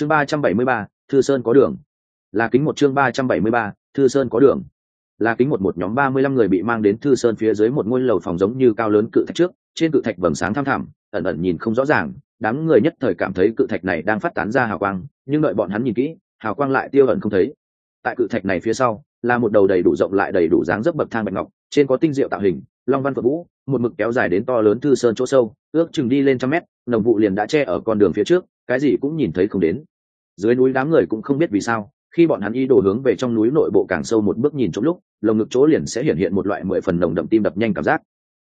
chương ba trăm bảy mươi ba, thư sơn có đường. Là kính một chương ba trăm bảy mươi ba, thư sơn có đường. Là kính một một nhóm ba mươi lăm người bị mang đến thư sơn phía dưới một ngôi lầu phòng giống như cao lớn cự thạch trước, trên cự thạch vầng sáng tham thẳm, ẩn ẩn nhìn không rõ ràng, đám người nhất thời cảm thấy cự thạch này đang phát tán ra hào quang, nhưng đợi bọn hắn nhìn kỹ, hào quang lại tiêu ẩn không thấy. Tại cự thạch này phía sau, là một đầu đầy đủ rộng lại đầy đủ dáng dấp bậc thang bạch ngọc, trên có tinh diệu tạo hình, long văn phượng vũ, một mực kéo dài đến to lớn thư sơn chỗ sâu, ước chừng đi lên trăm mét, nồng vụ liền đã che ở con đường phía trước cái gì cũng nhìn thấy không đến. Dưới núi đám người cũng không biết vì sao, khi bọn hắn y đồ hướng về trong núi nội bộ càng sâu một bước nhìn trong lúc, lồng ngực chỗ liền sẽ hiện hiện một loại mười phần nồng đậm tim đập nhanh cảm giác.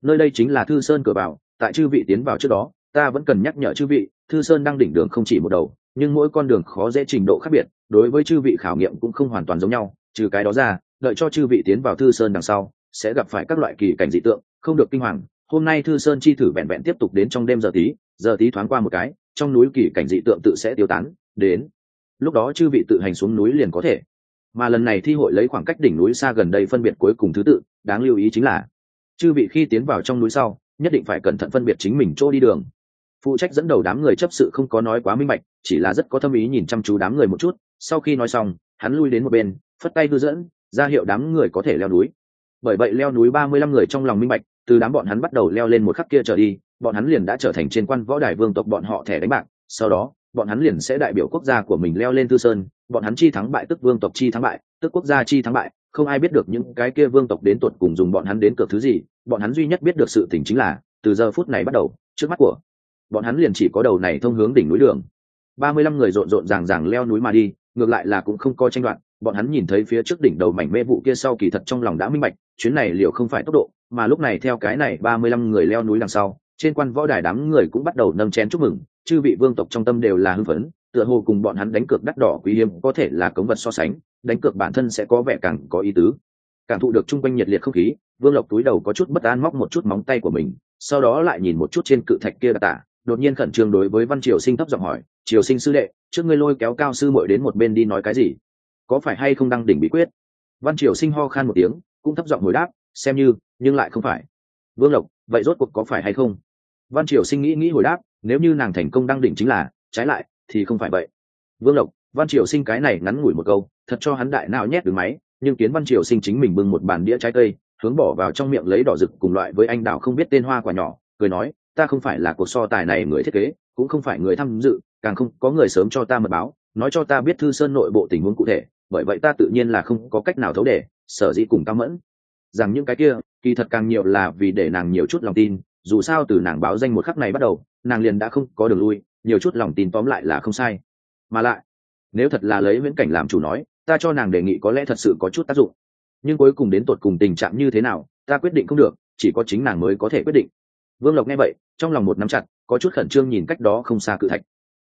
Nơi đây chính là thư sơn cửa vào, tại chư vị tiến vào trước đó, ta vẫn cần nhắc nhở chư vị, thư sơn đang đỉnh đường không chỉ một đầu, nhưng mỗi con đường khó dễ trình độ khác biệt, đối với chư vị khảo nghiệm cũng không hoàn toàn giống nhau, trừ cái đó ra, đợi cho chư vị tiến vào thư sơn đằng sau, sẽ gặp phải các loại kỳ cảnh dị tượng, không được kinh hoàng. Hôm nay thư sơn chi thử vẹn vẹn tiếp tục đến trong đêm giờ tí giờ tí thoáng qua một cái trong núi kỳ cảnh dị tượng tự sẽ tiêu tán, đến. Lúc đó chư vị tự hành xuống núi liền có thể. Mà lần này thi hội lấy khoảng cách đỉnh núi xa gần đây phân biệt cuối cùng thứ tự, đáng lưu ý chính là, chư vị khi tiến vào trong núi sau, nhất định phải cẩn thận phân biệt chính mình chỗ đi đường. Phụ trách dẫn đầu đám người chấp sự không có nói quá minh bạch, chỉ là rất có tâm ý nhìn chăm chú đám người một chút. Sau khi nói xong, hắn lui đến một bên, phất tay hư dẫn, ra hiệu đám người có thể leo núi. Bởi vậy leo núi ba mươi lăm người trong lòng minh bạch, từ đám bọn hắn bắt đầu leo lên một khắc kia trở đi bọn hắn liền đã trở thành trên quan võ đài vương tộc bọn họ thẻ đánh bạc, sau đó, bọn hắn liền sẽ đại biểu quốc gia của mình leo lên tư sơn, bọn hắn chi thắng bại tức vương tộc chi thắng bại, tức quốc gia chi thắng bại, không ai biết được những cái kia vương tộc đến tuột cùng dùng bọn hắn đến cược thứ gì, bọn hắn duy nhất biết được sự tình chính là, từ giờ phút này bắt đầu, trước mắt của bọn hắn liền chỉ có đầu này thông hướng đỉnh núi đường. Ba mươi lăm người rộn rộn ràng ràng leo núi mà đi, ngược lại là cũng không có tranh đoạn bọn hắn nhìn thấy phía trước đỉnh đầu mảnh mê vụ kia sau kỳ thật trong lòng đã minh bạch, chuyến này liệu không phải tốc độ, mà lúc này theo cái này ba mươi lăm người leo núi đằng sau trên quan võ đài đám người cũng bắt đầu nâng chén chúc mừng, chư vị vương tộc trong tâm đều là hưng phấn, tựa hồ cùng bọn hắn đánh cược đắt đỏ quý hiếm có thể là cống vật so sánh, đánh cược bản thân sẽ có vẻ càng có ý tứ. Cảm thụ được chung quanh nhiệt liệt không khí, vương lộc túi đầu có chút bất an móc một chút móng tay của mình, sau đó lại nhìn một chút trên cự thạch kia tả, đột nhiên khẩn trương đối với văn triều sinh thấp giọng hỏi, triều sinh sư đệ, trước ngươi lôi kéo cao sư muội đến một bên đi nói cái gì? Có phải hay không đăng đỉnh bí quyết? Văn triều sinh ho khan một tiếng, cũng thấp giọng hồi đáp, xem như, nhưng lại không phải. Vương lộc, vậy rốt cuộc có phải hay không? Văn triều sinh nghĩ nghĩ hồi đáp, nếu như nàng thành công đăng đỉnh chính là, trái lại, thì không phải vậy. Vương lộc, văn triều sinh cái này ngắn ngủi một câu, thật cho hắn đại nào nhét đường máy, nhưng kiến văn triều sinh chính mình bưng một bàn đĩa trái cây, hướng bỏ vào trong miệng lấy đỏ rực cùng loại với anh đào không biết tên hoa quả nhỏ, cười nói, ta không phải là cuộc so tài này người thiết kế, cũng không phải người tham dự, càng không có người sớm cho ta mật báo, nói cho ta biết thư sơn nội bộ tình huống cụ thể, bởi vậy ta tự nhiên là không có cách nào thấu để, sở dĩ cùng cao mẫn. Rằng những cái kia, kỳ thật càng nhiều là vì để nàng nhiều chút lòng tin dù sao từ nàng báo danh một khắc này bắt đầu, nàng liền đã không có đường lui, nhiều chút lòng tin tóm lại là không sai. Mà lại, nếu thật là lấy viễn cảnh làm chủ nói, ta cho nàng đề nghị có lẽ thật sự có chút tác dụng. Nhưng cuối cùng đến tột cùng tình trạng như thế nào, ta quyết định không được, chỉ có chính nàng mới có thể quyết định. Vương lộc nghe vậy, trong lòng một nắm chặt, có chút khẩn trương nhìn cách đó không xa cự thạch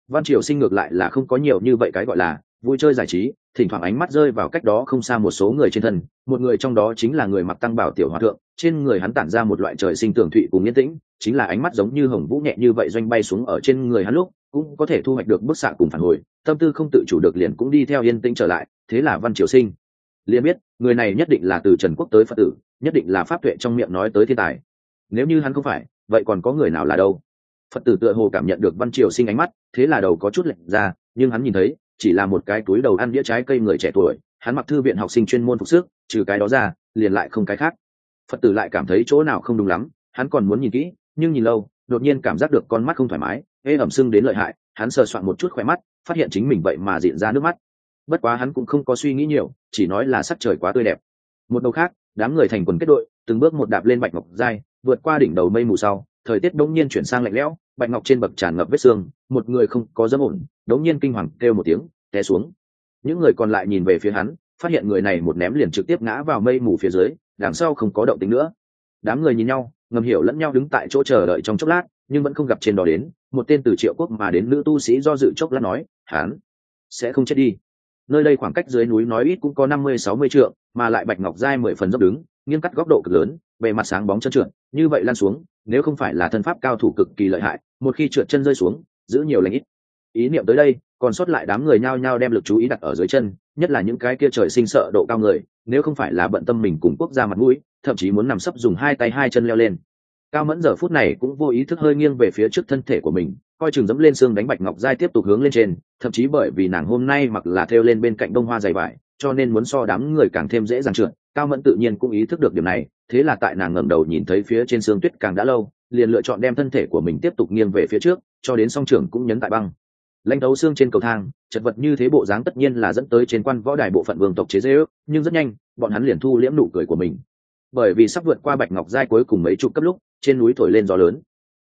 văn triều sinh ngược lại là không có nhiều như vậy cái gọi là vui chơi giải trí, thỉnh thoảng ánh mắt rơi vào cách đó không xa một số người trên thân, một người trong đó chính là người mặc tăng bảo tiểu hòa thượng, trên người hắn tản ra một loại trời sinh tường thụy cùng yên tĩnh, chính là ánh mắt giống như hồng vũ nhẹ như vậy doanh bay xuống ở trên người hắn lúc, cũng có thể thu hoạch được bức xạ cùng phản hồi, tâm tư không tự chủ được liền cũng đi theo yên tĩnh trở lại, thế là văn triều sinh. Liền biết, người này nhất định là từ trần quốc tới phật tử, nhất định là pháp tuệ trong miệng nói tới thiên tài. Nếu như hắn không phải, vậy còn có người nào là đâu? Phật tử tựa hồ cảm nhận được văn triều sinh ánh mắt, thế là đầu có chút lệch ra, nhưng hắn nhìn thấy, chỉ là một cái túi đầu ăn đĩa trái cây người trẻ tuổi, hắn mặc thư viện học sinh chuyên môn phục sức, trừ cái đó ra, liền lại không cái khác. Phật tử lại cảm thấy chỗ nào không đúng lắm, hắn còn muốn nhìn kỹ, nhưng nhìn lâu, đột nhiên cảm giác được con mắt không thoải mái, ê ẩm sưng đến lợi hại, hắn sờ soạn một chút khỏe mắt, phát hiện chính mình vậy mà diện ra nước mắt. Bất quá hắn cũng không có suy nghĩ nhiều, chỉ nói là sắc trời quá tươi đẹp. Một đầu khác, đám người thành quần kết đội, từng bước một đạp lên bạch ngọc dai vượt qua đỉnh đầu mây mù sau thời tiết đông nhiên chuyển sang lạnh lẽo, bạch ngọc trên bậc tràn ngập vết xương, một người không có dâm ổn đống nhiên kinh hoàng kêu một tiếng, té xuống. Những người còn lại nhìn về phía hắn, phát hiện người này một ném liền trực tiếp ngã vào mây mù phía dưới, đằng sau không có động tính nữa. Đám người nhìn nhau, ngầm hiểu lẫn nhau đứng tại chỗ chờ đợi trong chốc lát, nhưng vẫn không gặp trên đó đến, một tên từ triệu quốc mà đến nữ tu sĩ do dự chốc lát nói, hắn sẽ không chết đi. Nơi đây khoảng cách dưới núi nói ít cũng có năm mươi, sáu mươi trượng, mà lại bạch ngọc giai mười phần dốc đứng, nghiêng cắt góc độ cực lớn bề mặt sáng bóng chân trượt, như vậy lan xuống, nếu không phải là thân pháp cao thủ cực kỳ lợi hại, một khi trượt chân rơi xuống, giữ nhiều lãnh ít. Ý niệm tới đây, còn sót lại đám người nhao nhao đem lực chú ý đặt ở dưới chân, nhất là những cái kia trời sinh sợ độ cao người, nếu không phải là bận tâm mình cùng quốc gia mặt mũi, thậm chí muốn nằm sấp dùng hai tay hai chân leo lên. Cao mẫn giờ phút này cũng vô ý thức hơi nghiêng về phía trước thân thể của mình, coi chừng dẫm lên xương đánh bạch ngọc giai tiếp tục hướng lên trên, thậm chí bởi vì nàng hôm nay mặc là thêu lên bên cạnh bông hoa dày vải, cho nên muốn so đám người càng thêm dễ dàng trượt, cao mẫn tự nhiên cũng ý thức được điểm này thế là tại nàng ngẩng đầu nhìn thấy phía trên xương tuyết càng đã lâu, liền lựa chọn đem thân thể của mình tiếp tục nghiêng về phía trước, cho đến song trưởng cũng nhấn tại băng. Lãnh đấu xương trên cầu thang, chật vật như thế bộ dáng tất nhiên là dẫn tới trên quan võ đài bộ phận vương tộc chế dễ ước nhưng rất nhanh, bọn hắn liền thu liễm nụ cười của mình. Bởi vì sắp vượt qua bạch ngọc giai cuối cùng mấy chục cấp lúc, trên núi thổi lên gió lớn.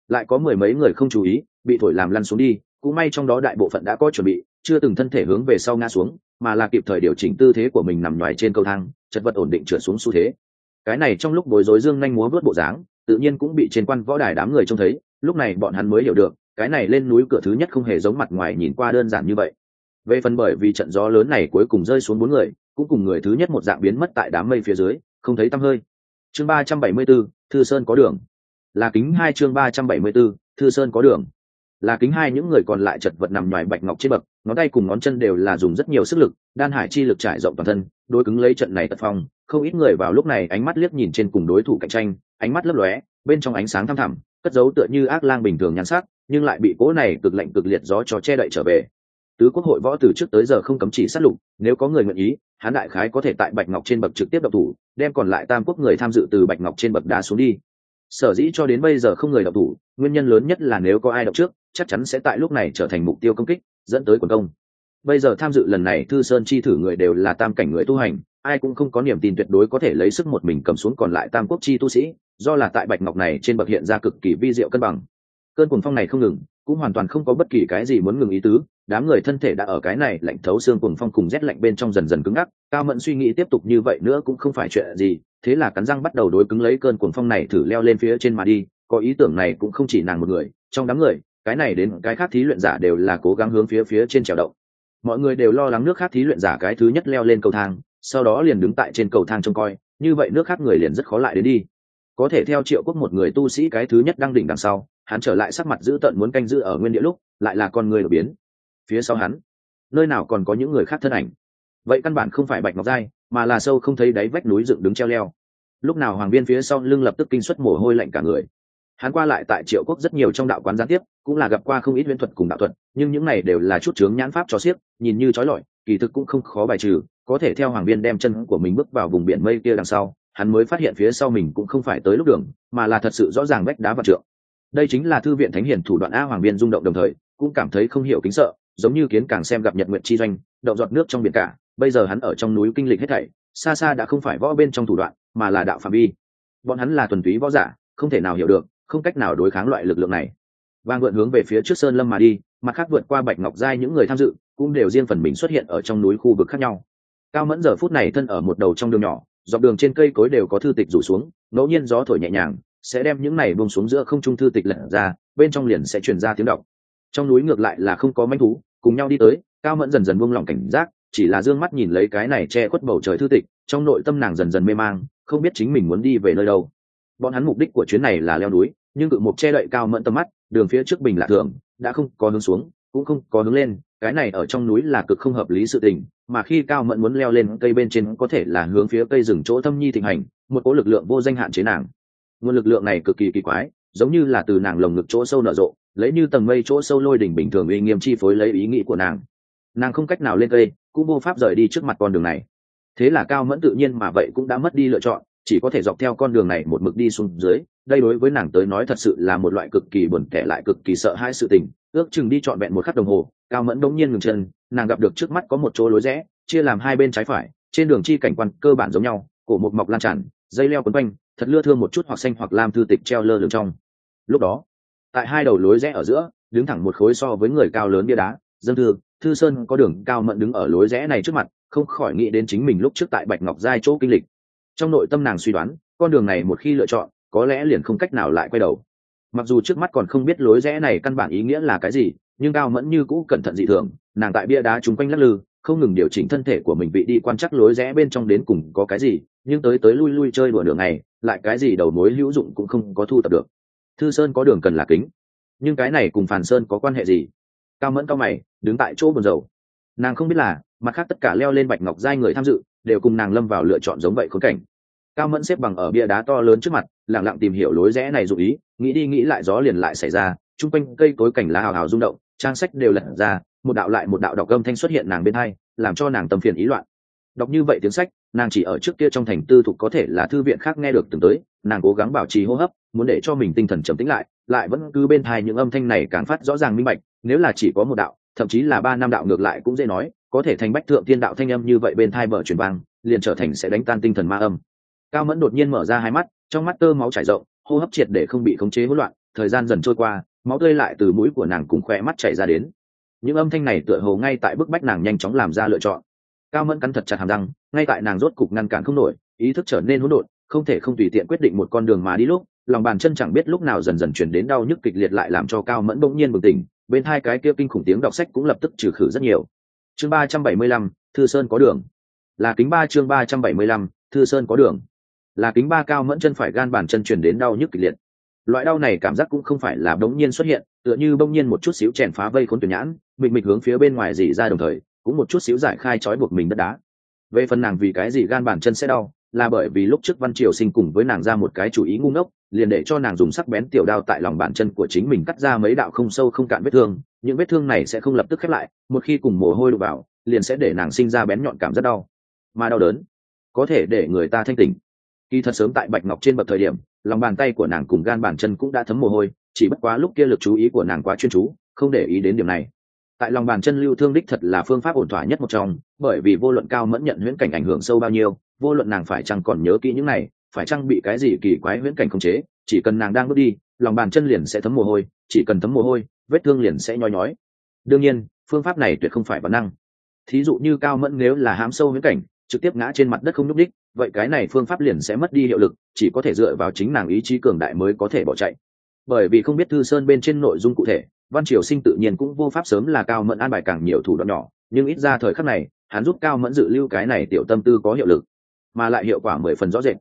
Lại có mười mấy người không chú ý, bị thổi làm lăn xuống đi, cũng may trong đó đại bộ phận đã có chuẩn bị, chưa từng thân thể hướng về sau ngã xuống, mà là kịp thời điều chỉnh tư thế của mình nằm ngoài trên cầu thang, chật vật ổn định trượt xuống xu thế cái này trong lúc bối rối dương nhanh múa vớt bộ dáng tự nhiên cũng bị trên quan võ đài đám người trông thấy lúc này bọn hắn mới hiểu được cái này lên núi cửa thứ nhất không hề giống mặt ngoài nhìn qua đơn giản như vậy. Về phần bởi vì trận gió lớn này cuối cùng rơi xuống bốn người cũng cùng người thứ nhất một dạng biến mất tại đám mây phía dưới không thấy tăm hơi. Chương ba trăm bảy mươi 374, thư sơn có đường. Là kính hai chương ba trăm bảy mươi 374, thư sơn có đường. Là kính hai những người còn lại chật vật nằm ngoài bạch ngọc trên bậc ngón tay cùng ngón chân đều là dùng rất nhiều sức lực đan hải chi lực trải rộng toàn thân đối cứng lấy trận này tật phong không ít người vào lúc này ánh mắt liếc nhìn trên cùng đối thủ cạnh tranh, ánh mắt lấp lóe, bên trong ánh sáng thăm thẳm, cất giấu tựa như ác lang bình thường nhắn sắc, nhưng lại bị cố này cực lạnh cực liệt gió cho che đậy trở về. Tứ quốc hội võ từ trước tới giờ không cấm chỉ sát lục, nếu có người nguyện ý hán đại khái có thể tại bạch ngọc trên bậc trực tiếp độc thủ, đem còn lại tam quốc người tham dự từ bạch ngọc trên bậc đá xuống đi. Sở dĩ cho đến bây giờ không người độc thủ, nguyên nhân lớn nhất là nếu có ai độc trước, chắc chắn sẽ tại lúc này trở thành mục tiêu công kích, dẫn tới quần công. Bây giờ tham dự lần này thư sơn chi thử người đều là tam cảnh người tu hành ai cũng không có niềm tin tuyệt đối có thể lấy sức một mình cầm xuống còn lại tam quốc chi tu sĩ, do là tại bạch ngọc này trên bậc hiện ra cực kỳ vi diệu cân bằng. Cơn cuồng phong này không ngừng, cũng hoàn toàn không có bất kỳ cái gì muốn ngừng ý tứ, đám người thân thể đã ở cái này lạnh thấu xương cuồng phong cùng rét lạnh bên trong dần dần cứng ngắc, cao mẫn suy nghĩ tiếp tục như vậy nữa cũng không phải chuyện gì, thế là cắn răng bắt đầu đối cứng lấy cơn cuồng phong này thử leo lên phía trên mà đi, có ý tưởng này cũng không chỉ nàng một người, trong đám người, cái này đến cái khác thí luyện giả đều là cố gắng hướng phía phía trên trèo động. Mọi người đều lo lắng nước khác thí luyện giả cái thứ nhất leo lên cầu thang sau đó liền đứng tại trên cầu thang trông coi, như vậy nước khác người liền rất khó lại đến đi. Có thể theo triệu quốc một người tu sĩ cái thứ nhất đang đỉnh đằng sau, hắn trở lại sắc mặt giữ tận muốn canh giữ ở nguyên địa lúc, lại là con người đột biến. Phía sau hắn, nơi nào còn có những người khác thân ảnh? Vậy căn bản không phải bạch ngọc giai, mà là sâu không thấy đáy vách núi dựng đứng treo leo. Lúc nào hoàng viên phía sau lưng lập tức kinh xuất mồ hôi lạnh cả người. Hắn qua lại tại triệu quốc rất nhiều trong đạo quán gián tiếp, cũng là gặp qua không ít huyễn thuật cùng đạo thuật, nhưng những này đều là chút chướng nhãn pháp cho xiếc nhìn như trói lọi, kỳ thực cũng không khó bài trừ có thể theo hoàng viên đem chân của mình bước vào vùng biển mây kia đằng sau, hắn mới phát hiện phía sau mình cũng không phải tới lúc đường, mà là thật sự rõ ràng vách đá và trượng. Đây chính là thư viện thánh hiền thủ đoạn a hoàng viên rung động đồng thời, cũng cảm thấy không hiểu kính sợ, giống như kiến càng xem gặp nhật nguyện chi doanh, động giọt nước trong biển cả, bây giờ hắn ở trong núi kinh lịch hết thảy, xa xa đã không phải võ bên trong thủ đoạn, mà là đạo phạm vi. Bọn hắn là thuần túy võ giả, không thể nào hiểu được, không cách nào đối kháng loại lực lượng này. Vang vượn hướng về phía trước sơn lâm mà đi, mặt khác vượt qua bạch ngọc giai những người tham dự, cũng đều riêng phần mình xuất hiện ở trong núi khu vực khác nhau cao mẫn giờ phút này thân ở một đầu trong đường nhỏ, dọc đường trên cây cối đều có thư tịch rủ xuống, ngẫu nhiên gió thổi nhẹ nhàng, sẽ đem những này buông xuống giữa không trung thư tịch lật ra, bên trong liền sẽ truyền ra tiếng đọc. Trong núi ngược lại là không có manh thú, cùng nhau đi tới, cao mẫn dần dần buông lỏng cảnh giác, chỉ là d ư ơ n g mắt nhìn lấy cái này che khuất bầu trời thư tịch, trong nội tâm nàng dần dần mê mang, không biết chính mình muốn đi về nơi đâu. Bọn hắn mục đích của chuyến này là leo núi, nhưng cự mục che đậy cao mẫn tầm mắt, đường phía trước bình lạ thường, đã không có hướng xuống, cũng không có hướng lên cái này ở trong núi là cực không hợp lý sự tình, mà khi cao mẫn muốn leo lên cây bên trên có thể là hướng phía cây rừng chỗ thâm nhi thịnh hành, một cố lực lượng vô danh hạn chế nàng. Nguồn lực lượng này cực kỳ kỳ quái, giống như là từ nàng lồng ngực chỗ sâu nở rộ, lấy như tầng mây chỗ sâu lôi đỉnh bình thường uy nghiêm chi phối lấy ý nghĩ của nàng. Nàng không cách nào lên cây, cũng vô pháp rời đi trước mặt con đường này. Thế là cao mẫn tự nhiên mà vậy cũng đã mất đi lựa chọn, chỉ có thể dọc theo con đường này một mực đi xuống dưới, đây đối với nàng tới nói thật sự là một loại cực kỳ buồn tẻ lại cực kỳ sợ hãi sự tình ước chừng đi trọn vẹn một khắc đồng hồ, cao mẫn đống nhiên ngừng chân, nàng gặp được trước mắt có một chỗ lối rẽ, chia làm hai bên trái phải, trên đường chi cảnh quan cơ bản giống nhau, cổ một mọc lan tràn, dây leo quấn quanh, thật lưa thương một chút hoặc xanh hoặc lam thư tịch treo lơ lửng trong. Lúc đó, tại hai đầu lối rẽ ở giữa, đứng thẳng một khối so với người cao lớn bia đá, dân thư thư sơn có đường cao mẫn đứng ở lối rẽ này trước mặt, không khỏi nghĩ đến chính mình lúc trước tại bạch ngọc giai chỗ kinh lịch. Trong nội tâm nàng suy đoán, con đường này một khi lựa chọn, có lẽ liền không cách nào lại quay đầu mặc dù trước mắt còn không biết lối rẽ này căn bản ý nghĩa là cái gì nhưng cao mẫn như cũ cẩn thận dị thường nàng tại bia đá chung quanh lắc lư không ngừng điều chỉnh thân thể của mình vị đi quan chắc lối rẽ bên trong đến cùng có cái gì nhưng tới tới lui lui chơi đùa đường này lại cái gì đầu mối hữu dụng cũng không có thu tập được. Thư sơn có đường cần là kính nhưng cái này cùng phản sơn có quan hệ gì? Cao mẫn cao mày đứng tại chỗ buồn rầu, nàng không biết là mặt khác tất cả leo lên bạch ngọc giai người tham dự đều cùng nàng lâm vào lựa chọn giống vậy khốn cảnh cao mẫn xếp bằng ở bia đá to lớn trước mặt lẳng lặng tìm hiểu lối rẽ này dụ ý, nghĩ đi nghĩ lại gió liền lại xảy ra, chung quanh cây cối cảnh lá hào hào rung động, trang sách đều lật ra, một đạo lại một đạo đọc âm thanh xuất hiện nàng bên hai, làm cho nàng tâm phiền ý loạn. Đọc như vậy tiếng sách, nàng chỉ ở trước kia trong thành tư thục có thể là thư viện khác nghe được từng tới, nàng cố gắng bảo trì hô hấp, muốn để cho mình tinh thần trầm tĩnh lại lại vẫn cứ bên thai những âm thanh này càng phát rõ ràng minh bạch, nếu là chỉ có một đạo, thậm chí là ba năm đạo ngược lại cũng dễ nói, có thể thành bách thượng tiên đạo thanh âm như vậy bên thai bờ truyền vang, liền trở thành sẽ đánh tan tinh thần ma âm cao mẫn đột nhiên mở ra hai mắt, trong mắt tơ máu chảy rộng, hô hấp triệt để không bị khống chế hỗn loạn, thời gian dần trôi qua, máu tươi lại từ mũi của nàng cùng khoe mắt chảy ra đến. Những âm thanh này tựa hồ ngay tại bức bách nàng nhanh chóng làm ra lựa chọn. Cao mẫn cắn thật chặt hàm răng, ngay tại nàng rốt cục ngăn cản không nổi, ý thức trở nên hỗn độn, không thể không tùy tiện quyết định một con đường mà đi lúc, lòng bàn chân chẳng biết lúc nào dần dần chuyển đến đau nhức kịch liệt lại làm cho cao mẫn bỗng nhiên bừng tỉnh, bên hai cái kia kinh khủng tiếng đọc sách cũng lập tức trừ khử rất nhiều. Chương ba trăm bảy mươi lăm, thư sơn có đường. Là kính ba chương ba trăm bảy mươi lăm, thư sơn có đường là kính ba cao mẫn chân phải gan bàn chân chuyển đến đau nhức kịch liệt. Loại đau này cảm giác cũng không phải là bỗng nhiên xuất hiện, tựa như bỗng nhiên một chút xíu chèn phá vây khốn tuyển nhãn mịch mịch hướng phía bên ngoài dỉ ra đồng thời, cũng một chút xíu giải khai trói buộc mình đất đá. Về phần nàng vì cái gì gan bàn chân sẽ đau, là bởi vì lúc trước văn triều sinh cùng với nàng ra một cái chủ ý ngu ngốc, liền để cho nàng dùng sắc bén tiểu đao tại lòng bàn chân của chính mình cắt ra mấy đạo không sâu không cạn vết thương, những vết thương này sẽ không lập tức khép lại, một khi cùng mồ hôi đục vào, liền sẽ để nàng sinh ra bén nhọn cảm rất đau. Mà đau đớn, có thể để người ta thanh tỉnh kỳ thật sớm tại bạch ngọc trên bậc thời điểm, lòng bàn tay của nàng cùng gan bàn chân cũng đã thấm mồ hôi, chỉ bất quá lúc kia lực chú ý của nàng quá chuyên chú, không để ý đến điểm này. Tại lòng bàn chân lưu thương đích thật là phương pháp ổn thỏa nhất một trong, bởi vì vô luận cao mẫn nhận huyễn cảnh ảnh hưởng sâu bao nhiêu, vô luận nàng phải chăng còn nhớ kỹ những này, phải chăng bị cái gì kỳ quái huyễn cảnh khống chế, chỉ cần nàng đang bước đi, lòng bàn chân liền sẽ thấm mồ hôi, chỉ cần thấm mồ hôi, vết thương liền sẽ nhói nhói. Đương nhiên, phương pháp này tuyệt không phải bản năng. Thí dụ như cao mẫn nếu là hám sâu huyễn cảnh trực tiếp ngã trên mặt đất không nhúc đích vậy cái này phương pháp liền sẽ mất đi hiệu lực, chỉ có thể dựa vào chính nàng ý chí cường đại mới có thể bỏ chạy. Bởi vì không biết thư sơn bên trên nội dung cụ thể, văn triều sinh tự nhiên cũng vô pháp sớm là cao mẫn an bài càng nhiều thủ đoạn nhỏ, nhưng ít ra thời khắc này, hắn giúp cao mẫn dự lưu cái này tiểu tâm tư có hiệu lực, mà lại hiệu quả mười phần rõ rệt.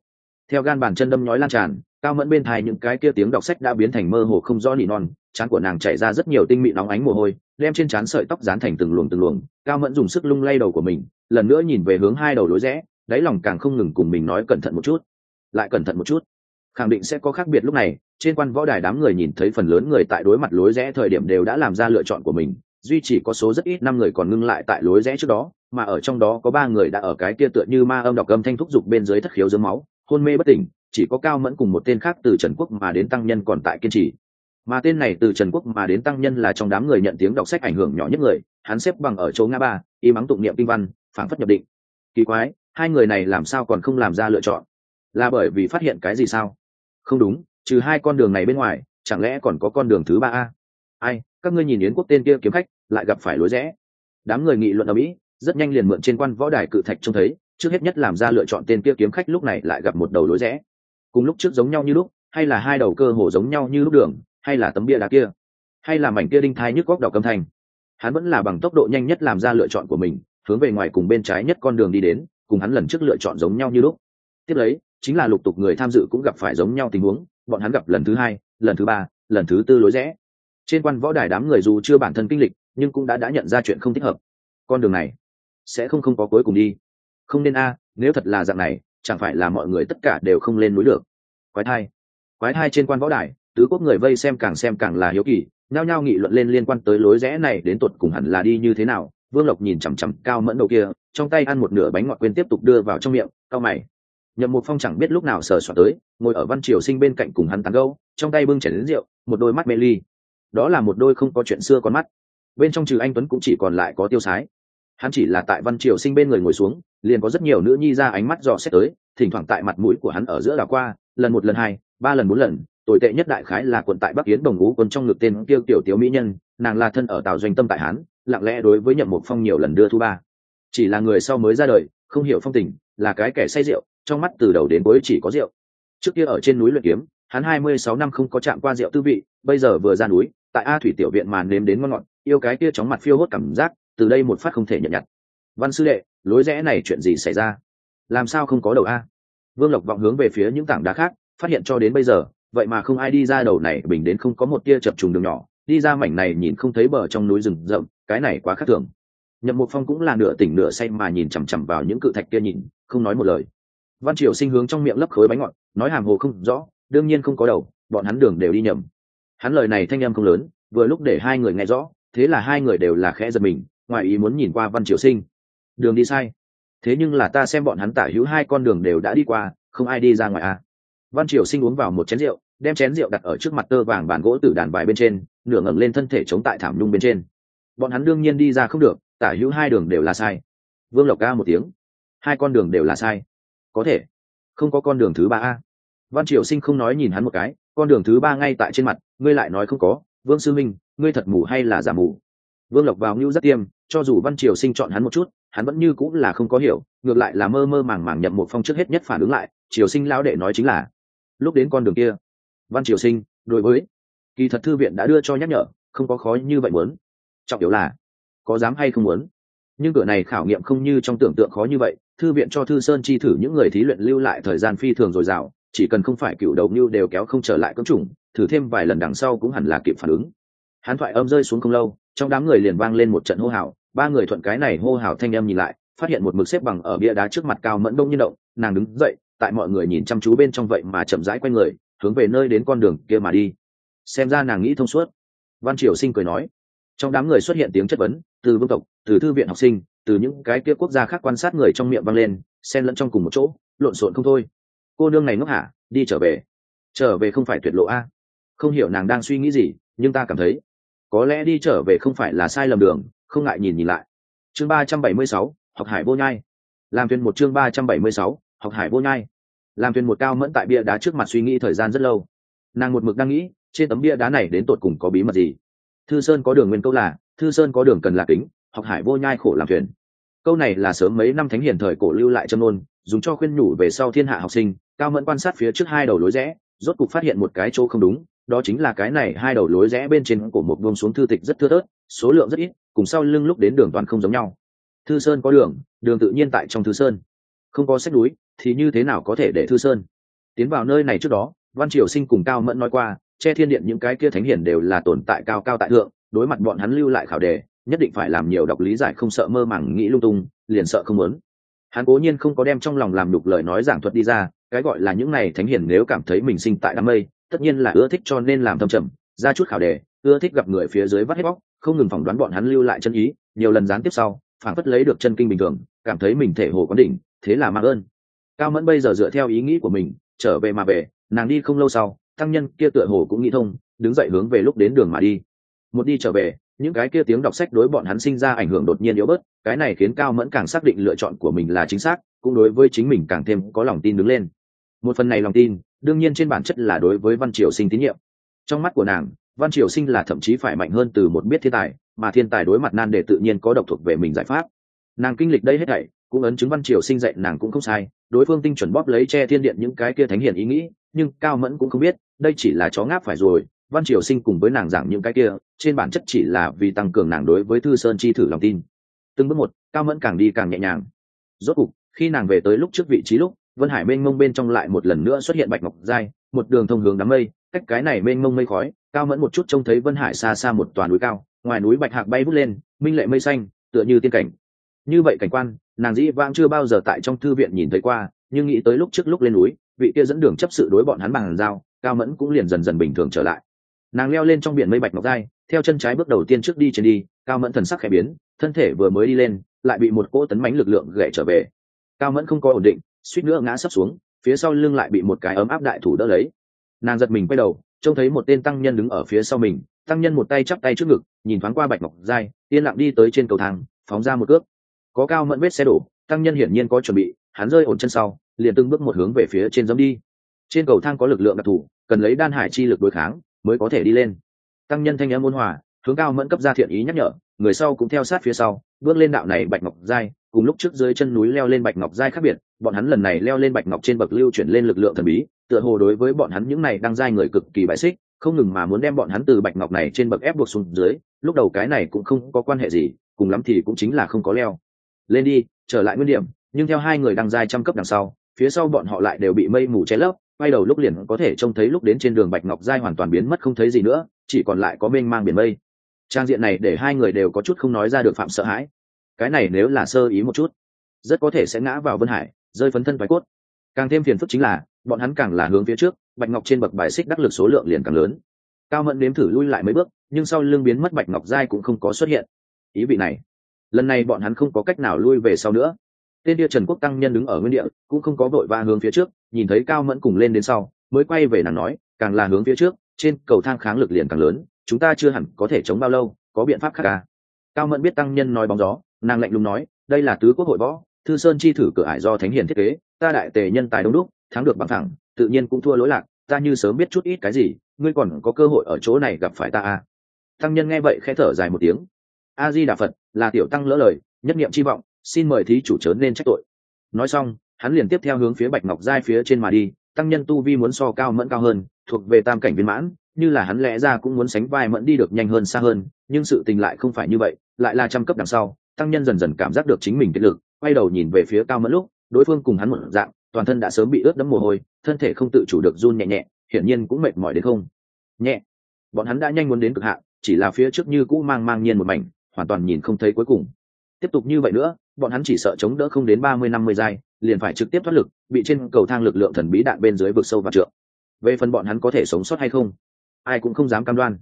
Theo gan bàn chân đâm nhói lan tràn, cao mẫn bên thai những cái kia tiếng đọc sách đã biến thành mơ hồ không rõ nỉ non trán của nàng chảy ra rất nhiều tinh mị nóng ánh mồ hôi, đem trên trán sợi tóc dán thành từng luồng từng luồng, cao mẫn dùng sức lung lay đầu của mình, lần nữa nhìn về hướng hai đầu lối rẽ, đáy lòng càng không ngừng cùng mình nói cẩn thận một chút. Lại cẩn thận một chút. Khẳng định sẽ có khác biệt lúc này, trên quan võ đài đám người nhìn thấy phần lớn người tại đối mặt lối rẽ thời điểm đều đã làm ra lựa chọn của mình, duy chỉ có số rất ít năm người còn ngưng lại tại lối rẽ trước đó, mà ở trong đó có ba người đã ở cái kia tựa như ma âm đọc âm thanh thúc dục bên dưới thất khiếu dưới máu, hôn mê bất tỉnh, chỉ có cao mẫn cùng một tên khác từ trần quốc mà đến tăng nhân còn tại kiên trì mà tên này từ trần quốc mà đến tăng nhân là trong đám người nhận tiếng đọc sách ảnh hưởng nhỏ nhất người, hắn xếp bằng ở chỗ ngã ba, y mắng tụng niệm kinh văn phản phất nhập định. Kỳ quái, hai người này làm sao còn không làm ra lựa chọn? Là bởi vì phát hiện cái gì sao? Không đúng, trừ hai con đường này bên ngoài, chẳng lẽ còn có con đường thứ ba a? Ai, các ngươi nhìn yến quốc tên kia kiếm khách, lại gặp phải lối rẽ. Đám người nghị luận ở mỹ, rất nhanh liền mượn trên quan võ đài cự thạch trông thấy, trước hết nhất làm ra lựa chọn tên kia kiếm khách lúc này lại gặp một đầu lối rẽ. Cùng lúc trước giống nhau như lúc, hay là hai đầu cơ hồ giống nhau như lúc đường hay là tấm bia đá kia, hay là mảnh kia đinh thai nhức góc đỏ âm thanh. Hắn vẫn là bằng tốc độ nhanh nhất làm ra lựa chọn của mình, hướng về ngoài cùng bên trái nhất con đường đi đến, cùng hắn lần trước lựa chọn giống nhau như lúc. Tiếp lấy, chính là lục tục người tham dự cũng gặp phải giống nhau tình huống, bọn hắn gặp lần thứ hai, lần thứ ba, lần thứ tư lối rẽ. Trên quan võ đài đám người dù chưa bản thân kinh lịch, nhưng cũng đã đã nhận ra chuyện không thích hợp. Con đường này sẽ không không có cuối cùng đi. Không nên a, nếu thật là dạng này, chẳng phải là mọi người tất cả đều không lên núi được. Quái thai. Quái thai trên quan võ đài tứ quốc người vây xem càng xem càng là hiếu kỳ, nhao nhao nghị luận lên liên quan tới lối rẽ này đến tột cùng hẳn là đi như thế nào. Vương lộc nhìn chằm chằm cao mẫn đầu kia, trong tay ăn một nửa bánh ngọt quên tiếp tục đưa vào trong miệng cao mày. Nhậm mục phong chẳng biết lúc nào sờ soạt tới, ngồi ở văn triều sinh bên cạnh cùng hắn tán gâu trong tay bưng chảy đến rượu, một đôi mắt mê ly. Đó là một đôi không có chuyện xưa con mắt. Bên trong trừ anh tuấn cũng chỉ còn lại có tiêu sái. Hắn chỉ là tại văn triều sinh bên người ngồi xuống, liền có rất nhiều nữ nhi ra ánh mắt dò xét tới, thỉnh thoảng tại mặt mũi của hắn ở giữa đảo qua, lần một, lần hai, ba lần, bốn lần tồi tệ nhất đại khái là quận tại bắc yến đồng ngũ quân trong ngực tên kia tiểu tiểu mỹ nhân, nàng là thân ở Tào doanh tâm tại hán, lặng lẽ đối với nhậm mục phong nhiều lần đưa thu ba. Chỉ là người sau mới ra đời, không hiểu phong tình, là cái kẻ say rượu, trong mắt từ đầu đến cuối chỉ có rượu. Trước kia ở trên núi luyện kiếm, hắn hai mươi sáu năm không có chạm qua rượu tư vị, bây giờ vừa ra núi, tại a thủy tiểu viện mà nếm đến ngon ngọt, yêu cái kia chóng mặt phiêu hốt cảm giác, từ đây một phát không thể nhận nhặt văn sư đệ, lối rẽ này chuyện gì xảy ra? Làm sao không có đầu a? Vương lộc vọng hướng về phía những tảng đá khác, phát hiện cho đến bây giờ vậy mà không ai đi ra đầu này, bình đến không có một tia chập trùng đường nhỏ. Đi ra mảnh này nhìn không thấy bờ trong núi rừng rậm, cái này quá khác thường. Nhậm một phong cũng là nửa tỉnh nửa say mà nhìn chằm chằm vào những cự thạch kia nhìn, không nói một lời. Văn triều sinh hướng trong miệng lấp khối bánh ngọt, nói hàm hồ không rõ, đương nhiên không có đầu, bọn hắn đường đều đi nhầm. Hắn lời này thanh em không lớn, vừa lúc để hai người nghe rõ, thế là hai người đều là khẽ giật mình, ngoài ý muốn nhìn qua văn triều sinh. Đường đi sai. Thế nhưng là ta xem bọn hắn tả hữu hai con đường đều đã đi qua, không ai đi ra ngoài à. văn triều sinh uống vào một chén rượu đem chén rượu đặt ở trước mặt tơ vàng bàn gỗ từ đàn bài bên trên, nửa ngẩng lên thân thể chống tại thảm nhung bên trên. Bọn hắn đương nhiên đi ra không được, tả hữu hai đường đều là sai. Vương lộc ca một tiếng. Hai con đường đều là sai. Có thể. Không có con đường thứ ba a. Văn triều sinh không nói nhìn hắn một cái, con đường thứ ba ngay tại trên mặt, ngươi lại nói không có. Vương sư minh, ngươi thật mù hay là giả mù? Vương lộc vào ngưu rất tiêm, cho dù văn triều sinh chọn hắn một chút, hắn vẫn như cũng là không có hiểu, ngược lại là mơ mơ màng màng nhậm một phong trước hết nhất phản ứng lại. Triều sinh lão đệ nói chính là, lúc đến con đường kia văn triều sinh, đối với kỳ thật thư viện đã đưa cho nhắc nhở, không có khó như vậy muốn. Trọng yếu là, có dám hay không muốn. Nhưng cửa này khảo nghiệm không như trong tưởng tượng khó như vậy, thư viện cho thư sơn chi thử những người thí luyện lưu lại thời gian phi thường dồi dào, chỉ cần không phải cựu đầu như đều kéo không trở lại cấm chủng, thử thêm vài lần đằng sau cũng hẳn là kịp phản ứng. Hắn thoại âm rơi xuống không lâu, trong đám người liền vang lên một trận hô hào, ba người thuận cái này hô hào thanh em nhìn lại, phát hiện một mực xếp bằng ở bia đá trước mặt cao mẫn đông như động, nàng đứng dậy, tại mọi người nhìn chăm chú bên trong vậy mà chậm rãi q u a y người hướng về nơi đến con đường kia mà đi. Xem ra nàng nghĩ thông suốt. Văn triều sinh cười nói. Trong đám người xuất hiện tiếng chất vấn, từ vương tộc, từ thư viện học sinh, từ những cái kia quốc gia khác quan sát người trong miệng vang lên, xen lẫn trong cùng một chỗ, lộn xộn không thôi. Cô nương này ngốc hả? Đi trở về. Trở về không phải tuyệt lộ a. Không hiểu nàng đang suy nghĩ gì, nhưng ta cảm thấy, có lẽ đi trở về không phải là sai lầm đường, không ngại nhìn nhìn lại. Chương ba trăm bảy mươi sáu, học hải vô nhai. Làm thuyền một chương ba trăm bảy mươi sáu, học hải vô nhai làm thuyền một cao mẫn tại bia đá trước mặt suy nghĩ thời gian rất lâu. Nàng một mực đang nghĩ trên tấm bia đá này đến tột cùng có bí mật gì? Thư sơn có đường nguyên câu là thư sơn có đường cần là kính học hải vô nhai khổ làm thuyền. Câu này là sớm mấy năm thánh hiền thời cổ lưu lại châm ngôn, dùng cho khuyên nhủ về sau thiên hạ học sinh cao mẫn quan sát phía trước hai đầu lối rẽ rốt cục phát hiện một cái chỗ không đúng đó chính là cái này hai đầu lối rẽ bên trên cổ một buông xuống thư tịch rất thưa thớt số lượng rất ít cùng sau lưng lúc đến đường toàn không giống nhau. Thư sơn có đường đường tự nhiên tại trong thư sơn không có sách núi, thì như thế nào có thể để thư sơn? Tiến vào nơi này trước đó, văn triều sinh cùng cao mẫn nói qua, che thiên điện những cái kia thánh hiển đều là tồn tại cao cao tại thượng, đối mặt bọn hắn lưu lại khảo đề, nhất định phải làm nhiều đọc lý giải không sợ mơ màng nghĩ lung tung, liền sợ không muốn. Hắn cố nhiên không có đem trong lòng làm đục lời nói giảng thuật đi ra, cái gọi là những này thánh hiển nếu cảm thấy mình sinh tại đám mây, tất nhiên là ưa thích cho nên làm thâm trầm, ra chút khảo đề, ưa thích gặp người phía dưới vắt hết bóc, không ngừng phỏng đoán bọn hắn lưu lại chân ý, nhiều lần gián tiếp sau phản phất lấy được chân kinh bình thường, cảm thấy mình thể hồ có đỉnh thế là mang ơn. Cao mẫn bây giờ dựa theo ý nghĩ của mình, trở về mà về, nàng đi không lâu sau tăng nhân kia tựa hồ cũng nghĩ thông, đứng dậy hướng về lúc đến đường mà đi. Một đi trở về, những cái kia tiếng đọc sách đối bọn hắn sinh ra ảnh hưởng đột nhiên yếu bớt, cái này khiến cao mẫn càng xác định lựa chọn của mình là chính xác, cũng đối với chính mình càng thêm có lòng tin đứng lên. Một phần này lòng tin, đương nhiên trên bản chất là đối với văn triều sinh tín nhiệm. Trong mắt của nàng, văn triều sinh là thậm chí phải mạnh hơn từ một biết thiên tài, mà thiên tài đối mặt nan để tự nhiên có độc thuộc về mình giải pháp. Nàng kinh lịch đây hết thảy cũng ấn chứng văn triều sinh dạy nàng cũng không sai, đối phương tinh chuẩn bóp lấy che thiên điện những cái kia thánh hiền ý nghĩ, nhưng cao mẫn cũng không biết, đây chỉ là chó ngáp phải rồi, văn triều sinh cùng với nàng giảng những cái kia, trên bản chất chỉ là vì tăng cường nàng đối với thư sơn chi thử lòng tin. Từng bước một, cao mẫn càng đi càng nhẹ nhàng. Rốt cục, khi nàng về tới lúc trước vị trí lúc, vân hải mênh mông bên trong lại một lần nữa xuất hiện bạch ngọc giai, một đường thông hướng đám mây, cách cái này mênh mông mây khói, cao mẫn một chút trông thấy vân hải xa xa một toàn núi cao, ngoài núi bạch hạc bay vút lên, minh lệ mây xanh, tựa như tiên cảnh. Như vậy cảnh quan nàng dĩ vãng chưa bao giờ tại trong thư viện nhìn thấy qua, nhưng nghĩ tới lúc trước lúc lên núi, vị kia dẫn đường chấp sự đối bọn hắn bằng dao, cao mẫn cũng liền dần dần bình thường trở lại. Nàng leo lên trong biển mây bạch ngọc dai, theo chân trái bước đầu tiên trước đi trên đi, cao mẫn thần sắc khẽ biến, thân thể vừa mới đi lên, lại bị một cỗ tấn mánh lực lượng gậy trở về. Cao mẫn không có ổn định, suýt nữa ngã sấp xuống, phía sau lưng lại bị một cái ấm áp đại thủ đỡ lấy. Nàng giật mình quay đầu, trông thấy một tên tăng nhân đứng ở phía sau mình, tăng nhân một tay chắp tay trước ngực, nhìn thoáng qua bạch ngọc dai, yên lặng đi tới trên cầu thang, phóng ra một cước có cao mẫn vết xe đổ, tăng nhân hiển nhiên có chuẩn bị, hắn rơi ổn chân sau, liền từng bước một hướng về phía trên giống đi. Trên cầu thang có lực lượng đặc thù, cần lấy đan hải chi lực đối kháng, mới có thể đi lên. Tăng nhân thanh âm ôn hòa, hướng cao mẫn cấp ra thiện ý nhắc nhở, người sau cũng theo sát phía sau, bước lên đạo này bạch ngọc giai, cùng lúc trước dưới chân núi leo lên bạch ngọc giai khác biệt, bọn hắn lần này leo lên bạch ngọc trên bậc lưu chuyển lên lực lượng thần bí, tựa hồ đối với bọn hắn những này đang giai người cực kỳ bại xích, không ngừng mà muốn đem bọn hắn từ bạch ngọc này trên bậc ép buộc xuống dưới, lúc đầu cái này cũng không có quan hệ gì, cùng lắm thì cũng chính là không có leo lên đi, trở lại nguyên điểm, nhưng theo hai người đang dài trăm cấp đằng sau, phía sau bọn họ lại đều bị mây mù che lấp, quay đầu lúc liền có thể trông thấy lúc đến trên đường bạch ngọc giai hoàn toàn biến mất không thấy gì nữa, chỉ còn lại có mênh mang biển mây. Trang diện này để hai người đều có chút không nói ra được phạm sợ hãi. Cái này nếu là sơ ý một chút, rất có thể sẽ ngã vào vân hải, rơi phấn thân thoái cốt. Càng thêm phiền phức chính là, bọn hắn càng là hướng phía trước, bạch ngọc trên bậc bài xích đắc lực số lượng liền càng lớn. Cao mẫn nếm thử lui lại mấy bước, nhưng sau lưng biến mất bạch ngọc giai cũng không có xuất hiện. Ý vị này lần này bọn hắn không có cách nào lui về sau nữa. Tên địa trần quốc tăng nhân đứng ở nguyên địa, cũng không có vội va hướng phía trước, nhìn thấy cao mẫn cùng lên đến sau, mới quay về nàng nói, càng là hướng phía trước, trên cầu thang kháng lực liền càng lớn, chúng ta chưa hẳn có thể chống bao lâu, có biện pháp khác à? Cao mẫn biết tăng nhân nói bóng gió, nàng lạnh lùng nói, đây là tứ quốc hội võ, thư sơn chi thử cửa ải do thánh hiền thiết kế, ta đại tề nhân tài đông đúc, thắng được bằng thẳng, tự nhiên cũng thua lỗi lạc, ta như sớm biết chút ít cái gì, ngươi còn có cơ hội ở chỗ này gặp phải ta à? Tăng nhân nghe vậy khẽ thở dài một tiếng a di đà phật là tiểu tăng lỡ lời, nhất niệm chi vọng, xin mời thí chủ trớn nên trách tội. Nói xong, hắn liền tiếp theo hướng phía bạch ngọc giai phía trên mà đi, tăng nhân tu vi muốn so cao mẫn cao hơn, thuộc về tam cảnh viên mãn, như là hắn lẽ ra cũng muốn sánh vai mẫn đi được nhanh hơn xa hơn, nhưng sự tình lại không phải như vậy, lại là trăm cấp đằng sau, tăng nhân dần dần cảm giác được chính mình kết lực, quay đầu nhìn về phía cao mẫn lúc, đối phương cùng hắn một dạng, toàn thân đã sớm bị ướt đẫm mồ hôi, thân thể không tự chủ được run nhẹ nhẹ, hiển nhiên cũng mệt mỏi đến không. Nhẹ. Bọn hắn đã nhanh muốn đến cực hạn, chỉ là phía trước như cũ mang mang nhiên một mảnh hoàn toàn nhìn không thấy cuối cùng. Tiếp tục như vậy nữa, bọn hắn chỉ sợ chống đỡ không đến ba mươi, năm mươi giây, liền phải trực tiếp thoát lực, bị trên cầu thang lực lượng thần bí đạn bên dưới vực sâu và trượng. Về phần bọn hắn có thể sống sót hay không, ai cũng không dám cam đoan.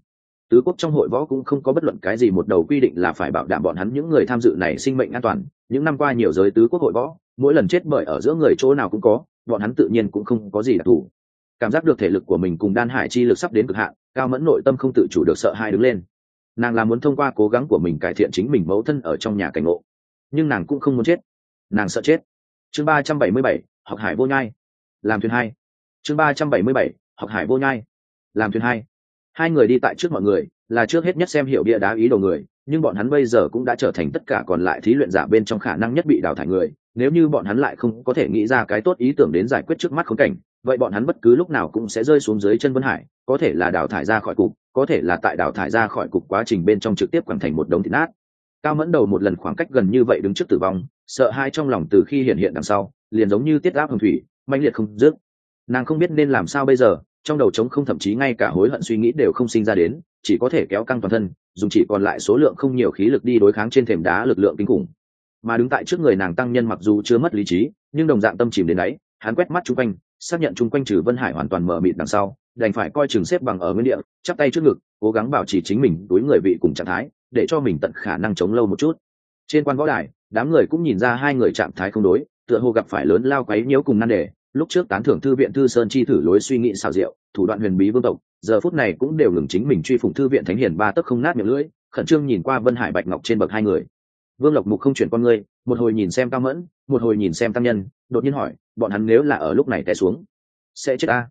Tứ quốc trong hội võ cũng không có bất luận cái gì một đầu quy định là phải bảo đảm bọn hắn những người tham dự này sinh mệnh an toàn. Những năm qua nhiều giới tứ quốc hội võ, mỗi lần chết bởi ở giữa người chỗ nào cũng có, bọn hắn tự nhiên cũng không có gì đặc thù. Cảm giác được thể lực của mình cùng đan hải chi lực sắp đến cực hạn, cao mẫn nội tâm không tự chủ được sợ hai đứng lên nàng là muốn thông qua cố gắng của mình cải thiện chính mình mẫu thân ở trong nhà cảnh ngộ. Nhưng nàng cũng không muốn chết. Nàng sợ chết. Chương ba trăm bảy mươi bảy, học hải vô nhai. Làm thuyền hai. Chương ba trăm bảy mươi bảy, học hải vô nhai. Làm thuyền hai. Hai người đi tại trước mọi người, là trước hết nhất xem hiểu bia đá ý đồ người, nhưng bọn hắn bây giờ cũng đã trở thành tất cả còn lại thí luyện giả bên trong khả năng nhất bị đào thải người, nếu như bọn hắn lại không có thể nghĩ ra cái tốt ý tưởng đến giải quyết trước mắt khốn cảnh vậy bọn hắn bất cứ lúc nào cũng sẽ rơi xuống dưới chân vân hải, có thể là đào thải ra khỏi cục, có thể là tại đào thải ra khỏi cục quá trình bên trong trực tiếp quẳng thành một đống thịt nát. Cao mẫn đầu một lần khoảng cách gần như vậy đứng trước tử vong, sợ hai trong lòng từ khi hiện hiện đằng sau, liền giống như tiết áp hồng thủy manh liệt không dứt. Nàng không biết nên làm sao bây giờ, trong đầu trống không thậm chí ngay cả hối hận suy nghĩ đều không sinh ra đến, chỉ có thể kéo căng toàn thân, dùng chỉ còn lại số lượng không nhiều khí lực đi đối kháng trên thềm đá lực lượng kinh khủng. Mà đứng tại trước người nàng tăng nhân mặc dù chưa mất lý trí, nhưng đồng dạng tâm chìm đến đấy hắn quét mắt chung quanh xác nhận chung quanh trừ vân hải hoàn toàn mở mịt đằng sau, đành phải coi chừng xếp bằng ở nguyên địa, chắp tay trước ngực, cố gắng bảo trì chính mình đối người vị cùng trạng thái, để cho mình tận khả năng chống lâu một chút. Trên quan võ đài, đám người cũng nhìn ra hai người trạng thái không đối, tựa hồ gặp phải lớn lao quấy nhiễu cùng nan đề. Lúc trước tán thưởng thư viện thư sơn chi thử lối suy nghĩ xào rượu, thủ đoạn huyền bí vương tộc, giờ phút này cũng đều ngừng chính mình truy phụng thư viện thánh hiền ba tấc không nát miệng lưỡi, khẩn trương nhìn qua vân hải bạch ngọc trên bậc hai người. Vương lộc mục không chuyển con ngươi, một hồi nhìn xem cao mẫn, một hồi nhìn xem tăng nhân đột nhiên hỏi, bọn hắn nếu là ở lúc này té xuống, sẽ chết ta?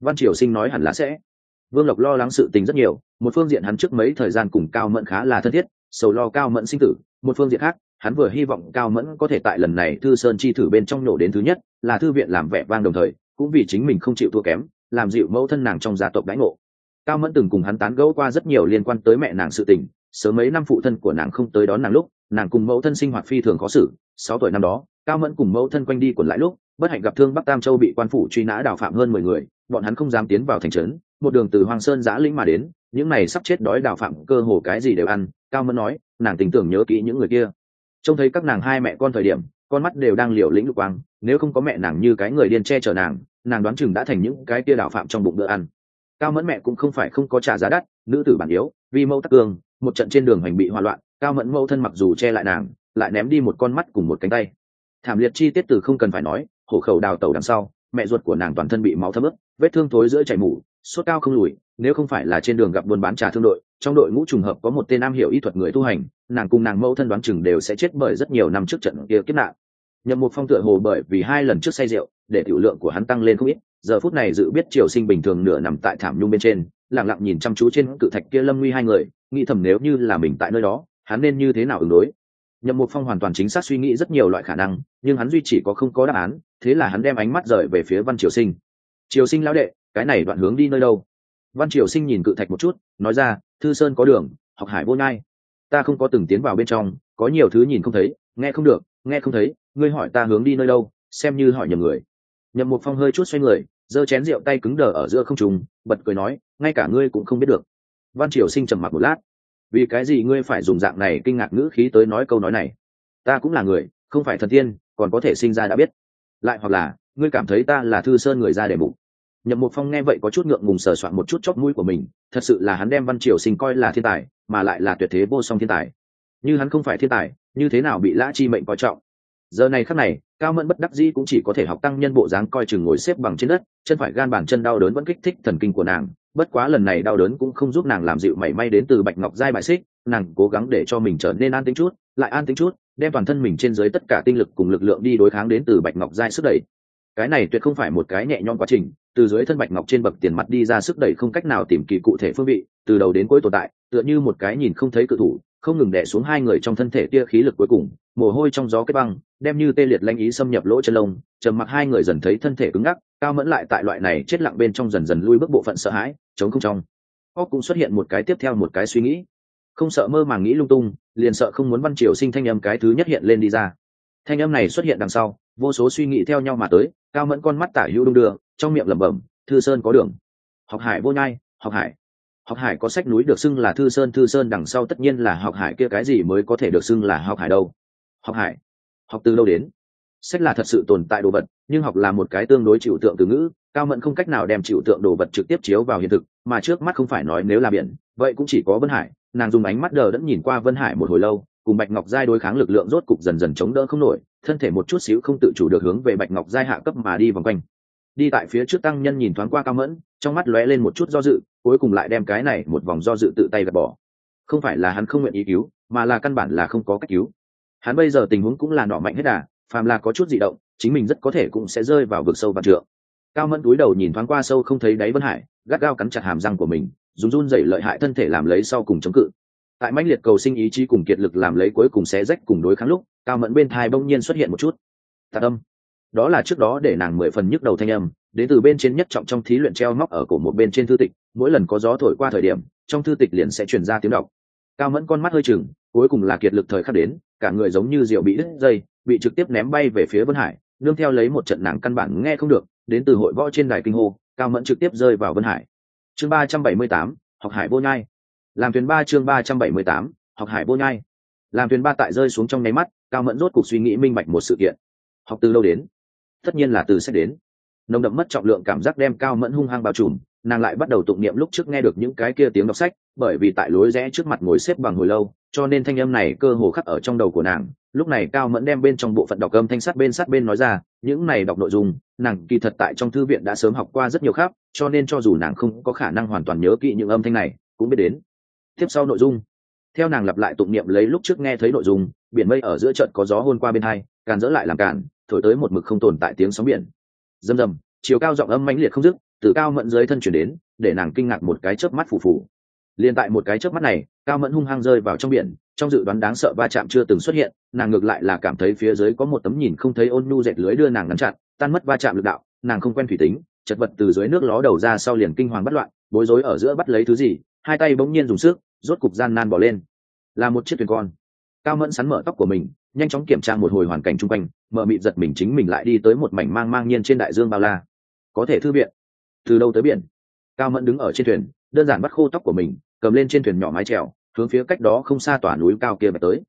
Văn triều sinh nói hẳn là sẽ. Vương lộc lo lắng sự tình rất nhiều, một phương diện hắn trước mấy thời gian cùng cao mẫn khá là thân thiết, sầu lo cao mẫn sinh tử, một phương diện khác, hắn vừa hy vọng cao mẫn có thể tại lần này thư sơn chi thử bên trong nổ đến thứ nhất, là thư viện làm vẻ vang đồng thời, cũng vì chính mình không chịu thua kém, làm dịu mẫu thân nàng trong gia tộc đãi ngộ. Cao mẫn từng cùng hắn tán gẫu qua rất nhiều liên quan tới mẹ nàng sự tình, sớm mấy năm phụ thân của nàng không tới đón nàng lúc, nàng cùng mẫu thân sinh hoạt phi thường khó xử, sáu tuổi năm đó cao mẫn cùng mẫu thân quanh đi quẩn lại lúc, bất hạnh gặp thương bắc tam châu bị quan phủ truy nã đào phạm hơn mười người, bọn hắn không dám tiến vào thành trấn, một đường từ hoàng sơn giã lĩnh mà đến, những này sắp chết đói đào phạm cơ hồ cái gì đều ăn, cao mẫn nói, nàng tình tưởng nhớ kỹ những người kia. Trông thấy các nàng hai mẹ con thời điểm, con mắt đều đang liều lĩnh lục quang, nếu không có mẹ nàng như cái người điên che chở nàng nàng đoán chừng đã thành những cái kia đào phạm trong bụng bữa ăn. Cao mẫn mẹ cũng không phải không có trả giá đắt, nữ tử bản yếu, vì mẫu tắc cương, một trận trên đường hành bị hoạn loạn, cao mẫn mẫu thân mặc dù che lại nàng, lại ném đi một con mắt cùng một cánh tay thảm liệt chi tiết từ không cần phải nói, hổ khẩu đào tẩu đằng sau, mẹ ruột của nàng toàn thân bị máu thấm ướt, vết thương thối giữa chảy mủ sốt cao không lùi, nếu không phải là trên đường gặp buôn bán trà thương đội, trong đội ngũ trùng hợp có một tên am hiểu y thuật người tu hành, nàng cùng nàng mẫu thân đoán chừng đều sẽ chết bởi rất nhiều năm trước trận kia kiếp nạn. Nhậm một phong tựa hồ bởi vì hai lần trước say rượu, để tiểu lượng của hắn tăng lên không ít, giờ phút này dự biết triều sinh bình thường nửa nằm tại thảm nhung bên trên, lặng lặng nhìn chăm chú trên cự thạch kia lâm nguy hai người, nghĩ thầm nếu như là mình tại nơi đó, hắn nên như thế nào ứng đối? Nhậm một phong hoàn toàn chính xác suy nghĩ rất nhiều loại khả năng, nhưng hắn duy chỉ có không có đáp án, thế là hắn đem ánh mắt rời về phía văn triều sinh. Triều sinh lão đệ, cái này đoạn hướng đi nơi đâu? Văn triều sinh nhìn cự thạch một chút, nói ra, thư sơn có đường, học hải vô nhai. Ta không có từng tiến vào bên trong, có nhiều thứ nhìn không thấy, nghe không được, nghe không thấy, ngươi hỏi ta hướng đi nơi đâu, xem như hỏi nhầm người. Nhậm một phong hơi chút xoay người, giơ chén rượu tay cứng đờ ở giữa không trùng bật cười nói, ngay cả ngươi cũng không biết được. Văn triều sinh trầm mặc một lát vì cái gì ngươi phải dùng dạng này kinh ngạc ngữ khí tới nói câu nói này? Ta cũng là người, không phải thần tiên, còn có thể sinh ra đã biết. Lại hoặc là, ngươi cảm thấy ta là thư sơn người ra để bụng. Nhậm một phong nghe vậy có chút ngượng ngùng sờ soạn một chút chóp mũi của mình, thật sự là hắn đem văn triều sinh coi là thiên tài, mà lại là tuyệt thế vô song thiên tài. Như hắn không phải thiên tài, như thế nào bị lã chi mệnh coi trọng? Giờ này khắc này, cao mẫn bất đắc dĩ cũng chỉ có thể học tăng nhân bộ dáng coi chừng ngồi xếp bằng trên đất, chân phải gan bàn chân đau đớn vẫn kích thích thần kinh của nàng bất quá lần này đau đớn cũng không giúp nàng làm dịu mảy may đến từ bạch ngọc giai bại xích, nàng cố gắng để cho mình trở nên an tính chút, lại an tính chút, đem toàn thân mình trên dưới tất cả tinh lực cùng lực lượng đi đối kháng đến từ bạch ngọc giai sức đẩy. Cái này tuyệt không phải một cái nhẹ nhõm quá trình, từ dưới thân bạch ngọc trên bậc tiền mặt đi ra sức đẩy không cách nào tìm kỳ cụ thể phương vị, từ đầu đến cuối tồn tại, tựa như một cái nhìn không thấy cự thủ, không ngừng đè xuống hai người trong thân thể tia khí lực cuối cùng, mồ hôi trong gió kết băng, đem như tê liệt lanh ý xâm nhập lỗ chân lông, trầm mặc hai người dần thấy thân thể cứng ngắc, cao mẫn lại tại loại này chết lặng bên trong dần dần lui bước bộ phận sợ hãi chống không trong. Óc cũng xuất hiện một cái tiếp theo một cái suy nghĩ. Không sợ mơ màng nghĩ lung tung, liền sợ không muốn văn triều sinh thanh âm cái thứ nhất hiện lên đi ra. Thanh âm này xuất hiện đằng sau, vô số suy nghĩ theo nhau mà tới, cao mẫn con mắt tả hữu đung đưa, trong miệng lẩm bẩm, thư sơn có đường. Học hải vô nhai, học hải. Học hải có sách núi được xưng là thư sơn thư sơn đằng sau tất nhiên là học hải kia cái gì mới có thể được xưng là học hải đâu? Học hải. Học từ đâu đến? Sách là thật sự tồn tại đồ vật, nhưng học là một cái tương đối chịu tượng từ ngữ, cao mẫn không cách nào đem chịu tượng đồ vật trực tiếp chiếu vào hiện thực, mà trước mắt không phải nói nếu là biển, vậy cũng chỉ có vân hải. Nàng dùng ánh mắt đờ đẫn nhìn qua vân hải một hồi lâu, cùng bạch ngọc giai đối kháng lực lượng rốt cục dần dần chống đỡ không nổi, thân thể một chút xíu không tự chủ được hướng về bạch ngọc giai hạ cấp mà đi vòng quanh. Đi tại phía trước tăng nhân nhìn thoáng qua cao mẫn, trong mắt lóe lên một chút do dự, cuối cùng lại đem cái này một vòng do dự tự tay gạt bỏ. Không phải là hắn không nguyện ý cứu, mà là căn bản là không có cách cứu. Hắn bây giờ tình huống cũng là nọ mạnh hết đà phàm là có chút dị động, chính mình rất có thể cũng sẽ rơi vào vực sâu và trượng. Cao mẫn túi đầu nhìn thoáng qua sâu không thấy đáy vân hải, gắt gao cắn chặt hàm răng của mình, run run dậy lợi hại thân thể làm lấy sau cùng chống cự. Tại mãnh liệt cầu sinh ý chí cùng kiệt lực làm lấy cuối cùng xé rách cùng đối kháng lúc, cao mẫn bên thai bỗng nhiên xuất hiện một chút. Tạc âm đó là trước đó để nàng mười phần nhức đầu thanh âm, đến từ bên trên nhất trọng trong thí luyện treo móc ở cổ một bên trên thư tịch, mỗi lần có gió thổi qua thời điểm, trong thư tịch liền sẽ truyền ra tiếng đọc. Cao mẫn con mắt hơi chừng cuối cùng là kiệt lực thời khắc đến, cả người giống như rượu bị đứt dây bị trực tiếp ném bay về phía vân hải, nương theo lấy một trận nàng căn bản nghe không được, đến từ hội võ trên đài kinh hô, cao mẫn trực tiếp rơi vào vân hải. Chương ba trăm bảy mươi tám, học hải vô nhai. Làm thuyền ba chương ba trăm bảy mươi tám, học hải vô nhai. Làm thuyền ba tại rơi xuống trong nháy mắt, cao mẫn rốt cuộc suy nghĩ minh bạch một sự kiện. Học từ lâu đến? Tất nhiên là từ sách đến. Nồng đậm mất trọng lượng cảm giác đem cao mẫn hung hăng bao trùm, nàng lại bắt đầu tụng niệm lúc trước nghe được những cái kia tiếng đọc sách, bởi vì tại lối rẽ trước mặt ngồi xếp bằng hồi lâu, cho nên thanh âm này cơ hồ khắc ở trong đầu của nàng lúc này cao mẫn đem bên trong bộ phận đọc âm thanh sắt bên sắt bên nói ra, những này đọc nội dung, nàng kỳ thật tại trong thư viện đã sớm học qua rất nhiều khác, cho nên cho dù nàng không có khả năng hoàn toàn nhớ kỹ những âm thanh này, cũng biết đến. Tiếp sau nội dung. Theo nàng lặp lại tụng niệm lấy lúc trước nghe thấy nội dung, biển mây ở giữa trận có gió hôn qua bên hai, càn dỡ lại làm càn, thổi tới một mực không tồn tại tiếng sóng biển. Dầm dầm chiều cao giọng âm mãnh liệt không dứt, từ cao mẫn dưới thân chuyển đến, để nàng kinh ngạc một cái chớp mắt phù phù liền tại một cái chớp mắt này, cao mẫn hung hăng rơi vào trong biển, trong dự đoán đáng sợ va chạm chưa từng xuất hiện, nàng ngược lại là cảm thấy phía dưới có một tấm nhìn không thấy ôn nhu dệt lưới đưa nàng ngăn chặn, tan mất va chạm lực đạo, nàng không quen thủy tính, chật vật từ dưới nước ló đầu ra sau liền kinh hoàng bất loạn, bối rối ở giữa bắt lấy thứ gì, hai tay bỗng nhiên dùng sức, rốt cục gian nan bỏ lên. Là một chiếc thuyền con. Cao mẫn sắn mở tóc của mình, nhanh chóng kiểm tra một hồi hoàn cảnh chung quanh, mở mịt giật mình chính mình lại đi tới một mảnh mang mang nhiên trên đại dương bao la. Có thể thư viện. Từ đâu tới biển? Cao mẫn đứng ở trên thuyền đơn giản bắt khô tóc của mình, cầm lên trên thuyền nhỏ mái trèo hướng phía cách đó không xa tòa núi cao kia mà tới.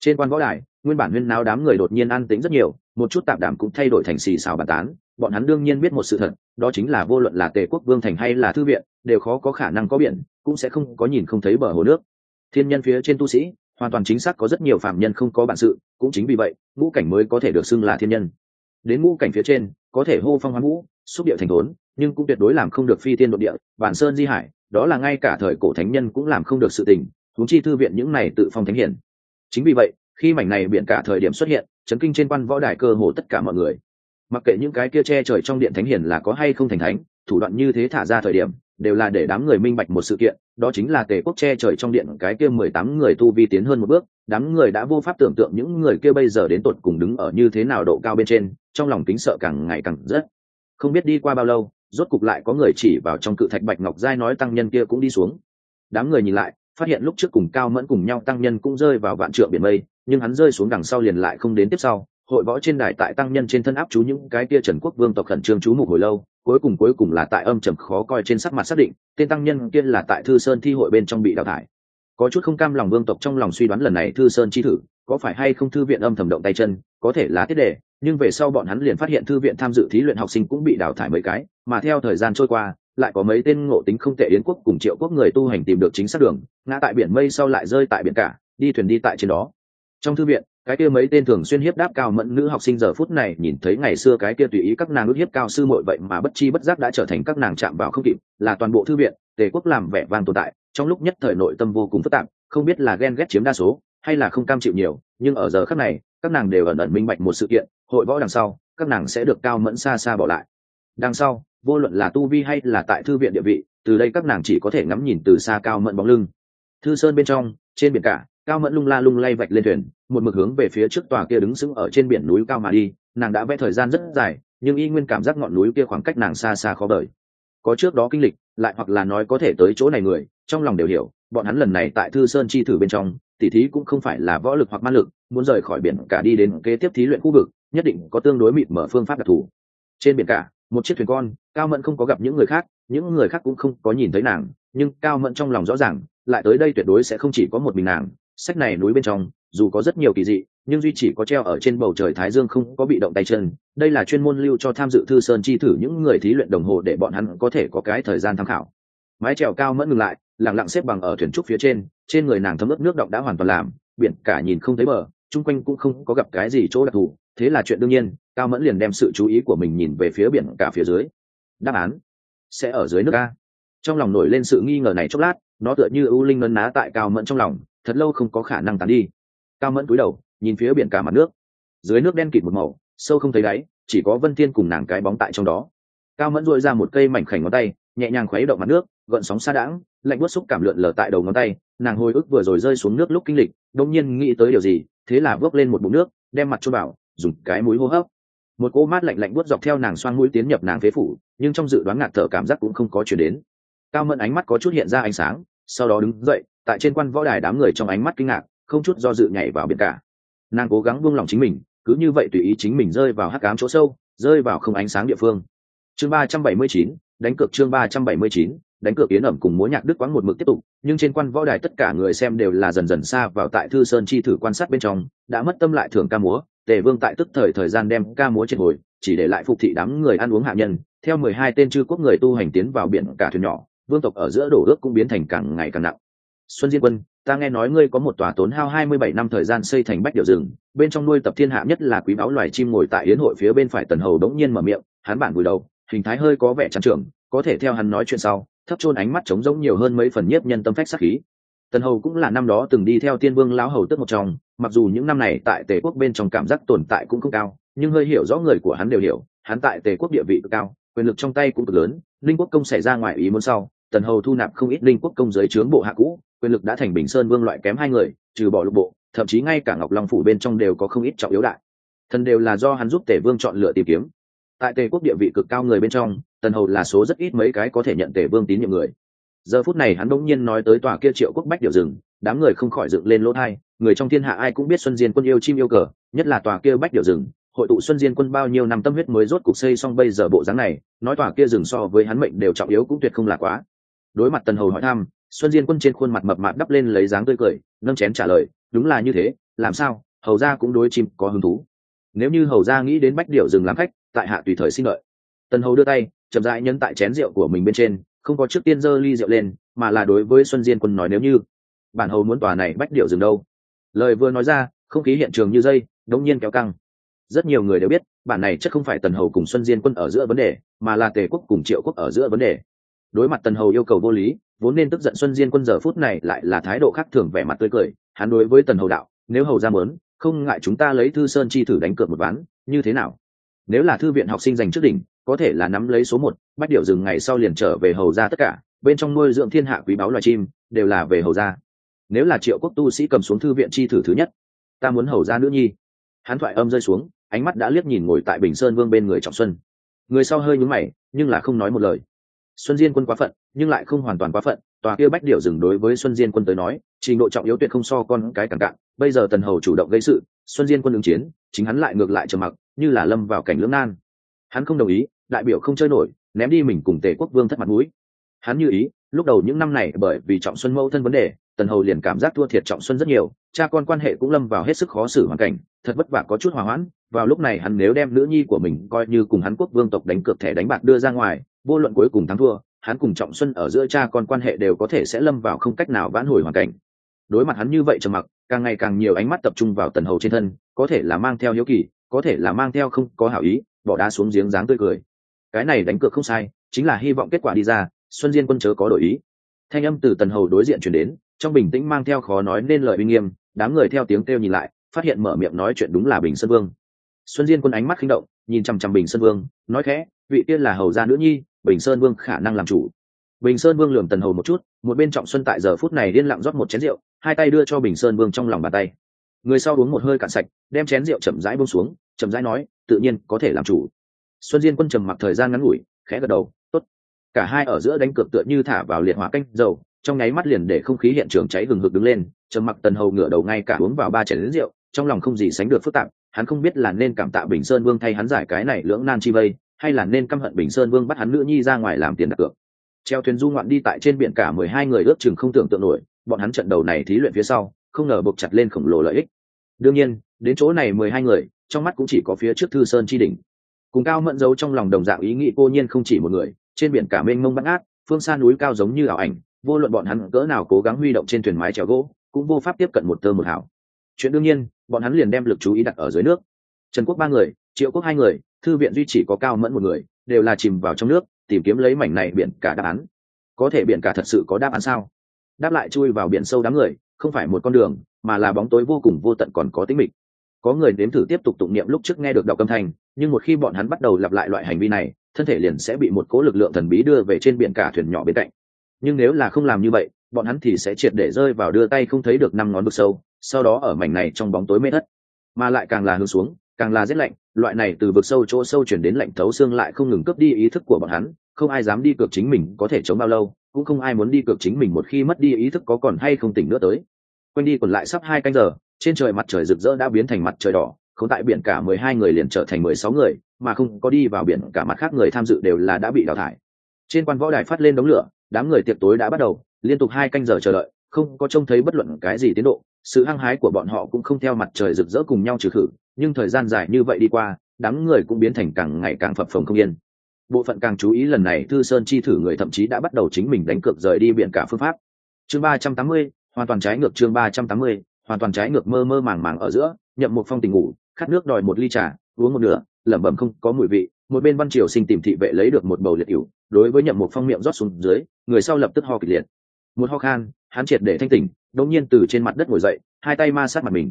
Trên quan võ đài, nguyên bản huyên náo đám người đột nhiên an tính rất nhiều, một chút tạm đảm cũng thay đổi thành xì xào bàn tán, bọn hắn đương nhiên biết một sự thật, đó chính là vô luận là tề quốc vương thành hay là thư viện, đều khó có khả năng có biển, cũng sẽ không có nhìn không thấy bờ hồ nước. Thiên nhân phía trên tu sĩ, hoàn toàn chính xác có rất nhiều phạm nhân không có bản sự, cũng chính vì vậy, ngũ cảnh mới có thể được xưng là thiên nhân. Đến ngũ cảnh phía trên, có thể hô phong hoán vũ, xúc địa thành thốn, nhưng cũng tuyệt đối làm không được phi tiên nội địa bản sơn di hải đó là ngay cả thời cổ thánh nhân cũng làm không được sự tình thúng chi thư viện những này tự phong thánh hiển chính vì vậy, khi mảnh này biển cả thời điểm xuất hiện, chấn kinh trên quan võ đài cơ hồ tất cả mọi người. Mặc kệ những cái kia che trời trong điện thánh hiển là có hay không thành thánh, thủ đoạn như thế thả ra thời điểm, đều là để đám người minh bạch một sự kiện, đó chính là tề quốc che trời trong điện cái kia mười tám người tu vi tiến hơn một bước, đám người đã vô pháp tưởng tượng những người kia bây giờ đến tột cùng đứng ở như thế nào độ cao bên trên, trong lòng kính sợ càng ngày càng rất không biết đi qua bao lâu rốt cục lại có người chỉ vào trong cự thạch bạch ngọc giai nói tăng nhân kia cũng đi xuống. Đám người nhìn lại, phát hiện lúc trước cùng cao mẫn cùng nhau tăng nhân cũng rơi vào vạn trượng biển mây, nhưng hắn rơi xuống đằng sau liền lại không đến tiếp sau. Hội võ trên đài tại tăng nhân trên thân áp chú những cái kia trần quốc vương tộc khẩn trương chú mục hồi lâu, cuối cùng cuối cùng là tại âm trầm khó coi trên sắc mặt xác định, tên tăng nhân kia là tại thư sơn thi hội bên trong bị đào thải. Có chút không cam lòng vương tộc trong lòng suy đoán lần này thư sơn chi thử, có phải hay không thư viện âm thầm động tay chân, có thể là tiết đề nhưng về sau bọn hắn liền phát hiện thư viện tham dự thí luyện học sinh cũng bị đào thải mấy cái, mà theo thời gian trôi qua, lại có mấy tên ngộ tính không tệ yến quốc cùng triệu quốc người tu hành tìm được chính xác đường, ngã tại biển mây sau lại rơi tại biển cả, đi thuyền đi tại trên đó. Trong thư viện, cái kia mấy tên thường xuyên hiếp đáp cao mẫn nữ học sinh giờ phút này nhìn thấy ngày xưa cái kia tùy ý các nàng ước hiếp cao sư muội vậy mà bất chi bất giác đã trở thành các nàng chạm vào không kịp, là toàn bộ thư viện, tề quốc làm vẻ vang tồn tại, trong lúc nhất thời nội tâm vô cùng phức tạp, không biết là ghen ghét chiếm đa số, hay là không cam chịu nhiều, nhưng ở giờ khắc này các nàng đều ẩn ẩn minh bạch một sự kiện, hội võ đằng sau, các nàng sẽ được cao mẫn xa xa bỏ lại. Đằng sau, vô luận là tu vi hay là tại thư viện địa vị, từ đây các nàng chỉ có thể ngắm nhìn từ xa cao mẫn bóng lưng. Thư sơn bên trong, trên biển cả, cao mẫn lung la lung lay vạch lên thuyền, một mực hướng về phía trước tòa kia đứng sững ở trên biển núi cao mà đi, nàng đã vẽ thời gian rất dài, nhưng y nguyên cảm giác ngọn núi kia khoảng cách nàng xa xa khó đợi có trước đó kinh lịch, lại hoặc là nói có thể tới chỗ này người, trong lòng đều hiểu, bọn hắn lần này tại thư sơn chi thử bên trong, tỉ thí cũng không phải là võ lực hoặc ma lực muốn rời khỏi biển cả đi đến kế tiếp thí luyện khu vực, nhất định có tương đối mịt mở phương pháp đặc thù. Trên biển cả, một chiếc thuyền con, cao mẫn không có gặp những người khác, những người khác cũng không có nhìn thấy nàng, nhưng cao mẫn trong lòng rõ ràng, lại tới đây tuyệt đối sẽ không chỉ có một mình nàng. Sách này núi bên trong, dù có rất nhiều kỳ dị, nhưng duy chỉ có treo ở trên bầu trời thái dương không có bị động tay chân. Đây là chuyên môn lưu cho tham dự thư sơn chi thử những người thí luyện đồng hồ để bọn hắn có thể có cái thời gian tham khảo. Mái trèo cao mẫn ngừng lại lẳng lặng xếp bằng ở thuyền trúc phía trên trên người nàng thấm ướt nước động đã hoàn toàn làm, biển cả nhìn không thấy bờ chung quanh cũng không có gặp cái gì chỗ đặc thù, thế là chuyện đương nhiên, cao mẫn liền đem sự chú ý của mình nhìn về phía biển cả phía dưới. Đáp án, sẽ ở dưới nước a. Trong lòng nổi lên sự nghi ngờ này chốc lát, nó tựa như ưu linh ngân ná tại cao mẫn trong lòng, thật lâu không có khả năng tán đi. Cao mẫn cúi đầu, nhìn phía biển cả mặt nước. Dưới nước đen kịt một màu, sâu không thấy đáy, chỉ có vân thiên cùng nàng cái bóng tại trong đó. Cao mẫn dội ra một cây mảnh khảnh ngón tay, nhẹ nhàng khuấy động mặt nước, gợn sóng xa đãng, lạnh bớt xúc cảm lượn lờ tại đầu ngón tay. Nàng hồi ức vừa rồi rơi xuống nước lúc kinh lịch đông nhiên nghĩ tới điều gì thế là vớt lên một bụng nước, đem mặt cho bảo dùng cái mũi hô hấp. Một cỗ mát lạnh lạnh buốt dọc theo nàng xoang mũi tiến nhập nàng phế phủ, nhưng trong dự đoán ngạt thở cảm giác cũng không có chuyển đến. Cao mẫn ánh mắt có chút hiện ra ánh sáng, sau đó đứng dậy, tại trên quan võ đài đám người trong ánh mắt kinh ngạc, không chút do dự nhảy vào biển cả. Nàng cố gắng buông lòng chính mình, cứ như vậy tùy ý chính mình rơi vào hắc cám chỗ sâu, rơi vào không ánh sáng địa phương. Chương ba trăm bảy mươi chín, đánh cược chương ba trăm bảy mươi chín đánh cược yến ẩm cùng múa nhạc đức quãng một mực tiếp tục, nhưng trên quan võ đài tất cả người xem đều là dần dần xa vào tại thư sơn chi thử quan sát bên trong, đã mất tâm lại thường ca múa, tề vương tại tức thời thời gian đem ca múa trên hồi, chỉ để lại phục thị đám người ăn uống hạ nhân, theo mười hai tên chư quốc người tu hành tiến vào biển cả thuyền nhỏ, vương tộc ở giữa đổ ước cũng biến thành càng ngày càng nặng. Xuân diên quân, ta nghe nói ngươi có một tòa tốn hao hai mươi bảy năm thời gian xây thành bách điệu rừng, bên trong nuôi tập thiên hạ nhất là quý báu loài chim ngồi tại yến hội phía bên phải tần hầu đống nhiên mở miệng, hắn bản vùi đầu, hình thái hơi có vẻ trăn trưởng, có thể theo hắn nói chuyện sau thấp chôn ánh mắt trống rỗng nhiều hơn mấy phần nhiếp nhân tâm phách sắc khí. Tần hầu cũng là năm đó từng đi theo tiên vương lão hầu tức một trong, mặc dù những năm này tại tề quốc bên trong cảm giác tồn tại cũng không cao, nhưng hơi hiểu rõ người của hắn đều hiểu, hắn tại tề quốc địa vị cực cao, quyền lực trong tay cũng cực lớn, linh quốc công xảy ra ngoài ý muốn sau, tần hầu thu nạp không ít linh quốc công giới trướng bộ hạ cũ, quyền lực đã thành bình sơn vương loại kém hai người, trừ bỏ lục bộ, thậm chí ngay cả ngọc long phủ bên trong đều có không ít trọng yếu đại. Thần đều là do hắn giúp tề vương chọn lựa tìm kiếm. Tại tề quốc địa vị cực cao người bên trong tần hầu là số rất ít mấy cái có thể nhận tề vương tín nhiệm người. Giờ phút này hắn bỗng nhiên nói tới tòa kia triệu quốc bách điệu rừng, đám người không khỏi dựng lên lỗ thai, người trong thiên hạ ai cũng biết xuân diên quân yêu chim yêu cờ, nhất là tòa kia bách điệu rừng, hội tụ xuân diên quân bao nhiêu năm tâm huyết mới rốt cục xây xong bây giờ bộ dáng này, nói tòa kia rừng so với hắn mệnh đều trọng yếu cũng tuyệt không là quá. Đối mặt tần hầu hỏi thăm, xuân diên quân trên khuôn mặt mập mạp đắp lên lấy dáng tươi cười, nâng chén trả lời, đúng là như thế, làm sao, hầu ra cũng đối chim có hứng thú. Nếu như hầu ra nghĩ đến bách điệu rừng làm khách, tại hạ tùy thời xin lợi tần hầu đưa tay chậm rãi nhấn tại chén rượu của mình bên trên, không có trước tiên giơ ly rượu lên, mà là đối với xuân diên quân nói nếu như, bản hầu muốn tòa này bách điệu dừng đâu? Lời vừa nói ra, không khí hiện trường như dây, đống nhiên kéo căng. Rất nhiều người đều biết, bản này chắc không phải tần hầu cùng xuân diên quân ở giữa vấn đề, mà là tề quốc cùng triệu quốc ở giữa vấn đề. Đối mặt tần hầu yêu cầu vô lý, vốn nên tức giận xuân diên quân giờ phút này lại là thái độ khác thường vẻ mặt tươi cười, hắn đối với tần hầu đạo, nếu hầu ra mớn không ngại chúng ta lấy thư sơn chi thử đánh cược một ván, như thế nào? Nếu là thư viện học sinh dành trước đỉnh, có thể là nắm lấy số một, bách điệu rừng ngày sau liền trở về hầu ra tất cả, bên trong nuôi dưỡng thiên hạ quý báu loài chim, đều là về hầu ra nếu là triệu quốc tu sĩ cầm xuống thư viện chi thử thứ nhất, ta muốn hầu ra nữ nhi. Hắn thoại âm rơi xuống, ánh mắt đã liếc nhìn ngồi tại bình sơn vương bên người trọng xuân. Người sau hơi nhúng mày, nhưng là không nói một lời. Xuân diên quân quá phận, nhưng lại không hoàn toàn quá phận, tòa kia bách điệu dừng đối với xuân diên quân tới nói, trình độ trọng yếu tuyệt không so con cái càng cạn. Bây giờ tần hầu chủ động gây sự, xuân diên quân ứng chiến, chính hắn lại ngược lại trầm mặc như là lâm vào cảnh lưỡng nan. Hắn không đồng ý, đại biểu không chơi nổi, ném đi mình cùng tề quốc vương thất mặt mũi. Hắn như ý, lúc đầu những năm này bởi vì trọng xuân mâu thân vấn đề, tần hầu liền cảm giác thua thiệt trọng xuân rất nhiều, cha con quan hệ cũng lâm vào hết sức khó xử hoàn cảnh, thật vất vả có chút hòa hoãn. Vào lúc này hắn nếu đem nữ nhi của mình coi như cùng hắn quốc vương tộc đánh cược thẻ đánh bạc đưa ra ngoài, vô luận cuối cùng thắng thua, hắn cùng trọng xuân ở giữa cha con quan hệ đều có thể sẽ lâm vào không cách nào vãn hồi hoàn cảnh. Đối mặt hắn như vậy trầm mặc, càng ngày càng nhiều ánh mắt tập trung vào tần hầu trên thân, có thể là mang theo hiếu kỳ có thể là mang theo không có hảo ý, bỏ đá xuống giếng dáng tươi cười. Cái này đánh cược không sai, chính là hy vọng kết quả đi ra, xuân diên quân chớ có đổi ý. Thanh âm từ tần hầu đối diện chuyển đến, trong bình tĩnh mang theo khó nói nên lời uy nghiêm, đám người theo tiếng kêu nhìn lại, phát hiện mở miệng nói chuyện đúng là bình sơn vương. Xuân diên quân ánh mắt khinh động, nhìn chằm chằm bình sơn vương, nói khẽ, vị tiên là hầu gia nữ nhi, bình sơn vương khả năng làm chủ. Bình sơn vương lườm tần hầu một chút, một bên trọng xuân tại giờ phút này điên lặng rót một chén rượu, hai tay đưa cho bình sơn vương trong lòng bàn tay người sau uống một hơi cạn sạch, đem chén rượu chậm rãi buông xuống, chậm rãi nói, tự nhiên, có thể làm chủ. Xuân diên quân trầm mặc thời gian ngắn ngủi, khẽ gật đầu, tốt. Cả hai ở giữa đánh cược tựa như thả vào liệt hỏa canh dầu, trong nháy mắt liền để không khí hiện trường cháy hừng hực đứng lên, trầm mặc tần hầu ngửa đầu ngay cả uống vào ba chén lính rượu, trong lòng không gì sánh được phức tạp, hắn không biết là nên cảm tạ bình sơn vương thay hắn giải cái này lưỡng nan chi vây, hay là nên căm hận bình sơn vương bắt hắn nữ nhi ra ngoài làm tiền đặt cược. Treo thuyền du ngoạn đi tại trên biển cả mười hai người ước chừng không tưởng tượng nổi, bọn hắn trận đầu này thí luyện phía sau không ngờ buộc chặt lên khổng lồ lợi ích. Đương nhiên, đến chỗ này mười hai người, trong mắt cũng chỉ có phía trước thư sơn chi đỉnh. Cùng cao mẫn giấu trong lòng đồng dạng ý nghĩ cô nhiên không chỉ một người, trên biển cả mênh mông bắt ngát phương xa núi cao giống như ảo ảnh, vô luận bọn hắn cỡ nào cố gắng huy động trên thuyền mái chèo gỗ, cũng vô pháp tiếp cận một tơ một hảo chuyện đương nhiên, bọn hắn liền đem lực chú ý đặt ở dưới nước. Trần quốc ba người, triệu quốc hai người, thư viện duy chỉ có cao mẫn một người, đều là chìm vào trong nước, tìm kiếm lấy mảnh này biển cả đáp án. Có thể biển cả thật sự có đáp án sao? Đáp lại chui vào biển sâu đám người không phải một con đường, mà là bóng tối vô cùng vô tận còn có tính mịch. Có người nếm thử tiếp tục tụng niệm lúc trước nghe được đọc âm thanh, nhưng một khi bọn hắn bắt đầu lặp lại loại hành vi này, thân thể liền sẽ bị một cố lực lượng thần bí đưa về trên biển cả thuyền nhỏ bên cạnh. Nhưng nếu là không làm như vậy, bọn hắn thì sẽ triệt để rơi vào đưa tay không thấy được năm ngón vực sâu, sau đó ở mảnh này trong bóng tối mê thất. Mà lại càng là hướng xuống, càng là rét lạnh, loại này từ vực sâu chỗ sâu chuyển đến lạnh thấu xương lại không ngừng cướp đi ý thức của bọn hắn không ai dám đi cược chính mình có thể chống bao lâu, cũng không ai muốn đi cược chính mình một khi mất đi ý thức có còn hay không tỉnh nữa tới. Quanh đi còn lại sắp hai canh giờ, trên trời mặt trời rực rỡ đã biến thành mặt trời đỏ không tại biển cả mười hai người liền trở thành mười sáu người, mà không có đi vào biển cả mặt khác người tham dự đều là đã bị đào thải. Trên quan võ đài phát lên đống lửa, đám người tiệc tối đã bắt đầu, liên tục hai canh giờ chờ đợi, không có trông thấy bất luận cái gì tiến độ, sự hăng hái của bọn họ cũng không theo mặt trời rực rỡ cùng nhau trừ khử, nhưng thời gian dài như vậy đi qua, đám người cũng biến thành càng ngày càng phập phồng không yên bộ phận càng chú ý lần này thư sơn chi thử người thậm chí đã bắt đầu chính mình đánh cược rời đi biển cả phương pháp. Chương ba trăm tám mươi, hoàn toàn trái ngược chương ba trăm tám mươi, hoàn toàn trái ngược mơ mơ màng màng ở giữa, nhậm một phong tình ngủ, khát nước đòi một ly trà, uống một nửa, lẩm bẩm không có mùi vị, một bên văn triều sinh tìm thị vệ lấy được một bầu liệt ỉu, đối với nhậm một phong miệng rót xuống dưới, người sau lập tức ho kịch liệt. Một ho khan, hắn triệt để thanh tỉnh, đột nhiên từ trên mặt đất ngồi dậy, hai tay ma sát mặt mình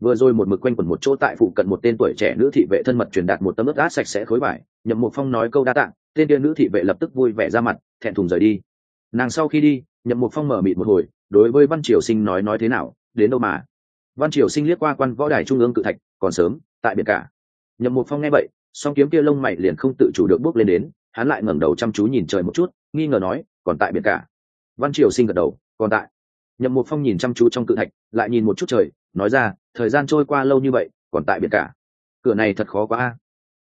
vừa rồi một mực quanh quẩn một chỗ tại phụ cận một tên tuổi trẻ nữ thị vệ thân mật truyền đạt một tấm ướt át sạch sẽ khối vải, nhậm một phong nói câu đa tạng tên kia nữ thị vệ lập tức vui vẻ ra mặt, thẹn thùng rời đi. Nàng sau khi đi, nhậm một phong mở mịt một hồi, đối với văn triều sinh nói nói thế nào, đến đâu mà? Văn triều sinh liếc qua quan võ đài trung ương cự thạch, còn sớm, tại biển cả. Nhậm một phong nghe vậy, song kiếm kia lông mày liền không tự chủ được bước lên đến, hắn lại ngẩng đầu chăm chú nhìn trời một chút, nghi ngờ nói, còn tại biển cả. Văn triều sinh gật đầu, còn tại. Nhậm một phong nhìn chăm chú trong cự thạch, lại nhìn một chút trời, nói ra thời gian trôi qua lâu như vậy, còn tại biển cả. Cửa này thật khó quá a.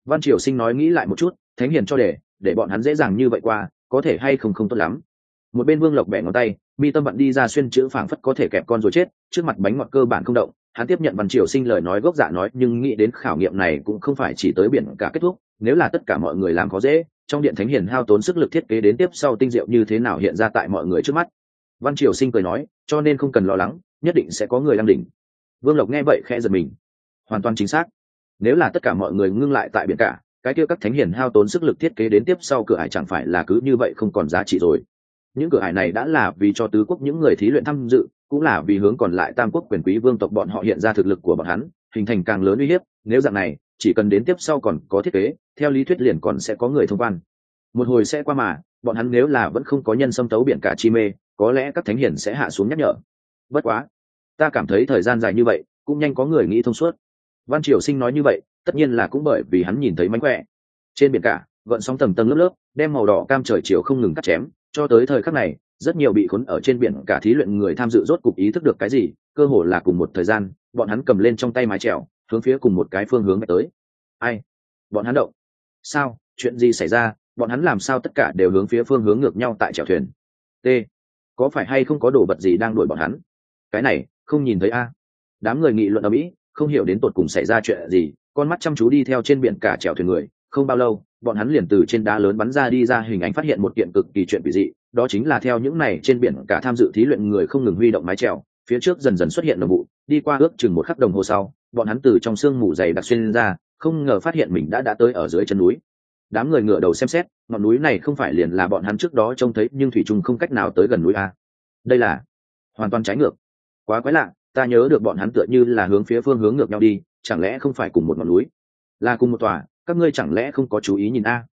Văn triều sinh nói nghĩ lại một chút, thánh hiền cho để để bọn hắn dễ dàng như vậy qua, có thể hay không không tốt lắm. Một bên vương lộc bẻ ngón tay, mi tâm bận đi ra xuyên chữ phảng phất có thể kẹp con rồi chết, trước mặt bánh ngọt cơ bản không động, hắn tiếp nhận văn triều sinh lời nói gốc dạ nói, nhưng nghĩ đến khảo nghiệm này cũng không phải chỉ tới biển cả kết thúc, nếu là tất cả mọi người làm khó dễ, trong điện thánh hiền hao tốn sức lực thiết kế đến tiếp sau tinh diệu như thế nào hiện ra tại mọi người trước mắt. Văn triều sinh cười nói, cho nên không cần lo lắng, nhất định sẽ có người đang đỉnh vương lộc nghe vậy khẽ giật mình. Hoàn toàn chính xác. Nếu là tất cả mọi người ngưng lại tại biển cả, cái kia các thánh hiền hao tốn sức lực thiết kế đến tiếp sau cửa hải chẳng phải là cứ như vậy không còn giá trị rồi. Những cửa hải này đã là vì cho tứ quốc những người thí luyện tham dự, cũng là vì hướng còn lại tam quốc quyền quý vương tộc bọn họ hiện ra thực lực của bọn hắn, hình thành càng lớn uy hiếp, nếu dạng này, chỉ cần đến tiếp sau còn có thiết kế, theo lý thuyết liền còn sẽ có người thông quan. Một hồi sẽ qua mà, bọn hắn nếu là vẫn không có nhân xâm tấu biển cả chi mê, có lẽ các thánh hiền sẽ hạ xuống nhắc nhở. Bất quá ta cảm thấy thời gian dài như vậy, cũng nhanh có người nghĩ thông suốt. Văn triều sinh nói như vậy, tất nhiên là cũng bởi vì hắn nhìn thấy mánh khỏe. Trên biển cả, gợn sóng tầng tầng lớp lớp, đem màu đỏ cam trời chiều không ngừng cắt chém, cho tới thời khắc này, rất nhiều bị khốn ở trên biển cả thí luyện người tham dự rốt cục ý thức được cái gì, cơ hồ là cùng một thời gian, bọn hắn cầm lên trong tay mái trèo hướng phía cùng một cái phương hướng tới. Ai? Bọn hắn động. Sao? Chuyện gì xảy ra? Bọn hắn làm sao tất cả đều hướng phía phương hướng ngược nhau tại chèo thuyền? T. Có phải hay không có đồ vật gì đang đuổi bọn hắn? Cái này không nhìn thấy a. Đám người nghị luận ở mỹ, không hiểu đến tột cùng xảy ra chuyện gì, con mắt chăm chú đi theo trên biển cả trèo thuyền người, không bao lâu, bọn hắn liền từ trên đá lớn bắn ra đi ra hình ảnh phát hiện một kiện cực kỳ chuyện kỳ dị, đó chính là theo những này trên biển cả tham dự thí luyện người không ngừng huy động mái trèo phía trước dần dần xuất hiện đồng vụ đi qua ước chừng một khắc đồng hồ sau, bọn hắn từ trong sương mù dày đặc xuyên ra, không ngờ phát hiện mình đã đã tới ở dưới chân núi. Đám người ngửa đầu xem xét, ngọn núi này không phải liền là bọn hắn trước đó trông thấy, nhưng thủy trung không cách nào tới gần núi a. Đây là hoàn toàn trái ngược quá quái lạ, ta nhớ được bọn hắn tựa như là hướng phía phương hướng ngược nhau đi, chẳng lẽ không phải cùng một ngọn núi? Là cùng một tòa, các ngươi chẳng lẽ không có chú ý nhìn a?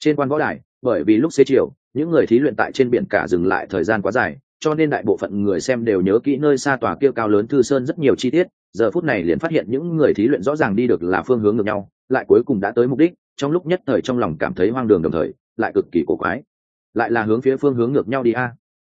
Trên quan võ đài, bởi vì lúc xế chiều, những người thí luyện tại trên biển cả dừng lại thời gian quá dài, cho nên đại bộ phận người xem đều nhớ kỹ nơi xa tòa kia cao lớn thư sơn rất nhiều chi tiết, giờ phút này liền phát hiện những người thí luyện rõ ràng đi được là phương hướng ngược nhau, lại cuối cùng đã tới mục đích, trong lúc nhất thời trong lòng cảm thấy hoang đường đồng thời, lại cực kỳ cổ quái. Lại là hướng phía phương hướng ngược nhau đi a.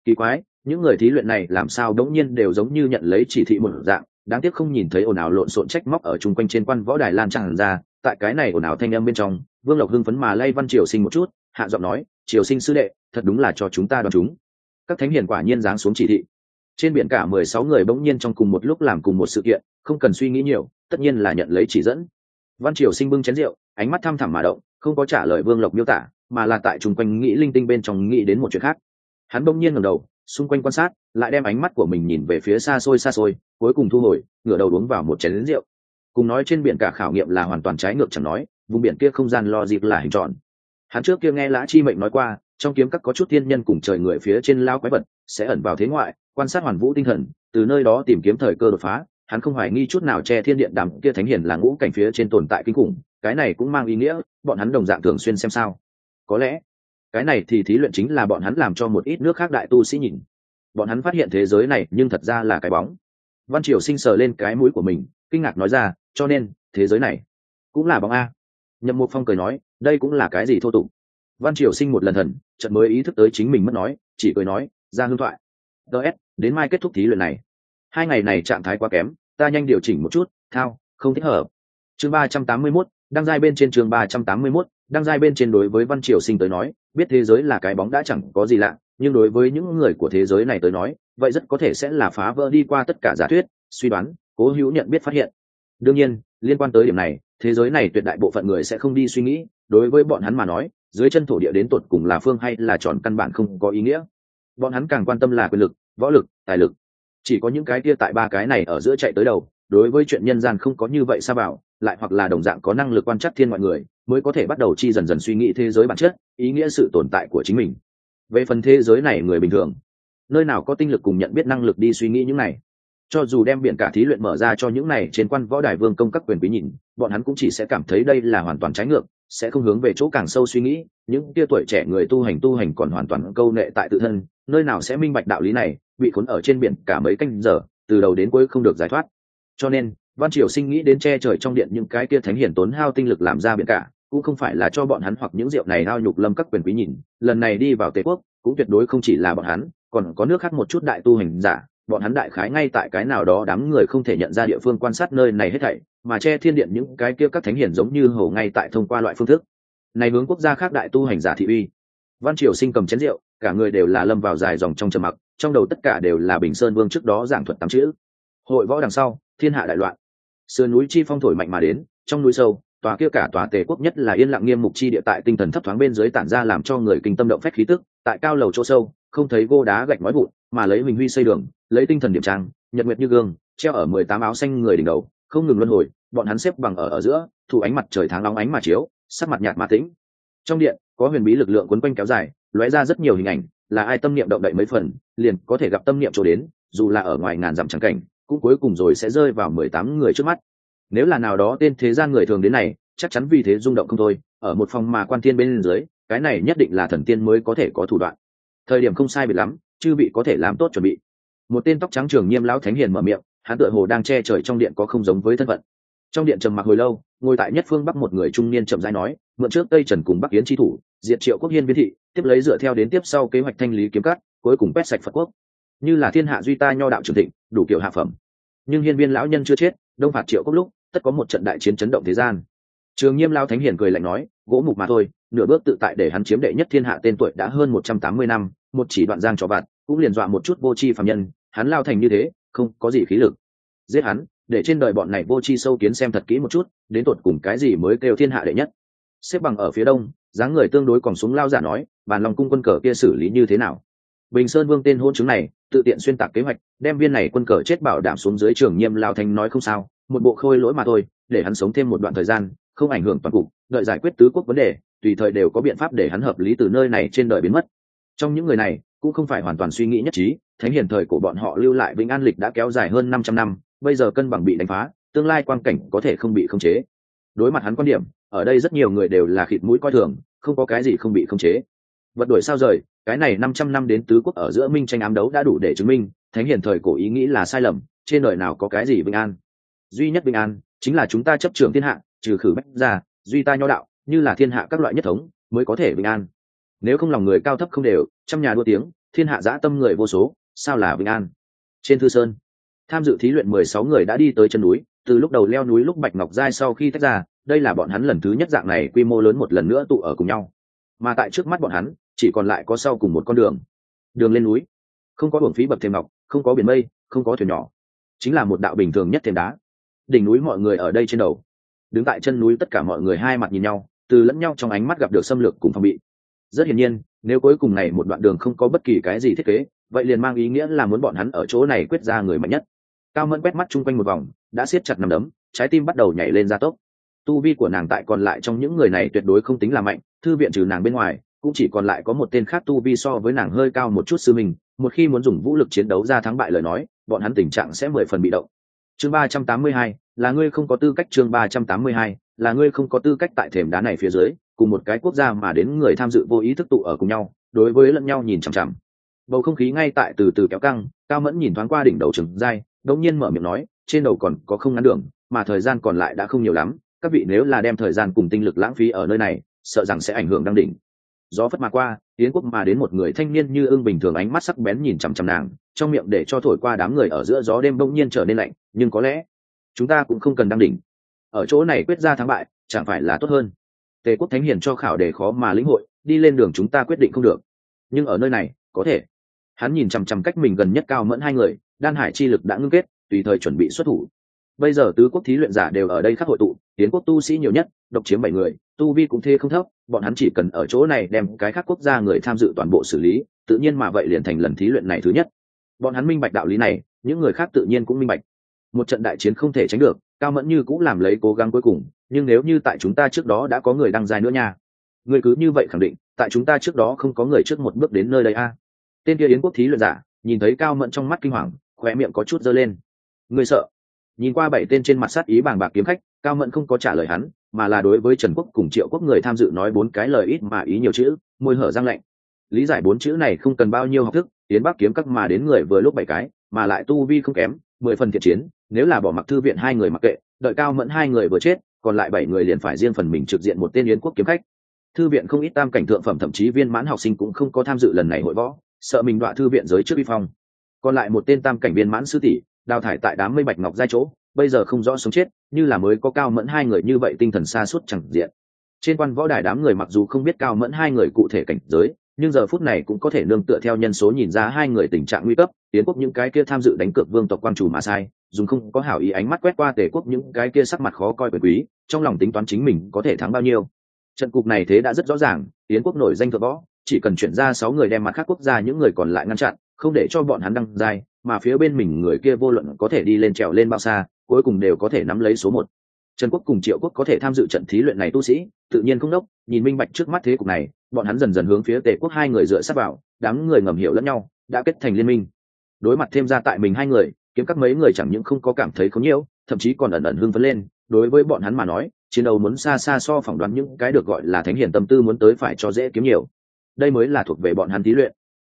Kỳ quái những người thí luyện này làm sao đống nhiên đều giống như nhận lấy chỉ thị một dạng, đáng tiếc không nhìn thấy ồn ào lộn xộn trách móc ở chung quanh trên quan võ đài lan tràn ra, tại cái này ồn ào thanh âm bên trong, vương lộc hưng phấn mà lay văn triều sinh một chút, hạ giọng nói, triều sinh sư đệ, thật đúng là cho chúng ta đoán chúng. Các thánh hiền quả nhiên giáng xuống chỉ thị. Trên biển cả mười sáu người bỗng nhiên trong cùng một lúc làm cùng một sự kiện, không cần suy nghĩ nhiều, tất nhiên là nhận lấy chỉ dẫn. Văn triều sinh bưng chén rượu, ánh mắt thăm thẳm mà động, không có trả lời vương lộc miêu tả, mà là tại chung quanh nghĩ linh tinh bên trong nghĩ đến một chuyện khác. Hắn bỗng nhiên ngẩng đầu xung quanh quan sát, lại đem ánh mắt của mình nhìn về phía xa xôi xa xôi, cuối cùng thu hồi, ngửa đầu uống vào một chén lính rượu. Cùng nói trên biển cả khảo nghiệm là hoàn toàn trái ngược chẳng nói, vùng biển kia không gian lo dịp là hình tròn. Hắn trước kia nghe lã chi mệnh nói qua, trong kiếm các có chút thiên nhân cùng trời người phía trên lao quái vật, sẽ ẩn vào thế ngoại, quan sát hoàn vũ tinh thần, từ nơi đó tìm kiếm thời cơ đột phá. Hắn không hoài nghi chút nào che thiên điện đàm kia thánh hiền là ngũ cảnh phía trên tồn tại kinh khủng, cái này cũng mang ý nghĩa, bọn hắn đồng dạng thường xuyên xem sao. Có lẽ cái này thì thí luyện chính là bọn hắn làm cho một ít nước khác đại tu sĩ nhìn. Bọn hắn phát hiện thế giới này nhưng thật ra là cái bóng. Văn triều sinh sờ lên cái mũi của mình, kinh ngạc nói ra, cho nên, thế giới này cũng là bóng a. Nhậm mục phong cười nói, đây cũng là cái gì thô tục? Văn triều sinh một lần thần, chợt mới ý thức tới chính mình mất nói, chỉ cười nói, ra hương thoại. Ts đến mai kết thúc thí luyện này. Hai ngày này trạng thái quá kém, ta nhanh điều chỉnh một chút, thao, không thích hợp. Chương ba trăm tám mươi mốt, đăng giai bên trên chương ba trăm tám mươi mốt đang giai bên trên đối với văn triều sinh tới nói, biết thế giới là cái bóng đã chẳng có gì lạ, nhưng đối với những người của thế giới này tới nói, vậy rất có thể sẽ là phá vỡ đi qua tất cả giả thuyết, suy đoán, cố hữu nhận biết phát hiện. Đương nhiên, liên quan tới điểm này, thế giới này tuyệt đại bộ phận người sẽ không đi suy nghĩ, đối với bọn hắn mà nói, dưới chân thổ địa đến tột cùng là phương hay là tròn căn bản không có ý nghĩa. Bọn hắn càng quan tâm là quyền lực, võ lực, tài lực. Chỉ có những cái kia tại ba cái này ở giữa chạy tới đầu, đối với chuyện nhân gian không có như vậy sao bảo, lại hoặc là đồng dạng có năng lực quan trắc thiên mọi người mới có thể bắt đầu chi dần dần suy nghĩ thế giới bản chất, ý nghĩa sự tồn tại của chính mình. Về phần thế giới này người bình thường, nơi nào có tinh lực cùng nhận biết năng lực đi suy nghĩ những này? Cho dù đem biển cả thí luyện mở ra cho những này trên quan võ đài vương công các quyền quý nhìn, bọn hắn cũng chỉ sẽ cảm thấy đây là hoàn toàn trái ngược, sẽ không hướng về chỗ càng sâu suy nghĩ. Những tia tuổi trẻ người tu hành tu hành còn hoàn toàn câu nệ tại tự thân, nơi nào sẽ minh bạch đạo lý này, bị khốn ở trên biển cả mấy canh giờ, từ đầu đến cuối không được giải thoát. Cho nên, văn triều sinh nghĩ đến che trời trong điện những cái kia thánh hiển tốn hao tinh lực làm ra biển cả cũng không phải là cho bọn hắn hoặc những rượu này hao nhục lâm các quyền quý nhìn. Lần này đi vào tề quốc, cũng tuyệt đối không chỉ là bọn hắn, còn có nước khác một chút đại tu hành giả. Bọn hắn đại khái ngay tại cái nào đó đám người không thể nhận ra địa phương quan sát nơi này hết thảy, mà che thiên điện những cái kia các thánh hiển giống như hầu ngay tại thông qua loại phương thức. Này hướng quốc gia khác đại tu hành giả thị uy. Văn triều sinh cầm chén rượu, cả người đều là lâm vào dài dòng trong trầm mặc, trong đầu tất cả đều là bình sơn vương trước đó giảng thuật tám chữ. Hội võ đằng sau, thiên hạ đại loạn. Sườn núi chi phong thổi mạnh mà đến, trong núi sâu tòa kia cả tòa tề quốc nhất là yên lặng nghiêm mục chi địa tại tinh thần thấp thoáng bên dưới tản ra làm cho người kinh tâm động phách khí tức, tại cao lầu chỗ sâu, không thấy gô đá gạch nói vụn, mà lấy mình huy xây đường, lấy tinh thần điểm trang, nhật nguyệt như gương, treo ở mười tám áo xanh người đỉnh đầu, không ngừng luân hồi, bọn hắn xếp bằng ở ở giữa, thủ ánh mặt trời tháng long ánh mà chiếu, sắc mặt nhạt mà tĩnh. Trong điện, có huyền bí lực lượng quấn quanh kéo dài, lóe ra rất nhiều hình ảnh, là ai tâm niệm động đậy mấy phần, liền có thể gặp tâm niệm chỗ đến, dù là ở ngoài ngàn dặm trắng cảnh, cũng cuối cùng rồi sẽ rơi vào mười tám người trước mắt nếu là nào đó tên thế gian người thường đến này, chắc chắn vì thế rung động không thôi. Ở một phòng mà quan thiên bên dưới, cái này nhất định là thần tiên mới có thể có thủ đoạn. Thời điểm không sai biệt lắm, chư vị có thể làm tốt chuẩn bị. Một tên tóc trắng trường nghiêm lão thánh hiền mở miệng, hắn tựa hồ đang che trời trong điện có không giống với thân phận. Trong điện trầm mặc hồi lâu, ngồi tại nhất phương bắc một người trung niên chậm rãi nói, mượn trước tây trần cùng bắc yến tri thủ, diệt triệu quốc hiên biến thị, tiếp lấy dựa theo đến tiếp sau kế hoạch thanh lý kiếm cắt cuối cùng quét sạch phật quốc. Như là thiên hạ duy ta nho đạo trường thịnh, đủ kiểu hạ phẩm. Nhưng hiên viên lão nhân chưa chết, đông phạt triệu quốc lúc tất có một trận đại chiến chấn động thế gian. Trường nghiêm lao thánh hiền cười lạnh nói, gỗ mục mà thôi, nửa bước tự tại để hắn chiếm đệ nhất thiên hạ tên tuổi đã hơn một trăm tám mươi năm, một chỉ đoạn giang trò vặt, cũng liền dọa một chút vô tri phạm nhân, hắn lao thành như thế, không có gì khí lực. Giết hắn, để trên đời bọn này vô tri sâu kiến xem thật kỹ một chút, đến tột cùng cái gì mới kêu thiên hạ đệ nhất? Xếp bằng ở phía đông, dáng người tương đối còn xuống lao giả nói, bàn lòng cung quân cờ kia xử lý như thế nào? Bình sơn vương tên hôn chứng này, tự tiện xuyên tạc kế hoạch, đem viên này quân cờ chết bảo đảm xuống dưới trường nghiêm lao thánh nói không sao một bộ khôi lỗi mà thôi, để hắn sống thêm một đoạn thời gian, không ảnh hưởng toàn cục, đợi giải quyết tứ quốc vấn đề, tùy thời đều có biện pháp để hắn hợp lý từ nơi này trên đời biến mất. Trong những người này, cũng không phải hoàn toàn suy nghĩ nhất trí, thánh hiền thời của bọn họ lưu lại vĩnh an lịch đã kéo dài hơn năm trăm năm, bây giờ cân bằng bị đánh phá, tương lai quan cảnh có thể không bị khống chế. Đối mặt hắn quan điểm, ở đây rất nhiều người đều là khịt mũi coi thường, không có cái gì không bị khống chế. Vật đuổi sao rời, cái này năm trăm năm đến tứ quốc ở giữa minh tranh ám đấu đã đủ để chứng minh, thánh hiền thời cổ ý nghĩ là sai lầm, trên đời nào có cái gì bình an duy nhất bình an chính là chúng ta chấp trường thiên hạ, trừ khử bách ra duy ta nho đạo, như là thiên hạ các loại nhất thống mới có thể bình an. Nếu không lòng người cao thấp không đều, trăm nhà đua tiếng, thiên hạ dã tâm người vô số, sao là bình an? Trên thư sơn, tham dự thí luyện mười sáu người đã đi tới chân núi, từ lúc đầu leo núi lúc bạch ngọc giai sau khi tách ra, đây là bọn hắn lần thứ nhất dạng này quy mô lớn một lần nữa tụ ở cùng nhau. Mà tại trước mắt bọn hắn, chỉ còn lại có sau cùng một con đường. Đường lên núi. Không có hưởng phí bậc thềm ngọc, không có biển mây, không có thuyền nhỏ. Chính là một đạo bình thường nhất thềm đá đỉnh núi mọi người ở đây trên đầu. Đứng tại chân núi tất cả mọi người hai mặt nhìn nhau, từ lẫn nhau trong ánh mắt gặp được xâm lược cùng phòng bị. Rất hiển nhiên, nếu cuối cùng này một đoạn đường không có bất kỳ cái gì thiết kế, vậy liền mang ý nghĩa là muốn bọn hắn ở chỗ này quyết ra người mạnh nhất. Cao mẫn quét mắt chung quanh một vòng, đã siết chặt nằm đấm, trái tim bắt đầu nhảy lên gia tốc. Tu vi của nàng tại còn lại trong những người này tuyệt đối không tính là mạnh, thư viện trừ nàng bên ngoài, cũng chỉ còn lại có một tên khác tu vi so với nàng hơi cao một chút sư mình một khi muốn dùng vũ lực chiến đấu ra thắng bại lời nói, bọn hắn tình trạng sẽ mười phần bị động chương ba trăm tám mươi hai, là ngươi không có tư cách chương ba trăm tám mươi hai, là ngươi không có tư cách tại thềm đá này phía dưới, cùng một cái quốc gia mà đến người tham dự vô ý thức tụ ở cùng nhau, đối với lẫn nhau nhìn chằm chằm. Bầu không khí ngay tại từ từ kéo căng, cao mẫn nhìn thoáng qua đỉnh đầu trừng dai đống nhiên mở miệng nói, trên đầu còn có không ngắn đường, mà thời gian còn lại đã không nhiều lắm, các vị nếu là đem thời gian cùng tinh lực lãng phí ở nơi này, sợ rằng sẽ ảnh hưởng đăng đỉnh gió phất mà qua tiến quốc mà đến một người thanh niên như ưng bình thường ánh mắt sắc bén nhìn chằm chằm nàng, trong miệng để cho thổi qua đám người ở giữa gió đêm bỗng nhiên trở nên lạnh, nhưng có lẽ chúng ta cũng không cần đăng đỉnh. Ở chỗ này quyết ra thắng bại, chẳng phải là tốt hơn. Tề quốc thánh hiền cho khảo đề khó mà lĩnh hội, đi lên đường chúng ta quyết định không được. Nhưng ở nơi này, có thể. Hắn nhìn chằm chằm cách mình gần nhất cao mẫn hai người, đan hải chi lực đã ngưng kết, tùy thời chuẩn bị xuất thủ. Bây giờ tứ quốc thí luyện giả đều ở đây khắc hội tụ tiến quốc tu sĩ nhiều nhất, độc chiếm bảy người tu vi cũng thê không thấp, bọn hắn chỉ cần ở chỗ này đem cái khác quốc gia người tham dự toàn bộ xử lý, tự nhiên mà vậy liền thành lần thí luyện này thứ nhất. Bọn hắn minh bạch đạo lý này, những người khác tự nhiên cũng minh bạch. Một trận đại chiến không thể tránh được, cao mẫn như cũng làm lấy cố gắng cuối cùng, nhưng nếu như tại chúng ta trước đó đã có người đăng dài nữa nha, người cứ như vậy khẳng định, tại chúng ta trước đó không có người trước một bước đến nơi đây a. Tên kia yến quốc thí luyện giả, nhìn thấy cao mẫn trong mắt kinh hoàng, khóe miệng có chút dơ lên. Người sợ. Nhìn qua bảy tên trên mặt sát ý bàng bạc kiếm khách, cao mẫn không có trả lời hắn mà là đối với trần quốc cùng triệu quốc người tham dự nói bốn cái lời ít mà ý nhiều chữ, môi hở răng lạnh. Lý giải bốn chữ này không cần bao nhiêu học thức tiến bắc kiếm các mà đến người vừa lúc bảy cái, mà lại tu vi không kém, mười phần thiện chiến, nếu là bỏ mặc thư viện hai người mặc kệ, đợi cao mẫn hai người vừa chết, còn lại bảy người liền phải riêng phần mình trực diện một tên yến quốc kiếm khách. Thư viện không ít tam cảnh thượng phẩm thậm chí viên mãn học sinh cũng không có tham dự lần này hội võ, sợ mình đọa thư viện giới trước vi phong. Còn lại một tên tam cảnh viên mãn sư tỷ, đào thải tại đám mây bạch ngọc giai chỗ bây giờ không rõ sống chết, như là mới có cao mẫn hai người như vậy tinh thần xa suốt chẳng diện. Trên quan võ đài đám người mặc dù không biết cao mẫn hai người cụ thể cảnh giới, nhưng giờ phút này cũng có thể nương tựa theo nhân số nhìn ra hai người tình trạng nguy cấp, tiến quốc những cái kia tham dự đánh cược vương tộc quan chủ mà sai dùng không có hảo ý ánh mắt quét qua tề quốc những cái kia sắc mặt khó coi quyền quý, trong lòng tính toán chính mình có thể thắng bao nhiêu. Trận cục này thế đã rất rõ ràng, tiến quốc nổi danh thượng võ, chỉ cần chuyển ra sáu người đem mặt khác quốc gia những người còn lại ngăn chặn, không để cho bọn hắn đăng giai, mà phía bên mình người kia vô luận có thể đi lên trèo lên bao xa cuối cùng đều có thể nắm lấy số một. Trần quốc cùng triệu quốc có thể tham dự trận thí luyện này tu sĩ, tự nhiên không đốc, nhìn minh bạch trước mắt thế cục này, bọn hắn dần dần hướng phía tề quốc hai người dựa sát vào, đám người ngầm hiểu lẫn nhau, đã kết thành liên minh. Đối mặt thêm ra tại mình hai người, kiếm các mấy người chẳng những không có cảm thấy khó nhiễu, thậm chí còn ẩn ẩn hưng phấn lên. Đối với bọn hắn mà nói, chiến đấu muốn xa xa so phỏng đoán những cái được gọi là thánh hiền tâm tư muốn tới phải cho dễ kiếm nhiều. Đây mới là thuộc về bọn hắn thí luyện.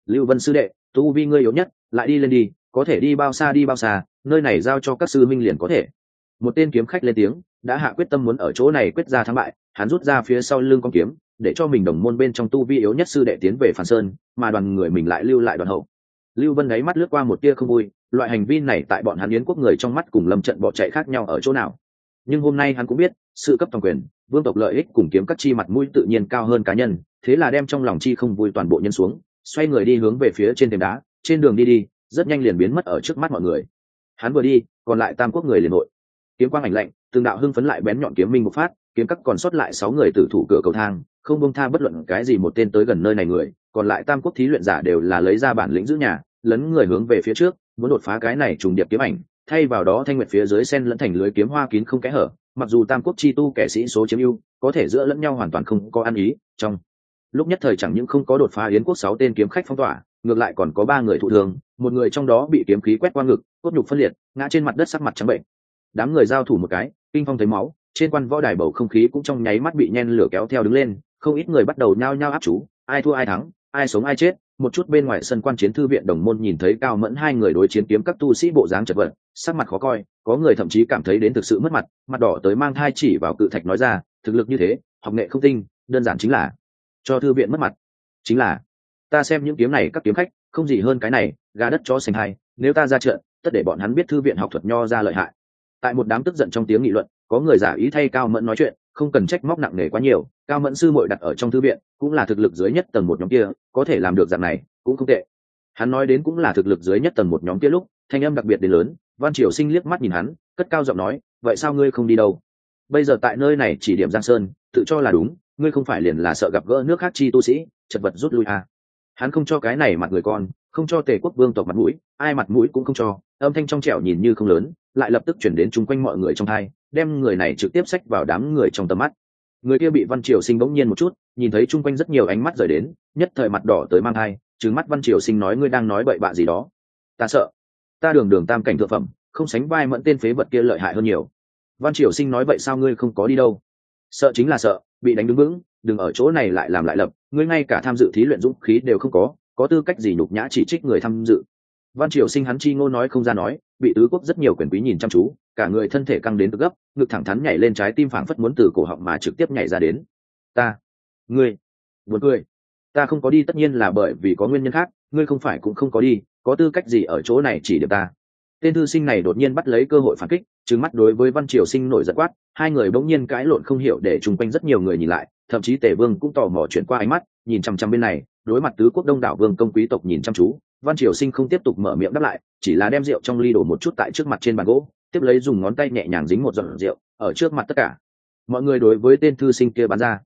Lưu vân sư đệ, tu vi ngươi yếu nhất, lại đi lên đi, có thể đi bao xa đi bao xa nơi này giao cho các sư minh liền có thể. Một tên kiếm khách lên tiếng, đã hạ quyết tâm muốn ở chỗ này quyết ra thắng bại, hắn rút ra phía sau lưng con kiếm, để cho mình đồng môn bên trong tu vi yếu nhất sư đệ tiến về phản sơn, mà đoàn người mình lại lưu lại đoàn hậu. Lưu vân đáy mắt lướt qua một tia không vui, loại hành vi này tại bọn hắn yến quốc người trong mắt cùng lâm trận bỏ chạy khác nhau ở chỗ nào. Nhưng hôm nay hắn cũng biết, sự cấp toàn quyền, vương tộc lợi ích cùng kiếm các chi mặt mũi tự nhiên cao hơn cá nhân, thế là đem trong lòng chi không vui toàn bộ nhân xuống, xoay người đi hướng về phía trên thềm đá, trên đường đi đi, rất nhanh liền biến mất ở trước mắt mọi người hắn vừa đi, còn lại tam quốc người liền hội kiếm quang ảnh lạnh, từng đạo hưng phấn lại bén nhọn kiếm minh một phát, kiếm các còn sót lại sáu người tử thủ cửa cầu thang, không bông tha bất luận cái gì một tên tới gần nơi này người, còn lại tam quốc thí luyện giả đều là lấy ra bản lĩnh giữ nhà, lấn người hướng về phía trước, muốn đột phá cái này trùng điệp kiếm ảnh, thay vào đó thanh nguyệt phía dưới sen lẫn thành lưới kiếm hoa kín không kẽ hở, mặc dù tam quốc chi tu kẻ sĩ số chiếm ưu, có thể giữa lẫn nhau hoàn toàn không có ăn ý, trong lúc nhất thời chẳng những không có đột phá yến quốc sáu tên kiếm khách phong tỏa, ngược lại còn có ba người thụ thương, một người trong đó bị kiếm khí quét qua ngực cốt nhục phân liệt, ngã trên mặt đất sắc mặt trắng bệnh. Đám người giao thủ một cái, kinh phong thấy máu, trên quan võ đài bầu không khí cũng trong nháy mắt bị nhen lửa kéo theo đứng lên, không ít người bắt đầu nhao nhao áp chú, ai thua ai thắng, ai sống ai chết. Một chút bên ngoài sân quan chiến thư viện đồng môn nhìn thấy cao mẫn hai người đối chiến kiếm các tu sĩ bộ dáng chật vật, sắc mặt khó coi, có người thậm chí cảm thấy đến thực sự mất mặt mặt đỏ tới mang thai chỉ vào cự thạch nói ra, thực lực như thế, học nghệ không tinh, đơn giản chính là cho thư viện mất mặt. Chính là, ta xem những kiếm này các kiếm khách, không gì hơn cái này, gà đất chó sành hai, nếu ta ra trận tất để bọn hắn biết thư viện học thuật nho ra lợi hại. Tại một đám tức giận trong tiếng nghị luận, có người giả ý thay cao mẫn nói chuyện, không cần trách móc nặng nề quá nhiều, cao mẫn sư muội đặt ở trong thư viện, cũng là thực lực dưới nhất tầng một nhóm kia, có thể làm được dạng này, cũng không tệ. Hắn nói đến cũng là thực lực dưới nhất tầng một nhóm kia lúc, thanh âm đặc biệt đến lớn, văn triều sinh liếc mắt nhìn hắn, cất cao giọng nói, vậy sao ngươi không đi đâu? Bây giờ tại nơi này chỉ điểm giang sơn, tự cho là đúng, ngươi không phải liền là sợ gặp gỡ nước khác chi tu sĩ, chật vật rút lui à hắn không cho cái này mặt người con, không cho tề quốc vương tộc mặt mũi, ai mặt mũi cũng không cho. Âm thanh trong trẻo nhìn như không lớn, lại lập tức chuyển đến chung quanh mọi người trong thai, đem người này trực tiếp xách vào đám người trong tầm mắt. Người kia bị văn triều sinh bỗng nhiên một chút, nhìn thấy chung quanh rất nhiều ánh mắt rời đến, nhất thời mặt đỏ tới mang thai trứng mắt văn triều sinh nói ngươi đang nói bậy bạ gì đó. Ta sợ. Ta đường đường tam cảnh thượng phẩm, không sánh vai mẫn tên phế vật kia lợi hại hơn nhiều. Văn triều sinh nói vậy sao ngươi không có đi đâu? Sợ chính là sợ, bị đánh đứng vững đừng ở chỗ này lại làm lại lập, ngươi ngay cả tham dự thí luyện dũng khí đều không có có tư cách gì nhục nhã chỉ trích người tham dự. Văn triều sinh hắn chi ngô nói không ra nói, bị tứ quốc rất nhiều quyền quý nhìn chăm chú, cả người thân thể căng đến tức gấp, ngực thẳng thắn nhảy lên trái tim phảng phất muốn từ cổ họng mà trực tiếp nhảy ra đến. Ta, ngươi, buồn cười. Ta không có đi tất nhiên là bởi vì có nguyên nhân khác, ngươi không phải cũng không có đi, có tư cách gì ở chỗ này chỉ được ta? Tên thư sinh này đột nhiên bắt lấy cơ hội phản kích, trừng mắt đối với văn triều sinh nổi giận quát, hai người bỗng nhiên cãi lộn không hiểu để chung quanh rất nhiều người nhìn lại, thậm chí tề vương cũng tò mò chuyển qua ánh mắt, nhìn chăm chăm bên này, đối mặt tứ quốc đông đảo vương công quý tộc nhìn chăm chú, văn triều sinh không tiếp tục mở miệng đáp lại, chỉ là đem rượu trong ly đổ một chút tại trước mặt trên bàn gỗ, tiếp lấy dùng ngón tay nhẹ nhàng dính một giọt rượu, ở trước mặt tất cả. Mọi người đối với tên thư sinh kia bắn ra.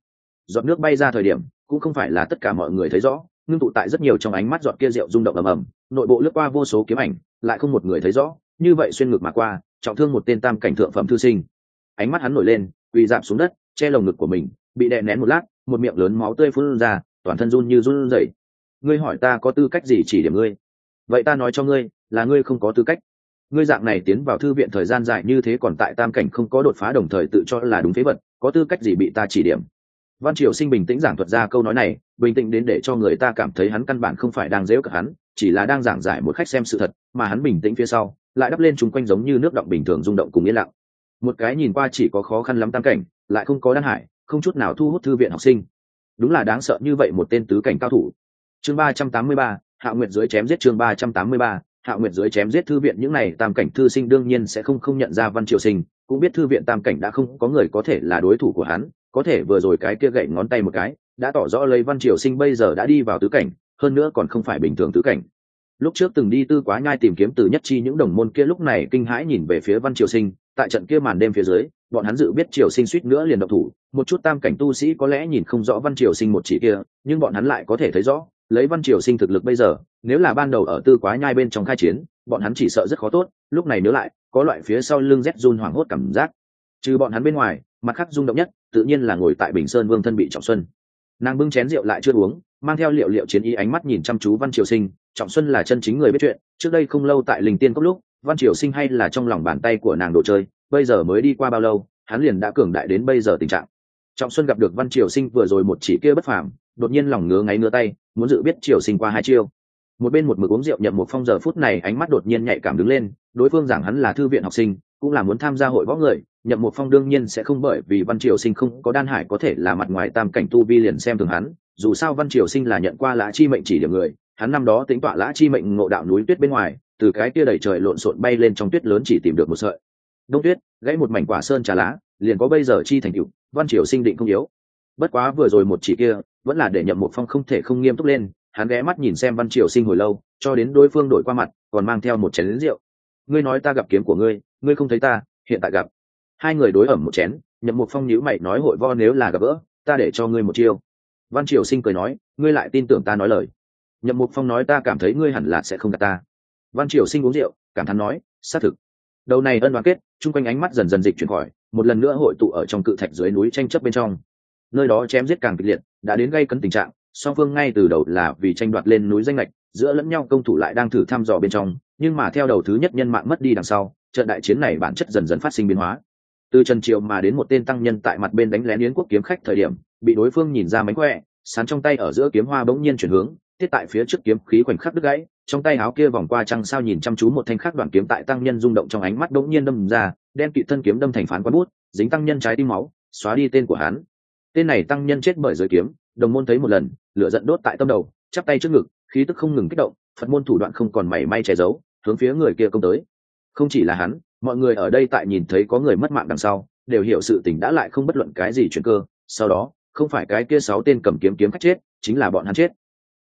Giọt nước bay ra thời điểm, cũng không phải là tất cả mọi người thấy rõ, ngưng tụ tại rất nhiều trong ánh mắt giọt kia rượu rung động ầm ầm, nội bộ lướt qua vô số kiếm ảnh lại không một người thấy rõ, như vậy xuyên ngực mà qua, trọng thương một tên tam cảnh thượng phẩm thư sinh. Ánh mắt hắn nổi lên, quỳ dạp xuống đất, che lồng ngực của mình, bị đè nén một lát, một miệng lớn máu tươi phun ra, toàn thân run như run rẩy. Ngươi hỏi ta có tư cách gì chỉ điểm ngươi? Vậy ta nói cho ngươi, là ngươi không có tư cách. Ngươi dạng này tiến vào thư viện thời gian dài như thế còn tại tam cảnh không có đột phá đồng thời tự cho là đúng phế vật, có tư cách gì bị ta chỉ điểm? Văn triều sinh bình tĩnh giảng thuật ra câu nói này, bình tĩnh đến để cho người ta cảm thấy hắn căn bản không phải đang dễu cả hắn chỉ là đang giảng giải một khách xem sự thật, mà hắn bình tĩnh phía sau, lại đắp lên chúng quanh giống như nước động bình thường rung động cùng yên lặng. Một cái nhìn qua chỉ có khó khăn lắm tam cảnh, lại không có đan hải, không chút nào thu hút thư viện học sinh. Đúng là đáng sợ như vậy một tên tứ cảnh cao thủ. Chương ba trăm tám mươi ba, hạ nguyệt dưới chém giết chương ba trăm tám mươi ba, hạ nguyệt dưới chém giết thư viện những này tam cảnh thư sinh đương nhiên sẽ không không nhận ra văn triều sinh, cũng biết thư viện tam cảnh đã không có người có thể là đối thủ của hắn, có thể vừa rồi cái kia gậy ngón tay một cái, đã tỏ rõ lấy văn triều sinh bây giờ đã đi vào tứ cảnh hơn nữa còn không phải bình thường tứ cảnh. Lúc trước từng đi tư quá nhai tìm kiếm từ nhất chi những đồng môn kia lúc này kinh hãi nhìn về phía văn triều sinh, tại trận kia màn đêm phía dưới, bọn hắn dự biết triều sinh suýt nữa liền độc thủ, một chút tam cảnh tu sĩ có lẽ nhìn không rõ văn triều sinh một chỉ kia, nhưng bọn hắn lại có thể thấy rõ, lấy văn triều sinh thực lực bây giờ, nếu là ban đầu ở tư quá nhai bên trong khai chiến, bọn hắn chỉ sợ rất khó tốt, lúc này nhớ lại, có loại phía sau lưng rét run hoảng hốt cảm giác. Trừ bọn hắn bên ngoài, mặt khác rung động nhất, tự nhiên là ngồi tại bình sơn vương thân bị trọng xuân. Nàng bưng chén rượu lại chưa uống mang theo liệu liệu chiến ý ánh mắt nhìn chăm chú văn triều sinh, trọng xuân là chân chính người biết chuyện, trước đây không lâu tại linh tiên cốc lúc, văn triều sinh hay là trong lòng bàn tay của nàng đồ chơi, bây giờ mới đi qua bao lâu, hắn liền đã cường đại đến bây giờ tình trạng. Trọng xuân gặp được văn triều sinh vừa rồi một chỉ kia bất phàm, đột nhiên lòng ngứa ngáy ngứa tay, muốn dự biết triều sinh qua hai chiêu. Một bên một mực uống rượu nhậm một phong giờ phút này ánh mắt đột nhiên nhạy cảm đứng lên, đối phương giảng hắn là thư viện học sinh, cũng là muốn tham gia hội võ người, nhậm một phong đương nhiên sẽ không bởi vì văn triều sinh không có đan hải có thể là mặt ngoài tam cảnh tu vi liền xem thường hắn dù sao văn triều sinh là nhận qua lã chi mệnh chỉ điểm người, hắn năm đó tính tọa lã chi mệnh ngộ đạo núi tuyết bên ngoài, từ cái kia đầy trời lộn xộn bay lên trong tuyết lớn chỉ tìm được một sợi. Đông tuyết, gãy một mảnh quả sơn trà lá, liền có bây giờ chi thành cựu văn triều sinh định không yếu. Bất quá vừa rồi một chỉ kia, vẫn là để nhậm một phong không thể không nghiêm túc lên, hắn ghé mắt nhìn xem văn triều sinh hồi lâu, cho đến đối phương đổi qua mặt, còn mang theo một chén lính rượu. Ngươi nói ta gặp kiếm của ngươi ngươi không thấy ta, hiện tại gặp. Hai người đối ẩm một chén, nhậm một phong nhữ mày nói hội vo nếu là gặp gỡ, ta để cho ngươi một chiêu văn triều sinh cười nói, ngươi lại tin tưởng ta nói lời. Nhậm mục phong nói ta cảm thấy ngươi hẳn là sẽ không gặp ta. Văn triều sinh uống rượu, cảm thán nói, xác thực. Đầu này ân đoàn kết, chung quanh ánh mắt dần dần dịch chuyển khỏi, một lần nữa hội tụ ở trong cự thạch dưới núi tranh chấp bên trong. Nơi đó chém giết càng kịch liệt, đã đến gây cấn tình trạng, song phương ngay từ đầu là vì tranh đoạt lên núi danh lệch giữa lẫn nhau công thủ lại đang thử thăm dò bên trong, nhưng mà theo đầu thứ nhất nhân mạng mất đi đằng sau, trận đại chiến này bản chất dần dần phát sinh biến hóa. Từ trần triều mà đến một tên tăng nhân tại mặt bên đánh lén yến quốc kiếm khách thời điểm bị đối phương nhìn ra mánh khỏe, sán trong tay ở giữa kiếm hoa bỗng nhiên chuyển hướng tiết tại phía trước kiếm khí khoảnh khắc đứt gãy, trong tay áo kia vòng qua trăng sao nhìn chăm chú một thanh khắc đoạn kiếm tại tăng nhân rung động trong ánh mắt bỗng nhiên đâm ra, đem kỵ thân kiếm đâm thành phán quán bút, dính tăng nhân trái tim máu, xóa đi tên của hắn. Tên này tăng nhân chết bởi giới kiếm, đồng môn thấy một lần, lửa giận đốt tại tâm đầu, chắp tay trước ngực, khí tức không ngừng kích động, phật môn thủ đoạn không còn mảy may che giấu, hướng phía người kia công tới. Không chỉ là hắn, mọi người ở đây tại nhìn thấy có người mất mạng đằng sau, đều hiểu sự tình đã lại không bất luận cái gì chuyện cơ, sau đó không phải cái kia sáu tên cầm kiếm kiếm khách chết, chính là bọn hắn chết.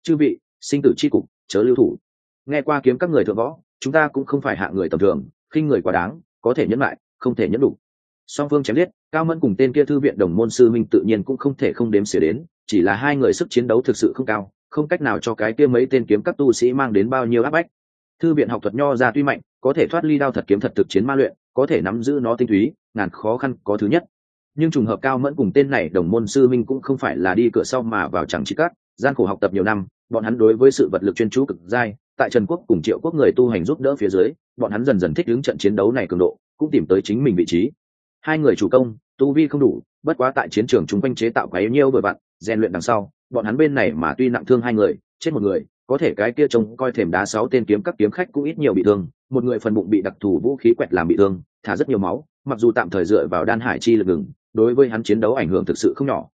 Chư vị, sinh tử c h i cục, chớ lưu thủ. Nghe qua kiếm các người thượng võ, chúng ta cũng không phải hạ người tầm thường, khinh người quá đáng, có thể nhẫn lại, không thể nhẫn đủ. Song phương chém giết, cao mẫn cùng tên kia thư viện đồng môn sư minh tự nhiên cũng không thể không đếm xỉa đến, chỉ là hai người sức chiến đấu thực sự không cao, không cách nào cho cái kia mấy tên kiếm các tu sĩ mang đến bao nhiêu áp bách. Thư viện học thuật nho ra tuy mạnh, có thể thoát ly đao thật kiếm thật thực chiến ma luyện, có thể nắm giữ nó tinh túy, ngàn khó khăn có thứ nhất nhưng trùng hợp cao mẫn cùng tên này đồng môn sư minh cũng không phải là đi cửa sau mà vào chẳng chỉ cắt gian khổ học tập nhiều năm, bọn hắn đối với sự vật lực chuyên chú cực dai, tại trần quốc cùng triệu quốc người tu hành giúp đỡ phía dưới, bọn hắn dần dần thích ứng trận chiến đấu này cường độ, cũng tìm tới chính mình vị trí. Hai người chủ công, tu vi không đủ, bất quá tại chiến trường chúng quanh chế tạo cái nhiêu bởi bạn rèn luyện đằng sau, bọn hắn bên này mà tuy nặng thương hai người, chết một người, có thể cái kia trông coi thềm đá sáu tên kiếm các kiếm khách cũng ít nhiều bị thương, một người phần bụng bị đặc thù vũ khí quẹt làm bị thương, thả rất nhiều máu, mặc dù tạm thời dựa vào đan hải chi lực ngừng đối với hắn chiến đấu ảnh hưởng thực sự không nhỏ.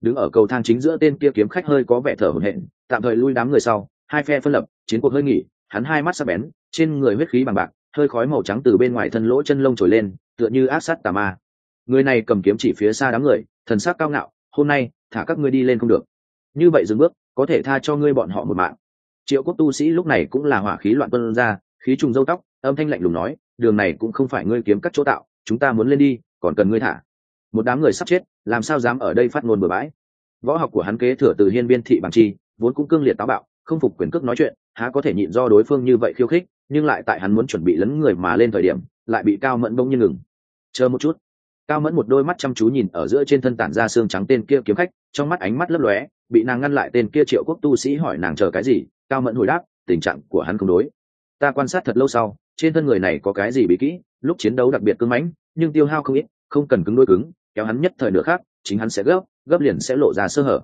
Đứng ở cầu thang chính giữa tên kia kiếm khách hơi có vẻ thở hổn hển, tạm thời lui đám người sau, hai phe phân lập, chiến cuộc hơi nghỉ, hắn hai mắt sắc bén, trên người huyết khí bằng bạc, hơi khói màu trắng từ bên ngoài thân lỗ chân lông trồi lên, tựa như áp sát tà ma. Người này cầm kiếm chỉ phía xa đám người, thần sắc cao ngạo, hôm nay, thả các ngươi đi lên không được. Như vậy dừng bước, có thể tha cho ngươi bọn họ một mạng. Triệu quốc tu sĩ lúc này cũng là hỏa khí loạn tuân ra, khí trùng dâu tóc, âm thanh lạnh lùng nói, đường này cũng không phải ngươi kiếm cắt chỗ tạo, chúng ta muốn lên đi, còn cần ngươi thả một đám người sắp chết, làm sao dám ở đây phát ngôn bừa bãi? Võ học của hắn kế thừa từ hiên biên thị bằng chi, vốn cũng cương liệt táo bạo, không phục quyền cước nói chuyện, há có thể nhịn do đối phương như vậy khiêu khích, nhưng lại tại hắn muốn chuẩn bị lấn người mà lên thời điểm, lại bị cao mẫn bỗng nhiên ngừng. Chờ một chút. Cao mẫn một đôi mắt chăm chú nhìn ở giữa trên thân tản ra xương trắng tên kia kiếm khách, trong mắt ánh mắt lấp lóe, bị nàng ngăn lại tên kia triệu quốc tu sĩ hỏi nàng chờ cái gì, cao mẫn hồi đáp, tình trạng của hắn không đối. Ta quan sát thật lâu sau, trên thân người này có cái gì bị kỹ, lúc chiến đấu đặc biệt cứng mãnh, nhưng tiêu hao không ít, không cần cứng đôi cứng kéo hắn nhất thời nửa khác, chính hắn sẽ gấp gấp liền sẽ lộ ra sơ hở.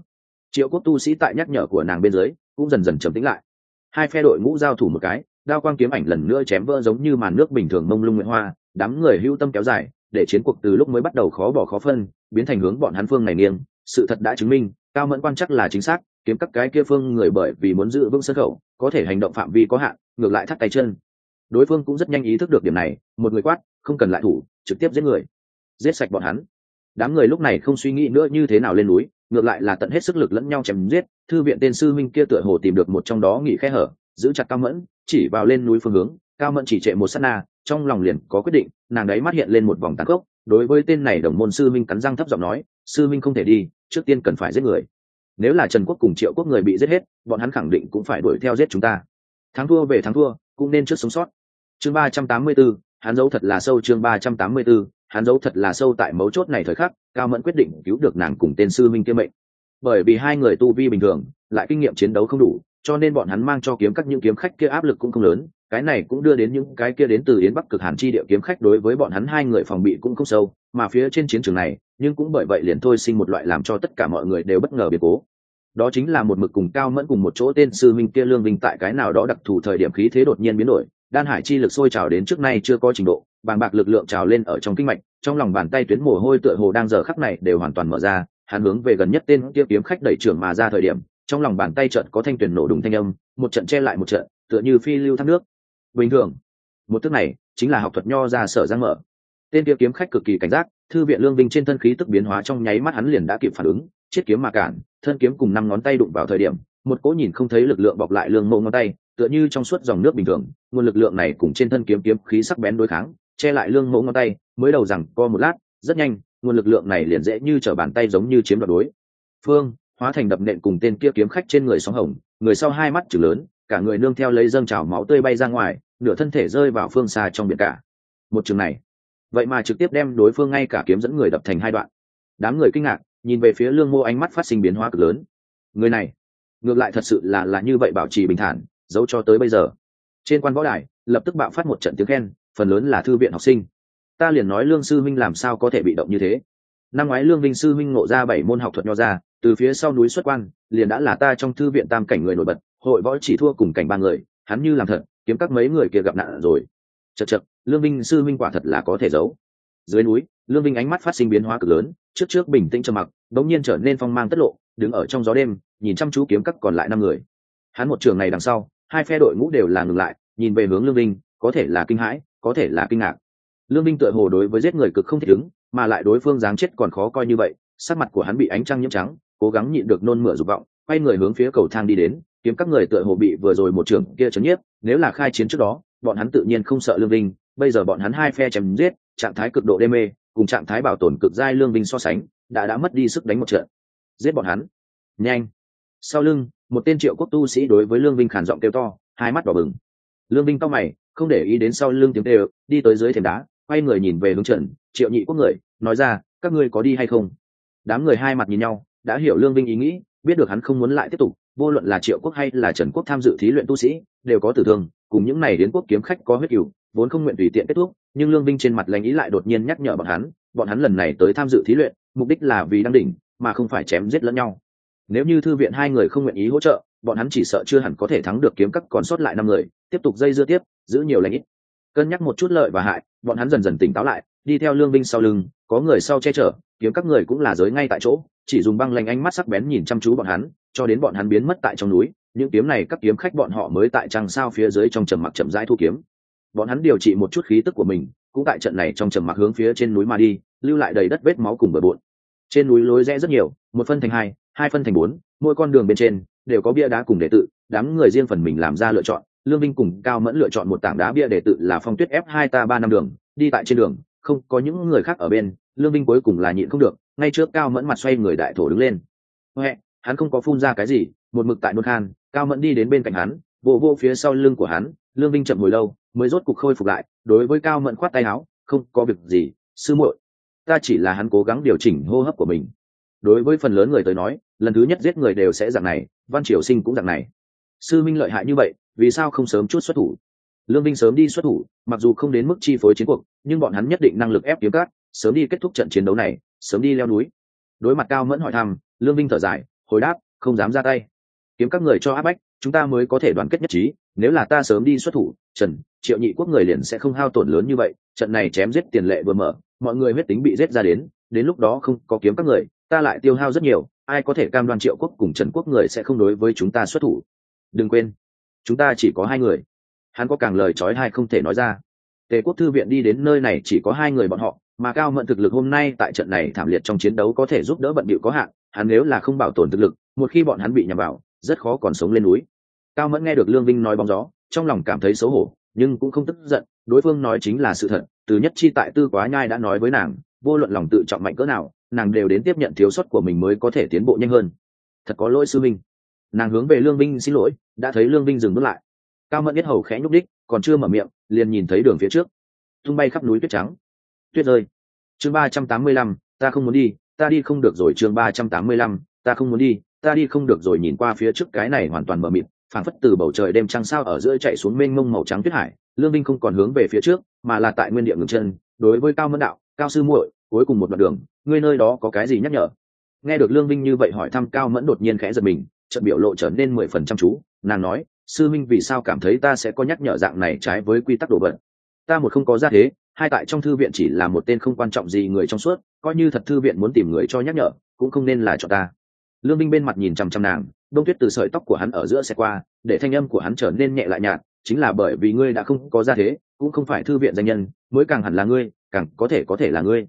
Triệu quốc tu sĩ tại nhắc nhở của nàng bên dưới, cũng dần dần trầm tĩnh lại. Hai phe đội ngũ giao thủ một cái, đao quang kiếm ảnh lần nữa chém vỡ giống như màn nước bình thường mông lung nguyễn hoa, đám người hưu tâm kéo dài, để chiến cuộc từ lúc mới bắt đầu khó bỏ khó phân, biến thành hướng bọn hắn phương này nghiêng. Sự thật đã chứng minh, cao mẫn quan chắc là chính xác, kiếm các cái kia phương người bởi vì muốn giữ vững sân khẩu có thể hành động phạm vi có hạn, ngược lại thắt tay chân. Đối phương cũng rất nhanh ý thức được điểm này, một người quát, không cần lại thủ, trực tiếp giết người. Giết sạch bọn hắn đám người lúc này không suy nghĩ nữa như thế nào lên núi ngược lại là tận hết sức lực lẫn nhau chém giết thư viện tên sư minh kia tựa hồ tìm được một trong đó nghỉ khe hở giữ chặt cao mẫn chỉ vào lên núi phương hướng cao mẫn chỉ trệ một sát na trong lòng liền có quyết định nàng đấy mắt hiện lên một vòng tàn khốc đối với tên này đồng môn sư minh cắn răng thấp giọng nói sư minh không thể đi trước tiên cần phải giết người. Nếu là trần quốc cùng triệu quốc người bị giết hết bọn hắn khẳng định cũng phải đuổi theo giết chúng ta. Thắng thua về thắng thua cũng nên trước sống sót. Chương ba trăm tám mươi 384, hắn giấu thật là sâu chương ba trăm tám mươi 384, hắn giấu thật là sâu tại mấu chốt này thời khắc, cao mẫn quyết định cứu được nàng cùng tên sư minh kia mệnh. Bởi vì hai người tu vi bình thường, lại kinh nghiệm chiến đấu không đủ, cho nên bọn hắn mang cho kiếm các những kiếm khách kia áp lực cũng không lớn, cái này cũng đưa đến những cái kia đến từ yến bắc cực hàn chi địa kiếm khách đối với bọn hắn hai người phòng bị cũng không sâu, mà phía trên chiến trường này, nhưng cũng bởi vậy liền thôi sinh một loại làm cho tất cả mọi người đều bất ngờ biến cố. Đó chính là một mực cùng cao mẫn cùng một chỗ tên sư minh kia lương vinh tại cái nào đó đặc thù thời điểm khí thế đột nhiên biến đổi, đan hải chi lực sôi trào đến trước nay chưa có trình độ bàng bạc lực lượng trào lên ở trong kinh mạch, trong lòng bàn tay tuyến mồ hôi tựa hồ đang giờ khắc này đều hoàn toàn mở ra, hắn hướng về gần nhất tên kia kiếm khách đẩy trưởng mà ra thời điểm, trong lòng bàn tay trận có thanh tuyển nổ đùng thanh âm, một trận che lại một trận, tựa như phi lưu thác nước. Bình thường, một thức này chính là học thuật nho ra sở giang mở. Tên kia kiếm khách cực kỳ cảnh giác, thư viện lương binh trên thân khí tức biến hóa trong nháy mắt hắn liền đã kịp phản ứng chiết kiếm mà cản, thân kiếm cùng năm ngón tay đụng vào thời điểm, một cỗ nhìn không thấy lực lượng bọc lại lương mộ ngón tay, tựa như trong suốt dòng nước bình thường, nguồn lực lượng này cùng trên thân kiếm kiếm khí sắc bén đối kháng che lại lương mẫu ngón tay, mới đầu rằng co một lát, rất nhanh, nguồn lực lượng này liền dễ như trở bàn tay giống như chiếm đoạt đối. Phương, hóa thành đập nện cùng tên kia kiếm khách trên người sóng hồng, người sau hai mắt chừng lớn, cả người nương theo lấy dâng trào máu tươi bay ra ngoài, nửa thân thể rơi vào phương xa trong biển cả. Một trường này, vậy mà trực tiếp đem đối phương ngay cả kiếm dẫn người đập thành hai đoạn. Đám người kinh ngạc, nhìn về phía lương mô ánh mắt phát sinh biến hóa cực lớn. Người này, ngược lại thật sự là là như vậy bảo trì bình thản, giấu cho tới bây giờ. Trên quan võ đài, lập tức bạo phát một trận tiếng khen phần lớn là thư viện học sinh. Ta liền nói lương sư minh làm sao có thể bị động như thế. Năm ngoái lương vinh sư minh ngộ ra bảy môn học thuật nho ra, từ phía sau núi xuất quan, liền đã là ta trong thư viện tam cảnh người nổi bật, hội võ chỉ thua cùng cảnh ba người, hắn như làm thật, kiếm các mấy người kia gặp nạn rồi. Chật chật lương vinh sư minh quả thật là có thể giấu. Dưới núi, lương vinh ánh mắt phát sinh biến hóa cực lớn, trước trước bình tĩnh trầm mặc, đống nhiên trở nên phong mang tất lộ, đứng ở trong gió đêm, nhìn chăm chú kiếm các còn lại năm người. Hắn một trường này đằng sau, hai phe đội ngũ đều là ngừng lại, nhìn về hướng lương vinh, có thể là kinh hãi có thể là kinh ngạc. Lương vinh tựa hồ đối với giết người cực không thể ứng, mà lại đối phương dáng chết còn khó coi như vậy, sắc mặt của hắn bị ánh trăng nhiễm trắng, cố gắng nhịn được nôn mửa dục vọng, quay người hướng phía cầu thang đi đến, kiếm các người tựa hồ bị vừa rồi một trường kia chấn nhiếp, nếu là khai chiến trước đó, bọn hắn tự nhiên không sợ lương vinh bây giờ bọn hắn hai phe chém giết, trạng thái cực độ đê mê, cùng trạng thái bảo tồn cực giai lương vinh so sánh, đã đã mất đi sức đánh một trận. Giết bọn hắn. Nhanh. Sau lưng, một tên triệu quốc tu sĩ đối với lương vinh khản giọng kêu to, hai mắt đỏ bừng. Lương vinh to mày không để ý đến sau lưng tiếng kêu, đi tới dưới thềm đá, quay người nhìn về hướng trần, triệu nhị quốc người, nói ra, các ngươi có đi hay không? Đám người hai mặt nhìn nhau, đã hiểu lương vinh ý nghĩ, biết được hắn không muốn lại tiếp tục, vô luận là triệu quốc hay là trần quốc tham dự thí luyện tu sĩ, đều có tử thương, cùng những này đến quốc kiếm khách có huyết cửu vốn không nguyện tùy tiện kết thúc, nhưng lương vinh trên mặt lãnh ý lại đột nhiên nhắc nhở bọn hắn bọn hắn lần này tới tham dự thí luyện, mục đích là vì đăng đỉnh, mà không phải chém giết lẫn nhau. Nếu như thư viện hai người không nguyện ý hỗ trợ bọn hắn chỉ sợ chưa hẳn có thể thắng được kiếm các còn sót lại năm người, tiếp tục dây dưa tiếp, giữ nhiều lãnh ít. Cân nhắc một chút lợi và hại, bọn hắn dần dần tỉnh táo lại, đi theo lương binh sau lưng, có người sau che chở, kiếm các người cũng là giới ngay tại chỗ, chỉ dùng băng lanh ánh mắt sắc bén nhìn chăm chú bọn hắn, cho đến bọn hắn biến mất tại trong núi, những kiếm này các kiếm khách bọn họ mới tại trăng sao phía dưới trong trầm mặc chậm rãi thu kiếm. Bọn hắn điều trị một chút khí tức của mình, cũng tại trận này trong trầm mặc hướng phía trên núi mà đi, lưu lại đầy đất vết máu cùng bờ bộn. Trên núi lối rẽ rất nhiều, một phân thành hai hai phân thành bốn, mỗi con đường bên trên đều có bia đá cùng đệ tự, đám người riêng phần mình làm ra lựa chọn. Lương vinh cùng cao mẫn lựa chọn một tảng đá bia đệ tự là phong tuyết f hai ta ba năm đường, đi tại trên đường, không có những người khác ở bên, lương vinh cuối cùng là nhịn không được, ngay trước cao mẫn mặt xoay người đại thổ đứng lên. Huệ hắn không có phun ra cái gì, một mực tại nôn khan. Cao mẫn đi đến bên cạnh hắn vô vô phía sau lưng của hắn, lương vinh chậm hồi lâu, mới rốt cục khôi phục lại, đối với cao mẫn khoát tay áo, không có việc gì, sư muội, ta chỉ là hắn cố gắng điều chỉnh hô hấp của mình đối với phần lớn người tới nói, lần thứ nhất giết người đều sẽ dạng này, văn triều sinh cũng dạng này. Sư minh lợi hại như vậy, vì sao không sớm chút xuất thủ? Lương minh sớm đi xuất thủ, mặc dù không đến mức chi phối chiến cuộc, nhưng bọn hắn nhất định năng lực ép kiếm cát sớm đi kết thúc trận chiến đấu này, sớm đi leo núi. Đối mặt cao mẫn hỏi thăm, lương minh thở dài, hồi đáp, không dám ra tay. Kiếm các người cho áp bách, chúng ta mới có thể đoàn kết nhất trí, nếu là ta sớm đi xuất thủ, trần, triệu nhị quốc người liền sẽ không hao tổn lớn như vậy, trận này chém giết tiền lệ vừa mở, mọi người huyết tính bị giết ra đến đến lúc đó không có kiếm các người ta lại tiêu hao rất nhiều, ai có thể cam đoan triệu quốc cùng trần quốc người sẽ không đối với chúng ta xuất thủ? Đừng quên, chúng ta chỉ có hai người. Hắn có càng lời trói hai không thể nói ra. Tề quốc thư viện đi đến nơi này chỉ có hai người bọn họ, mà cao mận thực lực hôm nay tại trận này thảm liệt trong chiến đấu có thể giúp đỡ bận bịu có hạn, hắn nếu là không bảo tồn thực lực, một khi bọn hắn bị nhằm vào, rất khó còn sống lên núi. Cao mẫn nghe được lương vinh nói bóng gió, trong lòng cảm thấy xấu hổ, nhưng cũng không tức giận, đối phương nói chính là sự thật, từ nhất chi tại tư quá nhai đã nói với nàng, vô luận lòng tự trọng mạnh cỡ nào nàng đều đến tiếp nhận thiếu sót của mình mới có thể tiến bộ nhanh hơn. Thật có lỗi sư minh. Nàng hướng về lương minh xin lỗi, đã thấy lương minh dừng bước lại. Cao mẫn biết hầu khẽ nhúc đích còn chưa mở miệng, liền nhìn thấy đường phía trước. Tung bay khắp núi tuyết trắng. Tuyết rơi. Chương ba trăm tám mươi lăm, ta không muốn đi, ta đi không được rồi. Chương ba trăm tám mươi lăm, ta không muốn đi, ta đi không được rồi. Nhìn qua phía trước cái này hoàn toàn mờ mịt, phảng phất từ bầu trời đêm trăng sao ở giữa chạy xuống mênh mông màu trắng tuyết hải. Lương minh không còn hướng về phía trước, mà là tại nguyên địa ngừng chân, đối với cao mẫn đạo, cao sư muội cuối cùng một đoạn đường, ngươi nơi đó có cái gì nhắc nhở? Nghe được lương Minh như vậy hỏi thăm, cao mẫn đột nhiên khẽ giật mình trận biểu lộ trở nên mười phần trăm chú, nàng nói, sư minh vì sao cảm thấy ta sẽ có nhắc nhở dạng này trái với quy tắc đồ vật? Ta một không có ra thế, hai tại trong thư viện chỉ là một tên không quan trọng gì người trong suốt, coi như thật thư viện muốn tìm người cho nhắc nhở, cũng không nên là cho ta. Lương minh bên mặt nhìn chằm chằm nàng, đông tuyết từ sợi tóc của hắn ở giữa xe qua, để thanh âm của hắn trở nên nhẹ lại nhạt, chính là bởi vì ngươi đã không có ra thế, cũng không phải thư viện danh nhân, mới càng hẳn là ngươi, càng có thể có thể là ngươi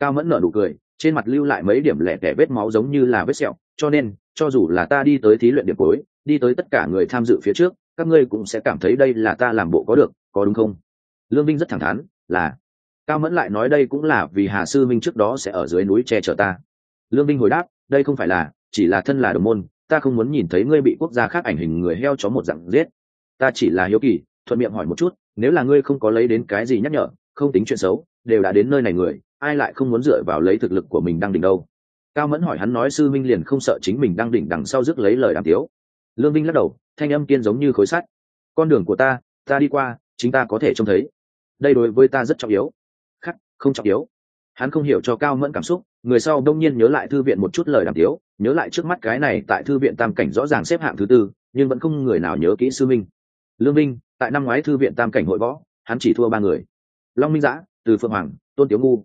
cao mẫn nở nụ cười, trên mặt lưu lại mấy điểm lẻ tẻ vết máu giống như là vết sẹo, cho nên, cho dù là ta đi tới thí luyện điểm cuối, đi tới tất cả người tham dự phía trước, các ngươi cũng sẽ cảm thấy đây là ta làm bộ có được, có đúng không? Lương vinh rất thẳng thắn, là. Cao mẫn lại nói đây cũng là vì hà sư minh trước đó sẽ ở dưới núi che chở ta. Lương vinh hồi đáp, đây không phải là, chỉ là thân là đồng môn, ta không muốn nhìn thấy ngươi bị quốc gia khác ảnh hình người heo chó một dạng giết. Ta chỉ là hiếu kỳ, thuận miệng hỏi một chút, nếu là ngươi không có lấy đến cái gì nhắc nhở, không tính chuyện xấu, đều đã đến nơi này người ai lại không muốn dựa vào lấy thực lực của mình đang đỉnh đâu? Cao mẫn hỏi hắn nói, sư minh liền không sợ chính mình đang đỉnh đằng sau rước lấy lời đàm tiếu. Lương vinh lắc đầu, thanh âm kiên giống như khối sắt. Con đường của ta ta đi qua, chính ta có thể trông thấy. Đây đối với ta rất trọng yếu. Khắc, không trọng yếu. Hắn không hiểu cho cao mẫn cảm xúc, người sau đông nhiên nhớ lại thư viện một chút lời đàm tiếu, nhớ lại trước mắt cái này tại thư viện tam cảnh rõ ràng xếp hạng thứ tư, nhưng vẫn không người nào nhớ kỹ sư minh. Lương minh tại năm ngoái thư viện tam cảnh hội võ, hắn chỉ thua ba người. Long minh giã, từ phượng hoàng, tôn tiếu ngu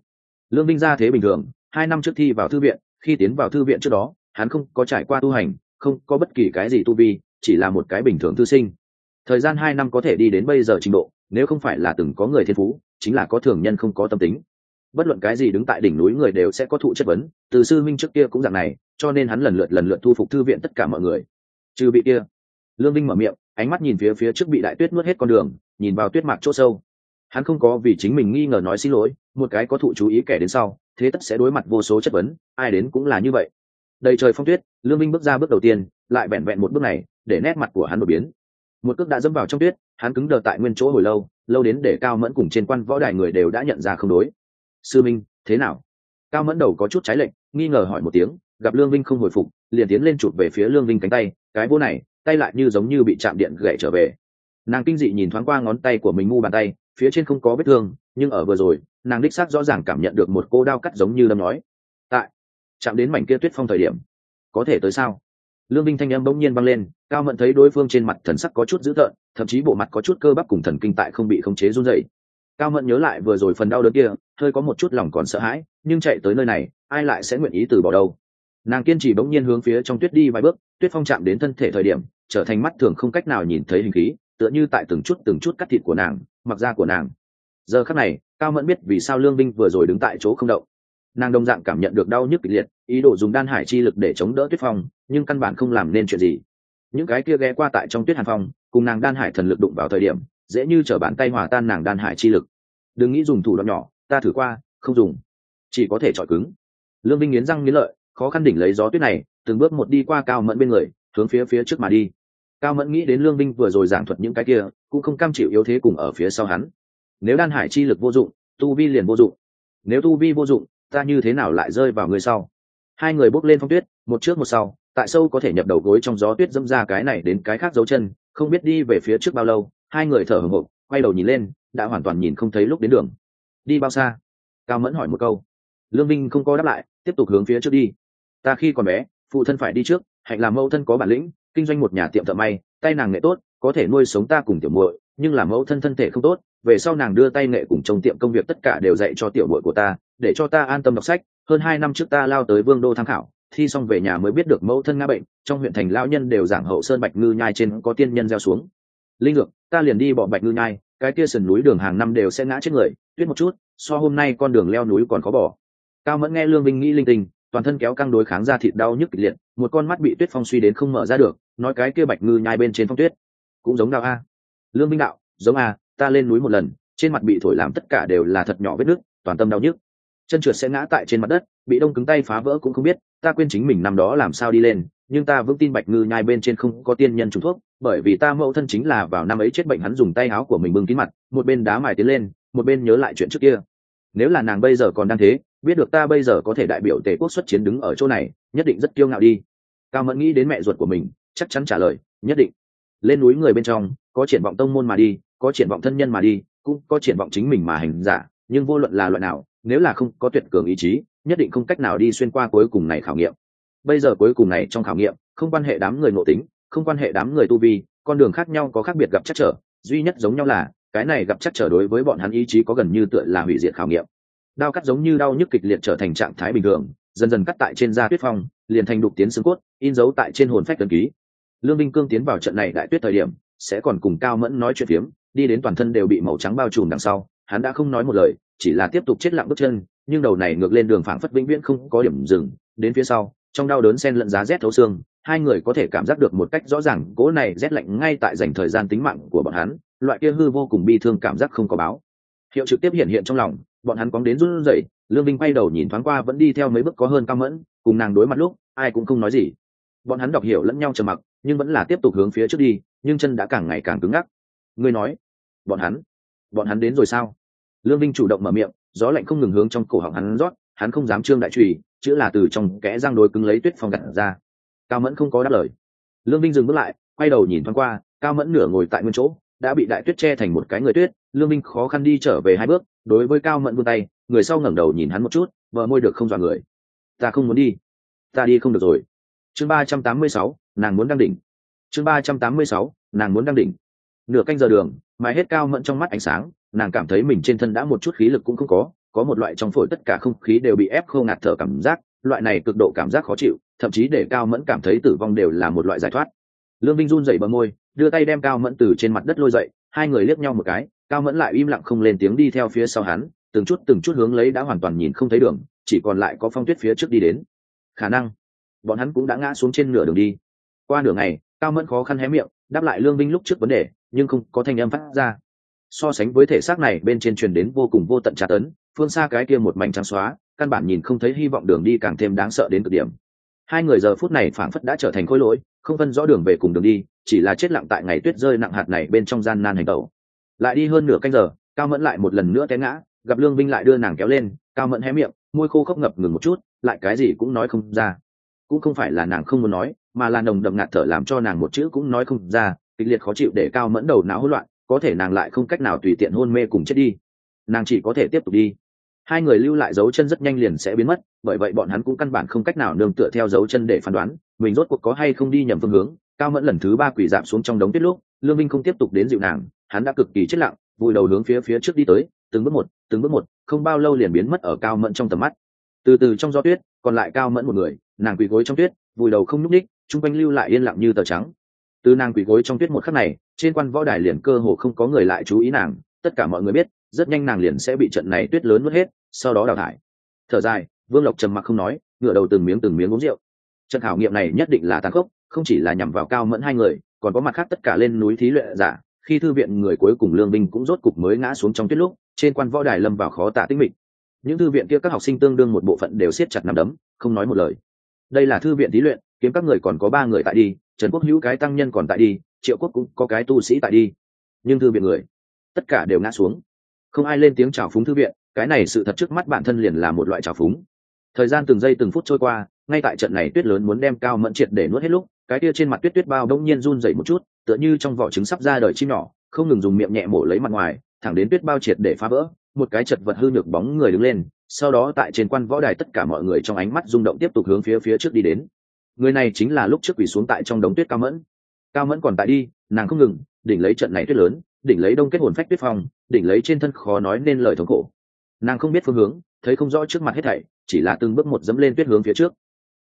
lương minh ra thế bình thường, hai năm trước thi vào thư viện, khi tiến vào thư viện trước đó, hắn không có trải qua tu hành, không có bất kỳ cái gì tu vi, chỉ là một cái bình thường thư sinh. Thời gian hai năm có thể đi đến bây giờ trình độ, nếu không phải là từng có người thiên phú, chính là có thường nhân không có tâm tính. Bất luận cái gì đứng tại đỉnh núi người đều sẽ có thụ chất vấn, từ sư minh trước kia cũng dạng này, cho nên hắn lần lượt lần lượt thu phục thư viện tất cả mọi người. Trừ bị kia, lương minh mở miệng, ánh mắt nhìn phía phía trước bị đại tuyết nuốt hết con đường, nhìn vào tuyết mạc chỗ sâu hắn không có vì chính mình nghi ngờ nói xin lỗi, một cái có thụ chú ý kẻ đến sau, thế tất sẽ đối mặt vô số chất vấn, ai đến cũng là như vậy. Đầy trời phong tuyết, lương minh bước ra bước đầu tiên, lại vẹn vẹn một bước này, để nét mặt của hắn đột biến. Một cước đã dẫm vào trong tuyết, hắn cứng đờ tại nguyên chỗ hồi lâu lâu đến để cao mẫn cùng trên quan võ đài người đều đã nhận ra không đối. Sư minh, thế nào? Cao mẫn đầu có chút trái lệnh nghi ngờ hỏi một tiếng, gặp lương vinh không hồi phục, liền tiến lên chụp về phía lương vinh cánh tay, cái vô này, tay lại như giống như bị chạm điện gậy trở về. Nàng kinh dị nhìn thoáng qua ngón tay của mình ngu bàn tay phía trên không có vết thương, nhưng ở vừa rồi, nàng đích xác rõ ràng cảm nhận được một cô đao cắt giống như đâm nói, tại, chạm đến mảnh kia tuyết phong thời điểm, có thể tới sao? Lương vinh thanh âm bỗng nhiên băng lên, cao mẫn thấy đối phương trên mặt thần sắc có chút dữ tợn, thậm chí bộ mặt có chút cơ bắp cùng thần kinh tại không bị khống chế run dậy cao mẫn nhớ lại vừa rồi phần đau đớn kia, hơi có một chút lòng còn sợ hãi, nhưng chạy tới nơi này, ai lại sẽ nguyện ý từ bỏ đâu? Nàng kiên trì bỗng nhiên hướng phía trong tuyết đi vài bước, tuyết phong chạm đến thân thể thời điểm, trở thành mắt thường không cách nào nhìn thấy hình khí, tựa như tại từng chút từng chút cắt thịt của nàng mặc ra của nàng. Giờ khắc này, cao mẫn biết vì sao lương binh vừa rồi đứng tại chỗ không động. Nàng đồng dạng cảm nhận được đau nhức kịch liệt, ý đồ dùng đan hải chi lực để chống đỡ tuyết phong, nhưng căn bản không làm nên chuyện gì. Những cái kia ghé qua tại trong tuyết hàn phong, cùng nàng đan hải thần lực đụng vào thời điểm, dễ như t r ở bàn tay hòa tan nàng đan hải chi lực. Đừng nghĩ dùng thủ đoạn nhỏ, ta thử qua, không dùng. Chỉ có thể chọi cứng. Lương binh nghiến răng nghiến lợi, khó khăn đỉnh lấy gió tuyết này, từng bước một đi qua cao mẫn bên người, hướng phía phía trước mà đi cao mẫn nghĩ đến lương binh vừa rồi giảng thuật những cái kia, cũng không cam chịu yếu thế cùng ở phía sau hắn. Nếu đan hải chi lực vô dụng, tu vi liền vô dụng. Nếu tu vi vô dụng, ta như thế nào lại rơi vào người sau? Hai người bốc lên phong tuyết, một trước một sau, tại sâu có thể nhập đầu gối trong gió tuyết dâm ra cái này đến cái khác dấu chân, không biết đi về phía trước bao lâu, hai người thở hồng hộc quay đầu nhìn lên, đã hoàn toàn nhìn không thấy lúc đến đường. Đi bao xa? Cao mẫn hỏi một câu. Lương minh không có đáp lại, tiếp tục hướng phía trước đi. Ta khi còn bé, phụ thân phải đi trước, hạnh làm mẫu thân có bản lĩnh kinh doanh một nhà tiệm thợ may, tay nàng nghệ tốt, có thể nuôi sống ta cùng tiểu muội, nhưng làm mẫu thân thân thể không tốt, về sau nàng đưa tay nghệ cùng trông tiệm công việc tất cả đều dạy cho tiểu muội của ta, để cho ta an tâm đọc sách. Hơn hai năm trước ta lao tới vương đô tham khảo, thi xong về nhà mới biết được mẫu thân ngã bệnh, trong huyện thành lao nhân đều giảng hậu sơn bạch ngư nhai trên có tiên nhân gieo xuống. Linh ngược, ta liền đi bỏ bạch ngư nhai, cái kia sườn núi đường hàng năm đều sẽ ngã chết người, tuyết một chút, so hôm nay con đường leo núi còn khó bỏ. Cao mẫn nghe lương vinh nghĩ linh tinh toàn thân kéo căng đối kháng ra thịt đau nhức kịch liệt, một con mắt bị tuyết phong suy đến không mở ra được, nói cái kia bạch ngư nhai bên trên phong tuyết. Cũng giống đạo a. Lương Minh đạo, giống a, ta lên núi một lần, trên mặt bị thổi làm tất cả đều là thật nhỏ vết nước toàn tâm đau nhức. Chân trượt sẽ ngã tại trên mặt đất, bị đông cứng tay phá vỡ cũng không biết, ta quên chính mình năm đó làm sao đi lên, nhưng ta vững tin bạch ngư nhai bên trên không có tiên nhân trùng thuốc, bởi vì ta mẫu thân chính là vào năm ấy chết bệnh hắn dùng tay áo của mình bưng kín mặt, một bên đá mài tiến lên, một bên nhớ lại chuyện trước kia. Nếu là nàng bây giờ còn đang thế biết được ta bây giờ có thể đại biểu tề quốc xuất chiến đứng ở chỗ này, nhất định rất kiêu ngạo đi. Cao mẫn nghĩ đến mẹ ruột của mình, chắc chắn trả lời, nhất định. Lên núi người bên trong, có triển vọng tông môn mà đi, có triển vọng thân nhân mà đi, cũng có triển vọng chính mình mà hành giả, nhưng vô luận là loại nào, nếu là không có tuyệt cường ý chí, nhất định không cách nào đi xuyên qua cuối cùng này khảo nghiệm. Bây giờ cuối cùng này trong khảo nghiệm, không quan hệ đám người nội tính, không quan hệ đám người tu vi, con đường khác nhau có khác biệt gặp chắc trở, duy nhất giống nhau là, cái này gặp chắc trở đối với bọn hắn ý chí có gần như tựa là hủy diệt khảo nghiệm đao cắt giống như đau nhức kịch liệt trở thành trạng thái bình thường, dần dần cắt tại trên da tuyết phong, liền thành đục tiến xương cốt, in dấu tại trên hồn phách tân ký. Lương minh cương tiến vào trận này đại tuyết thời điểm, sẽ còn cùng cao mẫn nói chuyện phiếm, đi đến toàn thân đều bị màu trắng bao trùm đằng sau, hắn đã không nói một lời, chỉ là tiếp tục chết lặng bước chân, nhưng đầu này ngược lên đường phảng phất vĩnh viễn không có điểm dừng, đến phía sau, trong đau đớn sen lẫn giá rét thấu xương, hai người có thể cảm giác được một cách rõ ràng, cỗ này rét lạnh ngay tại dành thời gian tính mạng của bọn hắn, loại kia hư vô cùng bi thương cảm giác không có báo. Hiệu trực tiếp hiện hiện trong lòng bọn hắn quóng đến run rẩy, lương vinh quay đầu nhìn thoáng qua vẫn đi theo mấy bước có hơn cao mẫn, cùng nàng đối mặt lúc, ai cũng không nói gì. Bọn hắn đọc hiểu lẫn nhau trầm mặc, nhưng vẫn là tiếp tục hướng phía trước đi, nhưng chân đã càng ngày càng cứng ngắc. Ngươi nói, bọn hắn bọn hắn đến rồi sao? Lương vinh chủ động mở miệng, gió lạnh không ngừng hướng trong cổ họng hắn rót, hắn không dám trương đại trùy, chữ là từ trong kẽ răng đôi cứng lấy tuyết phong gặt ra. Cao mẫn không có đáp lời. Lương vinh dừng bước lại, quay đầu nhìn thoáng qua, cao mẫn nửa ngồi tại nguyên chỗ đã bị đại tuyết che thành một cái người tuyết, lương minh khó khăn đi trở về hai bước, đối với cao mẫn vươn tay, người sau ngẩng đầu nhìn hắn một chút vợ môi được không dọa người. Ta không muốn đi. Ta đi không được rồi. Chương ba trăm tám mươi sáu, nàng muốn đăng đỉnh. Chương ba trăm tám mươi sáu, nàng muốn đăng đỉnh. Nửa canh giờ đường, mãi hết cao mẫn trong mắt ánh sáng, nàng cảm thấy mình trên thân đã một chút khí lực cũng không có có một loại trong phổi tất cả không khí đều bị ép khô ngạt thở cảm giác, loại này cực độ cảm giác khó chịu, thậm chí để cao mẫn cảm thấy tử vong đều là một loại giải thoát lương vinh run dậy bờ môi, đưa tay đem cao mẫn từ trên mặt đất lôi dậy, hai người liếc nhau một cái, cao mẫn lại im lặng không lên tiếng đi theo phía sau hắn, từng chút từng chút hướng lấy đã hoàn toàn nhìn không thấy đường, chỉ còn lại có phong tuyết phía trước đi đến. Khả năng, bọn hắn cũng đã ngã xuống trên nửa đường đi. Qua nửa ngày, cao mẫn khó khăn hé miệng, đáp lại lương vinh lúc trước vấn đề, nhưng không có thanh âm phát ra. So sánh với thể xác này, bên trên truyền đến vô cùng vô tận tra tấn, phương xa cái kia một mảnh trắng xóa, căn bản nhìn không thấy hy vọng đường đi càng thêm đáng sợ đến cực điểm hai người giờ phút này phảng phất đã trở thành khối lỗi, không phân rõ đường về cùng đường đi, chỉ là chết lặng tại ngày tuyết rơi nặng hạt này bên trong gian nan hành tẩu. Lại đi hơn nửa canh giờ, cao mẫn lại một lần nữa té ngã, gặp lương vinh lại đưa nàng kéo lên, cao mẫn hé miệng, môi khô khốc ngập ngừng một chút, lại cái gì cũng nói không ra. Cũng không phải là nàng không muốn nói, mà là nồng đậm ngạt thở làm cho nàng một chữ cũng nói không ra, kịch liệt khó chịu để cao mẫn đầu não hỗn loạn, có thể nàng lại không cách nào tùy tiện hôn mê cùng chết đi. Nàng chỉ có thể tiếp tục đi hai người lưu lại dấu chân rất nhanh liền sẽ biến mất, bởi vậy bọn hắn cũng căn bản không cách nào nương tựa theo dấu chân để phán đoán, mình rốt cuộc có hay không đi nhầm phương hướng. Cao mẫn lần thứ ba quỷ giảm xuống trong đống tuyết lúc, lương minh không tiếp tục đến dịu nàng, hắn đã cực kỳ chết lặng, vùi đầu hướng phía phía trước đi tới, từng bước một, từng bước một, không bao lâu liền biến mất ở cao mẫn trong tầm mắt. Từ từ trong gió tuyết, còn lại cao mẫn một người, nàng quỳ gối trong tuyết, vùi đầu không nhúc ních chung quanh lưu lại yên lặng như tờ trắng. Từ nàng quỳ gối trong tuyết một khắc này, trên quan võ đài liền cơ hồ không có người lại chú ý nàng, tất cả mọi người biết rất nhanh nàng liền sẽ bị trận này tuyết lớn mất hết, sau đó đào thải. Thở dài, vương lộc trầm mặc không nói ngựa đầu từng miếng từng miếng uống rượu. Trận khảo nghiệm này nhất định là tàn khốc, không chỉ là nhằm vào cao mẫn hai người, còn có mặt khác tất cả lên núi thí luyện giả. Khi thư viện người cuối cùng lương binh cũng rốt cục mới ngã xuống trong tuyết lúc, trên quan võ đài lâm vào khó tạ tinh mịch. Những thư viện kia các học sinh tương đương một bộ phận đều siết chặt nằm đấm, không nói một lời. Đây là thư viện thí luyện, kiếm các người còn có ba người tại đi, trần quốc hữu cái tăng nhân còn tại đi, triệu quốc cũng có cái tu sĩ tại đi. Nhưng thư viện người, tất cả đều ngã xuống không ai lên tiếng chào phúng thư viện, cái này sự thật trước mắt bản thân liền là một loại trào phúng. Thời gian từng giây từng phút trôi qua, ngay tại trận này tuyết lớn muốn đem cao mẫn triệt để nuốt hết lúc, cái kia trên mặt tuyết tuyết bao đông nhiên run dậy một chút, tựa như trong vỏ trứng sắp ra đời chim nhỏ, không ngừng dùng miệng nhẹ mổ lấy mặt ngoài, thẳng đến tuyết bao triệt để phá vỡ, một cái chật vật hư nhược bóng người đứng lên, sau đó tại trên quan võ đài tất cả mọi người trong ánh mắt rung động tiếp tục hướng phía phía trước đi đến. Người này chính là lúc trước quỳ xuống tại trong đống tuyết cao mẫn. Cao mẫn còn tại đi, nàng không ngừng, đỉnh lấy trận này tuyết lớn đỉnh lấy đông kết hồn phách tuyết phong, đỉnh lấy trên thân khó nói nên lời thống khổ. Nàng không biết phương hướng, thấy không rõ trước mặt hết thảy, chỉ là từng bước một dẫm lên tuyết hướng phía trước.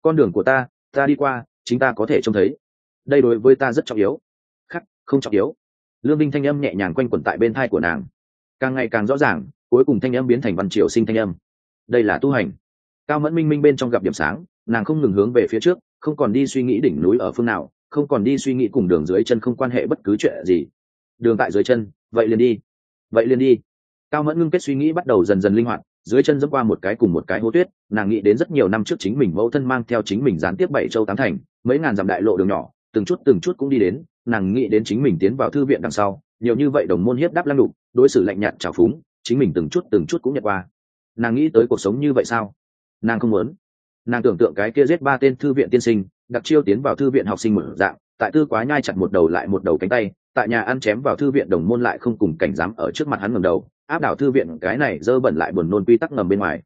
Con đường của ta ta đi qua, chính ta có thể trông thấy. Đây đối với ta rất trọng yếu. Khắc, không trọng yếu. Lương binh thanh âm nhẹ nhàng quanh quẩn tại bên thai của nàng. Càng ngày càng rõ ràng, cuối cùng thanh âm biến thành văn triều sinh thanh âm. Đây là tu hành. Cao mẫn minh minh bên trong gặp điểm sáng, nàng không ngừng hướng về phía trước, không còn đi suy nghĩ đỉnh núi ở phương nào, không còn đi suy nghĩ cùng đường dưới chân không quan hệ bất cứ chuyện gì đường tại dưới chân, vậy liền đi. Vậy liền đi. Cao mẫn ngưng kết suy nghĩ bắt đầu dần dần linh hoạt, dưới chân dẫm qua một cái cùng một cái hố tuyết, nàng nghĩ đến rất nhiều năm trước chính mình mẫu thân mang theo chính mình gián tiếp bảy châu tám thành, mấy ngàn dặm đại lộ đường nhỏ, từng chút từng chút cũng đi đến, nàng nghĩ đến chính mình tiến vào thư viện đằng sau, nhiều như vậy đồng môn hiếp đáp lăng đục, đối xử lạnh nhạt trào phúng, chính mình từng chút từng chút cũng nhận qua. Nàng nghĩ tới cuộc sống như vậy sao? Nàng không muốn. Nàng tưởng tượng cái kia giết ba tên thư viện tiên sinh, đặc chiêu tiến vào thư viện học sinh mở dạng, tại tư quá nhai chặt một đầu lại một đầu cánh tay tại nhà ăn chém vào thư viện đồng môn lại không cùng cảnh dám ở trước mặt hắn ngầm đầu, áp đảo thư viện cái này dơ bẩn lại buồn nôn quy tắc ngầm bên ngoài.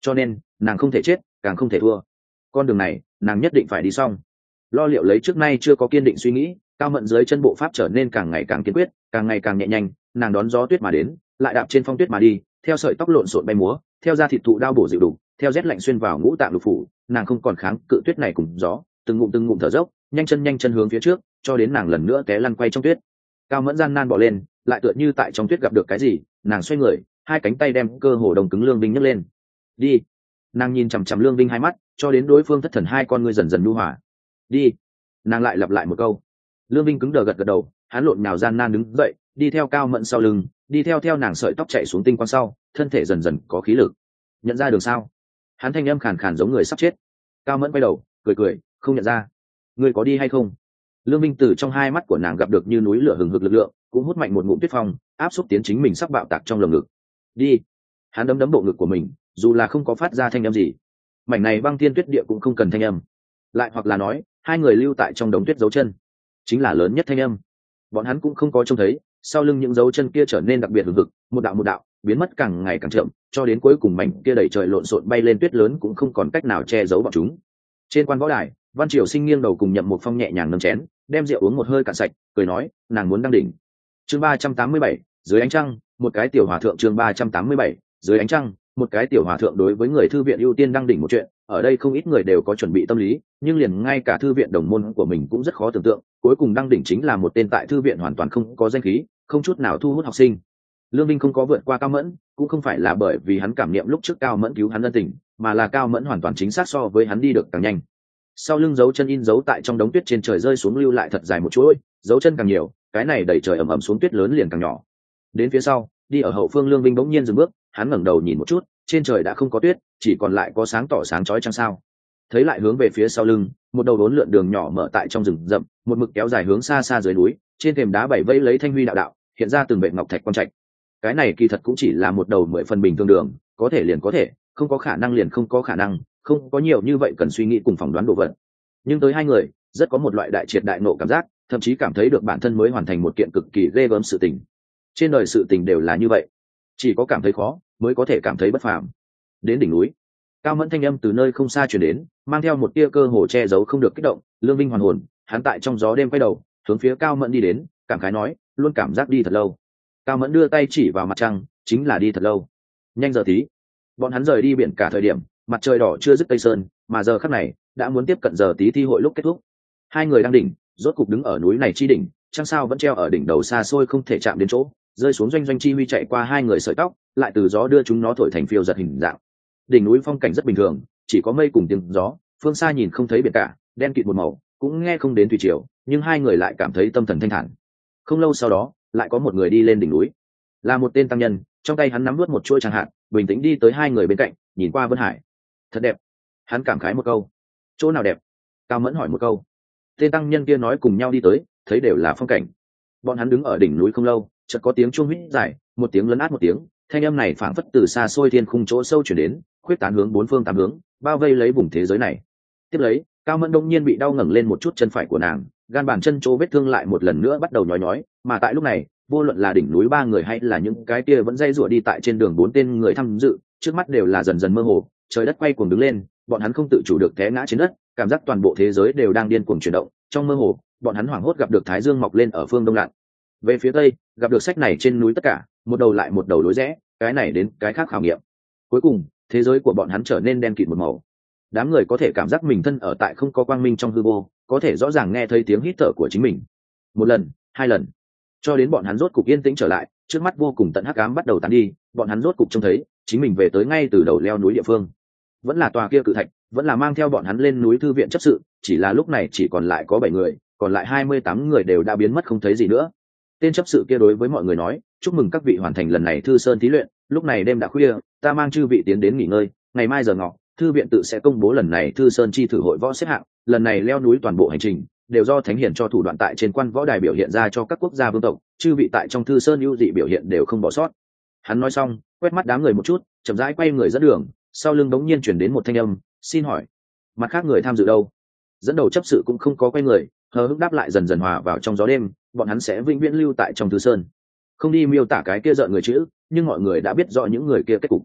Cho nên, nàng không thể chết, càng không thể thua. Con đường này, nàng nhất định phải đi xong. Lo liệu lấy trước nay chưa có kiên định suy nghĩ, cao mận dưới chân bộ pháp trở nên càng ngày càng kiên quyết, càng ngày càng nhẹ nhanh nàng đón gió tuyết mà đến, lại đạp trên phong tuyết mà đi, theo sợi tóc lộn xộn bay múa, theo da thịt thụ đao bổ dịu đục theo rét lạnh xuyên vào ngũ tạng lục phủ, nàng không còn kháng cự tuyết này cùng gió, từng ngụm từng ngụm thở dốc, nhanh chân nhanh chân hướng phía trước, cho đến nàng lần nữa té lăn quay trong tuyết cao mẫn gian nan bỏ lên, lại tựa như tại trong tuyết gặp được cái gì, nàng xoay người, hai cánh tay đem cơ hồ đồng cứng lương binh nhấc lên. Đi. Nàng nhìn chằm chằm lương vinh hai mắt, cho đến đối phương thất thần hai con ngươi dần dần nhu hòa. Đi. Nàng lại lặp lại một câu. Lương vinh cứng đờ gật gật đầu, hắn lộn nào gian nan đứng dậy, đi theo cao mẫn sau lưng, đi theo theo nàng sợi tóc chạy xuống tinh quang sau, thân thể dần dần có khí lực. Nhận ra đường sao? Hắn thanh âm khàn khàn giống người sắp chết. Cao mẫn quay đầu, cười cười, không nhận ra. Ngươi có đi hay không? Lương minh từ trong hai mắt của nàng gặp được như núi lửa hừng hực lực lượng, cũng hút mạnh một ngụm tuyết phong, áp xúc tiến chính mình sắp bạo tạc trong lồng ngực. Đi. Hắn đấm đấm bộ ngực của mình, dù là không có phát ra thanh âm gì. Mảnh này băng thiên tuyết địa cũng không cần thanh âm. Lại hoặc là nói, hai người lưu tại trong đống tuyết dấu chân. Chính là lớn nhất thanh âm. Bọn hắn cũng không có trông thấy, sau lưng những dấu chân kia trở nên đặc biệt hừng hực, một đạo một đạo, biến mất càng ngày càng chậm, cho đến cuối cùng mảnh kia đẩy trời lộn xộn bay lên tuyết lớn cũng không còn cách nào che giấu bọn chúng. Trên quan võ đài, văn triều sinh nghiêng đầu cùng nhậm một phong nhẹ nhàng nâng chén đem rượu uống một hơi cạn sạch, cười nói, nàng muốn đăng đỉnh. Chương ba trăm tám mươi bảy, dưới ánh trăng, một cái tiểu hòa thượng chương ba trăm tám mươi bảy, dưới ánh trăng, một cái tiểu hòa thượng đối với người thư viện ưu tiên đăng đỉnh một chuyện, ở đây không ít người đều có chuẩn bị tâm lý, nhưng liền ngay cả thư viện đồng môn của mình cũng rất khó tưởng tượng, cuối cùng đăng đỉnh chính là một tên tại thư viện hoàn toàn không có danh khí, không chút nào thu hút học sinh. Lương minh không có vượt qua cao mẫn, cũng không phải là bởi vì hắn cảm niệm lúc trước cao mẫn cứu hắn ân tình, mà là cao mẫn hoàn toàn chính xác so với hắn đi được càng nhanh sau lưng dấu chân in dấu tại trong đống tuyết trên trời rơi xuống lưu lại thật dài một chuỗi, dấu chân càng nhiều, cái này đẩy trời ẩm ẩm xuống tuyết lớn liền càng nhỏ. Đến phía sau, đi ở hậu phương lương binh bỗng nhiên dừng bước, hắn ngẩng đầu nhìn một chút, trên trời đã không có tuyết, chỉ còn lại có sáng tỏ sáng chói chăng sao. Thấy lại hướng về phía sau lưng, một đầu đốn lượn đường nhỏ mở tại trong rừng rậm, một mực kéo dài hướng xa xa dưới núi, trên thềm đá bảy vây lấy thanh huy đạo đạo, hiện ra từng vệ ngọc thạch quan trạch. Cái này kỳ thật cũng chỉ là một đầu mười phần bình thường đường, có thể liền có thể, không có khả năng liền không có khả năng không có nhiều như vậy cần suy nghĩ cùng phỏng đoán đồ vật. Nhưng tới hai người, rất có một loại đại triệt đại nộ cảm giác, thậm chí cảm thấy được bản thân mới hoàn thành một kiện cực kỳ ghê gớm sự tình. Trên đời sự tình đều là như vậy. Chỉ có cảm thấy khó, mới có thể cảm thấy bất phàm. Đến đỉnh núi, cao mẫn thanh âm từ nơi không xa chuyển đến, mang theo một tia cơ hồ che giấu không được kích động, lương vinh hoàn hồn, hắn tại trong gió đêm quay đầu, hướng phía cao mẫn đi đến, cảm khái nói, luôn cảm giác đi thật lâu. Cao mẫn đưa tay chỉ vào mặt trăng, chính là đi thật lâu. Nhanh giờ tí. Bọn hắn rời đi biển cả thời điểm mặt trời đỏ chưa dứt tây sơn, mà giờ khắc này, đã muốn tiếp cận giờ tí thi hội lúc kết thúc. Hai người đang đỉnh, rốt cục đứng ở núi này chi đỉnh, trăng sao vẫn treo ở đỉnh đầu xa xôi không thể chạm đến chỗ, rơi xuống doanh doanh chi huy chạy qua hai người sợi tóc, lại từ gió đưa chúng nó thổi thành phiêu giật hình dạng. Đỉnh núi phong cảnh rất bình thường, chỉ có mây cùng tiếng gió, phương xa nhìn không thấy biển cả, đen kịt một màu, cũng nghe không đến thủy triều, nhưng hai người lại cảm thấy tâm thần thanh thản. Không lâu sau đó, lại có một người đi lên đỉnh núi. Là một tên tăng nhân, trong tay hắn nắm vớt một chuỗi chẳng hạn bình tĩnh đi tới hai người bên cạnh, nhìn qua vân hải thật đẹp. Hắn cảm khái một câu. Chỗ nào đẹp? Cao mẫn hỏi một câu. Tên tăng nhân kia nói cùng nhau đi tới, thấy đều là phong cảnh. Bọn hắn đứng ở đỉnh núi không lâu, chợt có tiếng chuông huýt dài, một tiếng lấn át một tiếng, thanh âm này phảng phất từ xa xôi thiên khung chỗ sâu chuyển đến, khuyết tán hướng bốn phương tám hướng, bao vây lấy vùng thế giới này. Tiếp lấy, cao mẫn đông nhiên bị đau ngẩng lên một chút chân phải của nàng, gan bàn chân chỗ vết thương lại một lần nữa bắt đầu nhói nhói, mà tại lúc này, vô luận là đỉnh núi ba người hay là những cái kia vẫn dây rủa đi tại trên đường bốn tên người tham dự, trước mắt đều là dần dần mơ hồ trời đất quay cuồng đứng lên, bọn hắn không tự chủ được té ngã trên đất, cảm giác toàn bộ thế giới đều đang điên cuồng chuyển động, trong mơ hồ, bọn hắn hoảng hốt gặp được thái dương mọc lên ở phương đông lặn về phía tây, gặp được sách này trên núi tất cả, một đầu lại một đầu lối rẽ, cái này đến cái khác khảo nghiệm. Cuối cùng, thế giới của bọn hắn trở nên đen kịt một màu. Đám người có thể cảm giác mình thân ở tại không có quang minh trong hư vô, có thể rõ ràng nghe thấy tiếng hít thở của chính mình. Một lần, hai lần. Cho đến bọn hắn rốt cục yên tĩnh trở lại, trước mắt vô cùng tận hắc ám bắt đầu tán đi, bọn hắn rốt cục trông thấy, chính mình về tới ngay từ đầu leo núi địa phương vẫn là tòa kia cự thạch, vẫn là mang theo bọn hắn lên núi thư viện chấp sự, chỉ là lúc này chỉ còn lại có bảy người, còn lại hai mươi tám người đều đã biến mất không thấy gì nữa. Tên chấp sự kia đối với mọi người nói, chúc mừng các vị hoàn thành lần này thư sơn thí luyện, lúc này đêm đã khuya, ta mang chư vị tiến đến nghỉ ngơi, ngày mai giờ ngọ, thư viện tự sẽ công bố lần này thư sơn chi thử hội võ xếp hạng, lần này leo núi toàn bộ hành trình, đều do thánh hiển cho thủ đoạn tại trên quan võ đài biểu hiện ra cho các quốc gia vương tộc, chư vị tại trong thư sơn ưu dị biểu hiện đều không bỏ sót. Hắn nói xong, quét mắt đám người một chút, chậm rãi quay người dẫn đường sau lưng bỗng nhiên chuyển đến một thanh âm, xin hỏi, mặt khác người tham dự đâu? Dẫn đầu chấp sự cũng không có quay người, hờ hững đáp lại dần dần hòa vào trong gió đêm, bọn hắn sẽ vĩnh viễn lưu tại trong thư sơn. Không đi miêu tả cái kia rợn người chữ, nhưng mọi người đã biết rõ những người kia kết cục.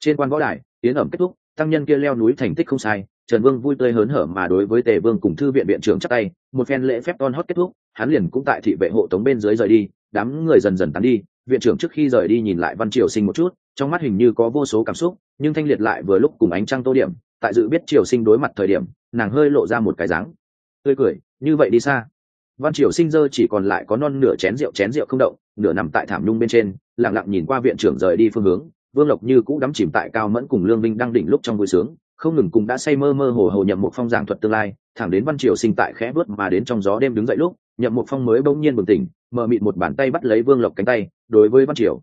Trên quan võ đài, tiến ẩm kết thúc, tăng nhân kia leo núi thành tích không sai, trần vương vui tươi hớn hở mà đối với tề vương cùng thư viện viện trưởng chắc tay, một phen lễ phép on hót kết thúc, hắn liền cũng tại thị vệ hộ tống bên dưới rời đi, đám người dần dần tán đi, viện trưởng trước khi rời đi nhìn lại văn triều sinh một chút trong mắt hình như có vô số cảm xúc, nhưng thanh liệt lại vừa lúc cùng ánh trăng tô điểm, tại dự biết triều sinh đối mặt thời điểm, nàng hơi lộ ra một cái dáng. Tươi cười, như vậy đi xa. Văn triều sinh dơ chỉ còn lại có non nửa chén rượu chén rượu không động, nửa nằm tại thảm nhung bên trên, lặng lặng nhìn qua viện trưởng rời đi phương hướng. Vương lộc như cũ đắm chìm tại cao mẫn cùng lương minh đang đỉnh lúc trong vui sướng, không ngừng cùng đã say mơ mơ hồ hồ nhậm một phong giảng thuật tương lai. Thẳng đến văn triều sinh tại khẽ vớt mà đến trong gió đêm đứng dậy lúc, nhậm một phong mới bỗng nhiên bừng tỉnh mờ mịt một bàn tay bắt lấy vương lộc cánh tay, đối với văn triều,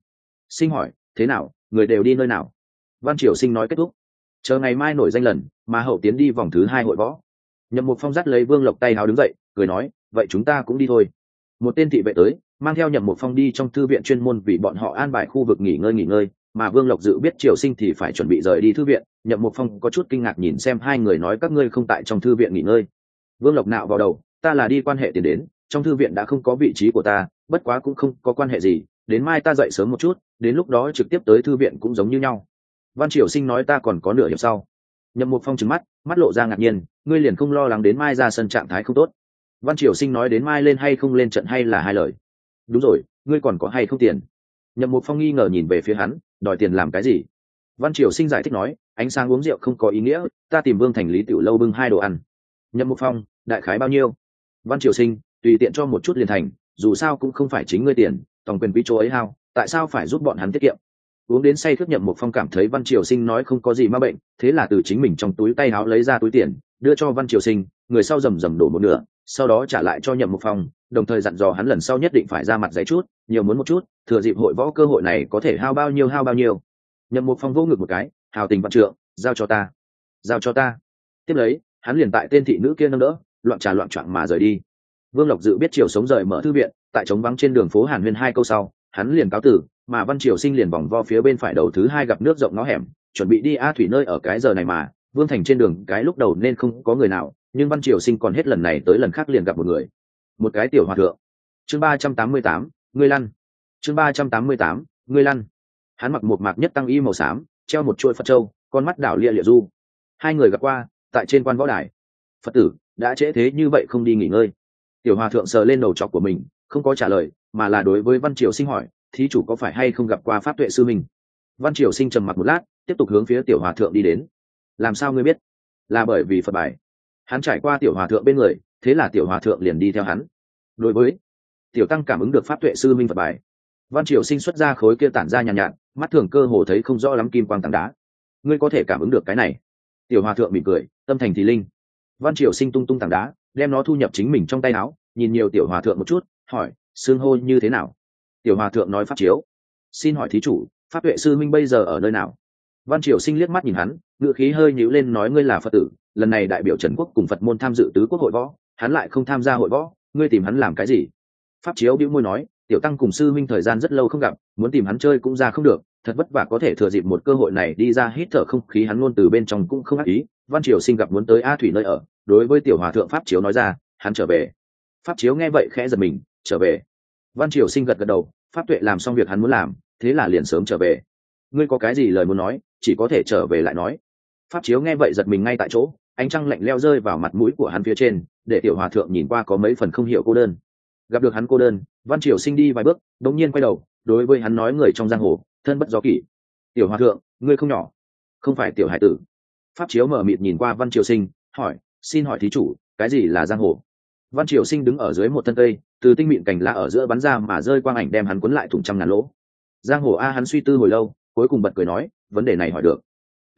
sinh hỏi, thế nào? Người đều đi nơi nào? Văn triều sinh nói kết thúc. Chờ ngày mai nổi danh lần, mà hậu tiến đi vòng thứ hai hội võ. Nhậm mục phong dắt lấy vương lộc tay hào đứng dậy, cười nói, vậy chúng ta cũng đi thôi. Một tên thị vệ tới, mang theo nhậm mục phong đi trong thư viện chuyên môn vì bọn họ an bài khu vực nghỉ ngơi nghỉ ngơi, mà vương lộc dự biết triều sinh thì phải chuẩn bị rời đi thư viện. Nhậm mục phong có chút kinh ngạc nhìn xem hai người nói, các ngươi không tại trong thư viện nghỉ ngơi. Vương lộc nạo vào đầu, ta là đi quan hệ tiền đến, trong thư viện đã không có vị trí của ta, bất quá cũng không có quan hệ gì đến mai ta dậy sớm một chút, đến lúc đó trực tiếp tới thư viện cũng giống như nhau. Văn triều sinh nói ta còn có nửa hiệp sau. Nhậm một phong trừng mắt mắt lộ ra ngạc nhiên, ngươi liền không lo lắng đến mai ra sân trạng thái không tốt. Văn triều sinh nói đến mai lên hay không lên trận hay là hai lời. Đúng rồi, ngươi còn có hay không tiền? Nhậm một phong nghi ngờ nhìn về phía hắn, đòi tiền làm cái gì? Văn triều sinh giải thích nói, ánh sáng uống rượu không có ý nghĩa, ta tìm vương thành lý tiểu lâu bưng hai đồ ăn. Nhậm một phong, đại khái bao nhiêu? Văn triều sinh, tùy tiện cho một chút liền thành, dù sao cũng không phải chính ngươi tiền tổng quyền quý chỗ ấy hao, tại sao phải giúp bọn hắn tiết kiệm? Uống đến say thức nhậm một phong cảm thấy văn triều sinh nói không có gì ma bệnh, thế là từ chính mình trong túi tay áo lấy ra túi tiền, đưa cho văn triều sinh, người sau rầm rầm đổ một nửa, sau đó trả lại cho nhậm một phong, đồng thời dặn dò hắn lần sau nhất định phải ra mặt giấy chút, nhiều muốn một chút, thừa dịp hội võ cơ hội này có thể hao bao nhiêu hao bao nhiêu. Nhậm một phong vô ngực một cái, hào tình văn trượng, giao cho ta, giao cho ta. Tiếp lấy, hắn liền tại tên thị nữ kia nâng đỡ, loạn trà loạn choạng mà rời đi. Vương lộc dự biết chiều sống rời mở thư viện tại trống vắng trên đường phố hàn huyên hai câu sau, hắn liền cáo tử, mà văn triều sinh liền vòng vo phía bên phải đầu thứ hai gặp nước rộng nó hẻm, chuẩn bị đi a thủy nơi ở cái giờ này mà, vương thành trên đường cái lúc đầu nên không có người nào, nhưng văn triều sinh còn hết lần này tới lần khác liền gặp một người. Một cái tiểu hòa thượng. Chương ba trăm tám mươi tám, ngươi lăn. Chương ba trăm tám mươi tám, ngươi lăn. Hắn mặc một mạc nhất tăng y màu xám, treo một chuỗi phật trâu con mắt đảo lia lịa du. Hai người gặp qua, tại trên quan võ đài. Phật tử, đã trễ thế như vậy không đi nghỉ ngơi. Tiểu hòa thượng sờ lên đầu trọc của mình không có trả lời mà là đối với văn triều sinh hỏi thí chủ có phải hay không gặp qua pháp tuệ sư minh? Văn triều sinh trầm mặc một lát tiếp tục hướng phía tiểu hòa thượng đi đến. Làm sao ngươi biết? Là bởi vì phật bài. Hắn trải qua tiểu hòa thượng bên người thế là tiểu hòa thượng liền đi theo hắn. Đối với tiểu tăng cảm ứng được pháp tuệ sư minh phật bài văn triều sinh xuất ra khối kia tản ra nhàn nhạt, nhạt mắt thường cơ hồ thấy không rõ lắm kim quang tảng đá. Ngươi có thể cảm ứng được cái này. Tiểu hòa thượng mỉm cười tâm thành thì linh. Văn triều sinh tung tung tảng đá đem nó thu nhập chính mình trong tay áo nhìn nhiều tiểu hòa thượng một chút hỏi xương hô như thế nào? Tiểu hòa thượng nói pháp chiếu. Xin hỏi thí chủ, pháp tuệ sư minh bây giờ ở nơi nào? Văn triều sinh liếc mắt nhìn hắn, ngựa khí hơi nhíu lên nói, ngươi là phật tử, lần này đại biểu trần quốc cùng phật môn tham dự tứ quốc hội võ, hắn lại không tham gia hội võ, ngươi tìm hắn làm cái gì? Pháp chiếu bĩu môi nói, tiểu tăng cùng sư minh thời gian rất lâu không gặp, muốn tìm hắn chơi cũng ra không được, thật vất vả có thể thừa dịp một cơ hội này đi ra hít thở không khí hắn luôn từ bên trong cũng không ác ý. Văn triều sinh gặp muốn tới a thủy nơi ở, đối với tiểu hòa thượng pháp chiếu nói ra, hắn trở về. Pháp chiếu nghe vậy khẽ giật mình trở về. Văn triều sinh gật gật đầu, pháp tuệ làm xong việc hắn muốn làm, thế là liền sớm trở về. Ngươi có cái gì lời muốn nói, chỉ có thể trở về lại nói. Pháp chiếu nghe vậy giật mình ngay tại chỗ, ánh trăng lạnh leo rơi vào mặt mũi của hắn phía trên, để tiểu hòa thượng nhìn qua có mấy phần không hiểu cô đơn. Gặp được hắn cô đơn, văn triều sinh đi vài bước đống nhiên quay đầu, đối với hắn nói người trong giang hồ, thân bất gió kỷ. Tiểu hòa thượng, ngươi không nhỏ, không phải tiểu hải tử. Pháp chiếu mở mịt nhìn qua văn triều sinh, hỏi, xin hỏi thí chủ, cái gì là giang hồ? Văn triều sinh đứng ở dưới một thân cây từ tinh mịn cành lá ở giữa bắn ra mà rơi quang ảnh đem hắn cuốn lại thủng trăm ngàn lỗ. Giang hồ a hắn suy tư hồi lâu, cuối cùng bật cười nói, vấn đề này hỏi được.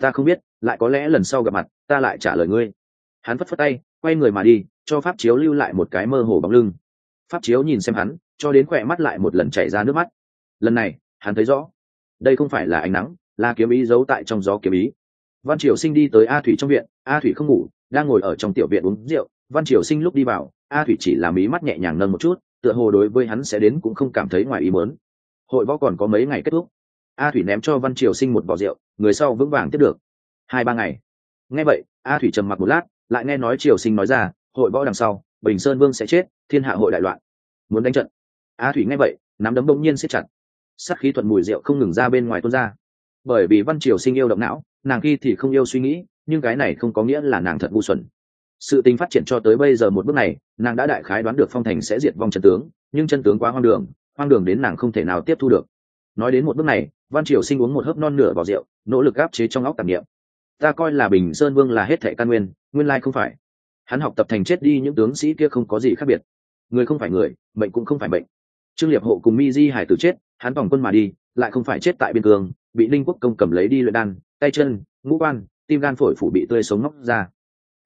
Ta không biết, lại có lẽ lần sau gặp mặt, ta lại trả lời ngươi. Hắn phất phất tay, quay người mà đi, cho pháp chiếu lưu lại một cái mơ hồ bóng lưng. Pháp chiếu nhìn xem hắn, cho đến khỏe mắt lại một lần chảy ra nước mắt. Lần này, hắn thấy rõ, đây không phải là ánh nắng, là kiếm ý giấu tại trong gió kiếm ý. Văn triều sinh đi tới a thủy trong viện, a thủy không ngủ, đang ngồi ở trong tiểu viện uống rượu văn triều sinh lúc đi vào, a thủy chỉ làm ý mắt nhẹ nhàng nâng một chút, tựa hồ đối với hắn sẽ đến cũng không cảm thấy ngoài ý mớn hội võ còn có mấy ngày kết thúc. A thủy ném cho văn triều sinh một vỏ rượu, người sau vững vàng tiếp được. Hai ba ngày. Nghe vậy, a thủy trầm mặc một lát, lại nghe nói triều sinh nói ra, hội võ đằng sau, bình sơn vương sẽ chết, thiên hạ hội đại loạn. Muốn đánh trận. A thủy nghe vậy, nắm đấm bỗng nhiên siết chặt. Sắc khí thuận mùi rượu không ngừng ra bên ngoài tuôn ra. Bởi vì văn triều sinh yêu động não, nàng khi thì không yêu suy nghĩ, nhưng cái này không có nghĩa là nàng thật ngu xuẩn sự tình phát triển cho tới bây giờ một bước này, nàng đã đại khái đoán được phong thành sẽ diệt vong chân tướng, nhưng chân tướng quá hoang đường hoang đường đến nàng không thể nào tiếp thu được. Nói đến một bước này, văn triều sinh uống một hớp non nửa vào rượu, nỗ lực áp chế trong óc tạp nghiệm ta coi là bình sơn vương là hết thệ căn nguyên nguyên lai không phải. Hắn học tập thành chết đi những tướng sĩ kia không có gì khác biệt. Người không phải người bệnh cũng không phải bệnh trương liệp hộ cùng mi di hải tử chết, hắn vòng quân mà đi, lại không phải chết tại biên cương, bị linh quốc công cầm lấy đi luyện đan, tay chân, ngũ quan, tim gan phổi phủ bị tươi sống ngóc ra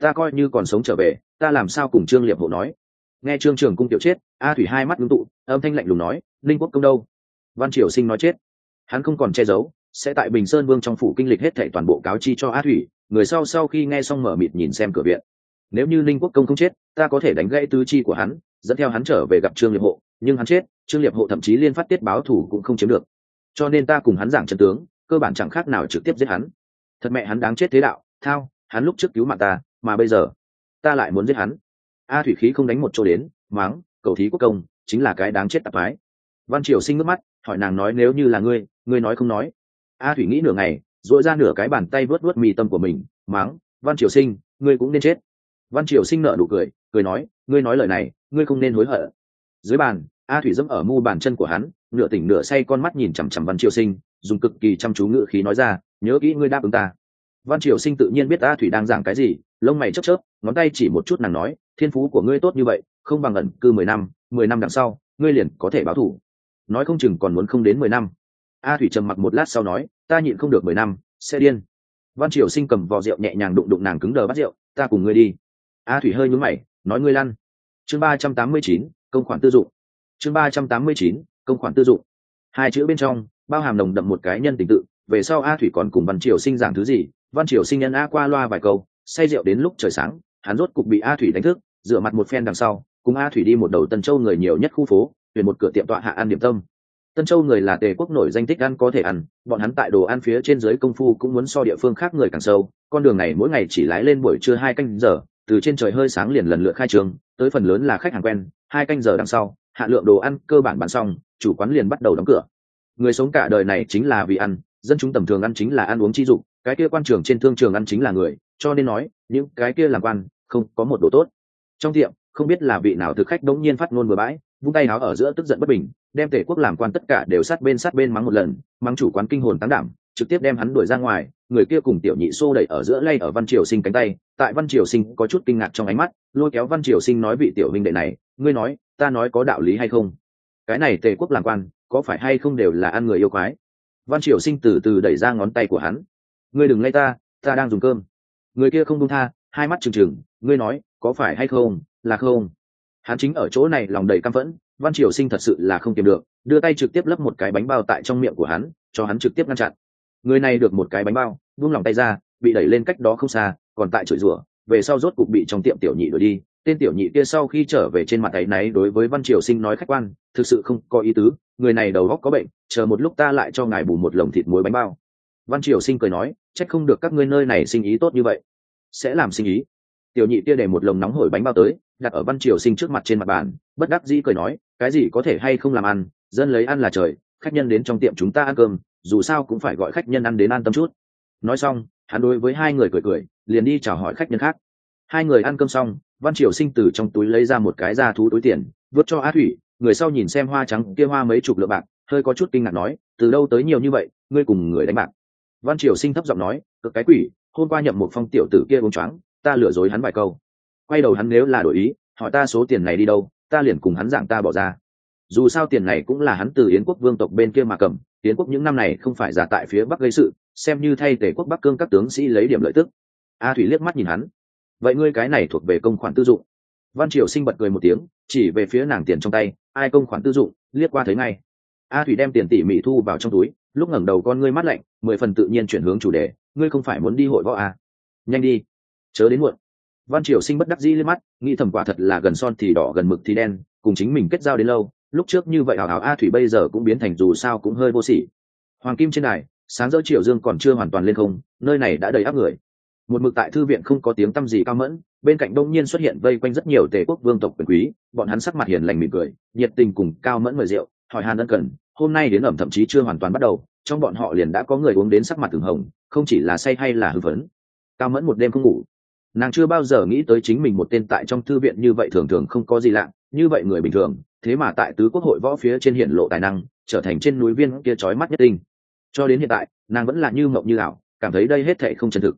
ta coi như còn sống trở về, ta làm sao cùng trương liệp hộ nói? Nghe trương trường cung tiểu chết, a thủy hai mắt ngưng tụ, âm thanh lạnh lùng nói linh quốc công đâu? Văn triều sinh nói chết. Hắn không còn che giấu, sẽ tại bình sơn vương trong phủ kinh lịch hết thảy toàn bộ cáo chi cho a thủy, người sau sau khi nghe xong mở mịt nhìn xem cửa viện. Nếu như linh quốc công không chết, ta có thể đánh gãy tư chi của hắn, dẫn theo hắn trở về gặp trương liệp hộ, nhưng hắn chết, trương liệp hộ thậm chí liên phát tiết báo thủ cũng không chiếm được. Cho nên ta cùng hắn giảng trận tướng, cơ bản chẳng khác nào trực tiếp giết hắn. Thật mẹ hắn đáng chết thế đạo, thao, hắn lúc trước cứu mạng ta mà bây giờ, ta lại muốn giết hắn. A thủy khí không đánh một chỗ đến máng cầu thí quốc công, chính là cái đáng chết tạp mái văn triều sinh nước mắt, hỏi nàng nói nếu như là ngươi ngươi nói không nói. A thủy nghĩ nửa ngày dội ra nửa cái bàn tay vớt vớt mì tâm của mình máng văn triều sinh, ngươi cũng nên chết. Văn triều sinh nợ nụ cười cười nói, ngươi nói lời này, ngươi không nên hối hận. Dưới bàn, a thủy dẫm ở mu bàn chân của hắn, nửa tỉnh nửa say con mắt nhìn chằm chằm văn triều sinh, dùng cực kỳ chăm chú ngự khí nói ra, nhớ kỹ ngươi đáp ứng ta văn triều sinh tự nhiên biết a thủy đang giảng cái gì, lông mày chớp chớp, ngón tay chỉ một chút nàng nói, thiên phú của ngươi tốt như vậy, không bằng ẩn cư mười năm mười năm đằng sau, ngươi liền có thể báo thủ. Nói không chừng còn muốn không đến mười năm. A thủy trầm mặc một lát sau nói, ta nhịn không được mười năm, sẽ điên. Văn triều sinh cầm vò rượu nhẹ nhàng đụng đụng nàng cứng đờ bắt rượu, ta cùng ngươi đi. A thủy hơi nhún mày, nói, ngươi lăn. Chương ba trăm tám mươi chín, công khoản tư dụng. Chương ba trăm tám mươi chín, công khoản tư dụng. Hai chữ bên trong, bao hàm nồng đậm một cái nhân tình tự, về sau a thủy còn cùng văn triều sinh giảng thứ gì văn triều sinh nhân a qua loa vài câu, say rượu đến lúc trời sáng, hắn rốt cục bị a thủy đánh thức dựa mặt một phen đằng sau, cùng a thủy đi một đầu tân châu người nhiều nhất khu phố, tuyển một cửa tiệm tọa hạ ăn điểm tâm. Tân châu người là tề quốc nổi danh thích ăn có thể ăn, bọn hắn tại đồ ăn phía trên dưới công phu cũng muốn so địa phương khác người càng sâu, con đường này mỗi ngày chỉ lái lên buổi trưa hai canh giờ, từ trên trời hơi sáng liền lần lượt khai trường, tới phần lớn là khách hàng quen, hai canh giờ đằng sau, hạ lượng đồ ăn cơ bản bán xong, chủ quán liền bắt đầu đóng cửa. Người sống cả đời này chính là vì ăn, dân chúng tầm thường ăn chính là ăn uống chi dụng cái kia quan trường trên thương trường ăn chính là người, cho nên nói, những cái kia làm quan, không có một đồ tốt. Trong tiệm, không biết là vị nào thực khách đống nhiên phát ngôn bừa bãi, vung tay áo ở giữa tức giận bất bình, đem tể quốc làm quan tất cả đều sát bên sát bên mắng một lần, mắng chủ quán kinh hồn tán đảm, trực tiếp đem hắn đuổi ra ngoài, người kia cùng tiểu nhị xô đẩy ở giữa lay ở văn triều sinh cánh tay, tại văn triều sinh có chút kinh ngạc trong ánh mắt, lôi kéo văn triều sinh nói vị tiểu huynh đệ này, ngươi nói, ta nói có đạo lý hay không? Cái này tề quốc làm quan, có phải hay không đều là ăn người yêu quái? Văn triều sinh từ từ đẩy ra ngón tay của hắn ngươi đừng lay ta ta đang dùng cơm. Người kia không đông tha, hai mắt trừng trừng, ngươi nói, có phải hay không, là không? Hắn chính ở chỗ này lòng đầy căm phẫn, văn triều sinh thật sự là không tìm được, đưa tay trực tiếp lấp một cái bánh bao tại trong miệng của hắn, cho hắn trực tiếp ngăn chặn. Người này được một cái bánh bao, buông lòng tay ra, bị đẩy lên cách đó không xa, còn tại chửi rủa, về sau rốt cục bị trong tiệm tiểu nhị đuổi đi. Tên tiểu nhị kia sau khi trở về trên mặt ấy náy đối với văn triều sinh nói khách quan, thực sự không có ý tứ, người này đầu góc có bệnh, chờ một lúc ta lại cho ngài bù một lồng thịt muối bánh bao. Văn triều sinh cười nói trách không được các ngươi nơi này sinh ý tốt như vậy. Sẽ làm sinh ý. Tiểu nhị kia để một lồng nóng hổi bánh bao tới, đặt ở văn triều sinh trước mặt trên mặt bàn, bất đắc dĩ cười nói, cái gì có thể hay không làm ăn, dân lấy ăn là trời, khách nhân đến trong tiệm chúng ta ăn cơm, dù sao cũng phải gọi khách nhân ăn đến an tâm chút. Nói xong, hắn đối với hai người cười cười, liền đi chào hỏi khách nhân khác. Hai người ăn cơm xong, văn triều sinh từ trong túi lấy ra một cái da thú túi tiền, vớt cho á thủy, người sau nhìn xem hoa trắng kia hoa mấy chục lượng bạc, hơi có chút kinh ngạc nói, từ đâu tới nhiều như vậy, ngươi cùng người đánh bạc? Văn triều sinh thấp giọng nói, cực cái quỷ, hôm qua nhậm một phong tiểu tử kia uống choáng, ta lừa dối hắn vài câu. Quay đầu hắn nếu là đổi ý, hỏi ta số tiền này đi đâu, ta liền cùng hắn dạng ta bỏ ra. Dù sao tiền này cũng là hắn từ yến quốc vương tộc bên kia mà cầm, yến quốc những năm này không phải giả tại phía bắc gây sự, xem như thay tể quốc bắc cương các tướng sĩ lấy điểm lợi tức. A thủy liếc mắt nhìn hắn. Vậy ngươi cái này thuộc về công khoản tư dụng? Văn triều sinh bật cười một tiếng, chỉ về phía nàng tiền trong tay, ai công khoản tư dụng, liếc qua thấy ngay. A thủy đem tiền tỉ mỉ thu vào trong túi lúc ngẩng đầu con ngươi mắt lạnh, mười phần tự nhiên chuyển hướng chủ đề, ngươi không phải muốn đi hội võ à? nhanh đi. Chớ đến muộn. Văn triều sinh bất đắc dĩ lên mắt, nghĩ thầm quả thật là gần son thì đỏ, gần mực thì đen, cùng chính mình kết giao đến lâu, lúc trước như vậy hào hào a thủy bây giờ cũng biến thành dù sao cũng hơi vô sỉ. Hoàng kim trên đài, sáng dỡ triều dương còn chưa hoàn toàn lên không, nơi này đã đầy áp người. Một mực tại thư viện không có tiếng tăm gì cao mẫn, bên cạnh đông nhiên xuất hiện vây quanh rất nhiều tề quốc vương tộc quyền quý, bọn hắn sắc mặt hiền lành mỉm cười, nhiệt tình cùng cao mẫn mời rượu, hỏi hàn ân cần hôm nay đến ẩm thậm chí chưa hoàn toàn bắt đầu, trong bọn họ liền đã có người uống đến sắc mặt từng hồng, không chỉ là say hay là hư vấn. Cao mẫn một đêm không ngủ. Nàng chưa bao giờ nghĩ tới chính mình một tên tại trong thư viện như vậy thường thường không có gì lạ, như vậy người bình thường, thế mà tại tứ quốc hội võ phía trên hiện lộ tài năng, trở thành trên núi viên kia trói mắt nhất tinh. Cho đến hiện tại, nàng vẫn là như mộng như ảo, cảm thấy đây hết thệ không chân thực.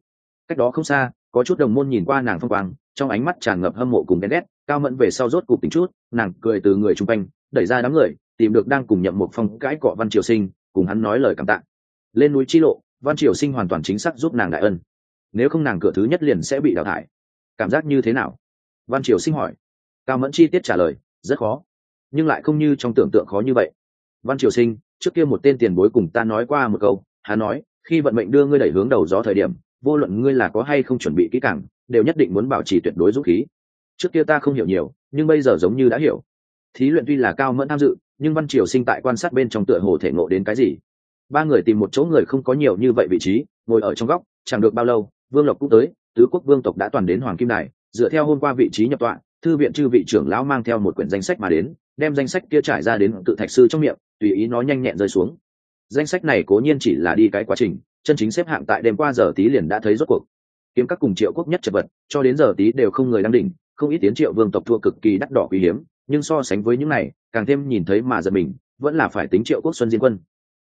Cách đó không xa, có chút đồng môn nhìn qua nàng phong quang, trong ánh mắt tràn ngập hâm mộ cùng ghen ghét, cao mẫn về sau rốt cục tính chút, nàng cười từ người chung quanh, đẩy ra đám người tìm được đang cùng nhậm một phong cãi cọ văn triều sinh, cùng hắn nói lời cảm tạ. Lên núi chi lộ, văn triều sinh hoàn toàn chính xác giúp nàng đại ân. Nếu không nàng cửa thứ nhất liền sẽ bị đào thải. Cảm giác như thế nào? Văn triều sinh hỏi. Cao mẫn chi tiết trả lời, rất khó. Nhưng lại không như trong tưởng tượng khó như vậy. Văn triều sinh, trước kia một tên tiền bối cùng ta nói qua một câu, hắn nói, khi vận mệnh đưa ngươi đẩy hướng đầu gió thời điểm, vô luận ngươi là có hay không chuẩn bị kỹ càng, đều nhất định muốn bảo trì tuyệt đối dũng khí. Trước kia ta không hiểu nhiều, nhưng bây giờ giống như đã hiểu thí luyện tuy là cao mẫn tham dự, nhưng văn triều sinh tại quan sát bên trong tựa hồ thể ngộ đến cái gì. Ba người tìm một chỗ người không có nhiều như vậy vị trí, ngồi ở trong góc, chẳng được bao lâu, vương lộc cũng tới, tứ quốc vương tộc đã toàn đến hoàng kim đài, dựa theo hôm qua vị trí nhập tọa, thư viện chư vị trưởng lão mang theo một quyển danh sách mà đến, đem danh sách kia trải ra đến tự thạch sư trong miệng, tùy ý nó nhanh nhẹn rơi xuống. Danh sách này cố nhiên chỉ là đi cái quá trình, chân chính xếp hạng tại đêm qua giờ tí liền đã thấy rốt cuộc. Kiếm các cùng triệu quốc nhất chật vật, cho đến giờ tí đều không người đang đỉnh, không ít tiến triệu vương tộc thua cực kỳ đắt đỏ quý hiếm nhưng so sánh với những này, càng thêm nhìn thấy mà giật mình, vẫn là phải tính triệu quốc xuân diên quân.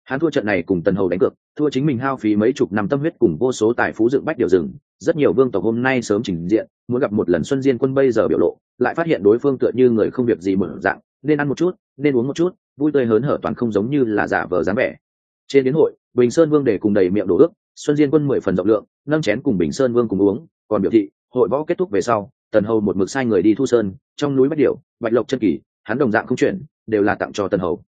Hắn thua trận này cùng tần hầu đánh cược, thua chính mình hao phí mấy chục năm tâm huyết cùng vô số tài phú dựng bách điều rừng, rất nhiều vương tộc hôm nay sớm trình diện, muốn gặp một lần xuân diên quân bây giờ biểu lộ, lại phát hiện đối phương tựa như người không việc gì mở dạng, nên ăn một chút, nên uống một chút, vui tươi hớn hở toàn không giống như là giả vờ dáng vẻ. Trên đến hội, bình sơn vương để cùng đầy miệng đổ ước, xuân diên quân mười phần rộng lượng, nâng chén cùng bình sơn vương cùng uống, còn biểu thị, hội võ kết thúc về sau tần hầu một mực sai người đi thu sơn, trong núi bách điệu bạch lộc chân kỳ, hắn đồng dạng không chuyển, đều là tặng cho tần hầu.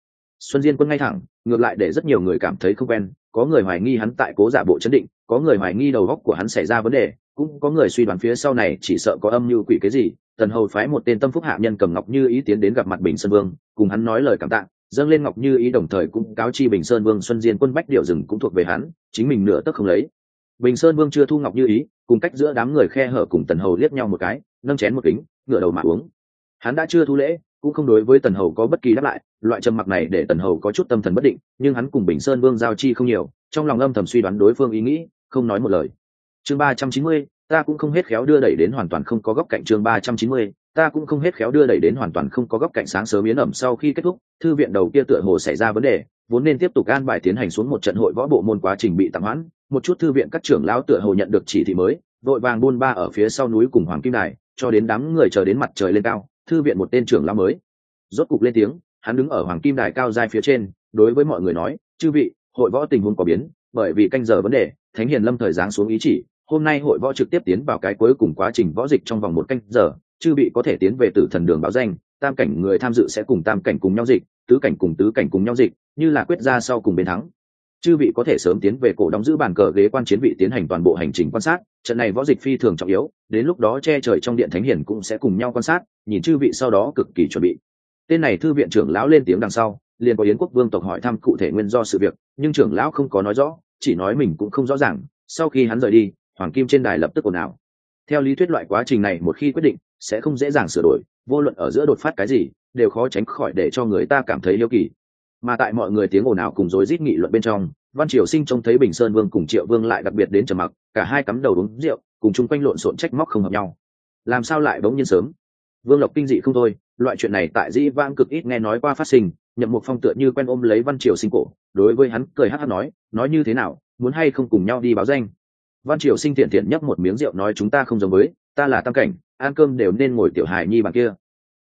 Xuân diên quân ngay thẳng, ngược lại để rất nhiều người cảm thấy không quen, có người hoài nghi hắn tại cố giả bộ chấn định, có người hoài nghi đầu góc của hắn xảy ra vấn đề, cũng có người suy đoán phía sau này chỉ sợ có âm mưu quỷ cái gì, tần hầu phái một tên tâm phúc hạ nhân cầm ngọc như ý tiến đến gặp mặt bình sơn vương, cùng hắn nói lời cảm tạ, dâng lên ngọc như ý đồng thời cũng cáo chi bình sơn vương xuân diên quân bách điệu rừng cũng thuộc về hắn, chính mình nửa tức không lấy bình sơn vương chưa thu ngọc như ý, cùng cách giữa đám người khe hở cùng tần hầu liếc nhau một cái, nâng chén một kính ngựa đầu mà uống. Hắn đã chưa thu lễ, cũng không đối với tần hầu có bất kỳ đáp lại, loại trầm mặc này để tần hầu có chút tâm thần bất định, nhưng hắn cùng bình sơn vương giao chi không nhiều, trong lòng âm thầm suy đoán đối phương ý nghĩ, không nói một lời. Chương ba trăm chín mươi, ta cũng không hết khéo đưa đẩy đến hoàn toàn không có góc cạnh chương ba trăm chín mươi, ta cũng không hết khéo đưa đẩy đến hoàn toàn không có góc cạnh sáng sớm yến ẩm sau khi kết thúc, thư viện đầu kia tựa hồ xảy ra vấn đề, vốn nên tiếp tục an bài tiến hành xuống một trận hội võ bộ môn quá trình bị tạm hoãn một chút thư viện các trưởng lão tựa hồ nhận được chỉ thị mới, vội vàng buôn ba ở phía sau núi cùng hoàng kim đài, cho đến đám người chờ đến mặt trời lên cao, thư viện một tên trưởng lão mới. Rốt cục lên tiếng, hắn đứng ở hoàng kim đài cao dài phía trên, đối với mọi người nói, chư vị, hội võ tình huống có biến, bởi vì canh giờ vấn đề, thánh hiền lâm thời giáng xuống ý chỉ, hôm nay hội võ trực tiếp tiến vào cái cuối cùng quá trình võ dịch trong vòng một canh giờ, chư vị có thể tiến về tử thần đường báo danh, tam cảnh người tham dự sẽ cùng tam cảnh cùng nhau dịch, tứ cảnh cùng tứ cảnh cùng nhau dịch, như là quyết ra sau cùng bên thắng chư vị có thể sớm tiến về cổ đóng giữ bàn cờ ghế quan chiến vị tiến hành toàn bộ hành trình quan sát, trận này võ dịch phi thường trọng yếu, đến lúc đó che trời trong điện thánh hiển cũng sẽ cùng nhau quan sát, nhìn chư vị sau đó cực kỳ chuẩn bị. Tên này thư viện trưởng lão lên tiếng đằng sau, liền có yến quốc vương tộc hỏi thăm cụ thể nguyên do sự việc, nhưng trưởng lão không có nói rõ, chỉ nói mình cũng không rõ ràng, sau khi hắn rời đi, hoàng kim trên đài lập tức ồn ào. Theo lý thuyết loại quá trình này một khi quyết định, sẽ không dễ dàng sửa đổi, vô luận ở giữa đột phát cái gì, đều khó tránh khỏi để cho người ta cảm thấy yêu kỳ mà tại mọi người tiếng ồn ào cùng rối rít nghị luận bên trong, văn triều sinh trông thấy bình sơn vương cùng triệu vương lại đặc biệt đến trầm mặc, cả hai cắm đầu uống rượu, cùng chung quanh lộn xộn trách móc không hợp nhau. Làm sao lại bỗng nhiên sớm? Vương lộc kinh dị không thôi, loại chuyện này tại dĩ vang cực ít nghe nói qua phát sinh, nhậm một phong tựa như quen ôm lấy văn triều sinh cổ, đối với hắn cười hát hát nói nói như thế nào, muốn hay không cùng nhau đi báo danh? Văn triều sinh tiện tiện nhấp một miếng rượu nói, chúng ta không giống với, ta là tam cảnh, ăn cơm đều nên ngồi tiểu hài nhi bằng kia.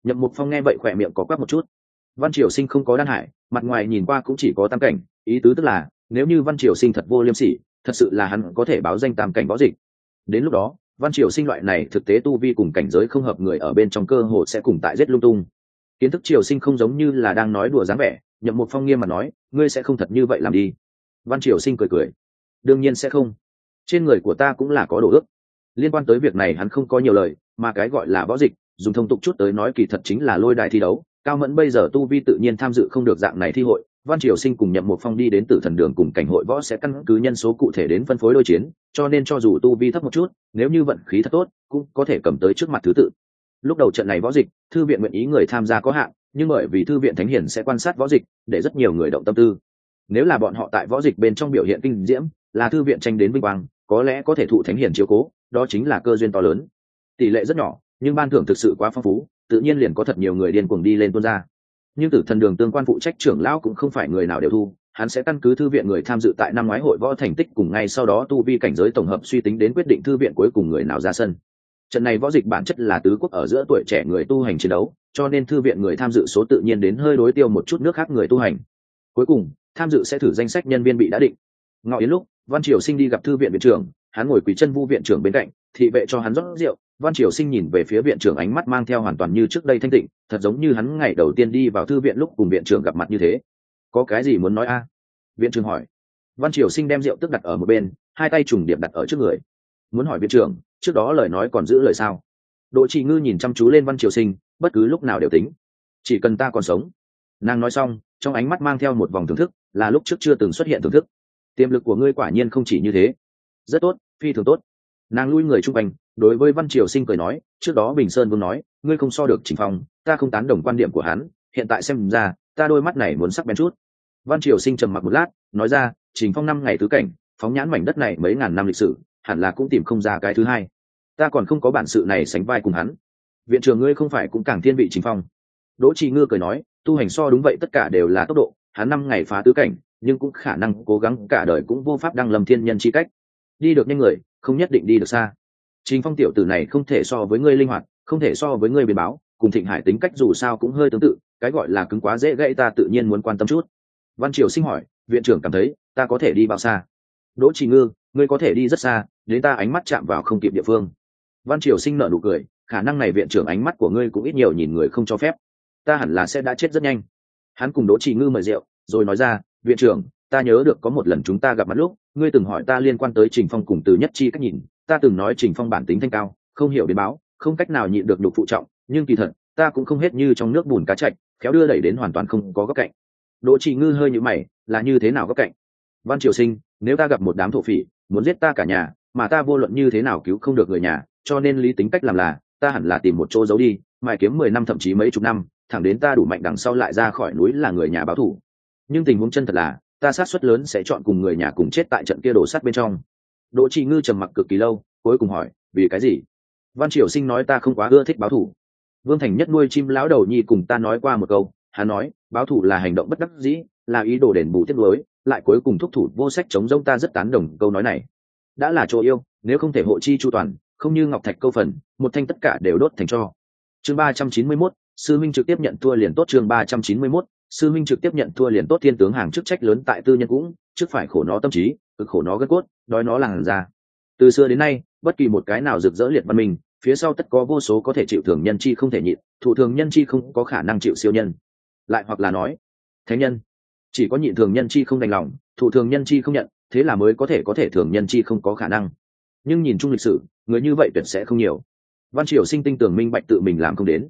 Nhậm một phong nghe vậy khỏe miệng có quắc một chút văn triều sinh không có đan hải, mặt ngoài nhìn qua cũng chỉ có tam cảnh, ý tứ tức là, nếu như văn triều sinh thật vô liêm sỉ, thật sự là hắn có thể báo danh tam cảnh võ dịch. Đến lúc đó, văn triều sinh loại này thực tế tu vi cùng cảnh giới không hợp người ở bên trong cơ hồ sẽ cùng tại giết lung tung. Kiến thức triều sinh không giống như là đang nói đùa dáng vẻ, nhậm một phong nghiêm mà nói, ngươi sẽ không thật như vậy làm đi. Văn triều sinh cười cười, đương nhiên sẽ không. Trên người của ta cũng là có đồ ước. Liên quan tới việc này hắn không có nhiều lời, mà cái gọi là võ dịch, dùng thông tục chút tới nói kỳ thật chính là lôi đài thi đấu cao mẫn bây giờ tu vi tự nhiên tham dự không được dạng này thi hội, văn triều sinh cùng nhậm một phong đi đến tử thần đường cùng cảnh hội võ sẽ căn cứ nhân số cụ thể đến phân phối đôi chiến, cho nên cho dù tu vi thấp một chút, nếu như vận khí thật tốt, cũng có thể cầm tới trước mặt thứ tự. Lúc đầu trận này võ dịch, thư viện nguyện ý người tham gia có hạn, nhưng bởi vì thư viện thánh hiển sẽ quan sát võ dịch, để rất nhiều người động tâm tư. Nếu là bọn họ tại võ dịch bên trong biểu hiện kinh diễm, là thư viện tranh đến vinh quang, có lẽ có thể thụ thánh hiển chiếu cố, đó chính là cơ duyên to lớn. Tỷ lệ rất nhỏ, nhưng ban thưởng thực sự quá phong phú tự nhiên liền có thật nhiều người điên cuồng đi lên tuôn ra. Nhưng tử thần đường tương quan phụ trách trưởng lão cũng không phải người nào đều thu, hắn sẽ căn cứ thư viện người tham dự tại năm ngoái hội võ thành tích cùng ngay sau đó tu vi cảnh giới tổng hợp suy tính đến quyết định thư viện cuối cùng người nào ra sân. Trận này võ dịch bản chất là tứ quốc ở giữa tuổi trẻ người tu hành chiến đấu, cho nên thư viện người tham dự số tự nhiên đến hơi đối tiêu một chút nước khác người tu hành. Cuối cùng, tham dự sẽ thử danh sách nhân viên bị đã định. Ngọ yến lúc, văn triều sinh đi gặp thư viện viện trưởng, hắn ngồi quỳ chân vu viện trưởng bên cạnh thị vệ cho hắn rót rượu, văn triều sinh nhìn về phía viện trưởng ánh mắt mang theo hoàn toàn như trước đây thanh tịnh, thật giống như hắn ngày đầu tiên đi vào thư viện lúc cùng viện trưởng gặp mặt như thế. Có cái gì muốn nói a? Viện trưởng hỏi. Văn triều sinh đem rượu tức đặt ở một bên, hai tay trùng điệp đặt ở trước người. Muốn hỏi viện trưởng, trước đó lời nói còn giữ lời sao? Đỗ chị ngư nhìn chăm chú lên văn triều sinh, bất cứ lúc nào đều tính. Chỉ cần ta còn sống. Nàng nói xong, trong ánh mắt mang theo một vòng thưởng thức, là lúc trước chưa từng xuất hiện thưởng thức. Tiềm lực của ngươi quả nhiên không chỉ như thế. Rất tốt, phi thường tốt nàng lui người chung quanh, đối với văn triều sinh cười nói, trước đó bình sơn vương nói, ngươi không so được trình phong, ta không tán đồng quan điểm của hắn, hiện tại xem ra, ta đôi mắt này muốn sắc bén chút. Văn triều sinh trầm mặc một lát, nói ra, trình phong năm ngày tứ cảnh, phóng nhãn mảnh đất này mấy ngàn năm lịch sử, hẳn là cũng tìm không ra cái thứ hai. Ta còn không có bản sự này sánh vai cùng hắn. Viện trưởng ngươi không phải cũng càng thiên vị trình phong. Đỗ trì ngư cười nói, tu hành so đúng vậy tất cả đều là tốc độ, hắn năm ngày phá tứ cảnh, nhưng cũng khả năng cố gắng cả đời cũng vô pháp đăng lâm thiên nhân chi cách đi được nhanh người, không nhất định đi được xa. Trình phong tiểu tử này không thể so với ngươi linh hoạt, không thể so với ngươi biến báo, cùng thịnh hải tính cách dù sao cũng hơi tương tự, cái gọi là cứng quá dễ gãy ta tự nhiên muốn quan tâm chút. Văn triều sinh hỏi, viện trưởng cảm thấy, ta có thể đi bao xa? Đỗ trì ngư, ngươi có thể đi rất xa, đến ta ánh mắt chạm vào không kịp địa phương. Văn triều sinh nợ nụ cười, khả năng này viện trưởng ánh mắt của ngươi cũng ít nhiều nhìn người không cho phép. Ta hẳn là sẽ đã chết rất nhanh. Hắn cùng đỗ trì ngư mời rượu, rồi nói ra, viện trưởng ta nhớ được có một lần chúng ta gặp mặt lúc, ngươi từng hỏi ta liên quan tới trình phong cùng từ nhất chi cách nhìn, ta từng nói trình phong bản tính thanh cao, không hiểu biến báo, không cách nào nhịn được đục phụ trọng, nhưng kỳ thật, ta cũng không hết như trong nước bùn cá chạch kéo đưa đẩy đến hoàn toàn không có góc cạnh. Đỗ trì ngư hơi như mày, là như thế nào góc cạnh? Văn triều sinh, nếu ta gặp một đám thổ phỉ, muốn giết ta cả nhà, mà ta vô luận như thế nào cứu không được người nhà, cho nên lý tính cách làm là, ta hẳn là tìm một chỗ giấu đi mài kiếm mười năm thậm chí mấy chục năm, thẳng đến ta đủ mạnh đằng sau lại ra khỏi núi là người nhà báo thủ. Nhưng tình huống chân thật là ta sát suất lớn sẽ chọn cùng người nhà cùng chết tại trận kia đổ sắt bên trong. Đỗ trị ngư trầm mặc cực kỳ lâu cuối cùng hỏi vì cái gì? Văn triều sinh nói ta không quá ưa thích báo thủ. Vương thành nhất nuôi chim lão đầu nhi cùng ta nói qua một câu hắn nói báo thủ là hành động bất đắc dĩ là ý đồ đền bù tiết lối lại cuối cùng thúc thủ vô sách chống dông ta rất tán đồng câu nói này. Đã là chỗ yêu nếu không thể hộ chi chu toàn không như ngọc thạch câu phần một thanh tất cả đều đốt thành cho. Chương ba trăm chín mươi 391, sư minh trực tiếp nhận thua liền tốt chương ba trăm chín mươi 391, sư minh trực tiếp nhận thua liền tốt thiên tướng hàng chức trách lớn tại tư nhân cũng, trước phải khổ nó tâm trí, cực khổ nó gân cốt, đói nó làng ra từ xưa đến nay, bất kỳ một cái nào rực rỡ liệt văn minh, phía sau tất có vô số có thể chịu thường nhân chi không thể nhịn thủ thường nhân chi không có khả năng chịu siêu nhân. Lại hoặc là nói, thánh nhân, chỉ có nhịn thường nhân chi không đành lòng thủ thường nhân chi không nhận, thế là mới có thể có thể thường nhân chi không có khả năng. Nhưng nhìn chung lịch sử, người như vậy tuyệt sẽ không nhiều. Văn triều sinh tinh tường minh bạch tự mình làm không đến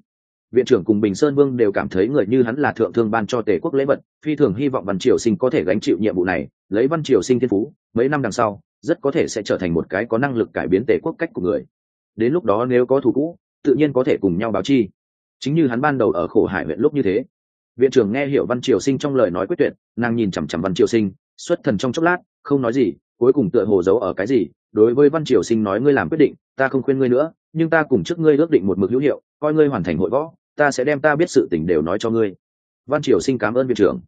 viện trưởng cùng bình sơn vương đều cảm thấy người như hắn là thượng thương ban cho tề quốc lễ vật, phi thường hy vọng văn triều sinh có thể gánh chịu nhiệm vụ này, lấy văn triều sinh thiên phú, mấy năm đằng sau, rất có thể sẽ trở thành một cái có năng lực cải biến tề quốc cách của người. Đến lúc đó nếu có thủ cũ, tự nhiên có thể cùng nhau báo chi. Chính như hắn ban đầu ở khổ hải huyện lúc như thế. Viện trưởng nghe hiểu văn triều sinh trong lời nói quyết tuyệt, nàng nhìn chằm chằm văn triều sinh, xuất thần trong chốc lát, không nói gì, cuối cùng tựa hồ giấu ở cái gì, đối với văn triều sinh nói ngươi làm quyết định, ta không khuyên ngươi nữa, nhưng ta cùng trước ngươi ước định một mực hữu hiệu, coi ngươi hoàn thành hội võ ta sẽ đem ta biết sự tình đều nói cho ngươi. Văn triều sinh cảm ơn viện trưởng.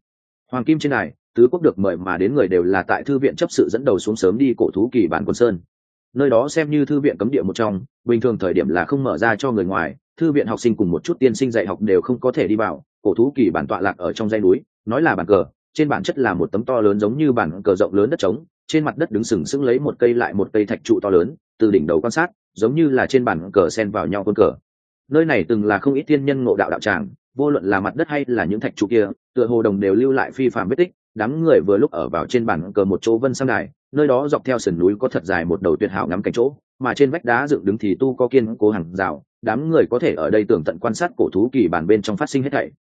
Hoàng kim trên này tứ quốc được mời mà đến người đều là tại thư viện chấp sự dẫn đầu xuống sớm đi cổ thú kỳ bản quân sơn. Nơi đó xem như thư viện cấm địa một trong, bình thường thời điểm là không mở ra cho người ngoài, thư viện học sinh cùng một chút tiên sinh dạy học đều không có thể đi vào, cổ thú kỳ bản tọa lạc ở trong dây núi, nói là bản cờ, trên bản chất là một tấm to lớn giống như bản cờ rộng lớn đất trống, trên mặt đất đứng sừng sững lấy một cây lại một cây thạch trụ to lớn, từ đỉnh đầu quan sát, giống như là trên bản cờ sen vào nhau quân cờ nơi này từng là không ít tiên nhân ngộ đạo đạo tràng, vô luận là mặt đất hay là những thạch trụ kia, tựa hồ đồng đều lưu lại phi phạm vết tích. Đám người vừa lúc ở vào trên bản cờ một chỗ vân sang đài, nơi đó dọc theo sườn núi có thật dài một đầu tuyệt hảo ngắm cảnh chỗ, mà trên vách đá dựng đứng thì tu có kiên cố hàng rào. Đám người có thể ở đây tưởng tận quan sát cổ thú kỳ bản bên trong phát sinh hết thảy.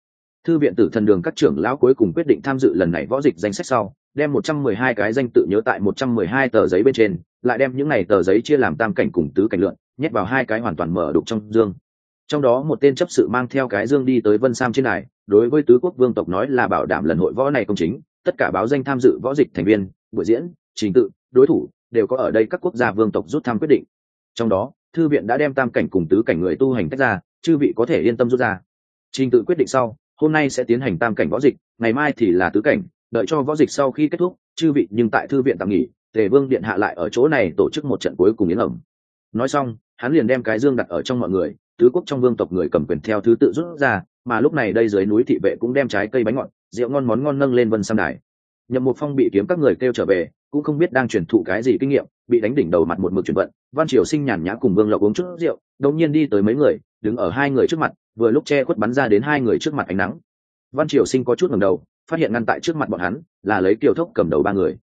Thư viện tử thần đường các trưởng lão cuối cùng quyết định tham dự lần này võ dịch danh sách sau, đem một trăm mười hai cái danh tự nhớ tại một trăm mười hai tờ giấy bên trên, lại đem những này tờ giấy chia làm tam cảnh cùng tứ cảnh lượn, nhét vào hai cái hoàn toàn mở đục trong dương trong đó một tên chấp sự mang theo cái dương đi tới vân sam trên này, đối với tứ quốc vương tộc nói là bảo đảm lần hội võ này công chính, tất cả báo danh tham dự võ dịch thành viên, buổi diễn, trình tự, đối thủ, đều có ở đây các quốc gia vương tộc rút thăm quyết định. Trong đó, thư viện đã đem tam cảnh cùng tứ cảnh người tu hành tách ra, chư vị có thể yên tâm rút ra. Trình tự quyết định sau, hôm nay sẽ tiến hành tam cảnh võ dịch, ngày mai thì là tứ cảnh, đợi cho võ dịch sau khi kết thúc, chư vị nhưng tại thư viện tạm nghỉ, tề vương điện hạ lại ở chỗ này tổ chức một trận cuối cùng yến ẩm. Nói xong, hắn liền đem cái dương đặt ở trong mọi người tứ quốc trong vương tộc người cầm quyền theo thứ tự rút ra, mà lúc này đây dưới núi thị vệ cũng đem trái cây bánh ngọt, rượu ngon món ngon nâng lên vân sam đài. Nhậm một phong bị kiếm các người kêu trở về, cũng không biết đang truyền thụ cái gì kinh nghiệm, bị đánh đỉnh đầu mặt một mực chuyển vận. Văn triều sinh nhàn nhã cùng vương lộc uống chút rượu, đột nhiên đi tới mấy người, đứng ở hai người trước mặt, vừa lúc che khuất bắn ra đến hai người trước mặt ánh nắng. Văn triều sinh có chút ngầm đầu, phát hiện ngăn tại trước mặt bọn hắn, là lấy kiều thốc cầm đầu ba người.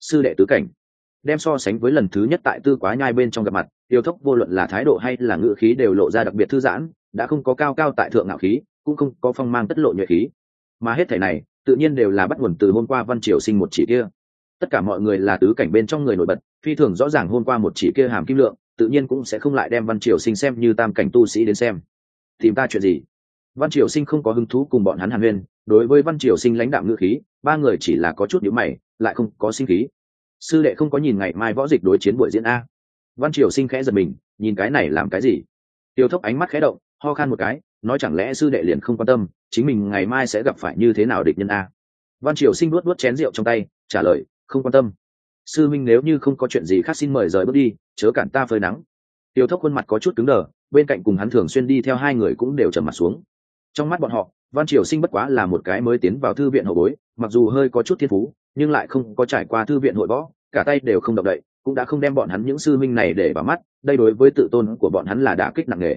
Sư đệ tứ cảnh. Đem so sánh với lần thứ nhất tại tư quá nhai bên trong gặp mặt tiêu thốc vô luận là thái độ hay là ngữ khí đều lộ ra đặc biệt thư giãn, đã không có cao cao tại thượng ngạo khí, cũng không có phong mang tất lộ nhuệ khí. Mà hết thể này, tự nhiên đều là bắt nguồn từ hôm qua văn triều sinh một chỉ kia. Tất cả mọi người là tứ cảnh bên trong người nổi bật, phi thường rõ ràng hôm qua một chỉ kia hàm kim lượng, tự nhiên cũng sẽ không lại đem văn triều sinh xem như tam cảnh tu sĩ đến xem. Tìm ta chuyện gì? Văn triều sinh không có hứng thú cùng bọn hắn hàn huyên, đối với văn triều sinh lãnh đạo ngữ khí, ba người chỉ là có chút nhữ mày, lại không có sinh khí. Sư đệ không có nhìn ngày mai võ dịch đối chiến buổi diễn a văn triều sinh khẽ giật mình, nhìn cái này làm cái gì? Tiêu thốc ánh mắt khẽ động, ho khan một cái, nói chẳng lẽ sư đệ liền không quan tâm, chính mình ngày mai sẽ gặp phải như thế nào địch nhân a? Văn triều sinh luốt luốt chén rượu trong tay, trả lời, không quan tâm. Sư minh nếu như không có chuyện gì khác xin mời rời bước đi, chớ cản ta phơi nắng. Tiêu thốc khuôn mặt có chút cứng đờ, bên cạnh cùng hắn thường xuyên đi theo hai người cũng đều trầm mặt xuống. Trong mắt bọn họ, văn triều sinh bất quá là một cái mới tiến vào thư viện hậu bối, mặc dù hơi có chút thiên phú, nhưng lại không có trải qua thư viện hội võ, cả tay đều không động đậy cũng đã không đem bọn hắn những sư minh này để vào mắt, đây đối với tự tôn của bọn hắn là đã kích nặng nề.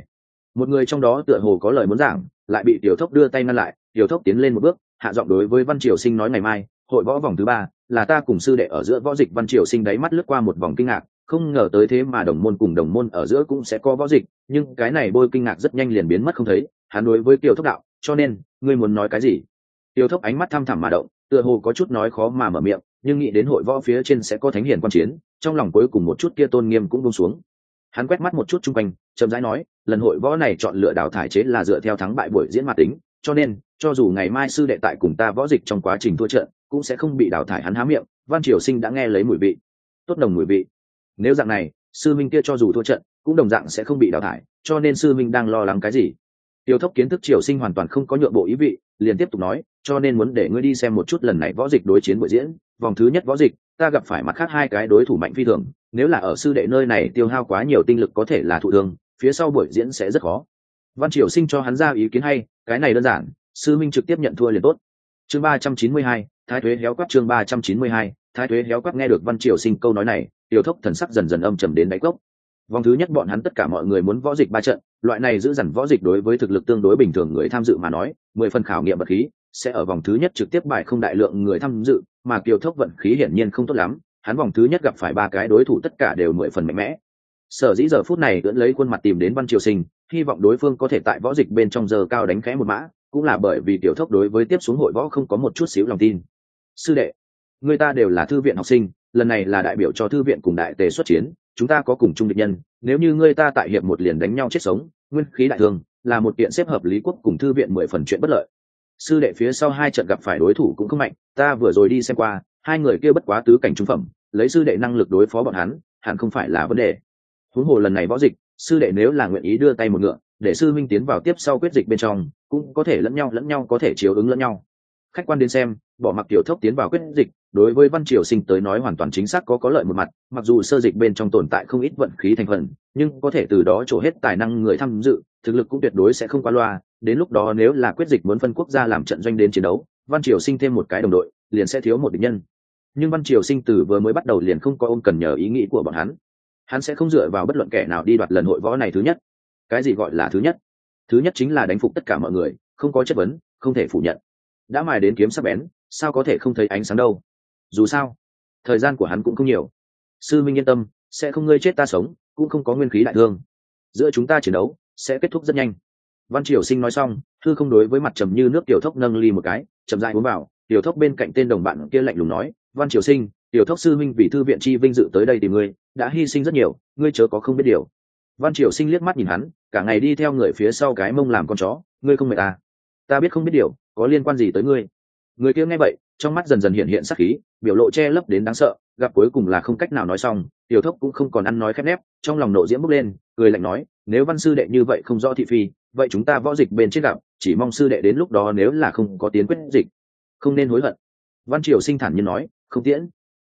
Một người trong đó tựa hồ có lời muốn giảng, lại bị tiểu thốc đưa tay ngăn lại, tiểu thốc tiến lên một bước, hạ giọng đối với văn triều sinh nói ngày mai, hội võ vòng thứ ba, là ta cùng sư đệ ở giữa võ dịch. Văn triều sinh đáy mắt lướt qua một vòng kinh ngạc, không ngờ tới thế mà đồng môn cùng đồng môn ở giữa cũng sẽ có võ dịch, nhưng cái này bôi kinh ngạc rất nhanh liền biến mất không thấy, hắn đối với tiểu thốc đạo, cho nên, ngươi muốn nói cái gì? Tiểu thốc ánh mắt thăm thẳm mà động, tựa hồ có chút nói khó mà mở miệng, nhưng nghĩ đến hội võ phía trên sẽ có thánh hiền quan chiến trong lòng cuối cùng một chút kia tôn nghiêm cũng buông xuống. Hắn quét mắt một chút chung quanh, chậm rãi nói, lần hội võ này chọn lựa đào thải chế là dựa theo thắng bại buổi diễn mà tính, cho nên, cho dù ngày mai sư đệ tại cùng ta võ dịch trong quá trình thua trận, cũng sẽ không bị đào thải hắn há miệng, văn triều sinh đã nghe lấy mùi vị. Tốt đồng mùi vị. Nếu dạng này, sư minh kia cho dù thua trận, cũng đồng dạng sẽ không bị đào thải, cho nên sư minh đang lo lắng cái gì? Tiêu thốc kiến thức triều sinh hoàn toàn không có nhượng bộ ý vị liền tiếp tục nói, cho nên muốn để ngươi đi xem một chút lần này võ dịch đối chiến buổi diễn, vòng thứ nhất võ dịch, ta gặp phải mặt khác hai cái đối thủ mạnh phi thường, nếu là ở sư đệ nơi này tiêu hao quá nhiều tinh lực có thể là thụ thương, phía sau buổi diễn sẽ rất khó. Văn triều sinh cho hắn ra ý kiến hay, cái này đơn giản, sư minh trực tiếp nhận thua liền tốt. Chương ba trăm chín mươi hai, thái thuế héo quát chương ba trăm chín mươi hai, thái thuế héo quát nghe được văn triều sinh câu nói này, tiểu thốc thần sắc dần dần âm trầm đến đáy cốc vòng thứ nhất bọn hắn tất cả mọi người muốn võ dịch ba trận, loại này giữ dằn võ dịch đối với thực lực tương đối bình thường người tham dự mà nói, mười phần khảo nghiệm vật khí, sẽ ở vòng thứ nhất trực tiếp bài không đại lượng người tham dự, mà kiều thốc vận khí hiển nhiên không tốt lắm, hắn vòng thứ nhất gặp phải ba cái đối thủ tất cả đều mười phần mạnh mẽ. Sở dĩ giờ phút này ưỡn lấy khuôn mặt tìm đến văn triều sinh, hy vọng đối phương có thể tại võ dịch bên trong giờ cao đánh khẽ một mã, cũng là bởi vì tiểu thốc đối với tiếp xuống hội võ không có một chút xíu lòng tin. Sư đệ, người ta đều là thư viện học sinh, lần này là đại biểu cho thư viện cùng đại tề xuất chiến chúng ta có cùng chung địch nhân, nếu như ngươi ta tại hiệp một liền đánh nhau chết sống, nguyên khí đại thương, là một kiện xếp hợp lý quốc cùng thư viện mười phần chuyện bất lợi. Sư đệ phía sau hai trận gặp phải đối thủ cũng không mạnh, ta vừa rồi đi xem qua, hai người kia bất quá tứ cảnh trung phẩm, lấy sư đệ năng lực đối phó bọn hắn, hẳn không phải là vấn đề. Huống hồ lần này võ dịch, sư đệ nếu là nguyện ý đưa tay một ngựa, để sư minh tiến vào tiếp sau quyết dịch bên trong, cũng có thể lẫn nhau lẫn nhau có thể chiếu ứng lẫn nhau khách quan đến xem, bỏ mặc tiểu thốc tiến vào quyết dịch, đối với văn triều sinh tới nói hoàn toàn chính xác có có lợi một mặt, mặc dù sơ dịch bên trong tồn tại không ít vận khí thành phần, nhưng có thể từ đó trổ hết tài năng người tham dự, thực lực cũng tuyệt đối sẽ không qua loa. Đến lúc đó nếu là quyết dịch muốn phân quốc gia làm trận doanh đến chiến đấu, văn triều sinh thêm một cái đồng đội, liền sẽ thiếu một địch nhân. Nhưng văn triều sinh từ vừa mới bắt đầu liền không có ôm cần nhờ ý nghĩ của bọn hắn. Hắn sẽ không dựa vào bất luận kẻ nào đi đoạt lần hội võ này thứ nhất. Cái gì gọi là thứ nhất? Thứ nhất chính là đánh phục tất cả mọi người, không có chất vấn, không thể phủ nhận đã mài đến kiếm sắc bén, sao có thể không thấy ánh sáng đâu? Dù sao, thời gian của hắn cũng không nhiều. Sư minh yên tâm, sẽ không ngươi chết ta sống, cũng không có nguyên khí đại thương. Giữa chúng ta chiến đấu, sẽ kết thúc rất nhanh. Văn triều sinh nói xong, thư không đối với mặt trầm như nước tiểu thốc nâng ly một cái, chậm dại uống vào. Tiểu thốc bên cạnh tên đồng bạn kia lạnh lùng nói, văn triều sinh, tiểu thốc sư minh vì thư viện chi vinh dự tới đây tìm ngươi, đã hy sinh rất nhiều, ngươi chớ có không biết điều. Văn triều sinh liếc mắt nhìn hắn, cả ngày đi theo người phía sau cái mông làm con chó, ngươi không mệt à? Ta biết không biết điều có liên quan gì tới ngươi? Người kia nghe vậy, trong mắt dần dần hiện hiện sắc khí, biểu lộ che lấp đến đáng sợ, gặp cuối cùng là không cách nào nói xong, tiểu thốc cũng không còn ăn nói khép nép, trong lòng nộ diễm bốc lên, cười lạnh nói, nếu văn sư đệ như vậy không rõ thị phi, vậy chúng ta võ dịch bên trên gặp, chỉ mong sư đệ đến lúc đó nếu là không có tiến quyết dịch, không nên hối hận. Văn triều sinh thản nhiên nói, không tiễn.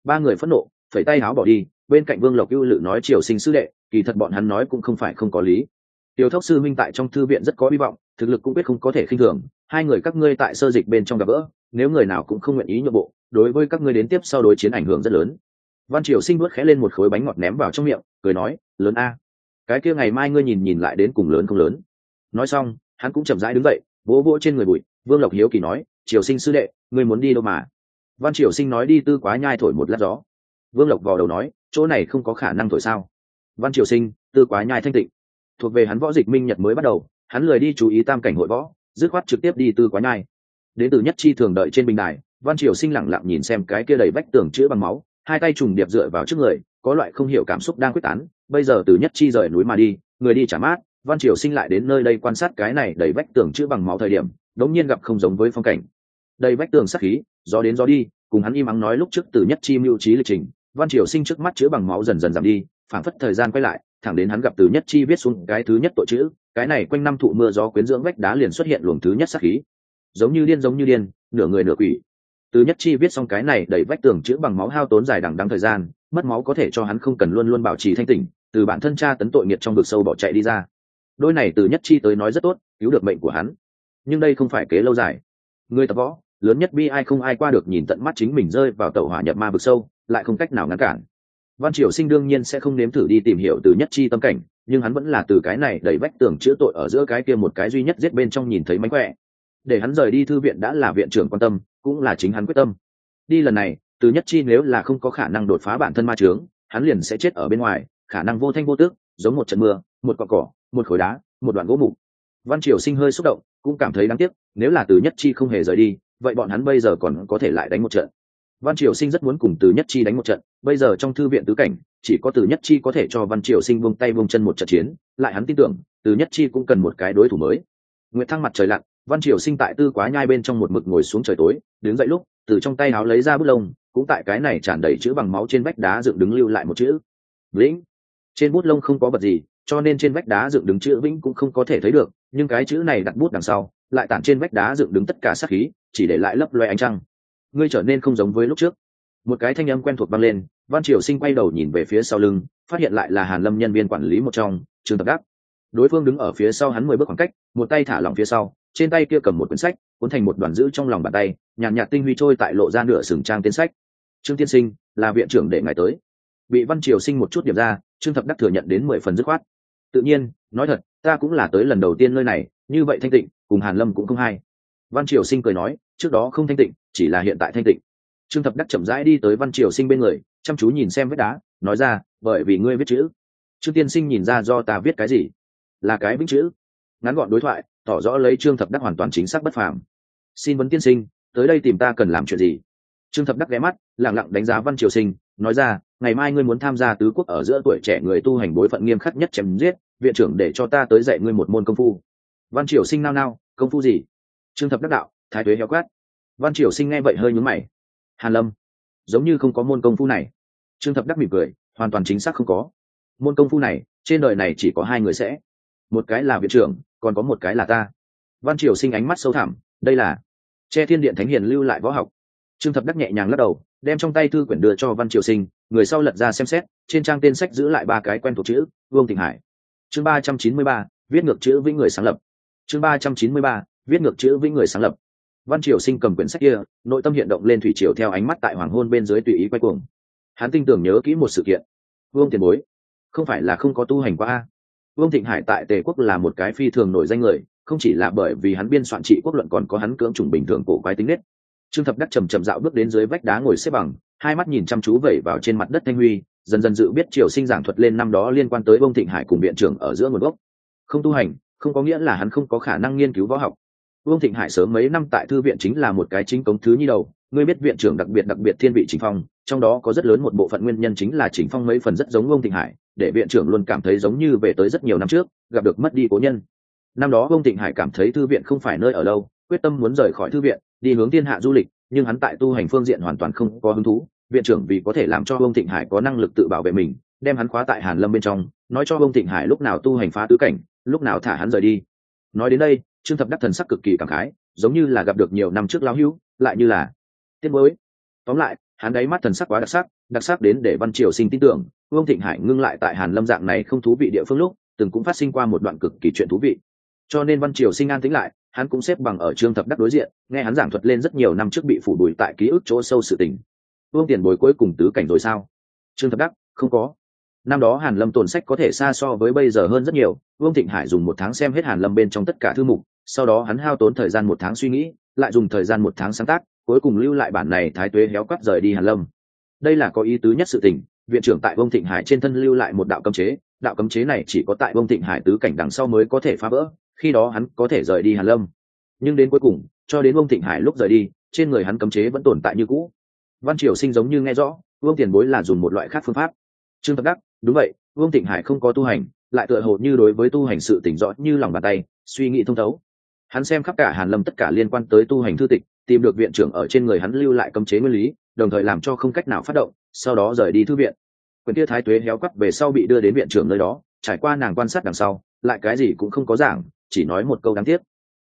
Ba người phẫn nộ, phẩy tay áo bỏ đi, bên cạnh vương lộc ưu lự nói, triều sinh sư đệ, kỳ thật bọn hắn nói cũng không phải không có lý. Tiểu thốc sư minh tại trong thư viện rất có hy vọng thực lực cũng biết không có thể khinh thường, hai người các ngươi tại sơ dịch bên trong gặp gỡ, nếu người nào cũng không nguyện ý nhượng bộ, đối với các ngươi đến tiếp sau đối chiến ảnh hưởng rất lớn. Văn triều sinh nuốt khẽ lên một khối bánh ngọt ném vào trong miệng, cười nói, lớn a, cái kia ngày mai ngươi nhìn nhìn lại đến cùng lớn không lớn. Nói xong, hắn cũng chậm rãi đứng dậy, vỗ vỗ trên người bụi vương lộc hiếu kỳ nói, triều sinh sư đệ, ngươi muốn đi đâu mà? Văn triều sinh nói đi tư quá nhai thổi một lát gió. Vương lộc vò đầu nói, chỗ này không có khả năng thổi sao? Văn triều sinh, tư quá nhai thanh tịnh. Thuộc về hắn võ dịch minh nhật mới bắt đầu hắn lười đi chú ý tam cảnh hội võ, dứt khoát trực tiếp đi tư quá nhai. Đến từ nhất chi thường đợi trên bình đài, văn triều sinh lẳng lặng nhìn xem cái kia đầy vách tường chữa bằng máu, hai tay trùng điệp dựa vào trước người, có loại không hiểu cảm xúc đang quyết tán. Bây giờ từ nhất chi rời núi mà đi, người đi trả mát, văn triều sinh lại đến nơi đây quan sát cái này đầy vách tường chữa bằng máu thời điểm, đống nhiên gặp không giống với phong cảnh. Đầy vách tường sắc khí, gió đến gió đi, cùng hắn im ắng nói lúc trước từ nhất chi mưu trí lịch trình, văn triều sinh trước mắt chữa bằng máu dần dần giảm đi phản phất thời gian quay lại thẳng đến hắn gặp từ nhất chi viết xuống cái thứ nhất tội chữ, cái này quanh năm thụ mưa gió quyến dưỡng vách đá liền xuất hiện luồng thứ nhất sắc khí. Giống như điên, giống như điên, nửa người nửa quỷ. Từ nhất chi viết xong cái này đẩy vách tường chữ bằng máu hao tốn dài đằng đắng thời gian, mất máu có thể cho hắn không cần luôn luôn bảo trì thanh tỉnh, từ bản thân cha tấn tội nghiệt trong vực sâu bỏ chạy đi ra. Đôi này từ nhất chi tới nói rất tốt, cứu được mệnh của hắn. Nhưng đây không phải kế lâu dài. Người tập võ, lớn nhất bi ai không ai qua được nhìn tận mắt chính mình rơi vào tàu hỏa nhập ma vực sâu, lại không cách nào ngăn cản văn triều sinh đương nhiên sẽ không nếm thử đi tìm hiểu từ nhất chi tâm cảnh, nhưng hắn vẫn là từ cái này đẩy vách tường chữa tội ở giữa cái kia một cái duy nhất giết bên trong nhìn thấy mánh khỏe. Để hắn rời đi thư viện đã là viện trưởng quan tâm, cũng là chính hắn quyết tâm. Đi lần này, từ nhất chi nếu là không có khả năng đột phá bản thân ma trướng hắn liền sẽ chết ở bên ngoài, khả năng vô thanh vô tước, giống một trận mưa, một cọn cỏ, một khối đá, một đoạn gỗ mục. Văn triều sinh hơi xúc động, cũng cảm thấy đáng tiếc, nếu là từ nhất chi không hề rời đi, vậy bọn hắn bây giờ còn có thể lại đánh một trận văn triều sinh rất muốn cùng từ nhất chi đánh một trận, bây giờ trong thư viện tứ cảnh, chỉ có từ nhất chi có thể cho văn triều sinh buông tay buông chân một trận chiến, lại hắn tin tưởng, từ nhất chi cũng cần một cái đối thủ mới. Nguyệt thăng mặt trời lặn, văn triều sinh tại tư quá nhai bên trong một mực ngồi xuống trời tối, đứng dậy lúc, từ trong tay áo lấy ra bút lông, cũng tại cái này tràn đầy chữ bằng máu trên vách đá dựng đứng lưu lại một chữ. Vĩnh. Trên bút lông không có vật gì, cho nên trên vách đá dựng đứng chữ vĩnh cũng không có thể thấy được, nhưng cái chữ này đặt bút đằng sau, lại tản trên vách đá dựng đứng tất cả sát khí, chỉ để lại lấp loe ánh trăng ngươi trở nên không giống với lúc trước. Một cái thanh âm quen thuộc vang lên văn triều sinh quay đầu nhìn về phía sau lưng phát hiện lại là hàn lâm nhân viên quản lý một trong trương tập đắc đối phương đứng ở phía sau hắn mười bước khoảng cách một tay thả lỏng phía sau trên tay kia cầm một quyển sách cuốn thành một đoàn giữ trong lòng bàn tay nhàn nhạt, nhạt tinh huy trôi tại lộ ra nửa sừng trang tiên sách. Trương tiên sinh là viện trưởng để ngài tới. Bị văn triều sinh một chút điểm ra trương thập đắc thừa nhận đến mười phần dứt khoát. Tự nhiên nói thật ta cũng là tới lần đầu tiên nơi này như vậy thanh tịnh cùng hàn lâm cũng không hay. Văn triều sinh cười nói trước đó không thanh tịnh chỉ là hiện tại thanh tịnh. Trương thập đắc chậm rãi đi tới văn triều sinh bên người, chăm chú nhìn xem vết đá, nói ra, bởi vì ngươi viết chữ. Trương tiên sinh nhìn ra do ta viết cái gì. Là cái vĩnh chữ. Ngắn gọn đối thoại, tỏ rõ lấy trương thập đắc hoàn toàn chính xác bất phàm. Xin vấn tiên sinh, tới đây tìm ta cần làm chuyện gì? Trương thập đắc ghé mắt lẳng lặng đánh giá văn triều sinh, nói ra, ngày mai ngươi muốn tham gia tứ quốc ở giữa tuổi trẻ người tu hành bối phận nghiêm khắc nhất chém giết, viện trưởng để cho ta tới dạy ngươi một môn công phu. Văn triều sinh nao nao, công phu gì? Trương thập đắc đạo, thái tuế héo quát văn triều sinh nghe vậy hơi nhúm mày. Hàn lâm, giống như không có môn công phu này. Trương thập đắc mỉm cười, hoàn toàn chính xác không có. Môn công phu này, trên đời này chỉ có hai người sẽ. Một cái là viện trưởng, còn có một cái là ta. Văn triều sinh ánh mắt sâu thẳm, đây là che thiên điện thánh hiền lưu lại võ học. Trương thập đắc nhẹ nhàng lắc đầu, đem trong tay thư quyển đưa cho văn triều sinh, người sau lật ra xem xét, trên trang tên sách giữ lại ba cái quen thuộc chữ, vương thịnh hải. Chương ba trăm chín mươi ba, viết ngược chữ với người sáng lập. Chương ba trăm chín mươi ba, viết ngược chữ với người sáng lập văn triều sinh cầm quyển sách kia, nội tâm hiện động lên thủy triều theo ánh mắt tại hoàng hôn bên dưới tùy ý quay cuồng. Hắn tinh tưởng nhớ kỹ một sự kiện. Vương tiền bối, không phải là không có tu hành qua a? Vương thịnh hải tại tề quốc là một cái phi thường nổi danh người, không chỉ là bởi vì hắn biên soạn trị quốc luận còn có hắn cưỡng chủng bình thường cổ quái tính nết. Trương thập đắc trầm trầm dạo bước đến dưới vách đá ngồi xếp bằng, hai mắt nhìn chăm chú vẩy vào trên mặt đất thanh huy, dần dần dự biết triều sinh giảng thuật lên năm đó liên quan tới vương thịnh hải cùng viện trưởng ở giữa nguồn gốc. Không tu hành, không có nghĩa là hắn không có khả năng nghiên cứu võ học vương thịnh hải sớm mấy năm tại thư viện chính là một cái chính cống thứ nhi đầu, ngươi biết viện trưởng đặc biệt đặc biệt thiên vị chính phong, trong đó có rất lớn một bộ phận nguyên nhân chính là chính phong mấy phần rất giống vương thịnh hải, để viện trưởng luôn cảm thấy giống như về tới rất nhiều năm trước, gặp được mất đi cố nhân. Năm đó vương thịnh hải cảm thấy thư viện không phải nơi ở lâu, quyết tâm muốn rời khỏi thư viện, đi hướng thiên hạ du lịch, nhưng hắn tại tu hành phương diện hoàn toàn không có hứng thú. Viện trưởng vì có thể làm cho vương thịnh hải có năng lực tự bảo vệ mình, đem hắn khóa tại hàn lâm bên trong, nói cho vương thịnh hải lúc nào tu hành phá tứ cảnh, lúc nào thả hắn rời đi. Nói đến đây trương thập đắc thần sắc cực kỳ cảm khái giống như là gặp được nhiều năm trước lao hưu, lại như là tiết mới tóm lại hắn đáy mắt thần sắc quá đặc sắc đặc sắc đến để văn triều sinh tin tưởng vương thịnh hải ngưng lại tại hàn lâm dạng này không thú vị địa phương lúc từng cũng phát sinh qua một đoạn cực kỳ chuyện thú vị. Cho nên văn triều sinh an tính lại hắn cũng xếp bằng ở trương thập đắc đối diện nghe hắn giảng thuật lên rất nhiều năm trước bị phủ đùi tại ký ức chỗ sâu sự tình. Vương tiền bồi cuối cùng tứ cảnh rồi sao? Trương thập đắc không có. Năm đó hàn lâm tồn sách có thể xa so với bây giờ hơn rất nhiều vương thịnh hải dùng một tháng xem hết hàn lâm bên trong tất cả thư mục sau đó hắn hao tốn thời gian một tháng suy nghĩ, lại dùng thời gian một tháng sáng tác, cuối cùng lưu lại bản này thái tuế héo quắt rời đi hàn lâm. Đây là có ý tứ nhất sự tình, viện trưởng tại vương thịnh hải trên thân lưu lại một đạo cấm chế, đạo cấm chế này chỉ có tại vương thịnh hải tứ cảnh đằng sau mới có thể phá vỡ, khi đó hắn có thể rời đi hàn lâm. Nhưng đến cuối cùng, cho đến vương thịnh hải lúc rời đi, trên người hắn cấm chế vẫn tồn tại như cũ. Văn triều sinh giống như nghe rõ, vương tiền bối là dùng một loại khác phương pháp. Trương thập đắc, đúng vậy, vương thịnh hải không có tu hành, lại tựa hồ như đối với tu hành sự tỉnh rõ như lòng bàn tay, suy nghĩ thông thấu hắn xem khắp cả hàn lâm tất cả liên quan tới tu hành thư tịch, tìm được viện trưởng ở trên người hắn lưu lại cấm chế nguyên lý, đồng thời làm cho không cách nào phát động, sau đó rời đi thư viện. Quyền tia thái tuế héo quắp về sau bị đưa đến viện trưởng nơi đó, trải qua nàng quan sát đằng sau, lại cái gì cũng không có giảng, chỉ nói một câu đáng tiếc.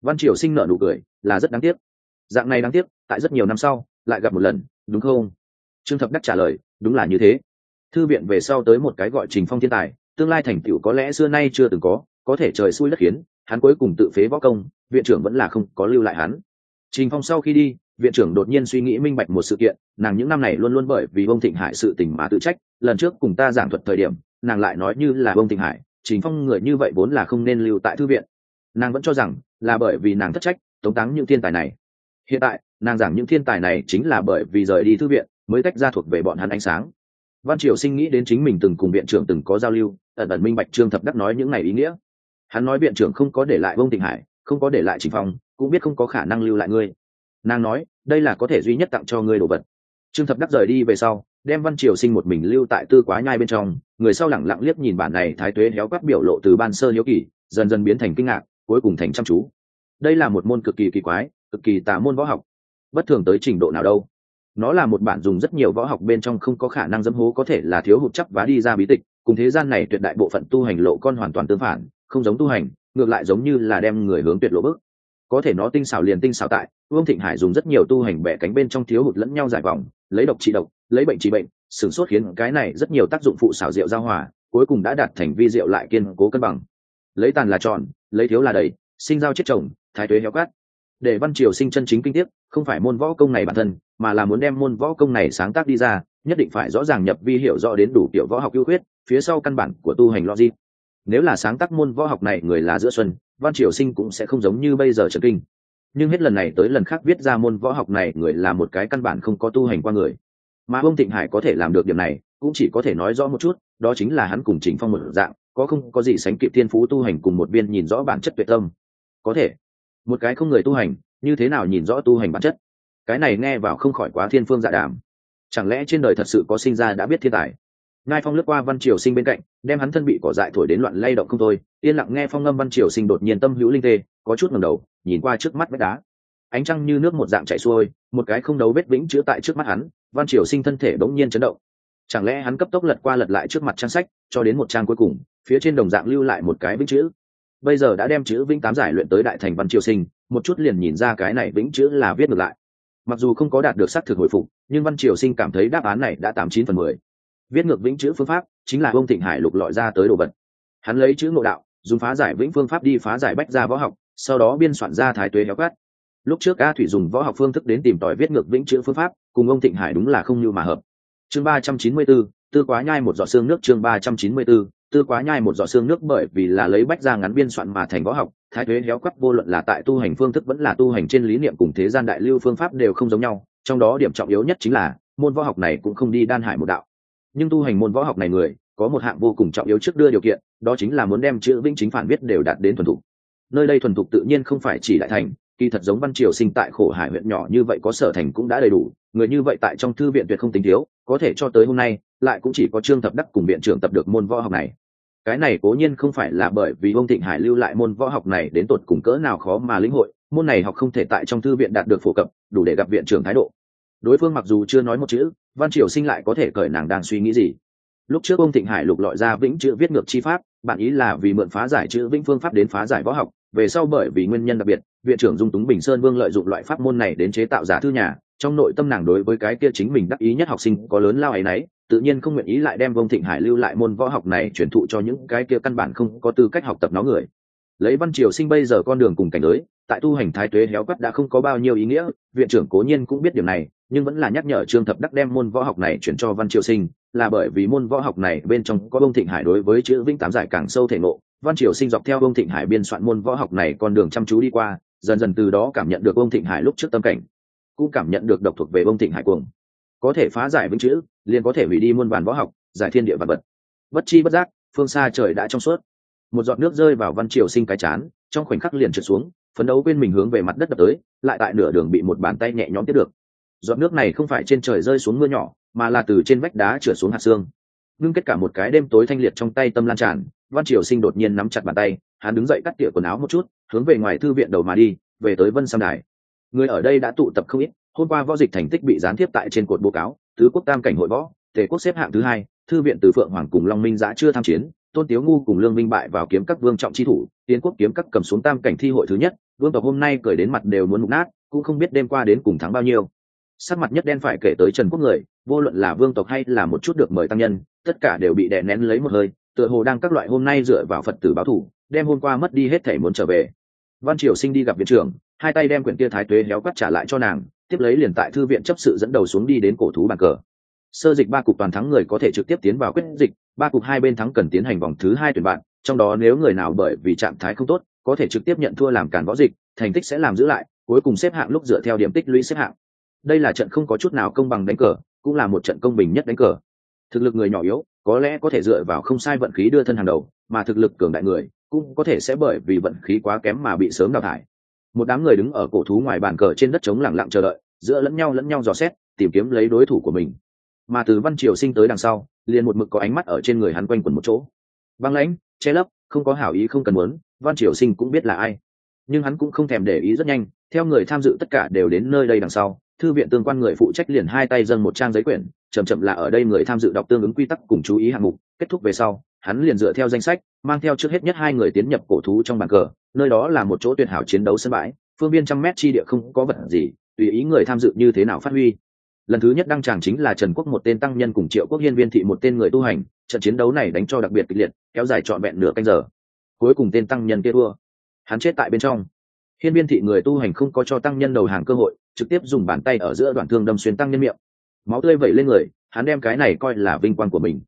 Văn triều sinh nở nụ cười, là rất đáng tiếc. Dạng này đáng tiếc, tại rất nhiều năm sau, lại gặp một lần, đúng không? Trương thập đắc trả lời, đúng là như thế. Thư viện về sau tới một cái gọi trình phong thiên tài, tương lai thành tựu có lẽ xưa nay chưa từng có có thể trời xui đất khiến, hắn cuối cùng tự phế võ công viện trưởng vẫn là không có lưu lại hắn. Trình phong sau khi đi, viện trưởng đột nhiên suy nghĩ minh bạch một sự kiện, nàng những năm này luôn luôn bởi vì ông thịnh hải sự tình mà tự trách, lần trước cùng ta giảng thuật thời điểm, nàng lại nói như là ông thịnh hải, trình phong người như vậy vốn là không nên lưu tại thư viện. Nàng vẫn cho rằng là bởi vì nàng thất trách, tống táng những thiên tài này. Hiện tại, nàng giảng những thiên tài này chính là bởi vì rời đi thư viện mới tách ra thuộc về bọn hắn ánh sáng. Văn triều sinh nghĩ đến chính mình từng cùng viện trưởng từng có giao lưu, ẩn ẩn minh bạch trương thập đắc nói những này ý nghĩa. Hắn nói viện trưởng không có để lại vông thịnh hải không có để lại trình phòng, cũng biết không có khả năng lưu lại ngươi. Nàng nói đây là có thể duy nhất tặng cho ngươi đồ vật. Trương thập đắc rời đi về sau đem văn triều sinh một mình lưu tại tư quá nhai bên trong người sau lẳng lặng liếc nhìn bản này thái tuế héo quát biểu lộ từ ban sơ hiếu kỳ dần dần biến thành kinh ngạc cuối cùng thành chăm chú. Đây là một môn cực kỳ kỳ quái cực kỳ tà môn võ học. Bất thường tới trình độ nào đâu. Nó là một bản dùng rất nhiều võ học bên trong không có khả năng dẫm hố có thể là thiếu hụt chấp vá đi ra bí tịch cùng thế gian này tuyệt đại bộ phận tu hành lộ con hoàn toàn tương phản không giống tu hành ngược lại giống như là đem người hướng tuyệt lộ bước. Có thể nó tinh xảo liền tinh xảo tại vương thịnh hải dùng rất nhiều tu hành bẻ cánh bên trong thiếu hụt lẫn nhau giải vòng lấy độc trị độc lấy bệnh trị bệnh sửng sốt khiến cái này rất nhiều tác dụng phụ xảo diệu giao hòa cuối cùng đã đạt thành vi diệu lại kiên cố cân bằng. Lấy tàn là tròn lấy thiếu là đầy sinh giao chết chồng thái tuế héo cát. Để văn triều sinh chân chính kinh tiết, không phải môn võ công này bản thân mà là muốn đem môn võ công này sáng tác đi ra nhất định phải rõ ràng nhập vi hiểu rõ đến đủ kiểu võ học ưu khuyết phía sau căn bản của tu hành logic nếu là sáng tác môn võ học này người là giữa xuân, văn triều sinh cũng sẽ không giống như bây giờ trần kinh. Nhưng hết lần này tới lần khác viết ra môn võ học này người là một cái căn bản không có tu hành qua người. Mà ông thịnh hải có thể làm được điểm này, cũng chỉ có thể nói rõ một chút, đó chính là hắn cùng chính phong một dạng, có không có gì sánh kịp thiên phú tu hành cùng một viên nhìn rõ bản chất tuyệt tâm. Có thể, một cái không người tu hành, như thế nào nhìn rõ tu hành bản chất? Cái này nghe vào không khỏi quá thiên phương dạ đàm. Chẳng lẽ trên đời thật sự có sinh ra đã biết thiên tài? Ngai phong lướt qua văn triều sinh bên cạnh, đem hắn thân bị cỏ dại thổi đến loạn lay động không thôi, yên lặng nghe phong ngâm văn triều sinh đột nhiên tâm hữu linh tê, có chút ngầm đầu, nhìn qua trước mắt vách đá. Ánh trăng như nước một dạng chảy xuôi, một cái không đấu vết vĩnh chữa tại trước mắt hắn, văn triều sinh thân thể bỗng nhiên chấn động. Chẳng lẽ hắn cấp tốc lật qua lật lại trước mặt trang sách, cho đến một trang cuối cùng, phía trên đồng dạng lưu lại một cái vĩnh chữ. Bây giờ đã đem chữ vĩnh tám giải luyện tới đại thành văn triều sinh, một chút liền nhìn ra cái này vĩnh chữ là viết ngược lại. Mặc dù không có đạt được xác thực hồi phục, nhưng văn triều sinh cảm thấy đáp án này đã tám chín phần mười viết ngược vĩnh chữ phương pháp, chính là ông thịnh hải lục lọi ra tới đồ vật. Hắn lấy chữ ngộ đạo, dùng phá giải vĩnh phương pháp đi phá giải bách ra võ học, sau đó biên soạn ra thái tuế héo quát. Lúc trước a thủy dùng võ học phương thức đến tìm tòi viết ngược vĩnh chữ phương pháp, cùng ông thịnh hải đúng là không như mà hợp. Chương ba trăm chín mươi b ố tư quá nhai một giọt xương nước chương ba trăm chín mươi b ố tư quá nhai một giọt xương nước bởi vì là lấy bách ra ngắn biên soạn mà thành võ học, thái thuế héo quắp vô luận là tại tu hành phương thức vẫn là tu hành trên lý niệm cùng thế gian đại lưu phương pháp đều không giống nhau, trong đó điểm trọng yếu nhất chính là, môn võ học này cũng không đi đan hải một đạo nhưng tu hành môn võ học này người, có một hạng vô cùng trọng yếu trước đưa điều kiện, đó chính là muốn đem chữ vĩnh chính phản viết đều đạt đến thuần thục. Nơi đây thuần thục tự nhiên không phải chỉ đại thành, kỳ thật giống văn triều sinh tại khổ hải huyện nhỏ như vậy có sở thành cũng đã đầy đủ, người như vậy tại trong thư viện tuyệt không tính thiếu, có thể cho tới hôm nay, lại cũng chỉ có trương thập đắc cùng viện trưởng tập được môn võ học này. Cái này cố nhiên không phải là bởi vì ông thịnh hải lưu lại môn võ học này đến tột cùng cỡ nào khó mà lĩnh hội, môn này học không thể tại trong thư viện đạt được phổ cập, đủ để gặp viện trưởng thái độ đối phương mặc dù chưa nói một chữ, văn triều sinh lại có thể cởi nàng đang suy nghĩ gì? Lúc trước ông thịnh hải lục lọi ra vĩnh chữ viết ngược chi pháp bản ý là vì mượn phá giải chữ vĩnh phương pháp đến phá giải võ học. Về sau bởi vì nguyên nhân đặc biệt, viện trưởng dung túng bình sơn vương lợi dụng loại pháp môn này đến chế tạo giả thư nhà. Trong nội tâm nàng đối với cái kia chính mình đắc ý nhất học sinh có lớn lao ấy nấy, tự nhiên không nguyện ý lại đem vông thịnh hải lưu lại môn võ học này truyền thụ cho những cái kia căn bản không có tư cách học tập nó người. Lấy văn triều sinh bây giờ con đường cùng cảnh giới, tại tu hành thái tuế héo quắt đã không có bao nhiêu ý nghĩa, viện trưởng cố nhiên cũng biết điều này nhưng vẫn là nhắc nhở trương thập đắc đem môn võ học này chuyển cho văn triều sinh, là bởi vì môn võ học này bên trong có bông thịnh hải đối với chữ vĩnh tám giải càng sâu thể ngộ. Văn triều sinh dọc theo bông thịnh hải biên soạn môn võ học này con đường chăm chú đi qua, dần dần từ đó cảm nhận được bông thịnh hải lúc trước tâm cảnh, cũng cảm nhận được độc thuộc về bông thịnh hải cuồng. Có thể phá giải vĩnh chữ, liền có thể hủy đi muôn vàn võ học, giải thiên địa vật vật. Bất chi bất giác, phương xa trời đã trong suốt. Một giọt nước rơi vào văn triều sinh cái chán, trong khoảnh khắc liền trượt xuống, phấn đấu bên mình hướng về mặt đất đập tới, lại tại nửa đường bị một bàn tay nhẹ nhõm tiếp được giọt nước này không phải trên trời rơi xuống mưa nhỏ, mà là từ trên vách đá trượt xuống hạt xương. Ngưng kết cả một cái đêm tối thanh liệt trong tay tâm lan tràn, văn triều sinh đột nhiên nắm chặt bàn tay, hắn đứng dậy cắt tỉa quần áo một chút, hướng về ngoài thư viện đầu mà đi, về tới vân sam đài. Người ở đây đã tụ tập không ít, hôm qua võ dịch thành tích bị gián tiếp tại trên cột báo cáo tứ quốc tam cảnh hội võ, tề quốc xếp hạng thứ hai, thư viện từ phượng hoàng cùng long minh giã chưa tham chiến, tôn tiếu ngu cùng lương minh bại vào kiếm các vương trọng chi thủ, tiến quốc kiếm các cầm xuống tam cảnh thi hội thứ nhất, vương tộc hôm nay cởi đến mặt đều muốn mục nát, cũng không biết đêm qua đến cùng thắng bao nhiêu sắc mặt nhất đen phải kể tới trần quốc người, vô luận là vương tộc hay là một chút được mời tăng nhân, tất cả đều bị đè nén lấy một hơi, tựa hồ đang các loại hôm nay dựa vào phật tử báo thủ, đem hôm qua mất đi hết thể muốn trở về. Văn triều sinh đi gặp viện trưởng, hai tay đem quyển kia thái tuế héo quắt trả lại cho nàng, tiếp lấy liền tại thư viện chấp sự dẫn đầu xuống đi đến cổ thú bàn cờ. Sơ dịch ba cục toàn thắng người có thể trực tiếp tiến vào quyết dịch, ba cục hai bên thắng cần tiến hành vòng thứ hai tuyển bạn, trong đó nếu người nào bởi vì trạng thái không tốt, có thể trực tiếp nhận thua làm cản võ dịch, thành tích sẽ làm giữ lại, cuối cùng xếp hạng lúc dựa theo điểm tích lũy xếp hạng đây là trận không có chút nào công bằng đánh cờ, cũng là một trận công bình nhất đánh cờ. Thực lực người nhỏ yếu, có lẽ có thể dựa vào không sai vận khí đưa thân hàng đầu, mà thực lực cường đại người, cũng có thể sẽ bởi vì vận khí quá kém mà bị sớm đào thải. Một đám người đứng ở cổ thú ngoài bàn cờ trên đất trống lặng lặng chờ đợi, giữa lẫn nhau lẫn nhau dò xét, tìm kiếm lấy đối thủ của mình. Mà từ văn triều sinh tới đằng sau, liền một mực có ánh mắt ở trên người hắn quanh quẩn một chỗ. Băng lãnh, che lấp, không có hảo ý không cần muốn, văn triều sinh cũng biết là ai. Nhưng hắn cũng không thèm để ý rất nhanh, theo người tham dự tất cả đều đến nơi đây đằng sau thư viện tương quan người phụ trách liền hai tay dâng một trang giấy quyển, chậm chậm là ở đây người tham dự đọc tương ứng quy tắc cùng chú ý hạng mục. Kết thúc về sau, hắn liền dựa theo danh sách, mang theo trước hết nhất hai người tiến nhập cổ thú trong bàn cờ, nơi đó là một chỗ tuyệt hảo chiến đấu sân bãi, phương biên trăm mét chi địa không có vật gì, tùy ý người tham dự như thế nào phát huy. Lần thứ nhất đăng tràng chính là trần quốc một tên tăng nhân cùng triệu quốc hiên viên thị một tên người tu hành, trận chiến đấu này đánh cho đặc biệt kịch liệt, kéo dài trọn vẹn nửa canh giờ. Cuối cùng tên tăng nhân kia thua. Hắn chết tại bên trong hiên viên thị người tu hành không có cho tăng nhân đầu hàng cơ hội trực tiếp dùng bàn tay ở giữa đoạn thương đâm xuyên tăng nhân miệng. Máu tươi vẩy lên người hắn đem cái này coi là vinh quang của mình.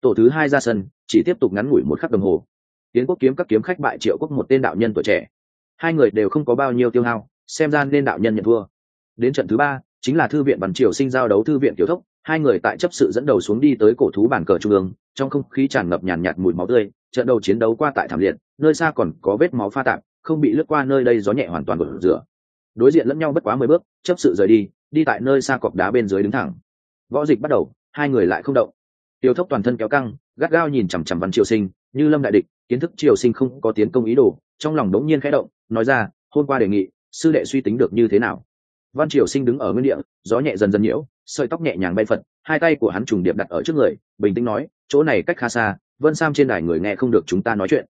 Tổ thứ hai ra sân chỉ tiếp tục ngắn ngủi một khắc đồng hồ. Tiến quốc kiếm các kiếm khách bại triệu quốc một tên đạo nhân tuổi trẻ. Hai người đều không có bao nhiêu tiêu hao xem ra nên đạo nhân nhận thua. Đến trận thứ ba chính là thư viện bản triều sinh giao đấu thư viện tiểu thốc hai người tại chấp sự dẫn đầu xuống đi tới cổ thú bàn cờ trung ương trong không khí tràn ngập nhàn nhạt, mùi máu tươi trận đầu chiến đấu qua tại thảm liệt nơi xa còn có vết máu pha tạp không bị lướt qua nơi đây gió nhẹ hoàn toàn gột rửa. Đối diện lẫn nhau bất quá mười bước, chấp sự rời đi đi tại nơi xa cọc đá bên dưới đứng thẳng. Võ dịch bắt đầu, hai người lại không động. Tiêu thốc toàn thân kéo căng, gắt gao nhìn chằm chằm văn triều sinh, như lâm đại địch, kiến thức triều sinh không có tiến công ý đồ, trong lòng đống nhiên khẽ động, nói ra, hôm qua đề nghị, sư đệ suy tính được như thế nào? Văn triều sinh đứng ở nguyên địa, gió nhẹ dần dần nhiễu, sợi tóc nhẹ nhàng bay phật, hai tay của hắn trùng điệp đặt ở trước người, bình tĩnh nói, chỗ này cách khá xa, vân sam trên đài người nghe không được chúng ta nói chuyện.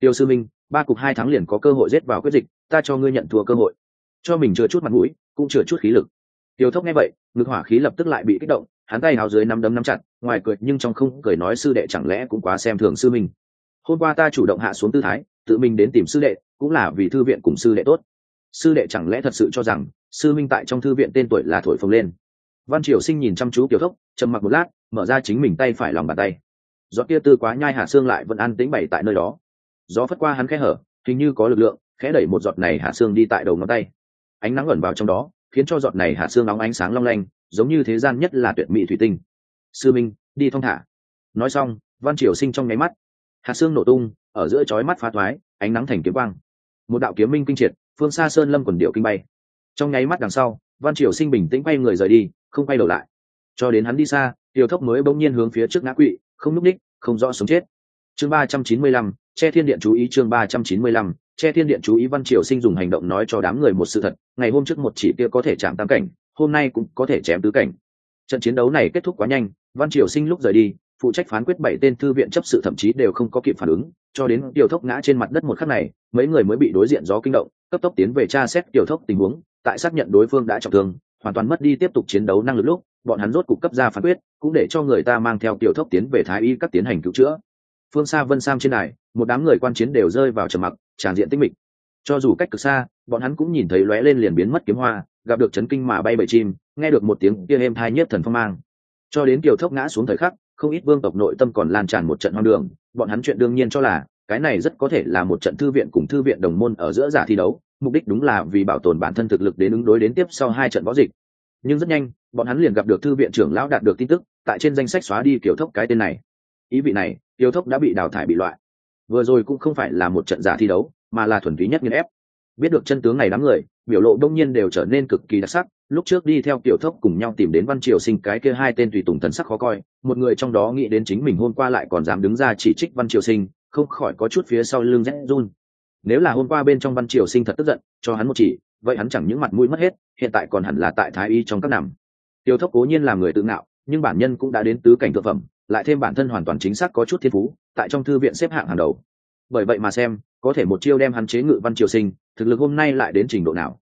Tiêu sư minh ba cục hai tháng liền có cơ hội giết vào quyết dịch, ta cho ngươi nhận thua cơ hội. Cho mình chừa chút mặt mũi, cũng chừa chút khí lực. Tiêu thốc nghe vậy, ngực hỏa khí lập tức lại bị kích động, hắn tay hào dưới nắm đấm nắm chặt, ngoài cười nhưng trong không cười nói sư đệ chẳng lẽ cũng quá xem thường sư mình? hôm qua ta chủ động hạ xuống tư thái, tự mình đến tìm sư đệ, cũng là vì thư viện cùng sư đệ tốt. Sư đệ chẳng lẽ thật sự cho rằng, sư minh tại trong thư viện tên tuổi là thổi phồng lên. Văn triều sinh nhìn chăm chú kiểu thốc, trầm mặc một lát, mở ra chính mình tay phải lòng bàn tay. Gió kia tư quá nhai hạ xương lại vẫn an tĩnh bày tại nơi đó gió phất qua hắn khẽ hở, hình như có lực lượng, khẽ đẩy một giọt này hạ xương đi tại đầu ngón tay. Ánh nắng ẩn vào trong đó, khiến cho giọt này hạ xương nóng ánh sáng long lanh, giống như thế gian nhất là tuyệt mỹ thủy tinh. Sư minh, đi thong thả. Nói xong, văn triều sinh trong nháy mắt. Hạt xương nổ tung, ở giữa chói mắt phá thoái, ánh nắng thành kiếm quang. Một đạo kiếm minh kinh triệt, phương xa sơn lâm quần điệu kinh bay. Trong nháy mắt đằng sau, văn triều sinh bình tĩnh bay người rời đi, không quay đầu lại. Cho đến hắn đi xa tiểu thốc mới bỗng nhiên hướng phía trước ngã quỵ, không núp ních không rõ sống chết. Chương ba trăm chín mươi lăm che thiên điện chú ý chương ba trăm chín mươi lăm, che thiên điện chú ý văn triều sinh dùng hành động nói cho đám người một sự thật, ngày hôm trước một chỉ kia có thể chạm tam cảnh, hôm nay cũng có thể chém tứ cảnh. Trận chiến đấu này kết thúc quá nhanh, văn triều sinh lúc rời đi, phụ trách phán quyết bảy tên thư viện chấp sự thậm chí đều không có kịp phản ứng, cho đến tiểu thốc ngã trên mặt đất một khắc này, mấy người mới bị đối diện gió kinh động, cấp tốc tiến về tra xét tiểu thốc tình huống, tại xác nhận đối phương đã trọng thương, hoàn toàn mất đi tiếp tục chiến đấu năng lực lúc, bọn hắn rốt cục cấp ra phán quyết, cũng để cho người ta mang theo tiểu thốc tiến về thái y các tiến hành cứu chữa. Phương xa vân sam trên này một đám người quan chiến đều rơi vào trầm mặc tràn diện tinh mịch. Cho dù cách cực xa, bọn hắn cũng nhìn thấy lóe lên liền biến mất kiếm hoa, gặp được chấn kinh mà bay bầy chim, nghe được một tiếng kia êm thai nhất thần phong mang. Cho đến kiều thốc ngã xuống thời khắc, không ít vương tộc nội tâm còn lan tràn một trận hoang đường, bọn hắn chuyện đương nhiên cho là, cái này rất có thể là một trận thư viện cùng thư viện đồng môn ở giữa giả thi đấu, mục đích đúng là vì bảo tồn bản thân thực lực đến ứng đối đến tiếp sau hai trận võ dịch. Nhưng rất nhanh, bọn hắn liền gặp được thư viện trưởng lão đạt được tin tức, tại trên danh sách xóa đi kiều thốc cái tên này. Ý vị này, kiều thốc đã bị đào thải bị loại vừa rồi cũng không phải là một trận giả thi đấu, mà là thuần túy nhất nghiên ép. Biết được chân tướng này đám người, biểu lộ đông nhiên đều trở nên cực kỳ đặc sắc. Lúc trước đi theo kiểu thốc cùng nhau tìm đến văn triều sinh cái kia hai tên tùy tùng thần sắc khó coi, một người trong đó nghĩ đến chính mình hôm qua lại còn dám đứng ra chỉ trích văn triều sinh, không khỏi có chút phía sau lưng rẽ run. Nếu là hôm qua bên trong văn triều sinh thật tức giận, cho hắn một chỉ, vậy hắn chẳng những mặt mũi mất hết, hiện tại còn hẳn là tại thái y trong các nằm. Tiêu thốc cố nhiên là người tự ngạo, nhưng bản nhân cũng đã đến tứ cảnh thực phẩm lại thêm bản thân hoàn toàn chính xác có chút thiên phú, tại trong thư viện xếp hạng hàng đầu. Bởi vậy mà xem, có thể một chiêu đem hắn chế ngự văn triều sinh, thực lực hôm nay lại đến trình độ nào.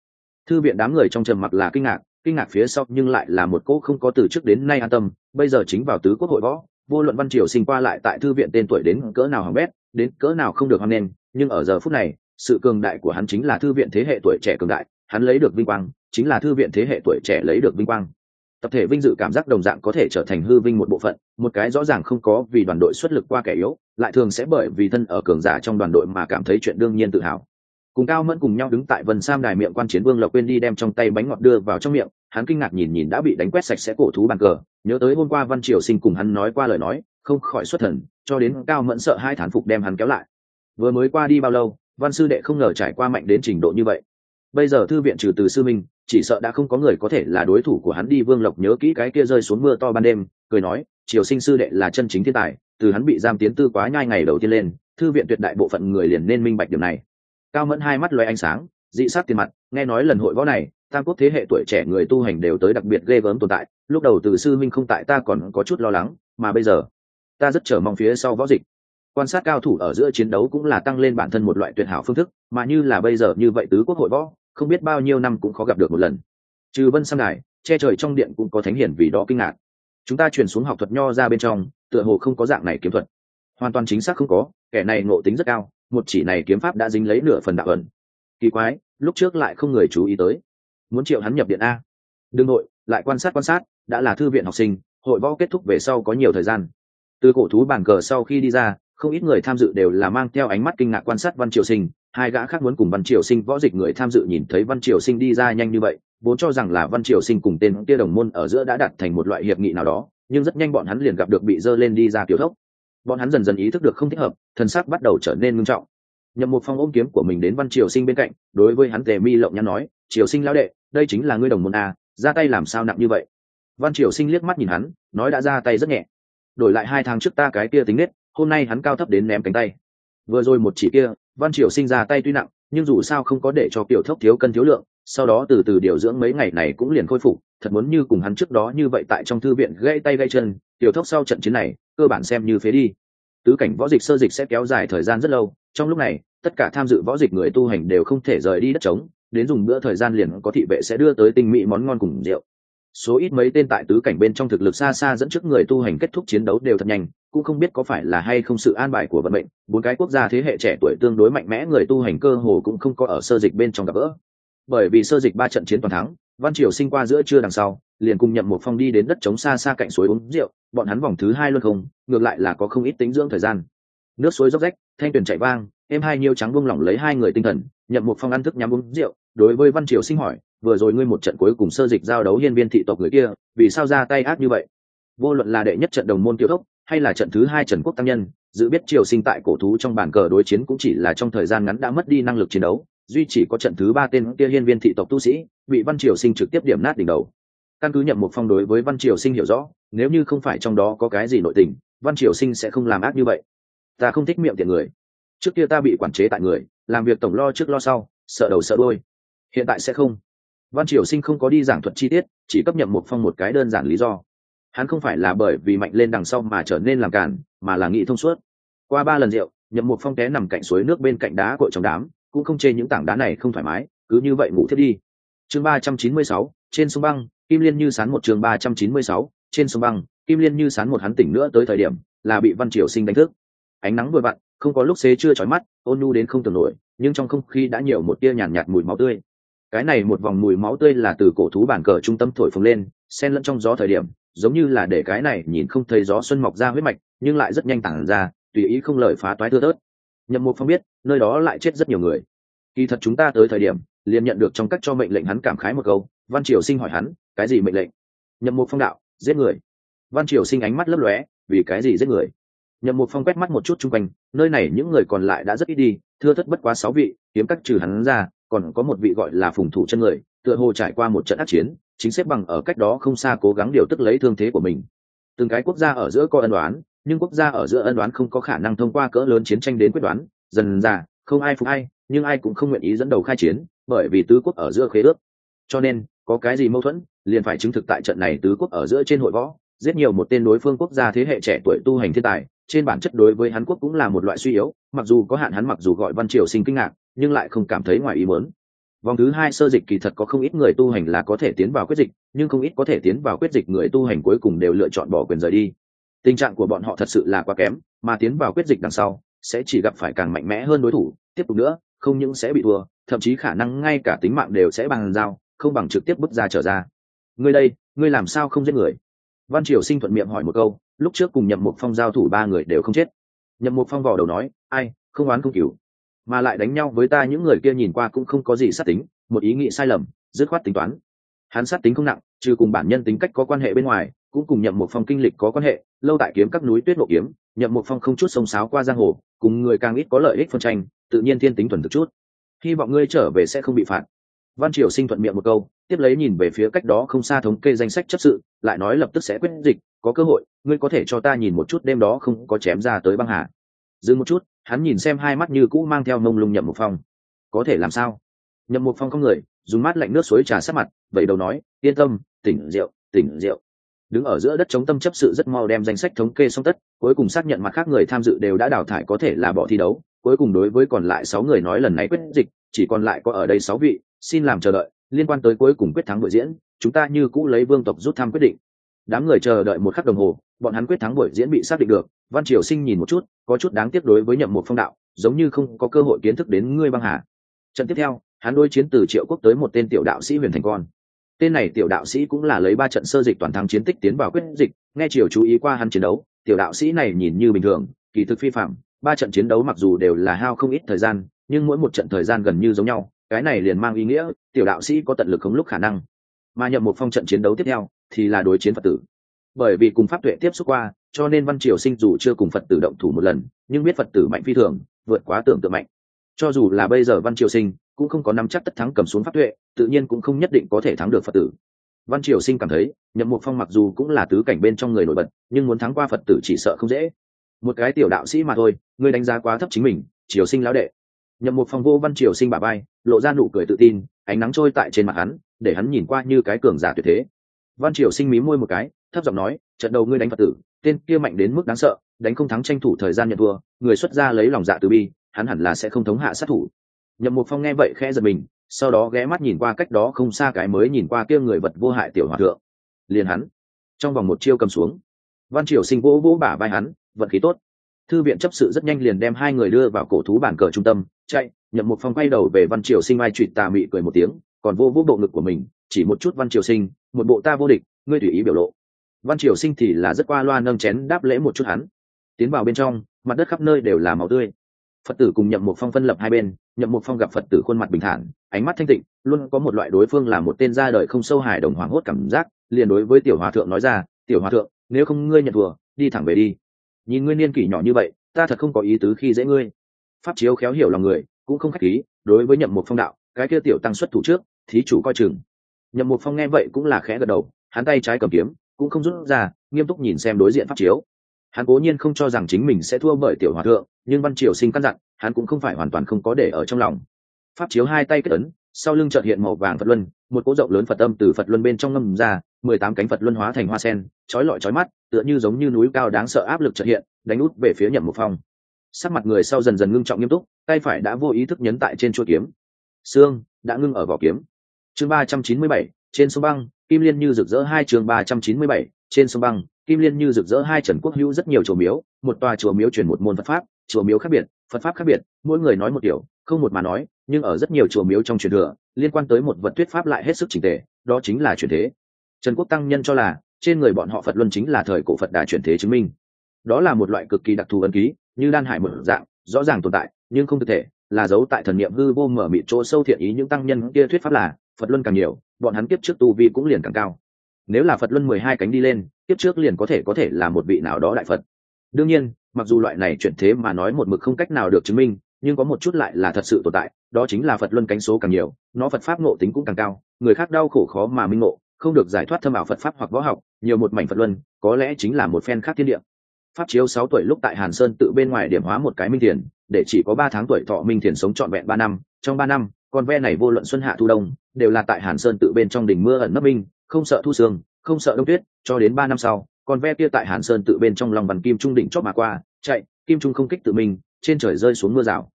Thư viện đám người trong trầm mặc là kinh ngạc kinh ngạc phía sau nhưng lại là một cỗ không có từ trước đến nay an tâm, bây giờ chính vào tứ quốc hội võ, vô luận văn triều sinh qua lại tại thư viện tên tuổi đến cỡ nào hỏng bét, đến cỡ nào không được hoan nghênh, nhưng ở giờ phút này, sự cường đại của hắn chính là thư viện thế hệ tuổi trẻ cường đại, hắn lấy được vinh quang, chính là thư viện thế hệ tuổi trẻ lấy được vinh quang tập thể vinh dự cảm giác đồng dạng có thể trở thành hư vinh một bộ phận, một cái rõ ràng không có vì đoàn đội xuất lực qua kẻ yếu, lại thường sẽ bởi vì thân ở cường giả trong đoàn đội mà cảm thấy chuyện đương nhiên tự hào. Cùng cao mẫn cùng nhau đứng tại vân sam đài miệng quan chiến vương lộc quên đi đem trong tay bánh ngọt đưa vào trong miệng, hắn kinh ngạc nhìn nhìn đã bị đánh quét sạch sẽ cổ thú bàn cờ, nhớ tới hôm qua văn triều sinh cùng hắn nói qua lời nói, không khỏi xuất thần, cho đến cao mẫn sợ hai thán phục đem hắn kéo lại. Vừa mới qua đi bao lâu, văn sư đệ không ngờ trải qua mạnh đến trình độ như vậy. Bây giờ thư viện trừ từ sư minh chỉ sợ đã không có người có thể là đối thủ của hắn đi. Vương lộc nhớ kỹ cái kia rơi xuống mưa to ban đêm, cười nói, triều sinh sư đệ là chân chính thiên tài, từ hắn bị giam tiến tư quá nhai ngày đầu tiên lên, thư viện tuyệt đại bộ phận người liền nên minh bạch điều này. Cao mẫn hai mắt loay ánh sáng, dị sát tiền mặt, nghe nói lần hội võ này, tam quốc thế hệ tuổi trẻ người tu hành đều tới đặc biệt ghê gớm tồn tại, lúc đầu từ sư minh không tại ta còn có chút lo lắng, mà bây giờ, ta rất chờ mong phía sau võ dịch. Quan sát cao thủ ở giữa chiến đấu cũng là tăng lên bản thân một loại tuyệt hảo phương thức, mà như là bây giờ như vậy tứ quốc hội võ không biết bao nhiêu năm cũng khó gặp được một lần. Trừ vân sang đài, che trời trong điện cũng có thánh hiển vì đó kinh ngạc. Chúng ta chuyển xuống học thuật nho ra bên trong, tựa hồ không có dạng này kiếm thuật. Hoàn toàn chính xác không có, kẻ này ngộ tính rất cao, một chỉ này kiếm pháp đã dính lấy nửa phần đạo ẩn. Kỳ quái, lúc trước lại không người chú ý tới. Muốn triệu hắn nhập điện a. Đương nội, lại quan sát quan sát, đã là thư viện học sinh, hội võ kết thúc về sau có nhiều thời gian. Từ cổ thú bàn cờ sau khi đi ra, không ít người tham dự đều là mang theo ánh mắt kinh ngạc quan sát văn triều sinh hai gã khác muốn cùng văn triều sinh võ dịch người tham dự nhìn thấy văn triều sinh đi ra nhanh như vậy, vốn cho rằng là văn triều sinh cùng tên kia đồng môn ở giữa đã đặt thành một loại hiệp nghị nào đó, nhưng rất nhanh bọn hắn liền gặp được bị dơ lên đi ra tiểu thốc bọn hắn dần dần ý thức được không thích hợp thân xác bắt đầu trở nên ngưng trọng. Nhậm một phong ôm kiếm của mình đến văn triều sinh bên cạnh, đối với hắn tề mi lộng nhắn nói, triều sinh lão đệ, đây chính là ngươi đồng môn a ra tay làm sao nặng như vậy? Văn triều sinh liếc mắt nhìn hắn, nói đã ra tay rất nhẹ. Đổi lại hai tháng trước ta cái kia tính nết, hôm nay hắn cao thấp đến ném cánh tay. Vừa rồi một chỉ kia văn triều sinh ra tay tuy nặng, nhưng dù sao không có để cho kiểu thốc thiếu cân thiếu lượng, sau đó từ từ điều dưỡng mấy ngày này cũng liền khôi phục, thật muốn như cùng hắn trước đó như vậy tại trong thư viện gãy tay gãy chân tiểu thốc sau trận chiến này, cơ bản xem như phế đi. Tứ cảnh võ dịch sơ dịch sẽ kéo dài thời gian rất lâu, trong lúc này, tất cả tham dự võ dịch người tu hành đều không thể rời đi đất trống, đến dùng bữa thời gian liền có thị vệ sẽ đưa tới tinh mỹ món ngon cùng rượu số ít mấy tên tại tứ cảnh bên trong thực lực xa xa dẫn trước người tu hành kết thúc chiến đấu đều thật nhanh, cũng không biết có phải là hay không sự an bài của vận mệnh, bốn cái quốc gia thế hệ trẻ tuổi tương đối mạnh mẽ người tu hành cơ hồ cũng không có ở sơ dịch bên trong gặp gỡ. Bởi vì sơ dịch ba trận chiến toàn thắng, văn triều sinh qua giữa trưa đằng sau, liền cùng nhậm một phong đi đến đất trống xa xa cạnh suối uống rượu, bọn hắn vòng thứ hai luôn không, ngược lại là có không ít tính dưỡng thời gian. Nước suối róc rách, thanh tuyền chạy vang em hai nhiêu trắng buông lỏng lấy hai người tinh thần, nhậm một phong ăn thức nhắm uống rượu, đối với văn triều sinh hỏi vừa rồi ngươi một trận cuối cùng sơ dịch giao đấu hiên viên thị tộc người kia, vì sao ra tay ác như vậy? Vô luận là đệ nhất trận đồng môn kiều thốc hay là trận thứ hai trần quốc tăng nhân, dự biết triều sinh tại cổ thú trong bàn cờ đối chiến cũng chỉ là trong thời gian ngắn đã mất đi năng lực chiến đấu, duy chỉ có trận thứ ba tên kia hiên viên thị tộc tu sĩ bị văn triều sinh trực tiếp điểm nát đỉnh đầu. Căn cứ nhậm một phong đối với văn triều sinh hiểu rõ, nếu như không phải trong đó có cái gì nội tình, văn triều sinh sẽ không làm ác như vậy. Ta không thích miệng tiện người. Trước kia ta bị quản chế tại người, làm việc tổng lo trước lo sau, sợ đầu sợ đôi hiện tại sẽ không văn triều sinh không có đi giảng thuật chi tiết chỉ cấp nhậm một phong một cái đơn giản lý do. Hắn không phải là bởi vì mạnh lên đằng sau mà trở nên làm cản mà là nghĩ thông suốt. Qua ba lần rượu nhậm một phong té nằm cạnh suối nước bên cạnh đá cội trong đám cũng không chê những tảng đá này không thoải mái cứ như vậy ngủ thiết đi. Chương ba trăm chín mươi sáu trên sông băng kim liên như sán một chương ba trăm chín mươi sáu trên sông băng kim liên như sán một hắn tỉnh nữa tới thời điểm là bị văn triều sinh đánh thức. Ánh nắng vừa vặn không có lúc xế chưa chói mắt ôn nhu đến không tưởng nổi nhưng trong không khí đã nhiều một tia nhàn nhạt, nhạt mùi máu tươi cái này một vòng mùi máu tươi là từ cổ thú bản cờ trung tâm thổi phồng lên, xen lẫn trong gió thời điểm, giống như là để cái này nhìn không thấy gió xuân mọc ra huyết mạch, nhưng lại rất nhanh tản ra, tùy ý không lời phá toái thưa tớt nhậm mục phong biết, nơi đó lại chết rất nhiều người. Kỳ thật chúng ta tới thời điểm, liền nhận được trong cách cho mệnh lệnh hắn cảm khái một câu, văn triều sinh hỏi hắn, cái gì mệnh lệnh? Nhậm mục phong đạo, giết người. Văn triều sinh ánh mắt lấp lóe, vì cái gì giết người? Nhậm mục phong quét mắt một chút chung quanh, nơi này những người còn lại đã rất ít đi, thưa thất bất quá sáu vị, kiếm cách trừ hắn ra còn có một vị gọi là phùng thủ chân người, tựa hồ trải qua một trận ác chiến, chính xếp bằng ở cách đó không xa cố gắng điều tức lấy thương thế của mình. Từng cái quốc gia ở giữa có ân đoán nhưng quốc gia ở giữa ân đoán không có khả năng thông qua cỡ lớn chiến tranh đến quyết đoán. Dần ra không ai phục ai, nhưng ai cũng không nguyện ý dẫn đầu khai chiến, bởi vì tứ quốc ở giữa khế ước. Cho nên, có cái gì mâu thuẫn, liền phải chứng thực tại trận này tứ quốc ở giữa trên hội võ. Giết nhiều một tên đối phương quốc gia thế hệ trẻ tuổi tu hành thiên tài, trên bản chất đối với hắn quốc cũng là một loại suy yếu, mặc dù có hạn hắn mặc dù gọi văn triều sinh kinh ngạc nhưng lại không cảm thấy ngoài ý muốn. Vòng thứ hai sơ dịch kỳ thật có không ít người tu hành là có thể tiến vào quyết dịch, nhưng không ít có thể tiến vào quyết dịch người tu hành cuối cùng đều lựa chọn bỏ quyền rời đi. Tình trạng của bọn họ thật sự là quá kém, mà tiến vào quyết dịch đằng sau, sẽ chỉ gặp phải càng mạnh mẽ hơn đối thủ, tiếp tục nữa, không những sẽ bị thua, thậm chí khả năng ngay cả tính mạng đều sẽ bằng dao, không bằng trực tiếp bước ra trở ra. Ngươi đây, ngươi làm sao không giết người? Văn triều sinh thuận miệng hỏi một câu, lúc trước cùng nhậm mục phong giao thủ ba người đều không chết. Nhậm mục phong vò đầu nói, ai, không oán không cứu mà lại đánh nhau với ta, những người kia nhìn qua cũng không có gì sát tính, một ý nghĩ sai lầm, dứt khoát tính toán. Hắn sát tính không nặng, trừ cùng bản nhân tính cách có quan hệ bên ngoài, cũng cùng nhậm một phong kinh lịch có quan hệ, lâu tại kiếm các núi tuyết nộ kiếm, nhậm một phong không chút sông sáo qua giang hồ, cùng người càng ít có lợi ích phân tranh, tự nhiên thiên tính thuần thực chút. Hy vọng ngươi trở về sẽ không bị phạt. Văn triều sinh thuận miệng một câu, tiếp lấy nhìn về phía cách đó không xa thống kê danh sách chấp sự, lại nói lập tức sẽ quyết dịch, có cơ hội, ngươi có thể cho ta nhìn một chút đêm đó không có chém ra tới băng hà. Dừng một chút hắn nhìn xem hai mắt như cũ mang theo mông lung nhậm một phong. Có thể làm sao? Nhậm một phong không người, dùng mát lạnh nước suối trà sát mặt vậy đầu nói, yên tâm, tỉnh rượu tỉnh rượu. Đứng ở giữa đất chống tâm chấp sự rất mau đem danh sách thống kê xong tất, cuối cùng xác nhận mặt khác người tham dự đều đã đào thải có thể là bỏ thi đấu. Cuối cùng đối với còn lại sáu người nói lần này quyết dịch, chỉ còn lại có ở đây sáu vị, xin làm chờ đợi, liên quan tới cuối cùng quyết thắng buổi diễn, chúng ta như cũ lấy vương tộc rút thăm quyết định đám người chờ đợi một khắc đồng hồ, bọn hắn quyết thắng buổi diễn bị xác định được. Văn triều sinh nhìn một chút, có chút đáng tiếc đối với nhậm một phong đạo, giống như không có cơ hội kiến thức đến ngươi băng hà. Trận tiếp theo, hắn đối chiến từ triệu quốc tới một tên tiểu đạo sĩ huyền thành con. Tên này tiểu đạo sĩ cũng là lấy ba trận sơ dịch toàn thắng chiến tích tiến vào quyết dịch, nghe triều chú ý qua hắn chiến đấu, tiểu đạo sĩ này nhìn như bình thường, kỳ thực phi phạm, ba trận chiến đấu mặc dù đều là hao không ít thời gian, nhưng mỗi một trận thời gian gần như giống nhau, cái này liền mang ý nghĩa, tiểu đạo sĩ có tận lực không lúc khả năng. Mà nhậm một phong trận chiến đấu tiếp theo thì là đối chiến phật tử. Bởi vì cùng pháp tuệ tiếp xúc qua, cho nên văn triều sinh dù chưa cùng phật tử động thủ một lần, nhưng biết phật tử mạnh phi thường, vượt quá tưởng tượng mạnh. Cho dù là bây giờ văn triều sinh, cũng không có nắm chắc tất thắng cầm xuống pháp tuệ, tự nhiên cũng không nhất định có thể thắng được phật tử. Văn triều sinh cảm thấy, nhậm mục phong mặc dù cũng là tứ cảnh bên trong người nổi bật, nhưng muốn thắng qua phật tử chỉ sợ không dễ. Một cái tiểu đạo sĩ mà thôi, ngươi đánh giá quá thấp chính mình, triều sinh lão đệ. Nhậm mục phong vô văn triều sinh bà bay lộ ra nụ cười tự tin, ánh nắng trôi tại trên mặt hắn, để hắn nhìn qua như cái cường giả tuyệt thế văn triều sinh mí môi một cái, thấp giọng nói, trận đầu ngươi đánh phật tử, tên kia mạnh đến mức đáng sợ, đánh không thắng tranh thủ thời gian nhận thua, người xuất ra lấy lòng dạ từ bi, hắn hẳn là sẽ không thống hạ sát thủ. Nhậm mục phong nghe vậy khẽ giật mình, sau đó ghé mắt nhìn qua cách đó không xa cái mới nhìn qua kia người vật vô hại tiểu hòa thượng. Liền hắn, trong vòng một chiêu cầm xuống. Văn triều sinh vỗ vỗ bả vai hắn, vận khí tốt. Thư viện chấp sự rất nhanh liền đem hai người đưa vào cổ thú bản cờ trung tâm, chạy, nhậm Mộ phong quay đầu về văn triều sinh ai trụy tà mị cười một tiếng còn vô vô bộ ngực của mình, chỉ một chút văn triều sinh, một bộ ta vô địch, ngươi tùy ý biểu lộ. Văn triều sinh thì là rất qua loa nâng chén đáp lễ một chút hắn. Tiến vào bên trong, mặt đất khắp nơi đều là màu tươi. Phật tử cùng nhậm một phong phân lập hai bên, nhậm một phong gặp phật tử khuôn mặt bình thản, ánh mắt thanh tịnh, luôn có một loại đối phương là một tên ra đời không sâu hài đồng hoảng hốt cảm giác, liền đối với tiểu hòa thượng nói ra, tiểu hòa thượng, nếu không ngươi nhận thùa đi thẳng về đi. Nhìn ngươi niên kỷ nhỏ như vậy, ta thật không có ý tứ khi dễ ngươi. Pháp chiếu khéo hiểu lòng người, cũng không khách khí, đối với nhậm một phong đạo cái kia tiểu tăng xuất thủ trước, thí chủ coi chừng. Nhậm một phong nghe vậy cũng là khẽ gật đầu, hắn tay trái cầm kiếm, cũng không rút ra, nghiêm túc nhìn xem đối diện pháp chiếu. Hắn cố nhiên không cho rằng chính mình sẽ thua bởi tiểu hòa thượng, nhưng văn triều sinh căn dặn, hắn cũng không phải hoàn toàn không có để ở trong lòng. Pháp chiếu hai tay kết ấn, sau lưng trợt hiện màu vàng phật luân, một cỗ rộng lớn phật âm từ phật luân bên trong ngâm ra, mười tám cánh phật luân hóa thành hoa sen trói lọi trói mắt, tựa như giống như núi cao đáng sợ áp lực trợt hiện, đánh út về phía nhậm một phong. Sắc mặt người sau dần dần ngưng trọng nghiêm túc, tay phải đã vô ý thức nhấn tại trên chuỗi kiếm xương đã ngưng ở vỏ kiếm. Chương ba trăm chín mươi bảy, trên sông băng, kim liên như rực rỡ hai chương ba trăm chín mươi bảy, trên sông băng, kim liên như rực rỡ hai trần quốc hữu rất nhiều chùa miếu, một tòa chùa miếu truyền một môn phật pháp, chùa miếu khác biệt, phật pháp khác biệt, mỗi người nói một điều không một mà nói, nhưng ở rất nhiều chùa miếu trong truyền thừa, liên quan tới một vật thuyết pháp lại hết sức trình tề, đó chính là truyền thế. Trần quốc tăng nhân cho là, trên người bọn họ phật luân chính là thời cổ phật đà truyền thế chứng minh. Đó là một loại cực kỳ đặc thù ấn ký, như đan hải mở dạng, rõ ràng tồn tại, nhưng không thực thể là dấu tại thần niệm hư vô mở mịt chỗ sâu thiện ý những tăng nhân kia thuyết pháp là, phật luân càng nhiều, bọn hắn kiếp trước tu vi cũng liền càng cao. Nếu là phật luân mười hai cánh đi lên, kiếp trước liền có thể có thể là một vị nào đó đại phật. Đương nhiên, mặc dù loại này chuyển thế mà nói một mực không cách nào được chứng minh, nhưng có một chút lại là thật sự tồn tại, đó chính là phật luân cánh số càng nhiều, nó phật pháp ngộ tính cũng càng cao, người khác đau khổ khó mà minh ngộ, không được giải thoát thâm ảo phật pháp hoặc võ học, nhiều một mảnh phật luân, có lẽ chính là một phen khác thiên địa pháp chiếu sáu tuổi lúc tại hàn sơn tự bên ngoài điểm hóa một cái minh thiền, để chỉ có ba tháng tuổi thọ minh thiền sống trọn vẹn ba năm, trong ba năm, con ve này vô luận xuân hạ thu đông, đều là tại hàn sơn tự bên trong đỉnh mưa ẩn nấp minh, không sợ thu sương, không sợ đông tuyết, cho đến ba năm sau, con ve kia tại hàn sơn tự bên trong lòng bàn kim trung đỉnh chót mà qua, chạy, kim trung không kích tự mình, trên trời rơi xuống mưa rào.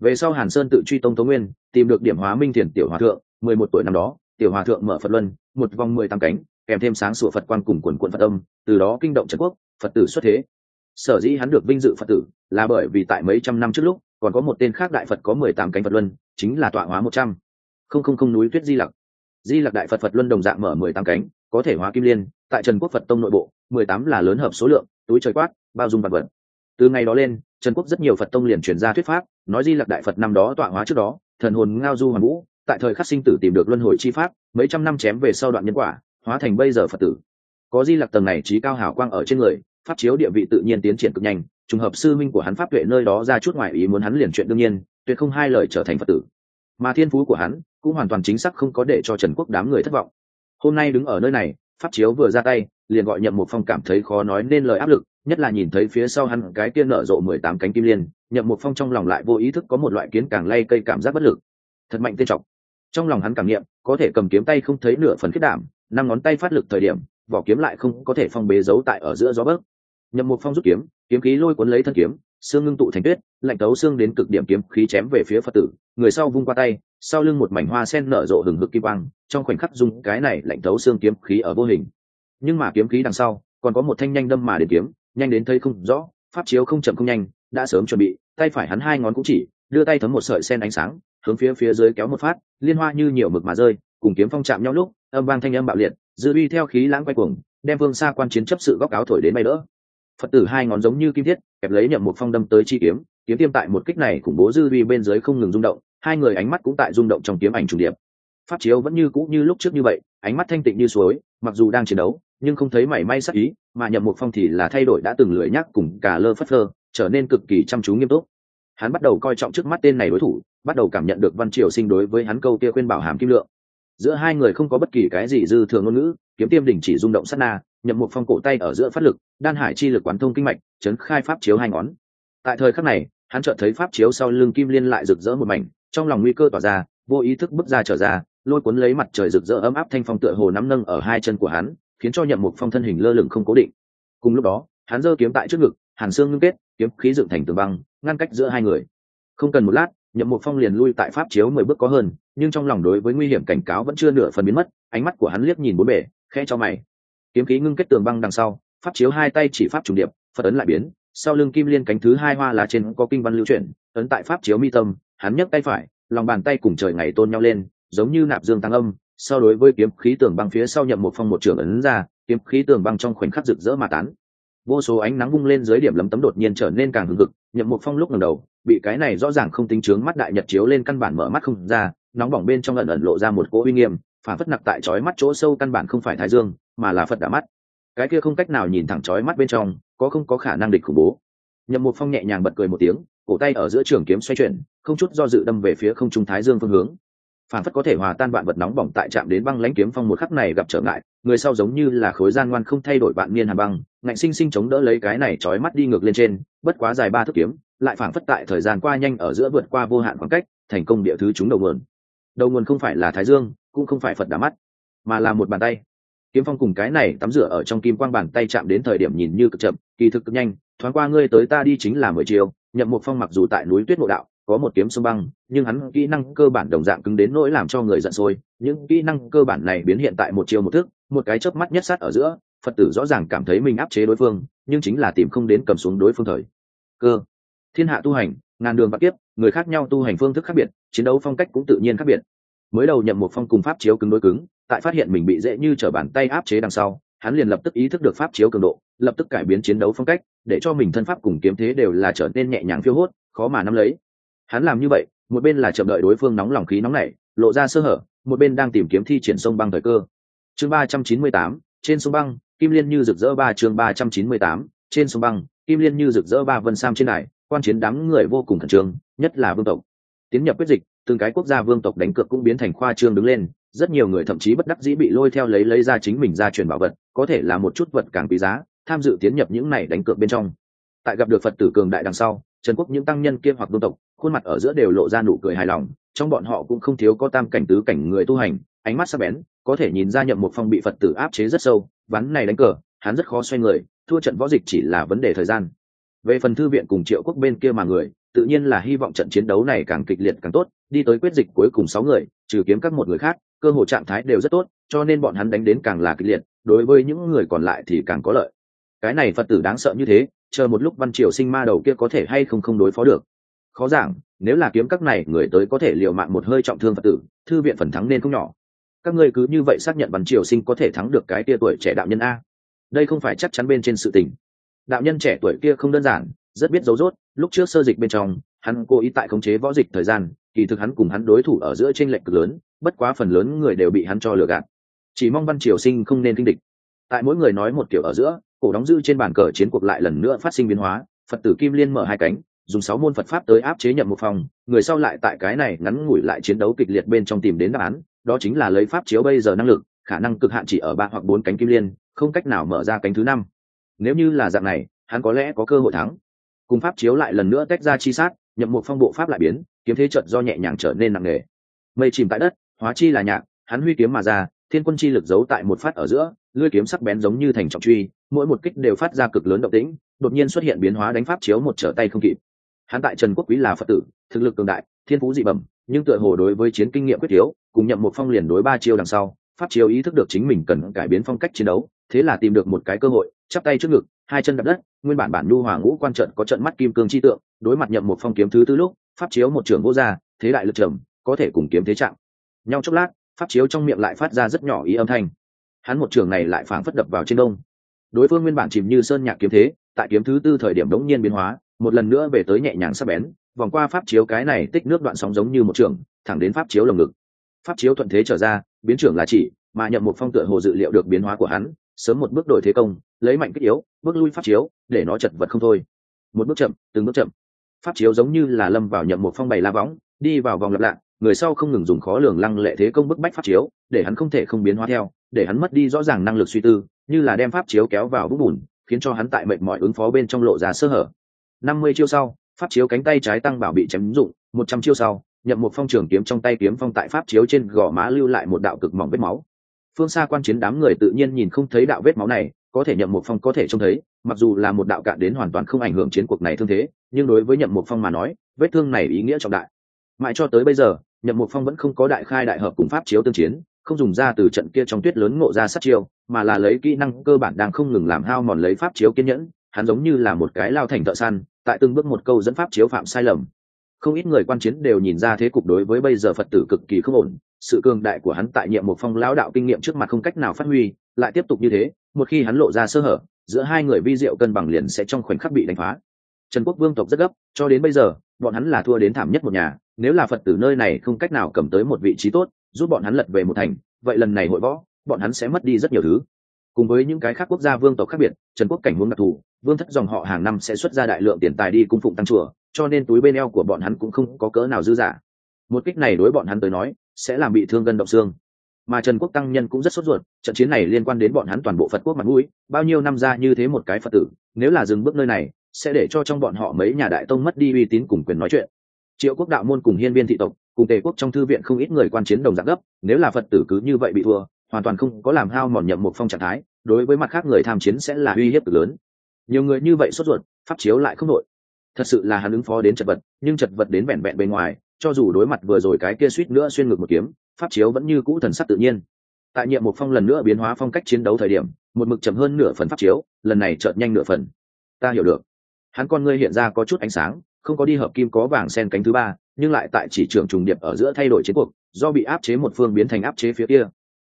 Về sau hàn sơn tự truy tông tố nguyên, tìm được điểm hóa minh thiền tiểu hòa thượng, mười một tuổi năm đó, tiểu hòa thượng mở phật luân, một vòng mười tám cánh, kèm thêm sáng sủa phật quan cùng quần quận phật âm, từ đó kinh động trần quốc, phật tử xuất thế sở dĩ hắn được vinh dự phật tử là bởi vì tại mấy trăm năm trước lúc, còn có một tên khác đại phật có mười tám cánh phật luân, chính là tọa hóa một trăm. Không không không, núi tuyết di lặc. Di lặc đại phật phật luân đồng dạng mở mười tám cánh, có thể hóa kim liên, tại trần quốc phật tông nội bộ, mười tám là lớn hợp số lượng, túi trời quát, bao dung vật vật. Từ ngày đó lên, trần quốc rất nhiều phật tông liền truyền ra thuyết pháp, nói di lặc đại phật năm đó tọa hóa trước đó, thần hồn ngao du hoàng vũ, tại thời khắc sinh tử tìm được luân hồi chi pháp, mấy trăm năm chém về sau đoạn nhân quả, hóa thành bây giờ phật tử. Có di lặc tầng này trí cao hảo quang ở trên người pháp chiếu địa vị tự nhiên tiến triển cực nhanh, trùng hợp sư minh của hắn pháp tuệ nơi đó ra chút ngoại ý muốn hắn liền chuyện đương nhiên, tuyệt không hai lời trở thành phật tử. Mà thiên phú của hắn cũng hoàn toàn chính xác không có để cho trần quốc đám người thất vọng. Hôm nay đứng ở nơi này, pháp chiếu vừa ra tay, liền gọi nhậm một phong cảm thấy khó nói nên lời áp lực, nhất là nhìn thấy phía sau hắn cái kia nở rộ mười tám cánh kim liên, nhậm một phong trong lòng lại vô ý thức có một loại kiến càng lay cây cảm giác bất lực. Thật mạnh tên trọng trong lòng hắn cảm nghiệm, có thể cầm kiếm tay không thấy nửa phần kết đảm, năm ngón tay phát lực thời điểm, vỏ kiếm lại không có thể phong bế giấu tại ở giữa gió bấc nhậm một phong rút kiếm kiếm khí lôi cuốn lấy thân kiếm, xương ngưng tụ thành tuyết, lạnh tấu xương đến cực điểm kiếm khí chém về phía phật tử. Người sau vung qua tay, sau lưng một mảnh hoa sen nở rộ hừng hực kim quang, trong khoảnh khắc dùng cái này lạnh tấu xương kiếm khí ở vô hình. Nhưng mà kiếm khí đằng sau, còn có một thanh nhanh đâm mà đến kiếm, nhanh đến thấy không rõ, pháp chiếu không chậm không nhanh, đã sớm chuẩn bị, tay phải hắn hai ngón cũng chỉ, đưa tay thấm một sợi sen ánh sáng, hướng phía phía dưới kéo một phát, liên hoa như nhiều mực mà rơi, cùng kiếm phong chạm nhau lúc, âm vang thanh âm bạo liệt, dư uy theo khí lãng quay cuồng, đem vương xa quan chiến chấp sự góc áo thổi đến bay đỡ phật tử hai ngón giống như kim thiết, kẹp lấy nhậm một phong đâm tới chi kiếm kiếm tiêm tại một kích này khủng bố dư vi bên dưới không ngừng rung động, hai người ánh mắt cũng tại rung động trong kiếm ảnh trùng điệp. Pháp chiếu vẫn như cũ như lúc trước như vậy, ánh mắt thanh tịnh như suối, mặc dù đang chiến đấu, nhưng không thấy mảy may sắc ý, mà nhậm một phong thì là thay đổi đã từng lưỡi nhắc cùng cả lơ phất lơ trở nên cực kỳ chăm chú nghiêm túc. Hắn bắt đầu coi trọng trước mắt tên này đối thủ, bắt đầu cảm nhận được văn triều sinh đối với hắn câu kia khuyên bảo hàm kim lượng. Giữa hai người không có bất kỳ cái gì dư thường ngôn ngữ, kiếm tiêm đỉnh chỉ rung động sát na nhậm một phong cổ tay ở giữa phát lực, đan hải chi lực quán thông kinh mạch, chấn khai pháp chiếu hai ngón. Tại thời khắc này, hắn chợt thấy pháp chiếu sau lưng kim liên lại rực rỡ một mảnh, trong lòng nguy cơ tỏa ra, vô ý thức bước ra trở ra, lôi cuốn lấy mặt trời rực rỡ ấm áp thanh phong tựa hồ nắm nâng ở hai chân của hắn, khiến cho nhậm một phong thân hình lơ lửng không cố định. Cùng lúc đó, hắn giơ kiếm tại trước ngực, hàn xương ngưng kết, kiếm khí dựng thành tường băng, ngăn cách giữa hai người. Không cần một lát, nhậm một phong liền lui tại pháp chiếu mười bước có hơn, nhưng trong lòng đối với nguy hiểm cảnh cáo vẫn chưa nửa phần biến mất, ánh mắt của hắn liếc nhìn bốn bể khe cho mày kiếm khí ngưng kết tường băng đằng sau, pháp chiếu hai tay chỉ pháp trùng điệp, phật ấn lại biến, sau lưng kim liên cánh thứ hai hoa là trên có kinh văn lưu chuyển, ấn tại pháp chiếu mi tâm, hắn nhấc tay phải, lòng bàn tay cùng trời ngày tôn nhau lên, giống như nạp dương tăng âm so đối với kiếm khí tường băng phía sau nhậm một phong một trường ấn ra, kiếm khí tường băng trong khoảnh khắc rực rỡ mà tán. Vô số ánh nắng bung lên dưới điểm lấm tấm đột nhiên trở nên càng hừng hực, nhậm một phong lúc ngẩng đầu, bị cái này rõ ràng không tính chướng mắt đại nhật chiếu lên căn bản mở mắt không ra, nóng bỏng bên trong ẩn ẩn lộ ra một cỗ uy nghiêm, phản phất nặc tại chói mắt chỗ sâu căn bản không phải thái dương mà là phật đã mắt. Cái kia không cách nào nhìn thẳng chói mắt bên trong, có không có khả năng địch khủng bố. Nhậm một phong nhẹ nhàng bật cười một tiếng, cổ tay ở giữa trường kiếm xoay chuyển, không chút do dự đâm về phía không trung thái dương phương hướng. Phản phất có thể hòa tan bạn vật nóng bỏng tại chạm đến băng lãnh kiếm phong một khắc này gặp trở ngại, người sau giống như là khối gian ngoan không thay đổi bạn niên hàn băng, ngạnh sinh sinh chống đỡ lấy cái này trói mắt đi ngược lên trên, bất quá dài ba thước kiếm, lại phản phất tại thời gian qua nhanh ở giữa vượt qua vô hạn khoảng cách, thành công địa thứ chúng đầu nguồn. Đầu nguồn không phải là thái dương, cũng không phải phật đã mắt, mà là một bàn tay kiếm phong cùng cái này tắm rửa ở trong kim quang bàn tay chạm đến thời điểm nhìn như cực chậm, kỳ thực cực nhanh, thoáng qua ngươi tới ta đi chính là mười chiều nhậm một phong mặc dù tại núi tuyết mộ đạo, có một kiếm sông băng, nhưng hắn kỹ năng cơ bản đồng dạng cứng đến nỗi làm cho người giận sôi, những kỹ năng cơ bản này biến hiện tại một chiều một thước một cái chớp mắt nhất sát ở giữa, phật tử rõ ràng cảm thấy mình áp chế đối phương, nhưng chính là tìm không đến cầm xuống đối phương thời. Cơ. Thiên hạ tu hành, ngàn đường bạc tiếp người khác nhau tu hành phương thức khác biệt, chiến đấu phong cách cũng tự nhiên khác biệt. Mới đầu nhậm một phong cùng pháp chiếu cứng đối cứng tại phát hiện mình bị dễ như trở bàn tay áp chế đằng sau, hắn liền lập tức ý thức được pháp chiếu cường độ, lập tức cải biến chiến đấu phong cách, để cho mình thân pháp cùng kiếm thế đều là trở nên nhẹ nhàng phiêu hốt, khó mà nắm lấy. Hắn làm như vậy, một bên là chậm đợi đối phương nóng lòng khí nóng nảy, lộ ra sơ hở, một bên đang tìm kiếm thi triển sông băng thời cơ. Chương ba trăm chín mươi tám, trên sông băng, kim liên như rực rỡ ba, chương ba trăm chín mươi tám, trên sông băng, kim liên như rực rỡ ba vân sam trên đài, quan chiến đám người vô cùng khẩn trương, nhất là vương tộc. Tiến nhập quyết dịch, từng cái quốc gia vương tộc đánh cược cũng biến thành khoa trương đứng lên rất nhiều người thậm chí bất đắc dĩ bị lôi theo lấy lấy ra chính mình ra truyền bảo vật, có thể là một chút vật càng quý giá, tham dự tiến nhập những này đánh cược bên trong. Tại gặp được phật tử cường đại đằng sau, trần quốc những tăng nhân kia hoặc vương tộc, khuôn mặt ở giữa đều lộ ra nụ cười hài lòng, trong bọn họ cũng không thiếu có tam cảnh, tứ cảnh người tu hành, ánh mắt sắc bén, có thể nhìn ra nhậm một phong bị phật tử áp chế rất sâu, ván này đánh cờ, hắn rất khó xoay người, thua trận võ dịch chỉ là vấn đề thời gian. Về phần thư viện cùng triệu quốc bên kia mà người, tự nhiên là hy vọng trận chiến đấu này càng kịch liệt càng tốt, đi tới quyết dịch cuối cùng sáu người, trừ kiếm các một người khác cơ hội trạng thái đều rất tốt cho nên bọn hắn đánh đến càng là kịch liệt đối với những người còn lại thì càng có lợi. Cái này phật tử đáng sợ như thế chờ một lúc văn triều sinh ma đầu kia có thể hay không không đối phó được. Khó giảng nếu là kiếm các này người tới có thể liều mạng một hơi trọng thương phật tử thư viện phần thắng nên không nhỏ. Các ngươi cứ như vậy xác nhận văn triều sinh có thể thắng được cái tia tuổi trẻ đạo nhân a. Đây không phải chắc chắn bên trên sự tình. Đạo nhân trẻ tuổi kia không đơn giản rất biết dấu rốt, lúc trước sơ dịch bên trong hắn cố ý tại khống chế võ dịch thời gian kỳ thực hắn cùng hắn đối thủ ở giữa tranh lệch cực lớn bất quá phần lớn người đều bị hắn cho lừa gạt. Chỉ mong văn triều sinh không nên kinh địch. Tại mỗi người nói một kiểu ở giữa, cổ đóng dư trên bàn cờ chiến cuộc lại lần nữa phát sinh biến hóa, phật tử kim liên mở hai cánh, dùng sáu môn phật pháp tới áp chế nhậm một phòng người sau lại tại cái này ngắn ngủi lại chiến đấu kịch liệt bên trong tìm đến đáp án, đó chính là lấy pháp chiếu bây giờ năng lực, khả năng cực hạn chỉ ở ba hoặc bốn cánh kim liên, không cách nào mở ra cánh thứ năm. Nếu như là dạng này, hắn có lẽ có cơ hội thắng. Cùng pháp chiếu lại lần nữa tách ra chi sát, nhậm một phong bộ pháp lại biến, kiếm thế trận do nhẹ nhàng trở nên nặng nề. Mây chìm tại đất hóa chi là nhạc, hắn huy kiếm mà ra, thiên quân chi lực giấu tại một phát ở giữa, lưỡi kiếm sắc bén giống như thành trọng truy, mỗi một kích đều phát ra cực lớn động tĩnh, đột nhiên xuất hiện biến hóa đánh pháp chiếu một trở tay không kịp. Hắn tại trần quốc quý là phật tử, thực lực cường đại, thiên phú dị bẩm, nhưng tựa hồ đối với chiến kinh nghiệm quyết yếu, cùng nhậm một phong liền đối ba chiêu đằng sau, pháp chiếu ý thức được chính mình cần cải biến phong cách chiến đấu, thế là tìm được một cái cơ hội, chắp tay trước ngực, hai chân đập đất, nguyên bản bản nhu hòa ngũ quan trận có trận mắt kim cương chi tượng, đối mặt nhậm một phong kiếm thứ tư lúc, pháp chiếu một trưởng vô gia thế đại lực trầm, có thể cùng kiếm thế trạng nhau chốc lát, pháp chiếu trong miệng lại phát ra rất nhỏ ý âm thanh. Hắn một trường này lại phảng phất đập vào trên đông. Đối phương nguyên bản chìm như sơn nhạc kiếm thế, tại kiếm thứ tư thời điểm đống nhiên biến hóa, một lần nữa về tới nhẹ nhàng sắc bén, vòng qua pháp chiếu cái này tích nước đoạn sóng giống như một trường, thẳng đến pháp chiếu lồng ngực. Pháp chiếu thuận thế trở ra, biến trưởng là chỉ, mà nhậm một phong tựa hồ dự liệu được biến hóa của hắn, sớm một bước đổi thế công, lấy mạnh kích yếu, bước lui pháp chiếu, để nó chật vật không thôi. Một bước chậm, từng bước chậm. Pháp chiếu giống như là lâm vào nhậm một phong bày la võng, đi vào vòng lặp lạ người sau không ngừng dùng khó lường lăng lệ thế công bức bách pháp chiếu, để hắn không thể không biến hóa theo, để hắn mất đi rõ ràng năng lực suy tư, như là đem pháp chiếu kéo vào bút bùn, khiến cho hắn tại mệnh mọi ứng phó bên trong lộ ra sơ hở. Năm mươi chiêu sau, pháp chiếu cánh tay trái tăng bảo bị chém dụng, một trăm chiêu sau, nhậm một phong trường kiếm trong tay kiếm phong tại pháp chiếu trên gò má lưu lại một đạo cực mỏng vết máu. Phương xa quan chiến đám người tự nhiên nhìn không thấy đạo vết máu này, có thể nhậm một phong có thể trông thấy, mặc dù là một đạo cạn đến hoàn toàn không ảnh hưởng chiến cuộc này thương thế, nhưng đối với nhậm một phong mà nói, vết thương này ý nghĩa trọng đại. Mãi cho tới bây giờ nhậm một phong vẫn không có đại khai đại hợp cùng pháp chiếu tương chiến, không dùng ra từ trận kia trong tuyết lớn ngộ ra sát chiêu, mà là lấy kỹ năng cơ bản đang không ngừng làm hao mòn lấy pháp chiếu kiên nhẫn, hắn giống như là một cái lao thành thợ săn, tại từng bước một câu dẫn pháp chiếu phạm sai lầm. Không ít người quan chiến đều nhìn ra thế cục đối với bây giờ phật tử cực kỳ không ổn, sự cường đại của hắn tại nhiệm một phong lão đạo kinh nghiệm trước mặt không cách nào phát huy, lại tiếp tục như thế, một khi hắn lộ ra sơ hở, giữa hai người vi diệu cân bằng liền sẽ trong khoảnh khắc bị đánh phá. Trần quốc vương tộc rất gấp, cho đến bây giờ, bọn hắn là thua đến thảm nhất một nhà nếu là phật tử nơi này không cách nào cầm tới một vị trí tốt, giúp bọn hắn lật về một thành, vậy lần này hội võ, bọn hắn sẽ mất đi rất nhiều thứ. Cùng với những cái khác quốc gia vương tộc khác biệt, trần quốc cảnh huống đặc thù, vương thất dòng họ hàng năm sẽ xuất ra đại lượng tiền tài đi cung phụng tăng chùa, cho nên túi bên eo của bọn hắn cũng không có cỡ nào dư giả một kích này đối bọn hắn tới nói, sẽ làm bị thương gân động xương. Mà trần quốc tăng nhân cũng rất sốt ruột, trận chiến này liên quan đến bọn hắn toàn bộ phật quốc mặt mũi, bao nhiêu năm ra như thế một cái phật tử, nếu là dừng bước nơi này, sẽ để cho trong bọn họ mấy nhà đại tông mất đi uy tín cùng quyền nói chuyện triệu quốc đạo môn cùng hiên viên thị tộc, cùng tề quốc trong thư viện không ít người quan chiến đồng dạng gấp, nếu là phật tử cứ như vậy bị thua, hoàn toàn không có làm hao mòn nhậm một phong trạng thái, đối với mặt khác người tham chiến sẽ là uy hiếp cực lớn. Nhiều người như vậy sốt ruột, pháp chiếu lại không nội thật sự là hắn ứng phó đến chật vật, nhưng chật vật đến vẹn vẹn bên ngoài, cho dù đối mặt vừa rồi cái kia suýt nữa xuyên ngược một kiếm, pháp chiếu vẫn như cũ thần sắc tự nhiên. Tại nhiệm một phong lần nữa biến hóa phong cách chiến đấu thời điểm, một mực chậm hơn nửa phần pháp chiếu, lần này chợt nhanh nửa phần. Ta hiểu được. Hắn con ngươi hiện ra có chút ánh sáng không có đi hợp kim có vàng sen cánh thứ ba, nhưng lại tại chỉ trường trùng điệp ở giữa thay đổi chiến cuộc, do bị áp chế một phương biến thành áp chế phía kia.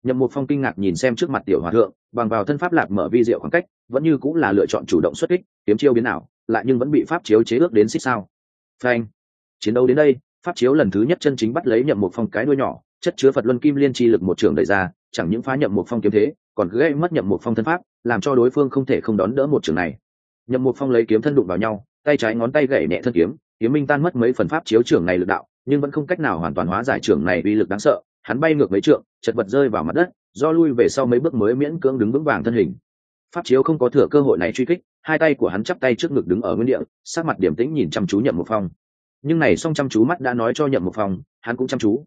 Nhậm một phong kinh ngạc nhìn xem trước mặt tiểu hòa thượng, bằng vào thân pháp lạc mở vi diệu khoảng cách, vẫn như cũng là lựa chọn chủ động xuất kích, kiếm chiêu biến nào lại nhưng vẫn bị pháp chiếu chế ước đến xích sao. Phanh. Chiến đấu đến đây, pháp chiếu lần thứ nhất chân chính bắt lấy nhậm một phong cái đuôi nhỏ, chất chứa phật luân kim liên chi lực một trường đẩy ra, chẳng những phá nhậm một phong kiếm thế, còn gây mất nhậm một phong thân pháp, làm cho đối phương không thể không đón đỡ một trường này. Nhậm một phong lấy kiếm thân đụng vào nhau tay trái ngón tay gậy nhẹ thân kiếm kiếm minh tan mất mấy phần pháp chiếu trưởng này lực đạo, nhưng vẫn không cách nào hoàn toàn hóa giải trưởng này uy lực đáng sợ. Hắn bay ngược mấy trượng, chật vật rơi vào mặt đất, do lui về sau mấy bước mới miễn cưỡng đứng vững vàng thân hình. Pháp chiếu không có thừa cơ hội này truy kích, hai tay của hắn chắp tay trước ngực đứng ở nguyên địa, sắc mặt điểm tĩnh nhìn chăm chú nhậm một phong. Nhưng này song chăm chú mắt đã nói cho nhậm một phong, hắn cũng chăm chú.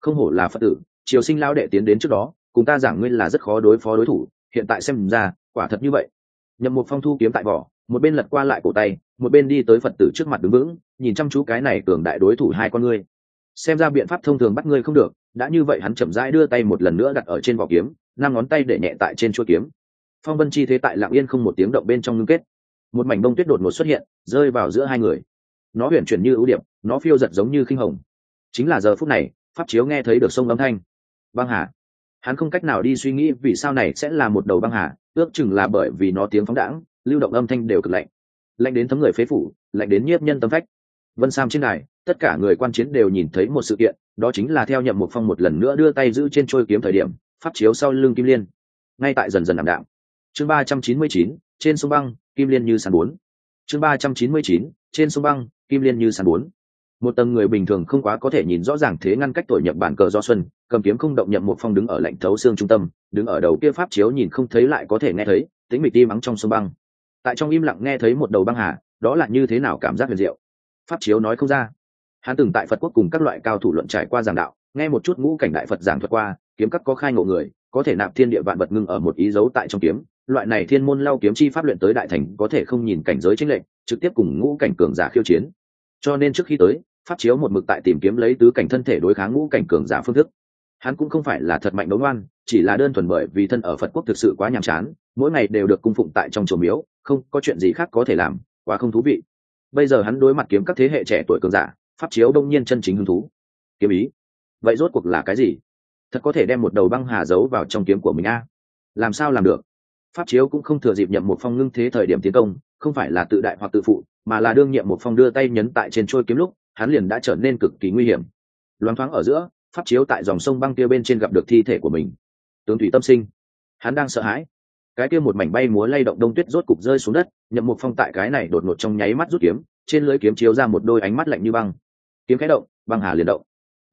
Không hổ là phật tử, triều sinh lao đệ tiến đến trước đó, cùng ta giảng nguyên là rất khó đối phó đối thủ, hiện tại xem ra, quả thật như vậy. Nhậm một phong thu kiếm tại vỏ một bên lật qua lại cổ tay, một bên đi tới phật tử trước mặt đứng vững, nhìn chăm chú cái này cường đại đối thủ hai con ngươi. Xem ra biện pháp thông thường bắt ngươi không được, đã như vậy hắn chậm rãi đưa tay một lần nữa đặt ở trên vỏ kiếm, năm ngón tay để nhẹ tại trên chuôi kiếm. Phong vân chi thế tại lạng yên không một tiếng động bên trong ngưng kết. Một mảnh bông tuyết đột ngột xuất hiện, rơi vào giữa hai người. Nó huyền chuyển như ưu điệp, nó phiêu giật giống như khinh hồng. Chính là giờ phút này, pháp chiếu nghe thấy được sông âm thanh. Băng hà. Hắn không cách nào đi suy nghĩ vì sao này sẽ là một đầu băng hà, ước chừng là bởi vì nó tiếng phóng đãng lưu động âm thanh đều cực lạnh. Lạnh đến thấm người phế phủ, lạnh đến nhiếp nhân tâm phách. Vân sam trên đài, tất cả người quan chiến đều nhìn thấy một sự kiện, đó chính là theo nhậm một phong một lần nữa đưa tay giữ trên trôi kiếm thời điểm, pháp chiếu sau lưng kim liên. Ngay tại dần dần ảm đạm. Chương ba trăm chín mươi chín, trên sông băng, kim liên như sàn bốn. Chương ba trăm chín mươi chín, trên sông băng, kim liên như sàn bốn. Một tầng người bình thường không quá có thể nhìn rõ ràng thế ngăn cách tội nhập bản cờ do xuân, cầm kiếm không động nhậm một phong đứng ở lạnh thấu xương trung tâm, đứng ở đầu kia pháp chiếu nhìn không thấy lại có thể nghe thấy tính mịch tim mắng trong sông băng tại trong im lặng nghe thấy một đầu băng hà, đó là như thế nào cảm giác huyền diệu? Pháp chiếu nói không ra. Hắn từng tại phật quốc cùng các loại cao thủ luận trải qua giảng đạo, nghe một chút ngũ cảnh đại phật giảng thuật qua, kiếm cắt có khai ngộ người, có thể nạp thiên địa vạn vật ngưng ở một ý dấu tại trong kiếm. Loại này thiên môn lao kiếm chi pháp luyện tới đại thành có thể không nhìn cảnh giới chính lệnh trực tiếp cùng ngũ cảnh cường giả khiêu chiến. Cho nên trước khi tới, pháp chiếu một mực tại tìm kiếm lấy tứ cảnh thân thể đối kháng ngũ cảnh cường giả phương thức. Hắn cũng không phải là thật mạnh đấu ngoan chỉ là đơn thuần bởi vì thân ở phật quốc thực sự quá nhàm chán, mỗi ngày đều được cung phụng tại trong chùa miếu không, có chuyện gì khác có thể làm, quá không thú vị. Bây giờ hắn đối mặt kiếm các thế hệ trẻ tuổi cường giả, pháp chiếu đông nhiên chân chính hứng thú. Kiếm ý? Vậy rốt cuộc là cái gì? Thật có thể đem một đầu băng hà giấu vào trong kiếm của mình a. Làm sao làm được? Pháp chiếu cũng không thừa dịp nhậm một phong ngưng thế thời điểm tiến công, không phải là tự đại hoặc tự phụ, mà là đương nhiệm một phong đưa tay nhấn tại trên trôi kiếm lúc, hắn liền đã trở nên cực kỳ nguy hiểm. Loáng thoáng ở giữa, pháp chiếu tại dòng sông băng kia bên trên gặp được thi thể của mình. Tướng thủy tâm sinh. Hắn đang sợ hãi cái kia một mảnh bay múa lay động đông tuyết rốt cục rơi xuống đất, nhậm một phong tại cái này đột ngột trong nháy mắt rút kiếm, trên lưỡi kiếm chiếu ra một đôi ánh mắt lạnh như băng. Kiếm khẽ động, băng hà liền động.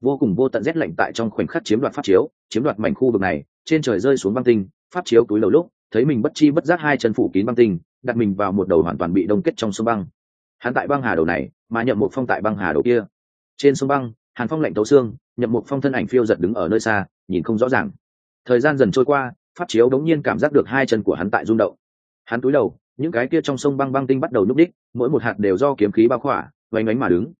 Vô cùng vô tận rét lạnh tại trong khoảnh khắc chiếm đoạt pháp chiếu, chiếm đoạt mảnh khu vực này, trên trời rơi xuống băng tinh, pháp chiếu túi lầu lúc, thấy mình bất chi bất giác hai chân phủ kín băng tinh, đặt mình vào một đầu hoàn toàn bị đông kết trong sông băng. Hắn tại băng hà đầu này, mà nhậm một phong tại băng hà đầu kia. Trên sông băng, hàn phong lạnh tấu xương, nhậm một phong thân ảnh phiêu giật đứng ở nơi xa, nhìn không rõ ràng. Thời gian dần trôi qua pháp chiếu đống nhiên cảm giác được hai chân của hắn tại rung động. Hắn túi đầu, những cái kia trong sông băng băng tinh bắt đầu núp đích mỗi một hạt đều do kiếm khí bao khỏa, oanh oánh mà đứng.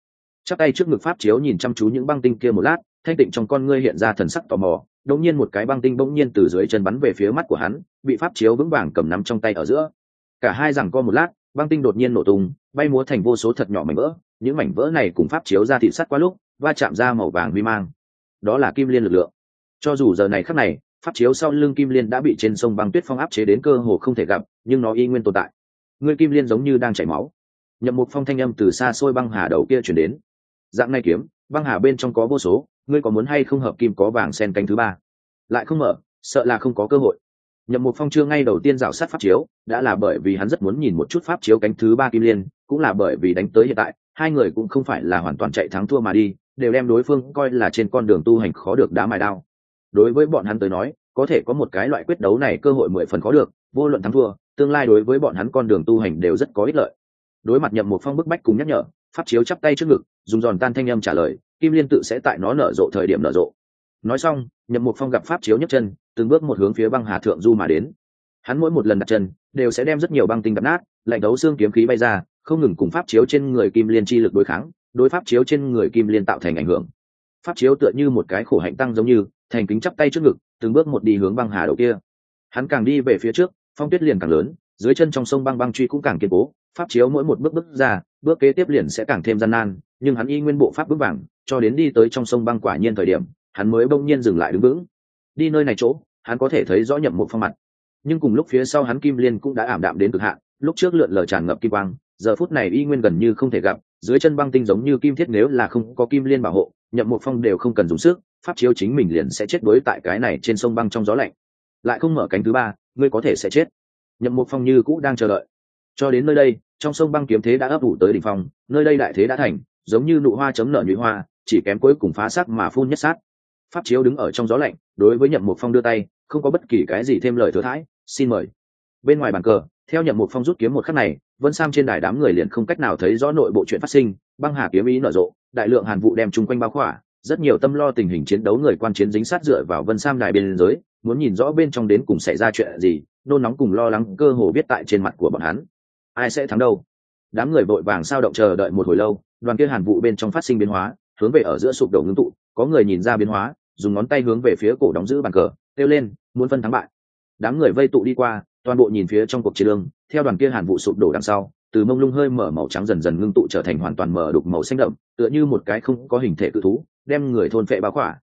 Chắc tay trước ngực pháp chiếu nhìn chăm chú những băng tinh kia một lát, thanh tịnh trong con ngươi hiện ra thần sắc tò mò, đống nhiên một cái băng tinh bỗng nhiên từ dưới chân bắn về phía mắt của hắn, bị pháp chiếu vững vàng cầm nắm trong tay ở giữa. Cả hai rằng co một lát, băng tinh đột nhiên nổ tung, bay múa thành vô số thật nhỏ mảnh vỡ, những mảnh vỡ này cùng pháp chiếu ra thị sắt quá lúc, va chạm ra màu vàng vi mang. Đó là kim liên lực lượng. Cho dù giờ này khắc này pháp chiếu sau lưng kim liên đã bị trên sông băng tuyết phong áp chế đến cơ hồ không thể gặp, nhưng nó y nguyên tồn tại. Ngươi kim liên giống như đang chảy máu. Nhậm mục phong thanh âm từ xa xôi băng hà đầu kia chuyển đến. Dạng này kiếm, băng hà bên trong có vô số, ngươi có muốn hay không hợp kim có vàng sen canh thứ ba? Lại không mở, sợ là không có cơ hội. Nhậm mục phong chưa ngay đầu tiên rào sát pháp chiếu, đã là bởi vì hắn rất muốn nhìn một chút pháp chiếu cánh thứ ba kim liên, cũng là bởi vì đánh tới hiện tại, hai người cũng không phải là hoàn toàn chạy thắng thua mà đi, đều đem đối phương coi là trên con đường tu hành khó được đá mài đao đối với bọn hắn tới nói, có thể có một cái loại quyết đấu này cơ hội mười phần khó được, vô luận thắng thua, tương lai đối với bọn hắn con đường tu hành đều rất có ích lợi. Đối mặt nhậm một phong bức bách cùng nhắc nhở, pháp chiếu chắp tay trước ngực, dùng giòn tan thanh âm trả lời, kim liên tự sẽ tại nó nở rộ thời điểm nở rộ. Nói xong, nhậm một phong gặp pháp chiếu nhấc chân, từng bước một hướng phía băng hà thượng du mà đến. Hắn mỗi một lần đặt chân, đều sẽ đem rất nhiều băng tinh đập nát, lạnh đấu xương kiếm khí bay ra, không ngừng cùng pháp chiếu trên người kim liên chi lực đối kháng, đối pháp chiếu trên người kim liên tạo thành ảnh hưởng. Pháp chiếu tựa như một cái khổ hạnh tăng giống như thành kính chắp tay trước ngực, từng bước một đi hướng băng hà đầu kia. Hắn càng đi về phía trước, phong tuyết liền càng lớn, dưới chân trong sông băng băng truy cũng càng kiên cố, pháp chiếu mỗi một bước bước ra, bước kế tiếp liền sẽ càng thêm gian nan, nhưng hắn y nguyên bộ pháp bước vàng, cho đến đi tới trong sông băng quả nhiên thời điểm, hắn mới bỗng nhiên dừng lại đứng vững. Đi nơi này chỗ, hắn có thể thấy rõ nhậm một phong mặt. Nhưng cùng lúc phía sau hắn kim liên cũng đã ảm đạm đến cực hạn, lúc trước lượn lờ tràn ngập kim quang, giờ phút này y nguyên gần như không thể gặp dưới chân băng tinh giống như kim thiết nếu là không có kim liên bảo hộ, nhậm một phong đều không cần dùng sức, pháp chiếu chính mình liền sẽ chết đối tại cái này trên sông băng trong gió lạnh. Lại không mở cánh thứ ba, ngươi có thể sẽ chết. Nhậm một phong như cũ đang chờ đợi. Cho đến nơi đây, trong sông băng kiếm thế đã ấp ủ tới đỉnh phong, nơi đây đại thế đã thành, giống như nụ hoa chấm nở nhụy hoa, chỉ kém cuối cùng phá sắc mà phun nhất sát pháp chiếu đứng ở trong gió lạnh, đối với nhậm một phong đưa tay, không có bất kỳ cái gì thêm lời thừa thãi, xin mời. Bên ngoài bàn cờ theo nhậm một phong rút kiếm một khắc này, vân sam trên đài đám người liền không cách nào thấy rõ nội bộ chuyện phát sinh, băng hà kiếm ý nở rộ, đại lượng hàn vụ đem chung quanh bao khỏa, rất nhiều tâm lo tình hình chiến đấu người quan chiến dính sát dựa vào vân sam đài biên giới, muốn nhìn rõ bên trong đến cùng xảy ra chuyện gì, nôn nóng cùng lo lắng cơ hồ biết tại trên mặt của bọn hắn. Ai sẽ thắng đâu? Đám người vội vàng sao động chờ đợi một hồi lâu, đoàn kia hàn vụ bên trong phát sinh biến hóa, hướng về ở giữa sụp đổ ngưng tụ, có người nhìn ra biến hóa, dùng ngón tay hướng về phía cổ đóng giữ bàn cờ, kêu lên, muốn phân thắng bại. Đám người vây tụ đi qua toàn bộ nhìn phía trong cuộc chiến lương, theo đoàn kia hàn vụ sụp đổ đằng sau, từ mông lung hơi mở màu trắng dần dần ngưng tụ trở thành hoàn toàn mở đục màu xanh đậm, tựa như một cái không có hình thể cự thú, đem người thôn phệ báo khỏa.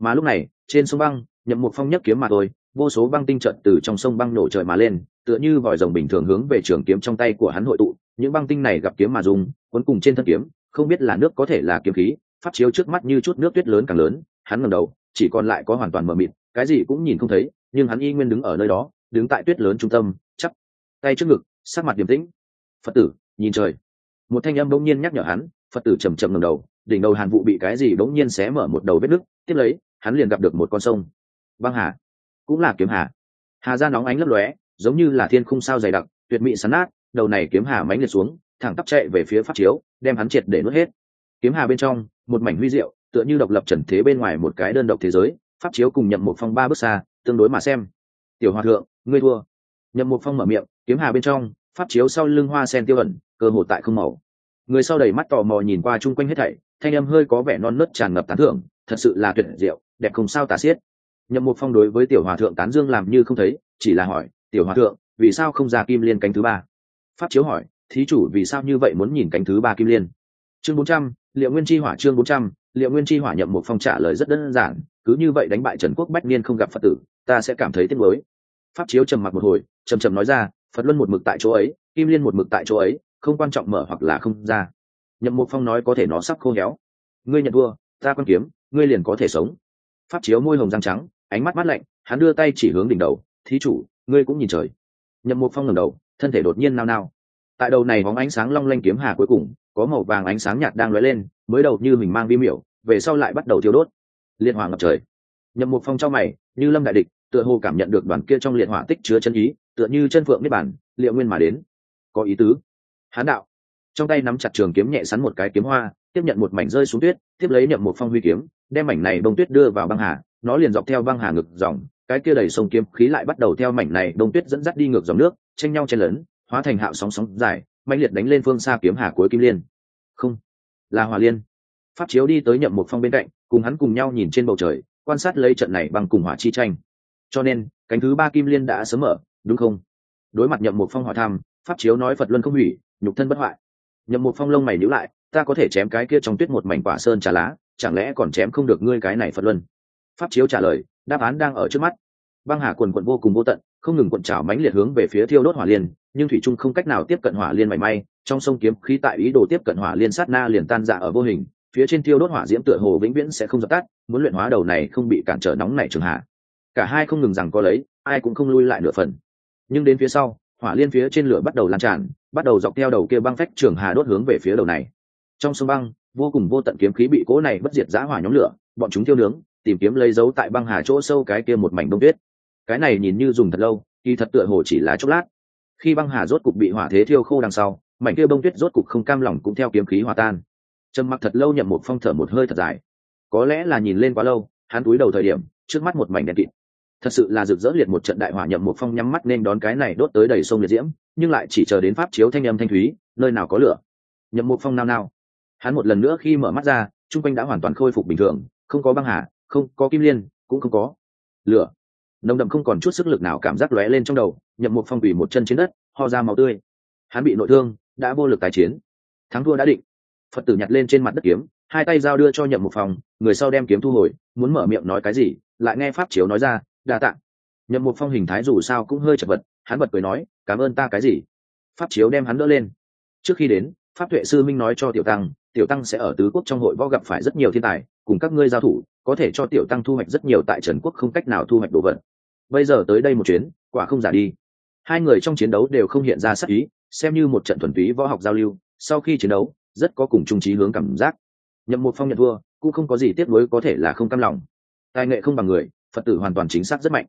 Mà lúc này, trên sông băng, nhậm một phong nhất kiếm mà thôi, vô số băng tinh trận từ trong sông băng nổ trời mà lên, tựa như vòi rồng bình thường hướng về trường kiếm trong tay của hắn hội tụ. Những băng tinh này gặp kiếm mà dùng, cuốn cùng trên thân kiếm, không biết là nước có thể là kiếm khí phát chiếu trước mắt như chút nước tuyết lớn càng lớn, hắn ngầm đầu, chỉ còn lại có hoàn toàn mờ mịt, cái gì cũng nhìn không thấy, nhưng hắn y nguyên đứng ở nơi đó đứng tại tuyết lớn trung tâm, chắp tay trước ngực sát mặt điềm tĩnh. Phật tử, nhìn trời. Một thanh âm bỗng nhiên nhắc nhở hắn, phật tử chầm trầm ngầm đầu, đỉnh đầu hàn vụ bị cái gì bỗng nhiên xé mở một đầu vết nứt, tiếp lấy, hắn liền gặp được một con sông. Băng hà, cũng là kiếm hà. Hà ra nóng ánh lấp lóe, giống như là thiên khung sao dày đặc, tuyệt mị sắn nát, đầu này kiếm hà mánh liệt xuống, thẳng tắp chạy về phía pháp chiếu, đem hắn triệt để nuốt hết. Kiếm hà bên trong, một mảnh huy diệu, tựa như độc lập trần thế bên ngoài một cái đơn độc thế giới, pháp chiếu cùng nhậm một phong ba bước xa, tương đối mà xem. Tiểu hòa thượng ngươi thua. Nhậm một phong mở miệng, kiếm hà bên trong, pháp chiếu sau lưng hoa sen tiêu ẩn, cơ hồ tại không màu. Người sau đầy mắt tò mò nhìn qua chung quanh hết thảy, thanh âm hơi có vẻ non nớt tràn ngập tán thưởng, thật sự là tuyệt diệu, đẹp không sao tả xiết. Nhậm một phong đối với tiểu hòa thượng tán dương làm như không thấy, chỉ là hỏi, tiểu hòa thượng, vì sao không ra kim liên cánh thứ ba? Pháp chiếu hỏi, thí chủ, vì sao như vậy muốn nhìn cánh thứ ba kim liên? Chương bốn trăm, liệu nguyên chi hỏa chương bốn trăm, liệu nguyên chi hỏa nhậm một phong trả lời rất đơn giản, cứ như vậy đánh bại trần quốc bách niên không gặp phật tử, ta sẽ cảm thấy tiếc mới pháp chiếu trầm mặc một hồi trầm trầm nói ra phật luân một mực tại chỗ ấy kim liên một mực tại chỗ ấy không quan trọng mở hoặc là không ra. Nhậm mục phong nói có thể nó sắp khô héo. Ngươi nhận vua, ta quan kiếm ngươi liền có thể sống. Pháp chiếu môi hồng răng trắng ánh mắt mắt lạnh hắn đưa tay chỉ hướng đỉnh đầu thí chủ ngươi cũng nhìn trời. Nhậm mục phong ngẩng đầu thân thể đột nhiên nao nao. Tại đầu này bóng ánh sáng long lanh kiếm hà cuối cùng có màu vàng ánh sáng nhạt đang lóe lên mới đầu như mình mang vi miểu về sau lại bắt đầu thiêu đốt. Liên hỏa ngập trời. Nhậm mục phong trong mày như lâm đại địch tựa hồ cảm nhận được đoàn kia trong liệt hỏa tích chứa chân ý, tựa như chân phượng niết bản liệu nguyên mà đến. Có ý tứ. Hán đạo. Trong tay nắm chặt trường kiếm nhẹ sắn một cái kiếm hoa, tiếp nhận một mảnh rơi xuống tuyết, tiếp lấy nhậm một phong huy kiếm, đem mảnh này bông tuyết đưa vào băng hà, nó liền dọc theo băng hà ngực dòng, cái kia đầy sông kiếm khí lại bắt đầu theo mảnh này đông tuyết dẫn dắt đi ngược dòng nước, tranh nhau chen lớn hóa thành hạo sóng sóng dài mạnh liệt đánh lên phương xa kiếm hà cuối kim liên. Không. Là hòa liên. Pháp chiếu đi tới nhậm một phong bên cạnh, cùng hắn cùng nhau nhìn trên bầu trời, quan sát lấy trận này bằng cùng hỏa chi tranh cho nên, cánh thứ ba kim liên đã sớm mở, đúng không? Đối mặt nhậm một phong hỏi thăm, pháp chiếu nói phật luân không hủy, nhục thân bất hoại. Nhậm một phong lông mày nhữ lại, ta có thể chém cái kia trong tuyết một mảnh quả sơn trà lá, chẳng lẽ còn chém không được ngươi cái này phật luân? Pháp chiếu trả lời, đáp án đang ở trước mắt. Băng hà quần quận vô cùng vô tận, không ngừng cuộn trào mãnh liệt hướng về phía thiêu đốt hỏa liên, nhưng thủy trung không cách nào tiếp cận hỏa liên mảy may, trong sông kiếm khí tại ý đồ tiếp cận hỏa liên sát na liền tan dạ ở vô hình, phía trên thiêu đốt hỏa diễm tựa hồ vĩnh viễn sẽ không dập tắt, muốn luyện hóa đầu này không bị cản trở nóng này trường hạ cả hai không ngừng rằng có lấy, ai cũng không lui lại nửa phần. Nhưng đến phía sau, hỏa liên phía trên lửa bắt đầu lan tràn, bắt đầu dọc theo đầu kia băng phách trường hà đốt hướng về phía đầu này. Trong sông băng, vô cùng vô tận kiếm khí bị cố này bất diệt giã hỏa nhóm lửa, bọn chúng thiêu nướng, tìm kiếm lấy dấu tại băng hà chỗ sâu cái kia một mảnh đông tuyết. Cái này nhìn như dùng thật lâu, kỳ thật tựa hồ chỉ là chốc lát. Khi băng hà rốt cục bị hỏa thế thiêu khô đằng sau, mảnh kia bông tuyết rốt cục không cam lòng cũng theo kiếm khí hòa tan. Trầm mặc thật lâu nhậm một phong thở một hơi thật dài. Có lẽ là nhìn lên quá lâu, hắn túi đầu thời điểm, trước mắt một mảnh đèn kịt thật sự là rực rỡ liệt một trận đại hỏa nhậm một phong nhắm mắt nên đón cái này đốt tới đầy sông liệt diễm, nhưng lại chỉ chờ đến pháp chiếu thanh âm thanh thúy, nơi nào có lửa. Nhậm một phong nao nao. Hắn một lần nữa khi mở mắt ra, chung quanh đã hoàn toàn khôi phục bình thường, không có băng hà, không có kim liên, cũng không có lửa. Nồng đậm không còn chút sức lực nào cảm giác lóe lên trong đầu, nhậm một phong quỷ một chân trên đất, ho ra màu tươi. Hắn bị nội thương, đã vô lực tái chiến. Thắng thua đã định. Phật tử nhặt lên trên mặt đất kiếm, hai tay giao đưa cho nhậm một phòng người sau đem kiếm thu hồi, muốn mở miệng nói cái gì, lại nghe pháp chiếu nói ra đa tạ. Nhậm một phong hình thái dù sao cũng hơi chật vật, hắn bật cười nói, cảm ơn ta cái gì? Pháp chiếu đem hắn đỡ lên. Trước khi đến, pháp tuệ sư minh nói cho tiểu tăng tiểu tăng sẽ ở tứ quốc trong hội võ gặp phải rất nhiều thiên tài, cùng các ngươi giao thủ, có thể cho tiểu tăng thu hoạch rất nhiều tại trần quốc không cách nào thu hoạch đồ vật. Bây giờ tới đây một chuyến, quả không giả đi. Hai người trong chiến đấu đều không hiện ra sắc ý, xem như một trận thuần túy võ học giao lưu, sau khi chiến đấu, rất có cùng trung trí hướng cảm giác. Nhậm một phong nhận thua, cũng không có gì tiếp nối có thể là không cam lòng. Tài nghệ không bằng người phật tử hoàn toàn chính xác rất mạnh.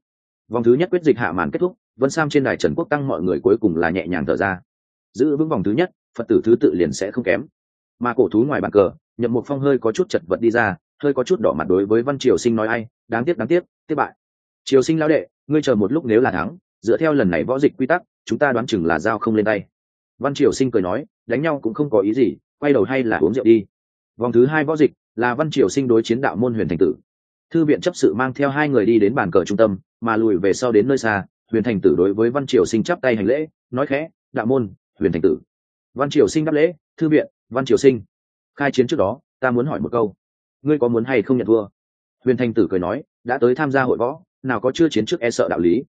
Vòng thứ nhất quyết dịch hạ màn kết thúc, vân sam trên đài trần quốc tăng mọi người cuối cùng là nhẹ nhàng thở ra. Giữ vững vòng thứ nhất, phật tử thứ tự liền sẽ không kém. Mà cổ thú ngoài bàn cờ, nhậm một phong hơi có chút chật vật đi ra, hơi có chút đỏ mặt đối với văn triều sinh nói ai, đáng tiếc đáng tiếc tiếp bại. Triều sinh lão đệ, ngươi chờ một lúc nếu là thắng, dựa theo lần này võ dịch quy tắc, chúng ta đoán chừng là dao không lên tay. Văn triều sinh cười nói, đánh nhau cũng không có ý gì, quay đầu hay là uống rượu đi. Vòng thứ hai võ dịch là văn triều sinh đối chiến đạo môn huyền thành tử thư viện chấp sự mang theo hai người đi đến bàn cờ trung tâm, mà lùi về sau đến nơi xa, huyền thành tử đối với văn triều sinh chắp tay hành lễ, nói khẽ, đạo môn, huyền thành tử. Văn triều sinh đáp lễ, thư viện, văn triều sinh, khai chiến trước đó, ta muốn hỏi một câu. Ngươi có muốn hay không nhận thua? Huyền thành tử cười nói, đã tới tham gia hội võ, nào có chưa chiến trước e sợ đạo lý.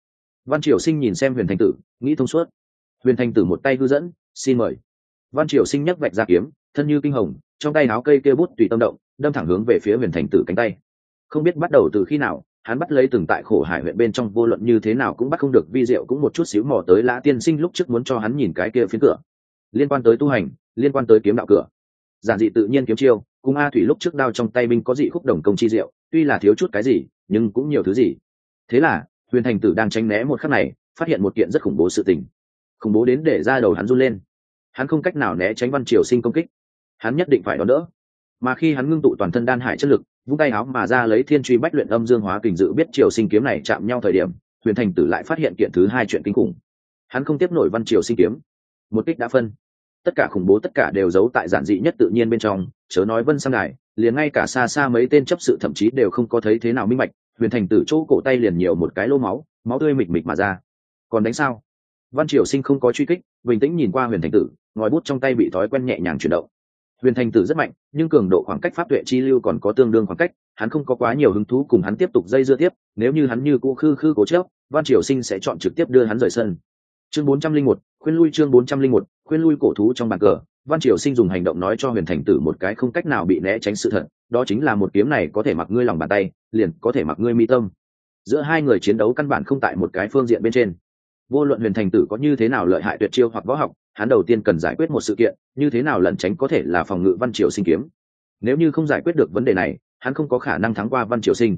Văn triều sinh nhìn xem huyền thành tử, nghĩ thông suốt. Huyền thành tử một tay hư dẫn, xin mời. Văn triều sinh nhấc vạch ra kiếm, thân như kinh hồng, trong tay áo cây kêu bút tùy tâm động, đâm thẳng hướng về phía huyền thành tử cánh tay không biết bắt đầu từ khi nào, hắn bắt lấy từng tại khổ hải huyện bên trong, vô luận như thế nào cũng bắt không được vi diệu, cũng một chút xíu mò tới lã tiên sinh lúc trước muốn cho hắn nhìn cái kia phiến cửa. Liên quan tới tu hành, liên quan tới kiếm đạo cửa. Giản dị tự nhiên kiếm chiêu, cùng a thủy lúc trước đao trong tay binh có dị khúc đồng công chi diệu, tuy là thiếu chút cái gì, nhưng cũng nhiều thứ gì. Thế là, huyền thành tử đang tránh né một khắc này, phát hiện một kiện rất khủng bố sự tình. Khủng bố đến để ra đầu hắn run lên. Hắn không cách nào né tránh văn triều sinh công kích. Hắn nhất định phải đón đỡ. Mà khi hắn ngưng tụ toàn thân đan hải chất lực vung tay áo mà ra lấy thiên truy bách luyện âm dương hóa kình dự biết triều sinh kiếm này chạm nhau thời điểm, huyền thành tử lại phát hiện kiện thứ hai chuyện kinh khủng. Hắn không tiếp nổi văn triều sinh kiếm. Một kích đã phân. Tất cả khủng bố tất cả đều giấu tại giản dị nhất tự nhiên bên trong, chớ nói vân sang đài, liền ngay cả xa xa mấy tên chấp sự thậm chí đều không có thấy thế nào minh bạch, huyền thành tử chỗ cổ tay liền nhiều một cái lô máu máu tươi mịch mịch mà ra. Còn đánh sao? Văn triều sinh không có truy kích, bình tĩnh nhìn qua huyền thành tử, ngòi bút trong tay bị thói quen nhẹ nhàng chuyển động huyền thành tử rất mạnh, nhưng cường độ khoảng cách pháp tuệ chi lưu còn có tương đương khoảng cách, hắn không có quá nhiều hứng thú cùng hắn tiếp tục dây dưa tiếp, nếu như hắn như cũ khư khư cố chớp văn triều sinh sẽ chọn trực tiếp đưa hắn rời sân. Chương bốn trăm linh một, khuyên lui chương bốn trăm linh một, khuyên lui cổ thú trong bàn cờ, văn triều sinh dùng hành động nói cho huyền thành tử một cái không cách nào bị né tránh sự thật, đó chính là một kiếm này có thể mặc ngươi lòng bàn tay, liền có thể mặc ngươi mi tâm. Giữa hai người chiến đấu căn bản không tại một cái phương diện bên trên. Vô luận huyền thành tử có như thế nào lợi hại tuyệt chiêu hoặc võ học hắn đầu tiên cần giải quyết một sự kiện, như thế nào lẩn tránh có thể là phòng ngự văn triều sinh kiếm. Nếu như không giải quyết được vấn đề này, hắn không có khả năng thắng qua văn triều sinh.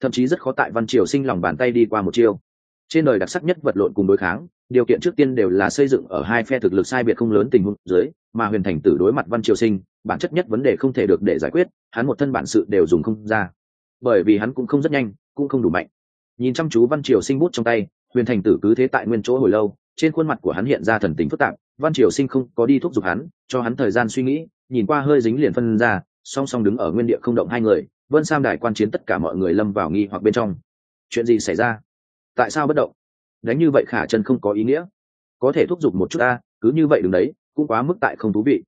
Thậm chí rất khó tại văn triều sinh lòng bàn tay đi qua một chiêu. Trên đời đặc sắc nhất vật lộn cùng đối kháng, điều kiện trước tiên đều là xây dựng ở hai phe thực lực sai biệt không lớn tình huống dưới, mà huyền thành tử đối mặt văn triều sinh, bản chất nhất vấn đề không thể được để giải quyết, hắn một thân bản sự đều dùng không ra. Bởi vì hắn cũng không rất nhanh, cũng không đủ mạnh. Nhìn chăm chú văn triều sinh bút trong tay, huyền thành tử cứ thế tại nguyên chỗ hồi lâu, trên khuôn mặt của hắn hiện ra thần tình phức tạp văn triều sinh không có đi thúc giục hắn, cho hắn thời gian suy nghĩ, nhìn qua hơi dính liền phân ra, song song đứng ở nguyên địa không động hai người, vân sam đài quan chiến tất cả mọi người lâm vào nghi hoặc bên trong. Chuyện gì xảy ra? Tại sao bất động? Đánh như vậy khả chân không có ý nghĩa. Có thể thúc giục một chút ta, cứ như vậy đứng đấy, cũng quá mức tại không thú vị.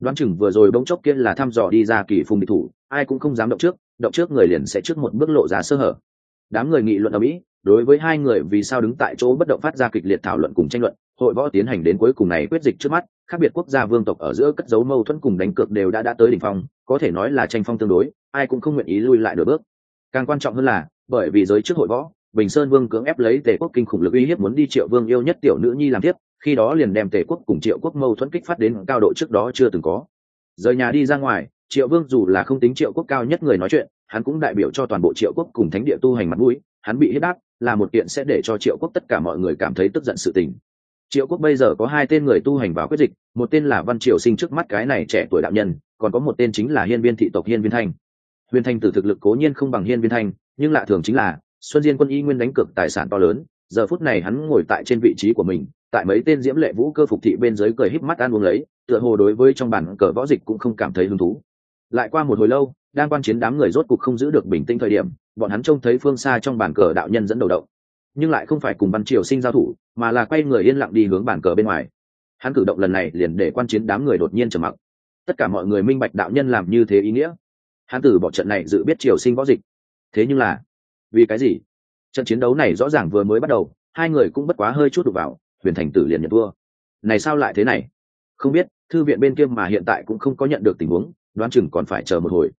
Đoán chừng vừa rồi bỗng chốc kia là thăm dò đi ra kỳ phùng địch thủ, ai cũng không dám động trước động trước người liền sẽ trước một bước lộ ra sơ hở. Đám người nghị luận ở mỹ đối với hai người vì sao đứng tại chỗ bất động phát ra kịch liệt thảo luận cùng tranh luận hội võ tiến hành đến cuối cùng này quyết dịch trước mắt, khác biệt quốc gia vương tộc ở giữa cất dấu mâu thuẫn cùng đánh cược đều đã đã tới đỉnh phong, có thể nói là tranh phong tương đối, ai cũng không nguyện ý lui lại nửa bước. Càng quan trọng hơn là, bởi vì giới trước hội võ, bình sơn vương cưỡng ép lấy tề quốc kinh khủng lực uy hiếp muốn đi triệu vương yêu nhất tiểu nữ nhi làm tiếp, khi đó liền đem tề quốc cùng triệu quốc mâu thuẫn kích phát đến cao độ trước đó chưa từng có. Rời nhà đi ra ngoài, triệu vương dù là không tính triệu quốc cao nhất người nói chuyện, hắn cũng đại biểu cho toàn bộ triệu quốc cùng thánh địa tu hành mặt mũi, hắn bị hết đáp là một kiện sẽ để cho triệu quốc tất cả mọi người cảm thấy tức giận sự tình triệu quốc bây giờ có hai tên người tu hành vào quyết dịch, một tên là văn triều sinh trước mắt cái này trẻ tuổi đạo nhân, còn có một tên chính là hiên viên thị tộc hiên viên thanh. Huyền thanh tử thực lực cố nhiên không bằng hiên viên thanh, nhưng lạ thường chính là, xuân diên quân y nguyên đánh cực tài sản to lớn, giờ phút này hắn ngồi tại trên vị trí của mình, tại mấy tên diễm lệ vũ cơ phục thị bên dưới cười híp mắt ăn uống lấy, tựa hồ đối với trong bản cờ võ dịch cũng không cảm thấy hứng thú. Lại qua một hồi lâu, đang quan chiến đám người rốt cục không giữ được bình tĩnh thời điểm, bọn hắn trông thấy phương xa trong bản cờ đạo nhân dẫn đầu động nhưng lại không phải cùng văn triều sinh giao thủ, mà là quay người yên lặng đi hướng bản cờ bên ngoài. Hắn cử động lần này liền để quan chiến đám người đột nhiên trầm mặc. Tất cả mọi người minh bạch đạo nhân làm như thế ý nghĩa. Hắn từ bỏ trận này dự biết triều sinh võ dịch. Thế nhưng là, vì cái gì? Trận chiến đấu này rõ ràng vừa mới bắt đầu, hai người cũng bất quá hơi chút đục vào, huyền thành tử liền nhận vua. này sao lại thế này? Không biết, thư viện bên kia mà hiện tại cũng không có nhận được tình huống, đoán chừng còn phải chờ một hồi.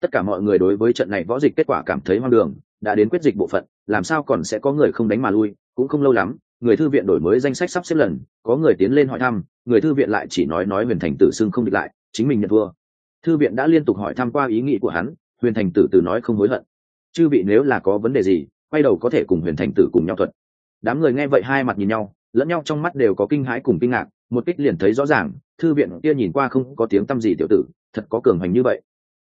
Tất cả mọi người đối với trận này võ dịch kết quả cảm thấy hoang đường đã đến quyết dịch bộ phận, làm sao còn sẽ có người không đánh mà lui, cũng không lâu lắm, người thư viện đổi mới danh sách sắp xếp lần, có người tiến lên hỏi thăm, người thư viện lại chỉ nói nói huyền thành tử xưng không địch lại, chính mình nhận thua. Thư viện đã liên tục hỏi thăm qua ý nghĩ của hắn, huyền thành tử từ nói không hối hận. Chư vị nếu là có vấn đề gì, quay đầu có thể cùng huyền thành tử cùng nhau thuật. Đám người nghe vậy hai mặt nhìn nhau, lẫn nhau trong mắt đều có kinh hãi cùng kinh ngạc, một kích liền thấy rõ ràng, thư viện kia nhìn qua không có tiếng t â m gì tiểu tử, thật có cường hành như vậy.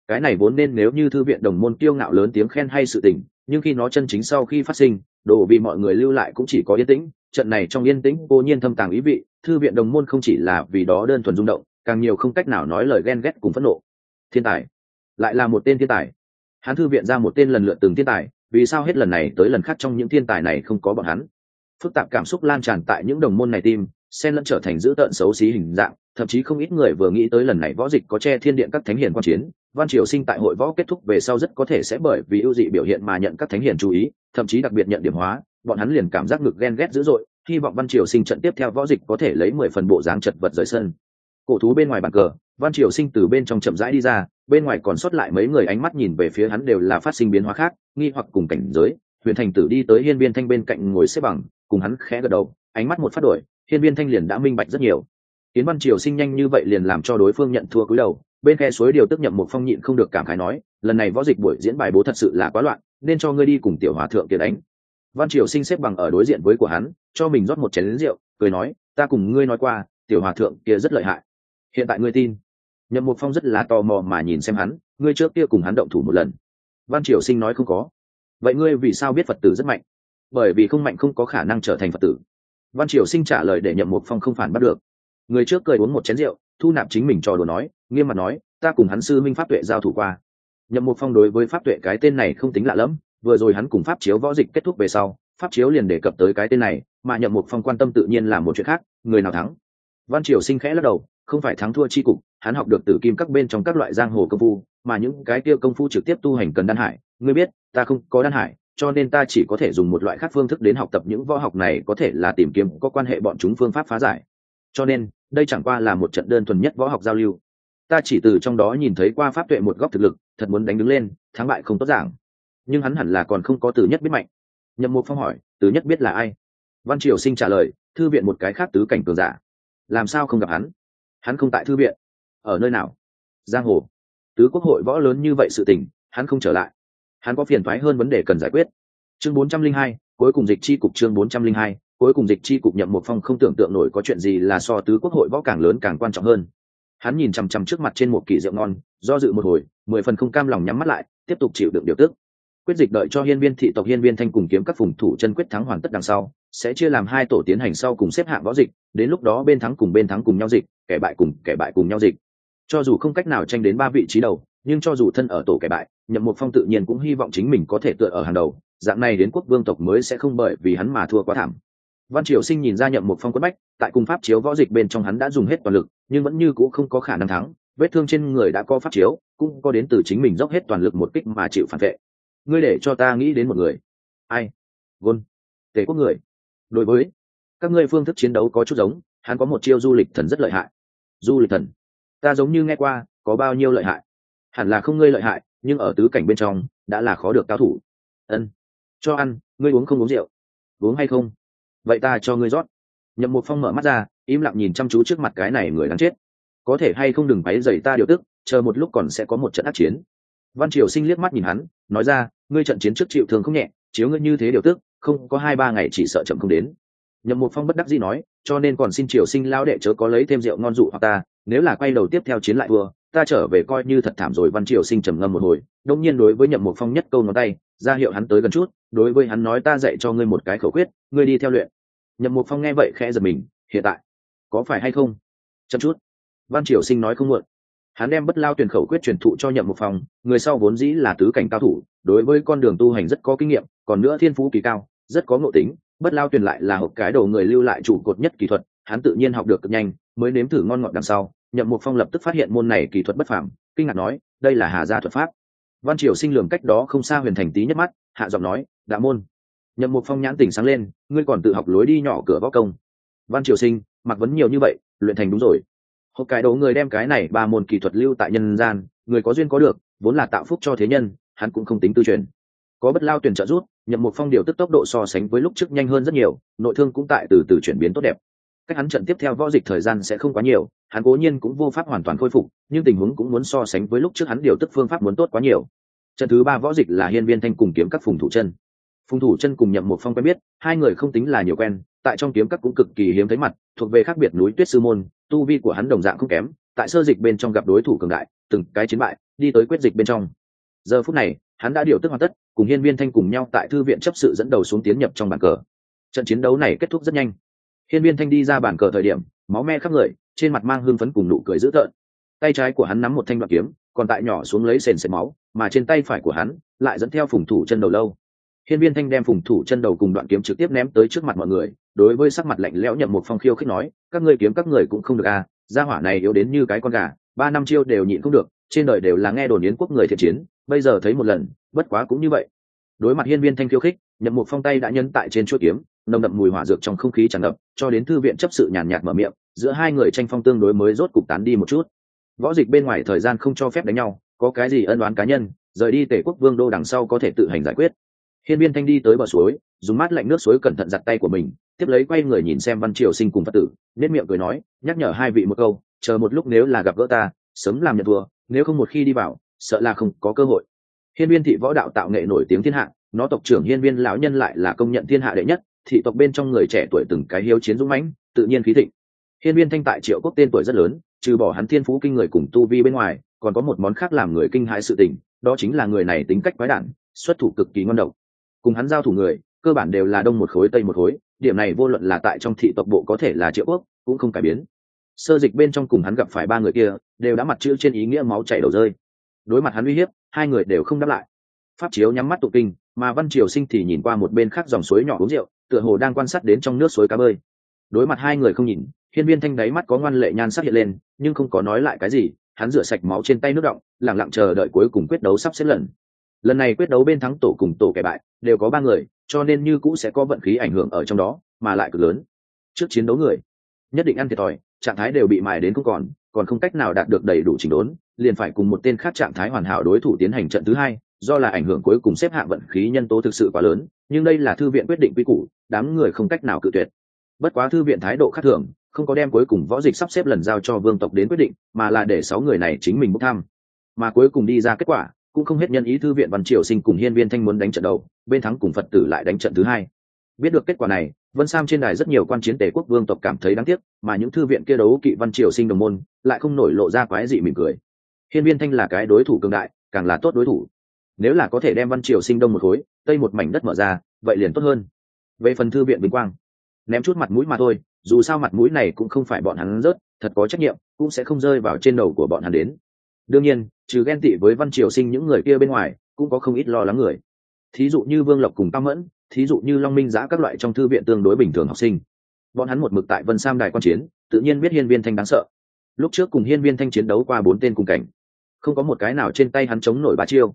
Cái này vốn nên nếu như thư viện đồng môn kiêu ngạo lớn tiếng khen hay sự tình nhưng khi nó chân chính sau khi phát sinh, đồ vì mọi người lưu lại cũng chỉ có yên tĩnh. Trận này trong yên tĩnh cố nhiên thâm tàng ý vị, thư viện đồng môn không chỉ là vì đó đơn thuần rung động, càng nhiều không cách nào nói lời ghen ghét cùng phẫn nộ. Thiên tài, lại là một tên thiên tài. Hắn thư viện ra một tên lần lượt từng thiên tài, vì sao hết lần này tới lần khác trong những thiên tài này không có bọn hắn? Phức tạp cảm xúc lan tràn tại những đồng môn này tim Sen lẫn trở thành dữ tợn xấu xí hình dạng, thậm chí không ít người vừa nghĩ tới lần này võ dịch có che thiên điện các thánh hiền quan chiến, văn triều sinh tại hội võ kết thúc về sau rất có thể sẽ bởi vì ưu dị biểu hiện mà nhận các thánh hiền chú ý, thậm chí đặc biệt nhận điểm hóa, bọn hắn liền cảm giác ngực ghen ghét dữ dội, hy vọng văn triều sinh trận tiếp theo võ dịch có thể lấy mười phần bộ dáng chật vật rời sân. Cổ thú bên ngoài bàn cờ, văn triều sinh từ bên trong chậm rãi đi ra, bên ngoài còn sót lại mấy người ánh mắt nhìn về phía hắn đều là phát sinh biến hóa khác, nghi hoặc cùng cảnh giới huyền thành tử đi tới hiên viên thanh bên cạnh ngồi xếp bằng, cùng hắn khẽ gật đầu, ánh mắt một phát đổi, hiên viên thanh liền đã minh bạch rất nhiều. Kiến văn triều sinh nhanh như vậy liền làm cho đối phương nhận thua cúi đầu, bên khe suối điều tức nhậm một phong nhịn không được cảm khái nói, lần này võ dịch buổi diễn bài bố thật sự là quá loạn, nên cho ngươi đi cùng tiểu hòa thượng kia đánh. Văn triều sinh xếp bằng ở đối diện với của hắn, cho mình rót một chén lính rượu, cười nói, ta cùng ngươi nói qua, tiểu hòa thượng kia rất lợi hại. Hiện tại ngươi tin. Nhậm một phong rất là tò mò mà nhìn xem hắn, ngươi trước kia cùng hắn động thủ một lần. Văn triều sinh nói không có vậy ngươi vì sao biết phật tử rất mạnh? Bởi vì không mạnh không có khả năng trở thành phật tử. Văn triều sinh trả lời để nhậm mục phong không phản bắt được. Người trước cười uống một chén rượu, thu nạp chính mình trò đùa nói, nghiêm mặt nói, ta cùng hắn sư minh pháp tuệ giao thủ qua. Nhậm mục phong đối với pháp tuệ cái tên này không tính lạ lẫm, vừa rồi hắn cùng pháp chiếu võ dịch kết thúc về sau, pháp chiếu liền đề cập tới cái tên này, mà nhậm mục phong quan tâm tự nhiên là một chuyện khác, người nào thắng? Văn triều sinh khẽ lắc đầu, không phải thắng thua chi cục, hắn học được tử kim các bên trong các loại giang hồ công phu, mà những cái kia công phu trực tiếp tu hành cần đan hải ngươi biết, ta không có đan hải, cho nên ta chỉ có thể dùng một loại khác phương thức đến học tập những võ học này có thể là tìm kiếm có quan hệ bọn chúng phương pháp phá giải. Cho nên, đây chẳng qua là một trận đơn thuần nhất võ học giao lưu. Ta chỉ từ trong đó nhìn thấy qua pháp tuệ một góc thực lực, thật muốn đánh đứng lên, thắng bại không tốt giảng nhưng hắn hẳn là còn không có từ nhất biết mạnh. Nhậm mục phong hỏi, từ nhất biết là ai? Văn triều sinh trả lời, thư viện một cái khác tứ cảnh cường giả. Làm sao không gặp hắn? Hắn không tại thư viện. Ở nơi nào? Giang hồ. Tứ quốc hội võ lớn như vậy sự tình, hắn không trở lại hắn có phiền thoái hơn vấn đề cần giải quyết. Chương bốn trăm linh hai, cuối cùng dịch chi cục chương bốn trăm linh hai, cuối cùng dịch chi cục nhậm một phong không tưởng tượng nổi có chuyện gì là so tứ quốc hội võ càng lớn càng quan trọng hơn. Hắn nhìn chằm chằm trước mặt trên một kỳ rượu ngon, do dự một hồi, mười phần không cam lòng nhắm mắt lại, tiếp tục chịu đựng điều tức. Quyết dịch đợi cho hiên viên thị tộc hiên viên thanh cùng kiếm các phùng thủ chân quyết thắng hoàn tất đằng sau, sẽ chia làm hai tổ tiến hành sau cùng xếp hạng võ dịch, đến lúc đó bên thắng cùng bên thắng cùng nhau dịch, kẻ bại cùng kẻ bại cùng nhau dịch. Cho dù không cách nào tranh đến ba vị trí đầu, nhưng cho dù thân ở tổ kẻ bại nhậm một phong tự nhiên cũng hy vọng chính mình có thể tựa ở hàng đầu, dạng này đến quốc vương tộc mới sẽ không bởi vì hắn mà thua quá thảm. Văn triều sinh nhìn ra nhậm một phong quất bách, tại cung pháp chiếu võ dịch bên trong hắn đã dùng hết toàn lực, nhưng vẫn như c ũ không có khả năng thắng, vết thương trên người đã có pháp chiếu, cũng có đến từ chính mình dốc hết toàn lực một kích mà chịu phản vệ. Ngươi để cho ta nghĩ đến một người. Ai? Gôn. Tề quốc người. Đối với các ngươi phương thức chiến đấu có chút giống, hắn có một chiêu du lịch thần rất lợi hại. Du lịch thần. Ta giống như nghe qua, có bao nhiêu lợi hại? Hẳn là không ngươi lợi hại nhưng ở tứ cảnh bên trong đã là khó được cao thủ. Ân, cho ăn, ngươi uống không uống rượu? Uống hay không? Vậy ta cho ngươi rót. Nhậm một phong mở mắt ra, im lặng nhìn chăm chú trước mặt cái này người đáng chết. Có thể hay không đừng váy dày ta điều tức, chờ một lúc còn sẽ có một trận ác chiến. Văn triều sinh liếc mắt nhìn hắn, nói ra, ngươi trận chiến trước chịu thường không nhẹ, chiếu ngươi như thế điều tức, không có hai ba ngày chỉ sợ chậm không đến. Nhậm một phong bất đắc dĩ nói, cho nên còn xin triều sinh lao đệ chớ có lấy thêm rượu ngon dụ hoặc ta nếu là quay đầu tiếp theo chiến lại thua, ta trở về coi như thật thảm rồi, văn triều sinh trầm ngâm một hồi đông nhiên đối với nhậm một phong nhất câu ngón tay, ra hiệu hắn tới gần chút, đối với hắn nói ta dạy cho ngươi một cái khẩu quyết, ngươi đi theo luyện. Nhậm một phong nghe vậy khẽ giật mình, hiện tại, có phải hay không? Chậm chút. Văn triều sinh nói không muộn. Hắn đem bất lao tuyển khẩu quyết truyền thụ cho nhậm một phong, người sau vốn dĩ là tứ cảnh cao thủ, đối với con đường tu hành rất có kinh nghiệm, còn nữa thiên phú kỳ cao, rất có ngộ tính, bất lao tuyển lại là hộp cái đầu người lưu lại trụ cột nhất kỹ thuật hắn tự nhiên học được cực nhanh, mới nếm thử ngon ngọt đằng sau, nhậm một phong lập tức phát hiện môn này kỹ thuật bất phàm, kinh ngạc nói, đây là hà gia thuật pháp. Văn triều sinh lường cách đó không xa huyền thành tý nhất mắt, hạ giọng nói đã môn. Nhậm mục phong nhãn tỉnh sáng lên, ngươi còn tự học lối đi nhỏ cửa võ công. Văn triều sinh, mặc vấn nhiều như vậy, luyện thành đúng rồi. Hộp cái đấu người đem cái này ba môn kỹ thuật lưu tại nhân gian, người có duyên có được, vốn là tạo phúc cho thế nhân, hắn cũng không tính tư truyền. Có bất lao tuyển trợ rút nhậm mục phong điều tức tốc độ so sánh với lúc trước nhanh hơn rất nhiều, nội thương cũng tại từ từ chuyển biến tốt đẹp cách hắn trận tiếp theo võ dịch thời gian sẽ không quá nhiều, hắn cố nhiên cũng vô pháp hoàn toàn khôi phục, nhưng tình huống cũng muốn so sánh với lúc trước hắn điều tức phương pháp muốn tốt quá nhiều. Trận thứ ba võ dịch là hiên viên thanh cùng kiếm các phùng thủ chân. Phùng thủ chân cùng nhậm một phong quen biết, hai người không tính là nhiều quen, tại trong kiếm các cũng cực kỳ hiếm thấy mặt, thuộc về khác biệt núi tuyết sư môn, tu vi của hắn đồng dạng không kém, tại sơ dịch bên trong gặp đối thủ cường đại, từng cái chiến bại, đi tới quyết dịch bên trong. Giờ phút này, hắn đã điều tức hoàn tất, cùng hiên viên thanh cùng nhau tại thư viện chấp sự dẫn đầu xuống tiến nhập trong bàn cờ. Trận chiến đấu này kết thúc rất nhanh hiên viên thanh đi ra bàn cờ thời điểm, máu me khắp người, trên mặt mang hương phấn cùng nụ cười dữ tợn. Tay trái của hắn nắm một thanh đoạn kiếm, còn tại nhỏ xuống lấy sền sệt máu, mà trên tay phải của hắn lại dẫn theo phùng thủ chân đầu lâu. Hiên viên thanh đem phùng thủ chân đầu cùng đoạn kiếm trực tiếp ném tới trước mặt mọi người, đối với sắc mặt lạnh lẽo nhậm một phong khiêu khích nói, các ngươi kiếm các người cũng không được à gia hỏa này yếu đến như cái con gà, ba năm chiêu đều nhịn không được, trên đời đều là nghe đồn yến quốc người thiện chiến, bây giờ thấy một lần, bất quá cũng như vậy. Đối mặt hiên viên thanh khiêu khích, nhậm một phong tay đã nhấn tại trên chuỗi kiếm nồng đậm mùi hỏa dược trong không khí tràn ngập, cho đến thư viện chấp sự nhàn nhạt mở miệng, giữa hai người tranh phong tương đối mới rốt cục tán đi một chút. Võ dịch bên ngoài thời gian không cho phép đánh nhau, có cái gì ân đoán cá nhân, rời đi tể quốc vương đô đằng sau có thể tự hành giải quyết. Hiên viên thanh đi tới bờ suối, dùng mát lạnh nước suối cẩn thận giặt tay của mình, tiếp lấy quay người nhìn xem văn triều sinh cùng phật tử nết miệng cười nói, nhắc nhở hai vị một câu, chờ một lúc nếu là gặp gỡ ta, sớm làm nhận thua, nếu không một khi đi vào, sợ là không có cơ hội. Hiên viên thị võ đạo tạo nghệ nổi tiếng thiên hạ, nó tộc trưởng hiên viên lão nhân lại là công nhận thiên hạ đệ nhất thị tộc bên trong người trẻ tuổi từng cái hiếu chiến dũng mãnh, tự nhiên khí thịnh. Hiên viên thanh tại triệu quốc tên tuổi rất lớn, trừ bỏ hắn thiên phú kinh người cùng tu vi bên ngoài, còn có một món khác làm người kinh hãi sự tình, đó chính là người này tính cách quái đản, xuất thủ cực kỳ ngon độc. Cùng hắn giao thủ người, cơ bản đều là đông một khối, tây một khối, điểm này vô luận là tại trong thị tộc bộ có thể là triệu quốc, cũng không cải biến. Sơ dịch bên trong cùng hắn gặp phải ba người kia, đều đã mặt chữ trên ý nghĩa máu chảy đầu rơi. Đối mặt hắn uy hiếp, hai người đều không đáp lại. Pháp chiếu nhắm mắt tụ kinh, mà văn triều sinh thì nhìn qua một bên khác dòng suối nhỏ uống rượu tựa hồ đang quan sát đến trong nước suối cá bơi. Đối mặt hai người không nhìn, hiên viên thanh đáy mắt có ngoan lệ nhan sắc hiện lên, nhưng không có nói lại cái gì, hắn rửa sạch máu trên tay nước động lẳng lặng chờ đợi cuối cùng quyết đấu sắp xếp lần. Lần này quyết đấu bên thắng tổ cùng tổ kẻ bại, đều có ba người, cho nên như cũ sẽ có vận khí ảnh hưởng ở trong đó, mà lại cực lớn. Trước chiến đấu người, nhất định ăn thiệt thòi, trạng thái đều bị mài đến không còn còn không cách nào đạt được đầy đủ chỉnh đốn, liền phải cùng một tên khác trạng thái hoàn hảo đối thủ tiến hành trận thứ hai, do là ảnh hưởng cuối cùng xếp hạng vận khí nhân tố thực sự quá lớn, nhưng đây là thư viện quyết định quy củ đám người không cách nào cự tuyệt. Bất quá thư viện thái độ khác thường, không có đem cuối cùng võ dịch sắp xếp lần giao cho vương tộc đến quyết định, mà là để sáu người này chính mình bốc thăm. Mà cuối cùng đi ra kết quả, cũng không hết nhân ý thư viện văn triều sinh cùng hiên viên thanh muốn đánh trận đầu, bên thắng cùng phật tử lại đánh trận thứ hai. Biết được kết quả này, vân sam trên đài rất nhiều quan chiến tể quốc vương tộc cảm thấy đáng tiếc, mà những thư viện kia đấu kỵ văn triều sinh đồng môn, lại không nổi lộ ra quái dị mỉm cười. Hiên viên thanh là cái đối thủ cường đại, càng là tốt đối thủ. Nếu là có thể đem văn triều sinh đông một khối, tây một mảnh đất mở ra, vậy liền tốt hơn về phần thư viện bình quang. Ném chút mặt mũi mà thôi, dù sao mặt mũi này cũng không phải bọn hắn rớt, thật có trách nhiệm, cũng sẽ không rơi vào trên đầu của bọn hắn đến. Đương nhiên, trừ ghen tị với văn triều sinh những người kia bên ngoài, cũng có không ít lo lắng người. Thí dụ như vương lộc cùng tam mẫn, thí dụ như long minh giã các loại trong thư viện tương đối bình thường học sinh. Bọn hắn một mực tại vân sam đài quan chiến, tự nhiên biết hiên viên thanh đáng sợ. Lúc trước cùng hiên viên thanh chiến đấu qua bốn tên cùng cảnh. Không có một cái nào trên tay hắn chống nổi bà chiêu.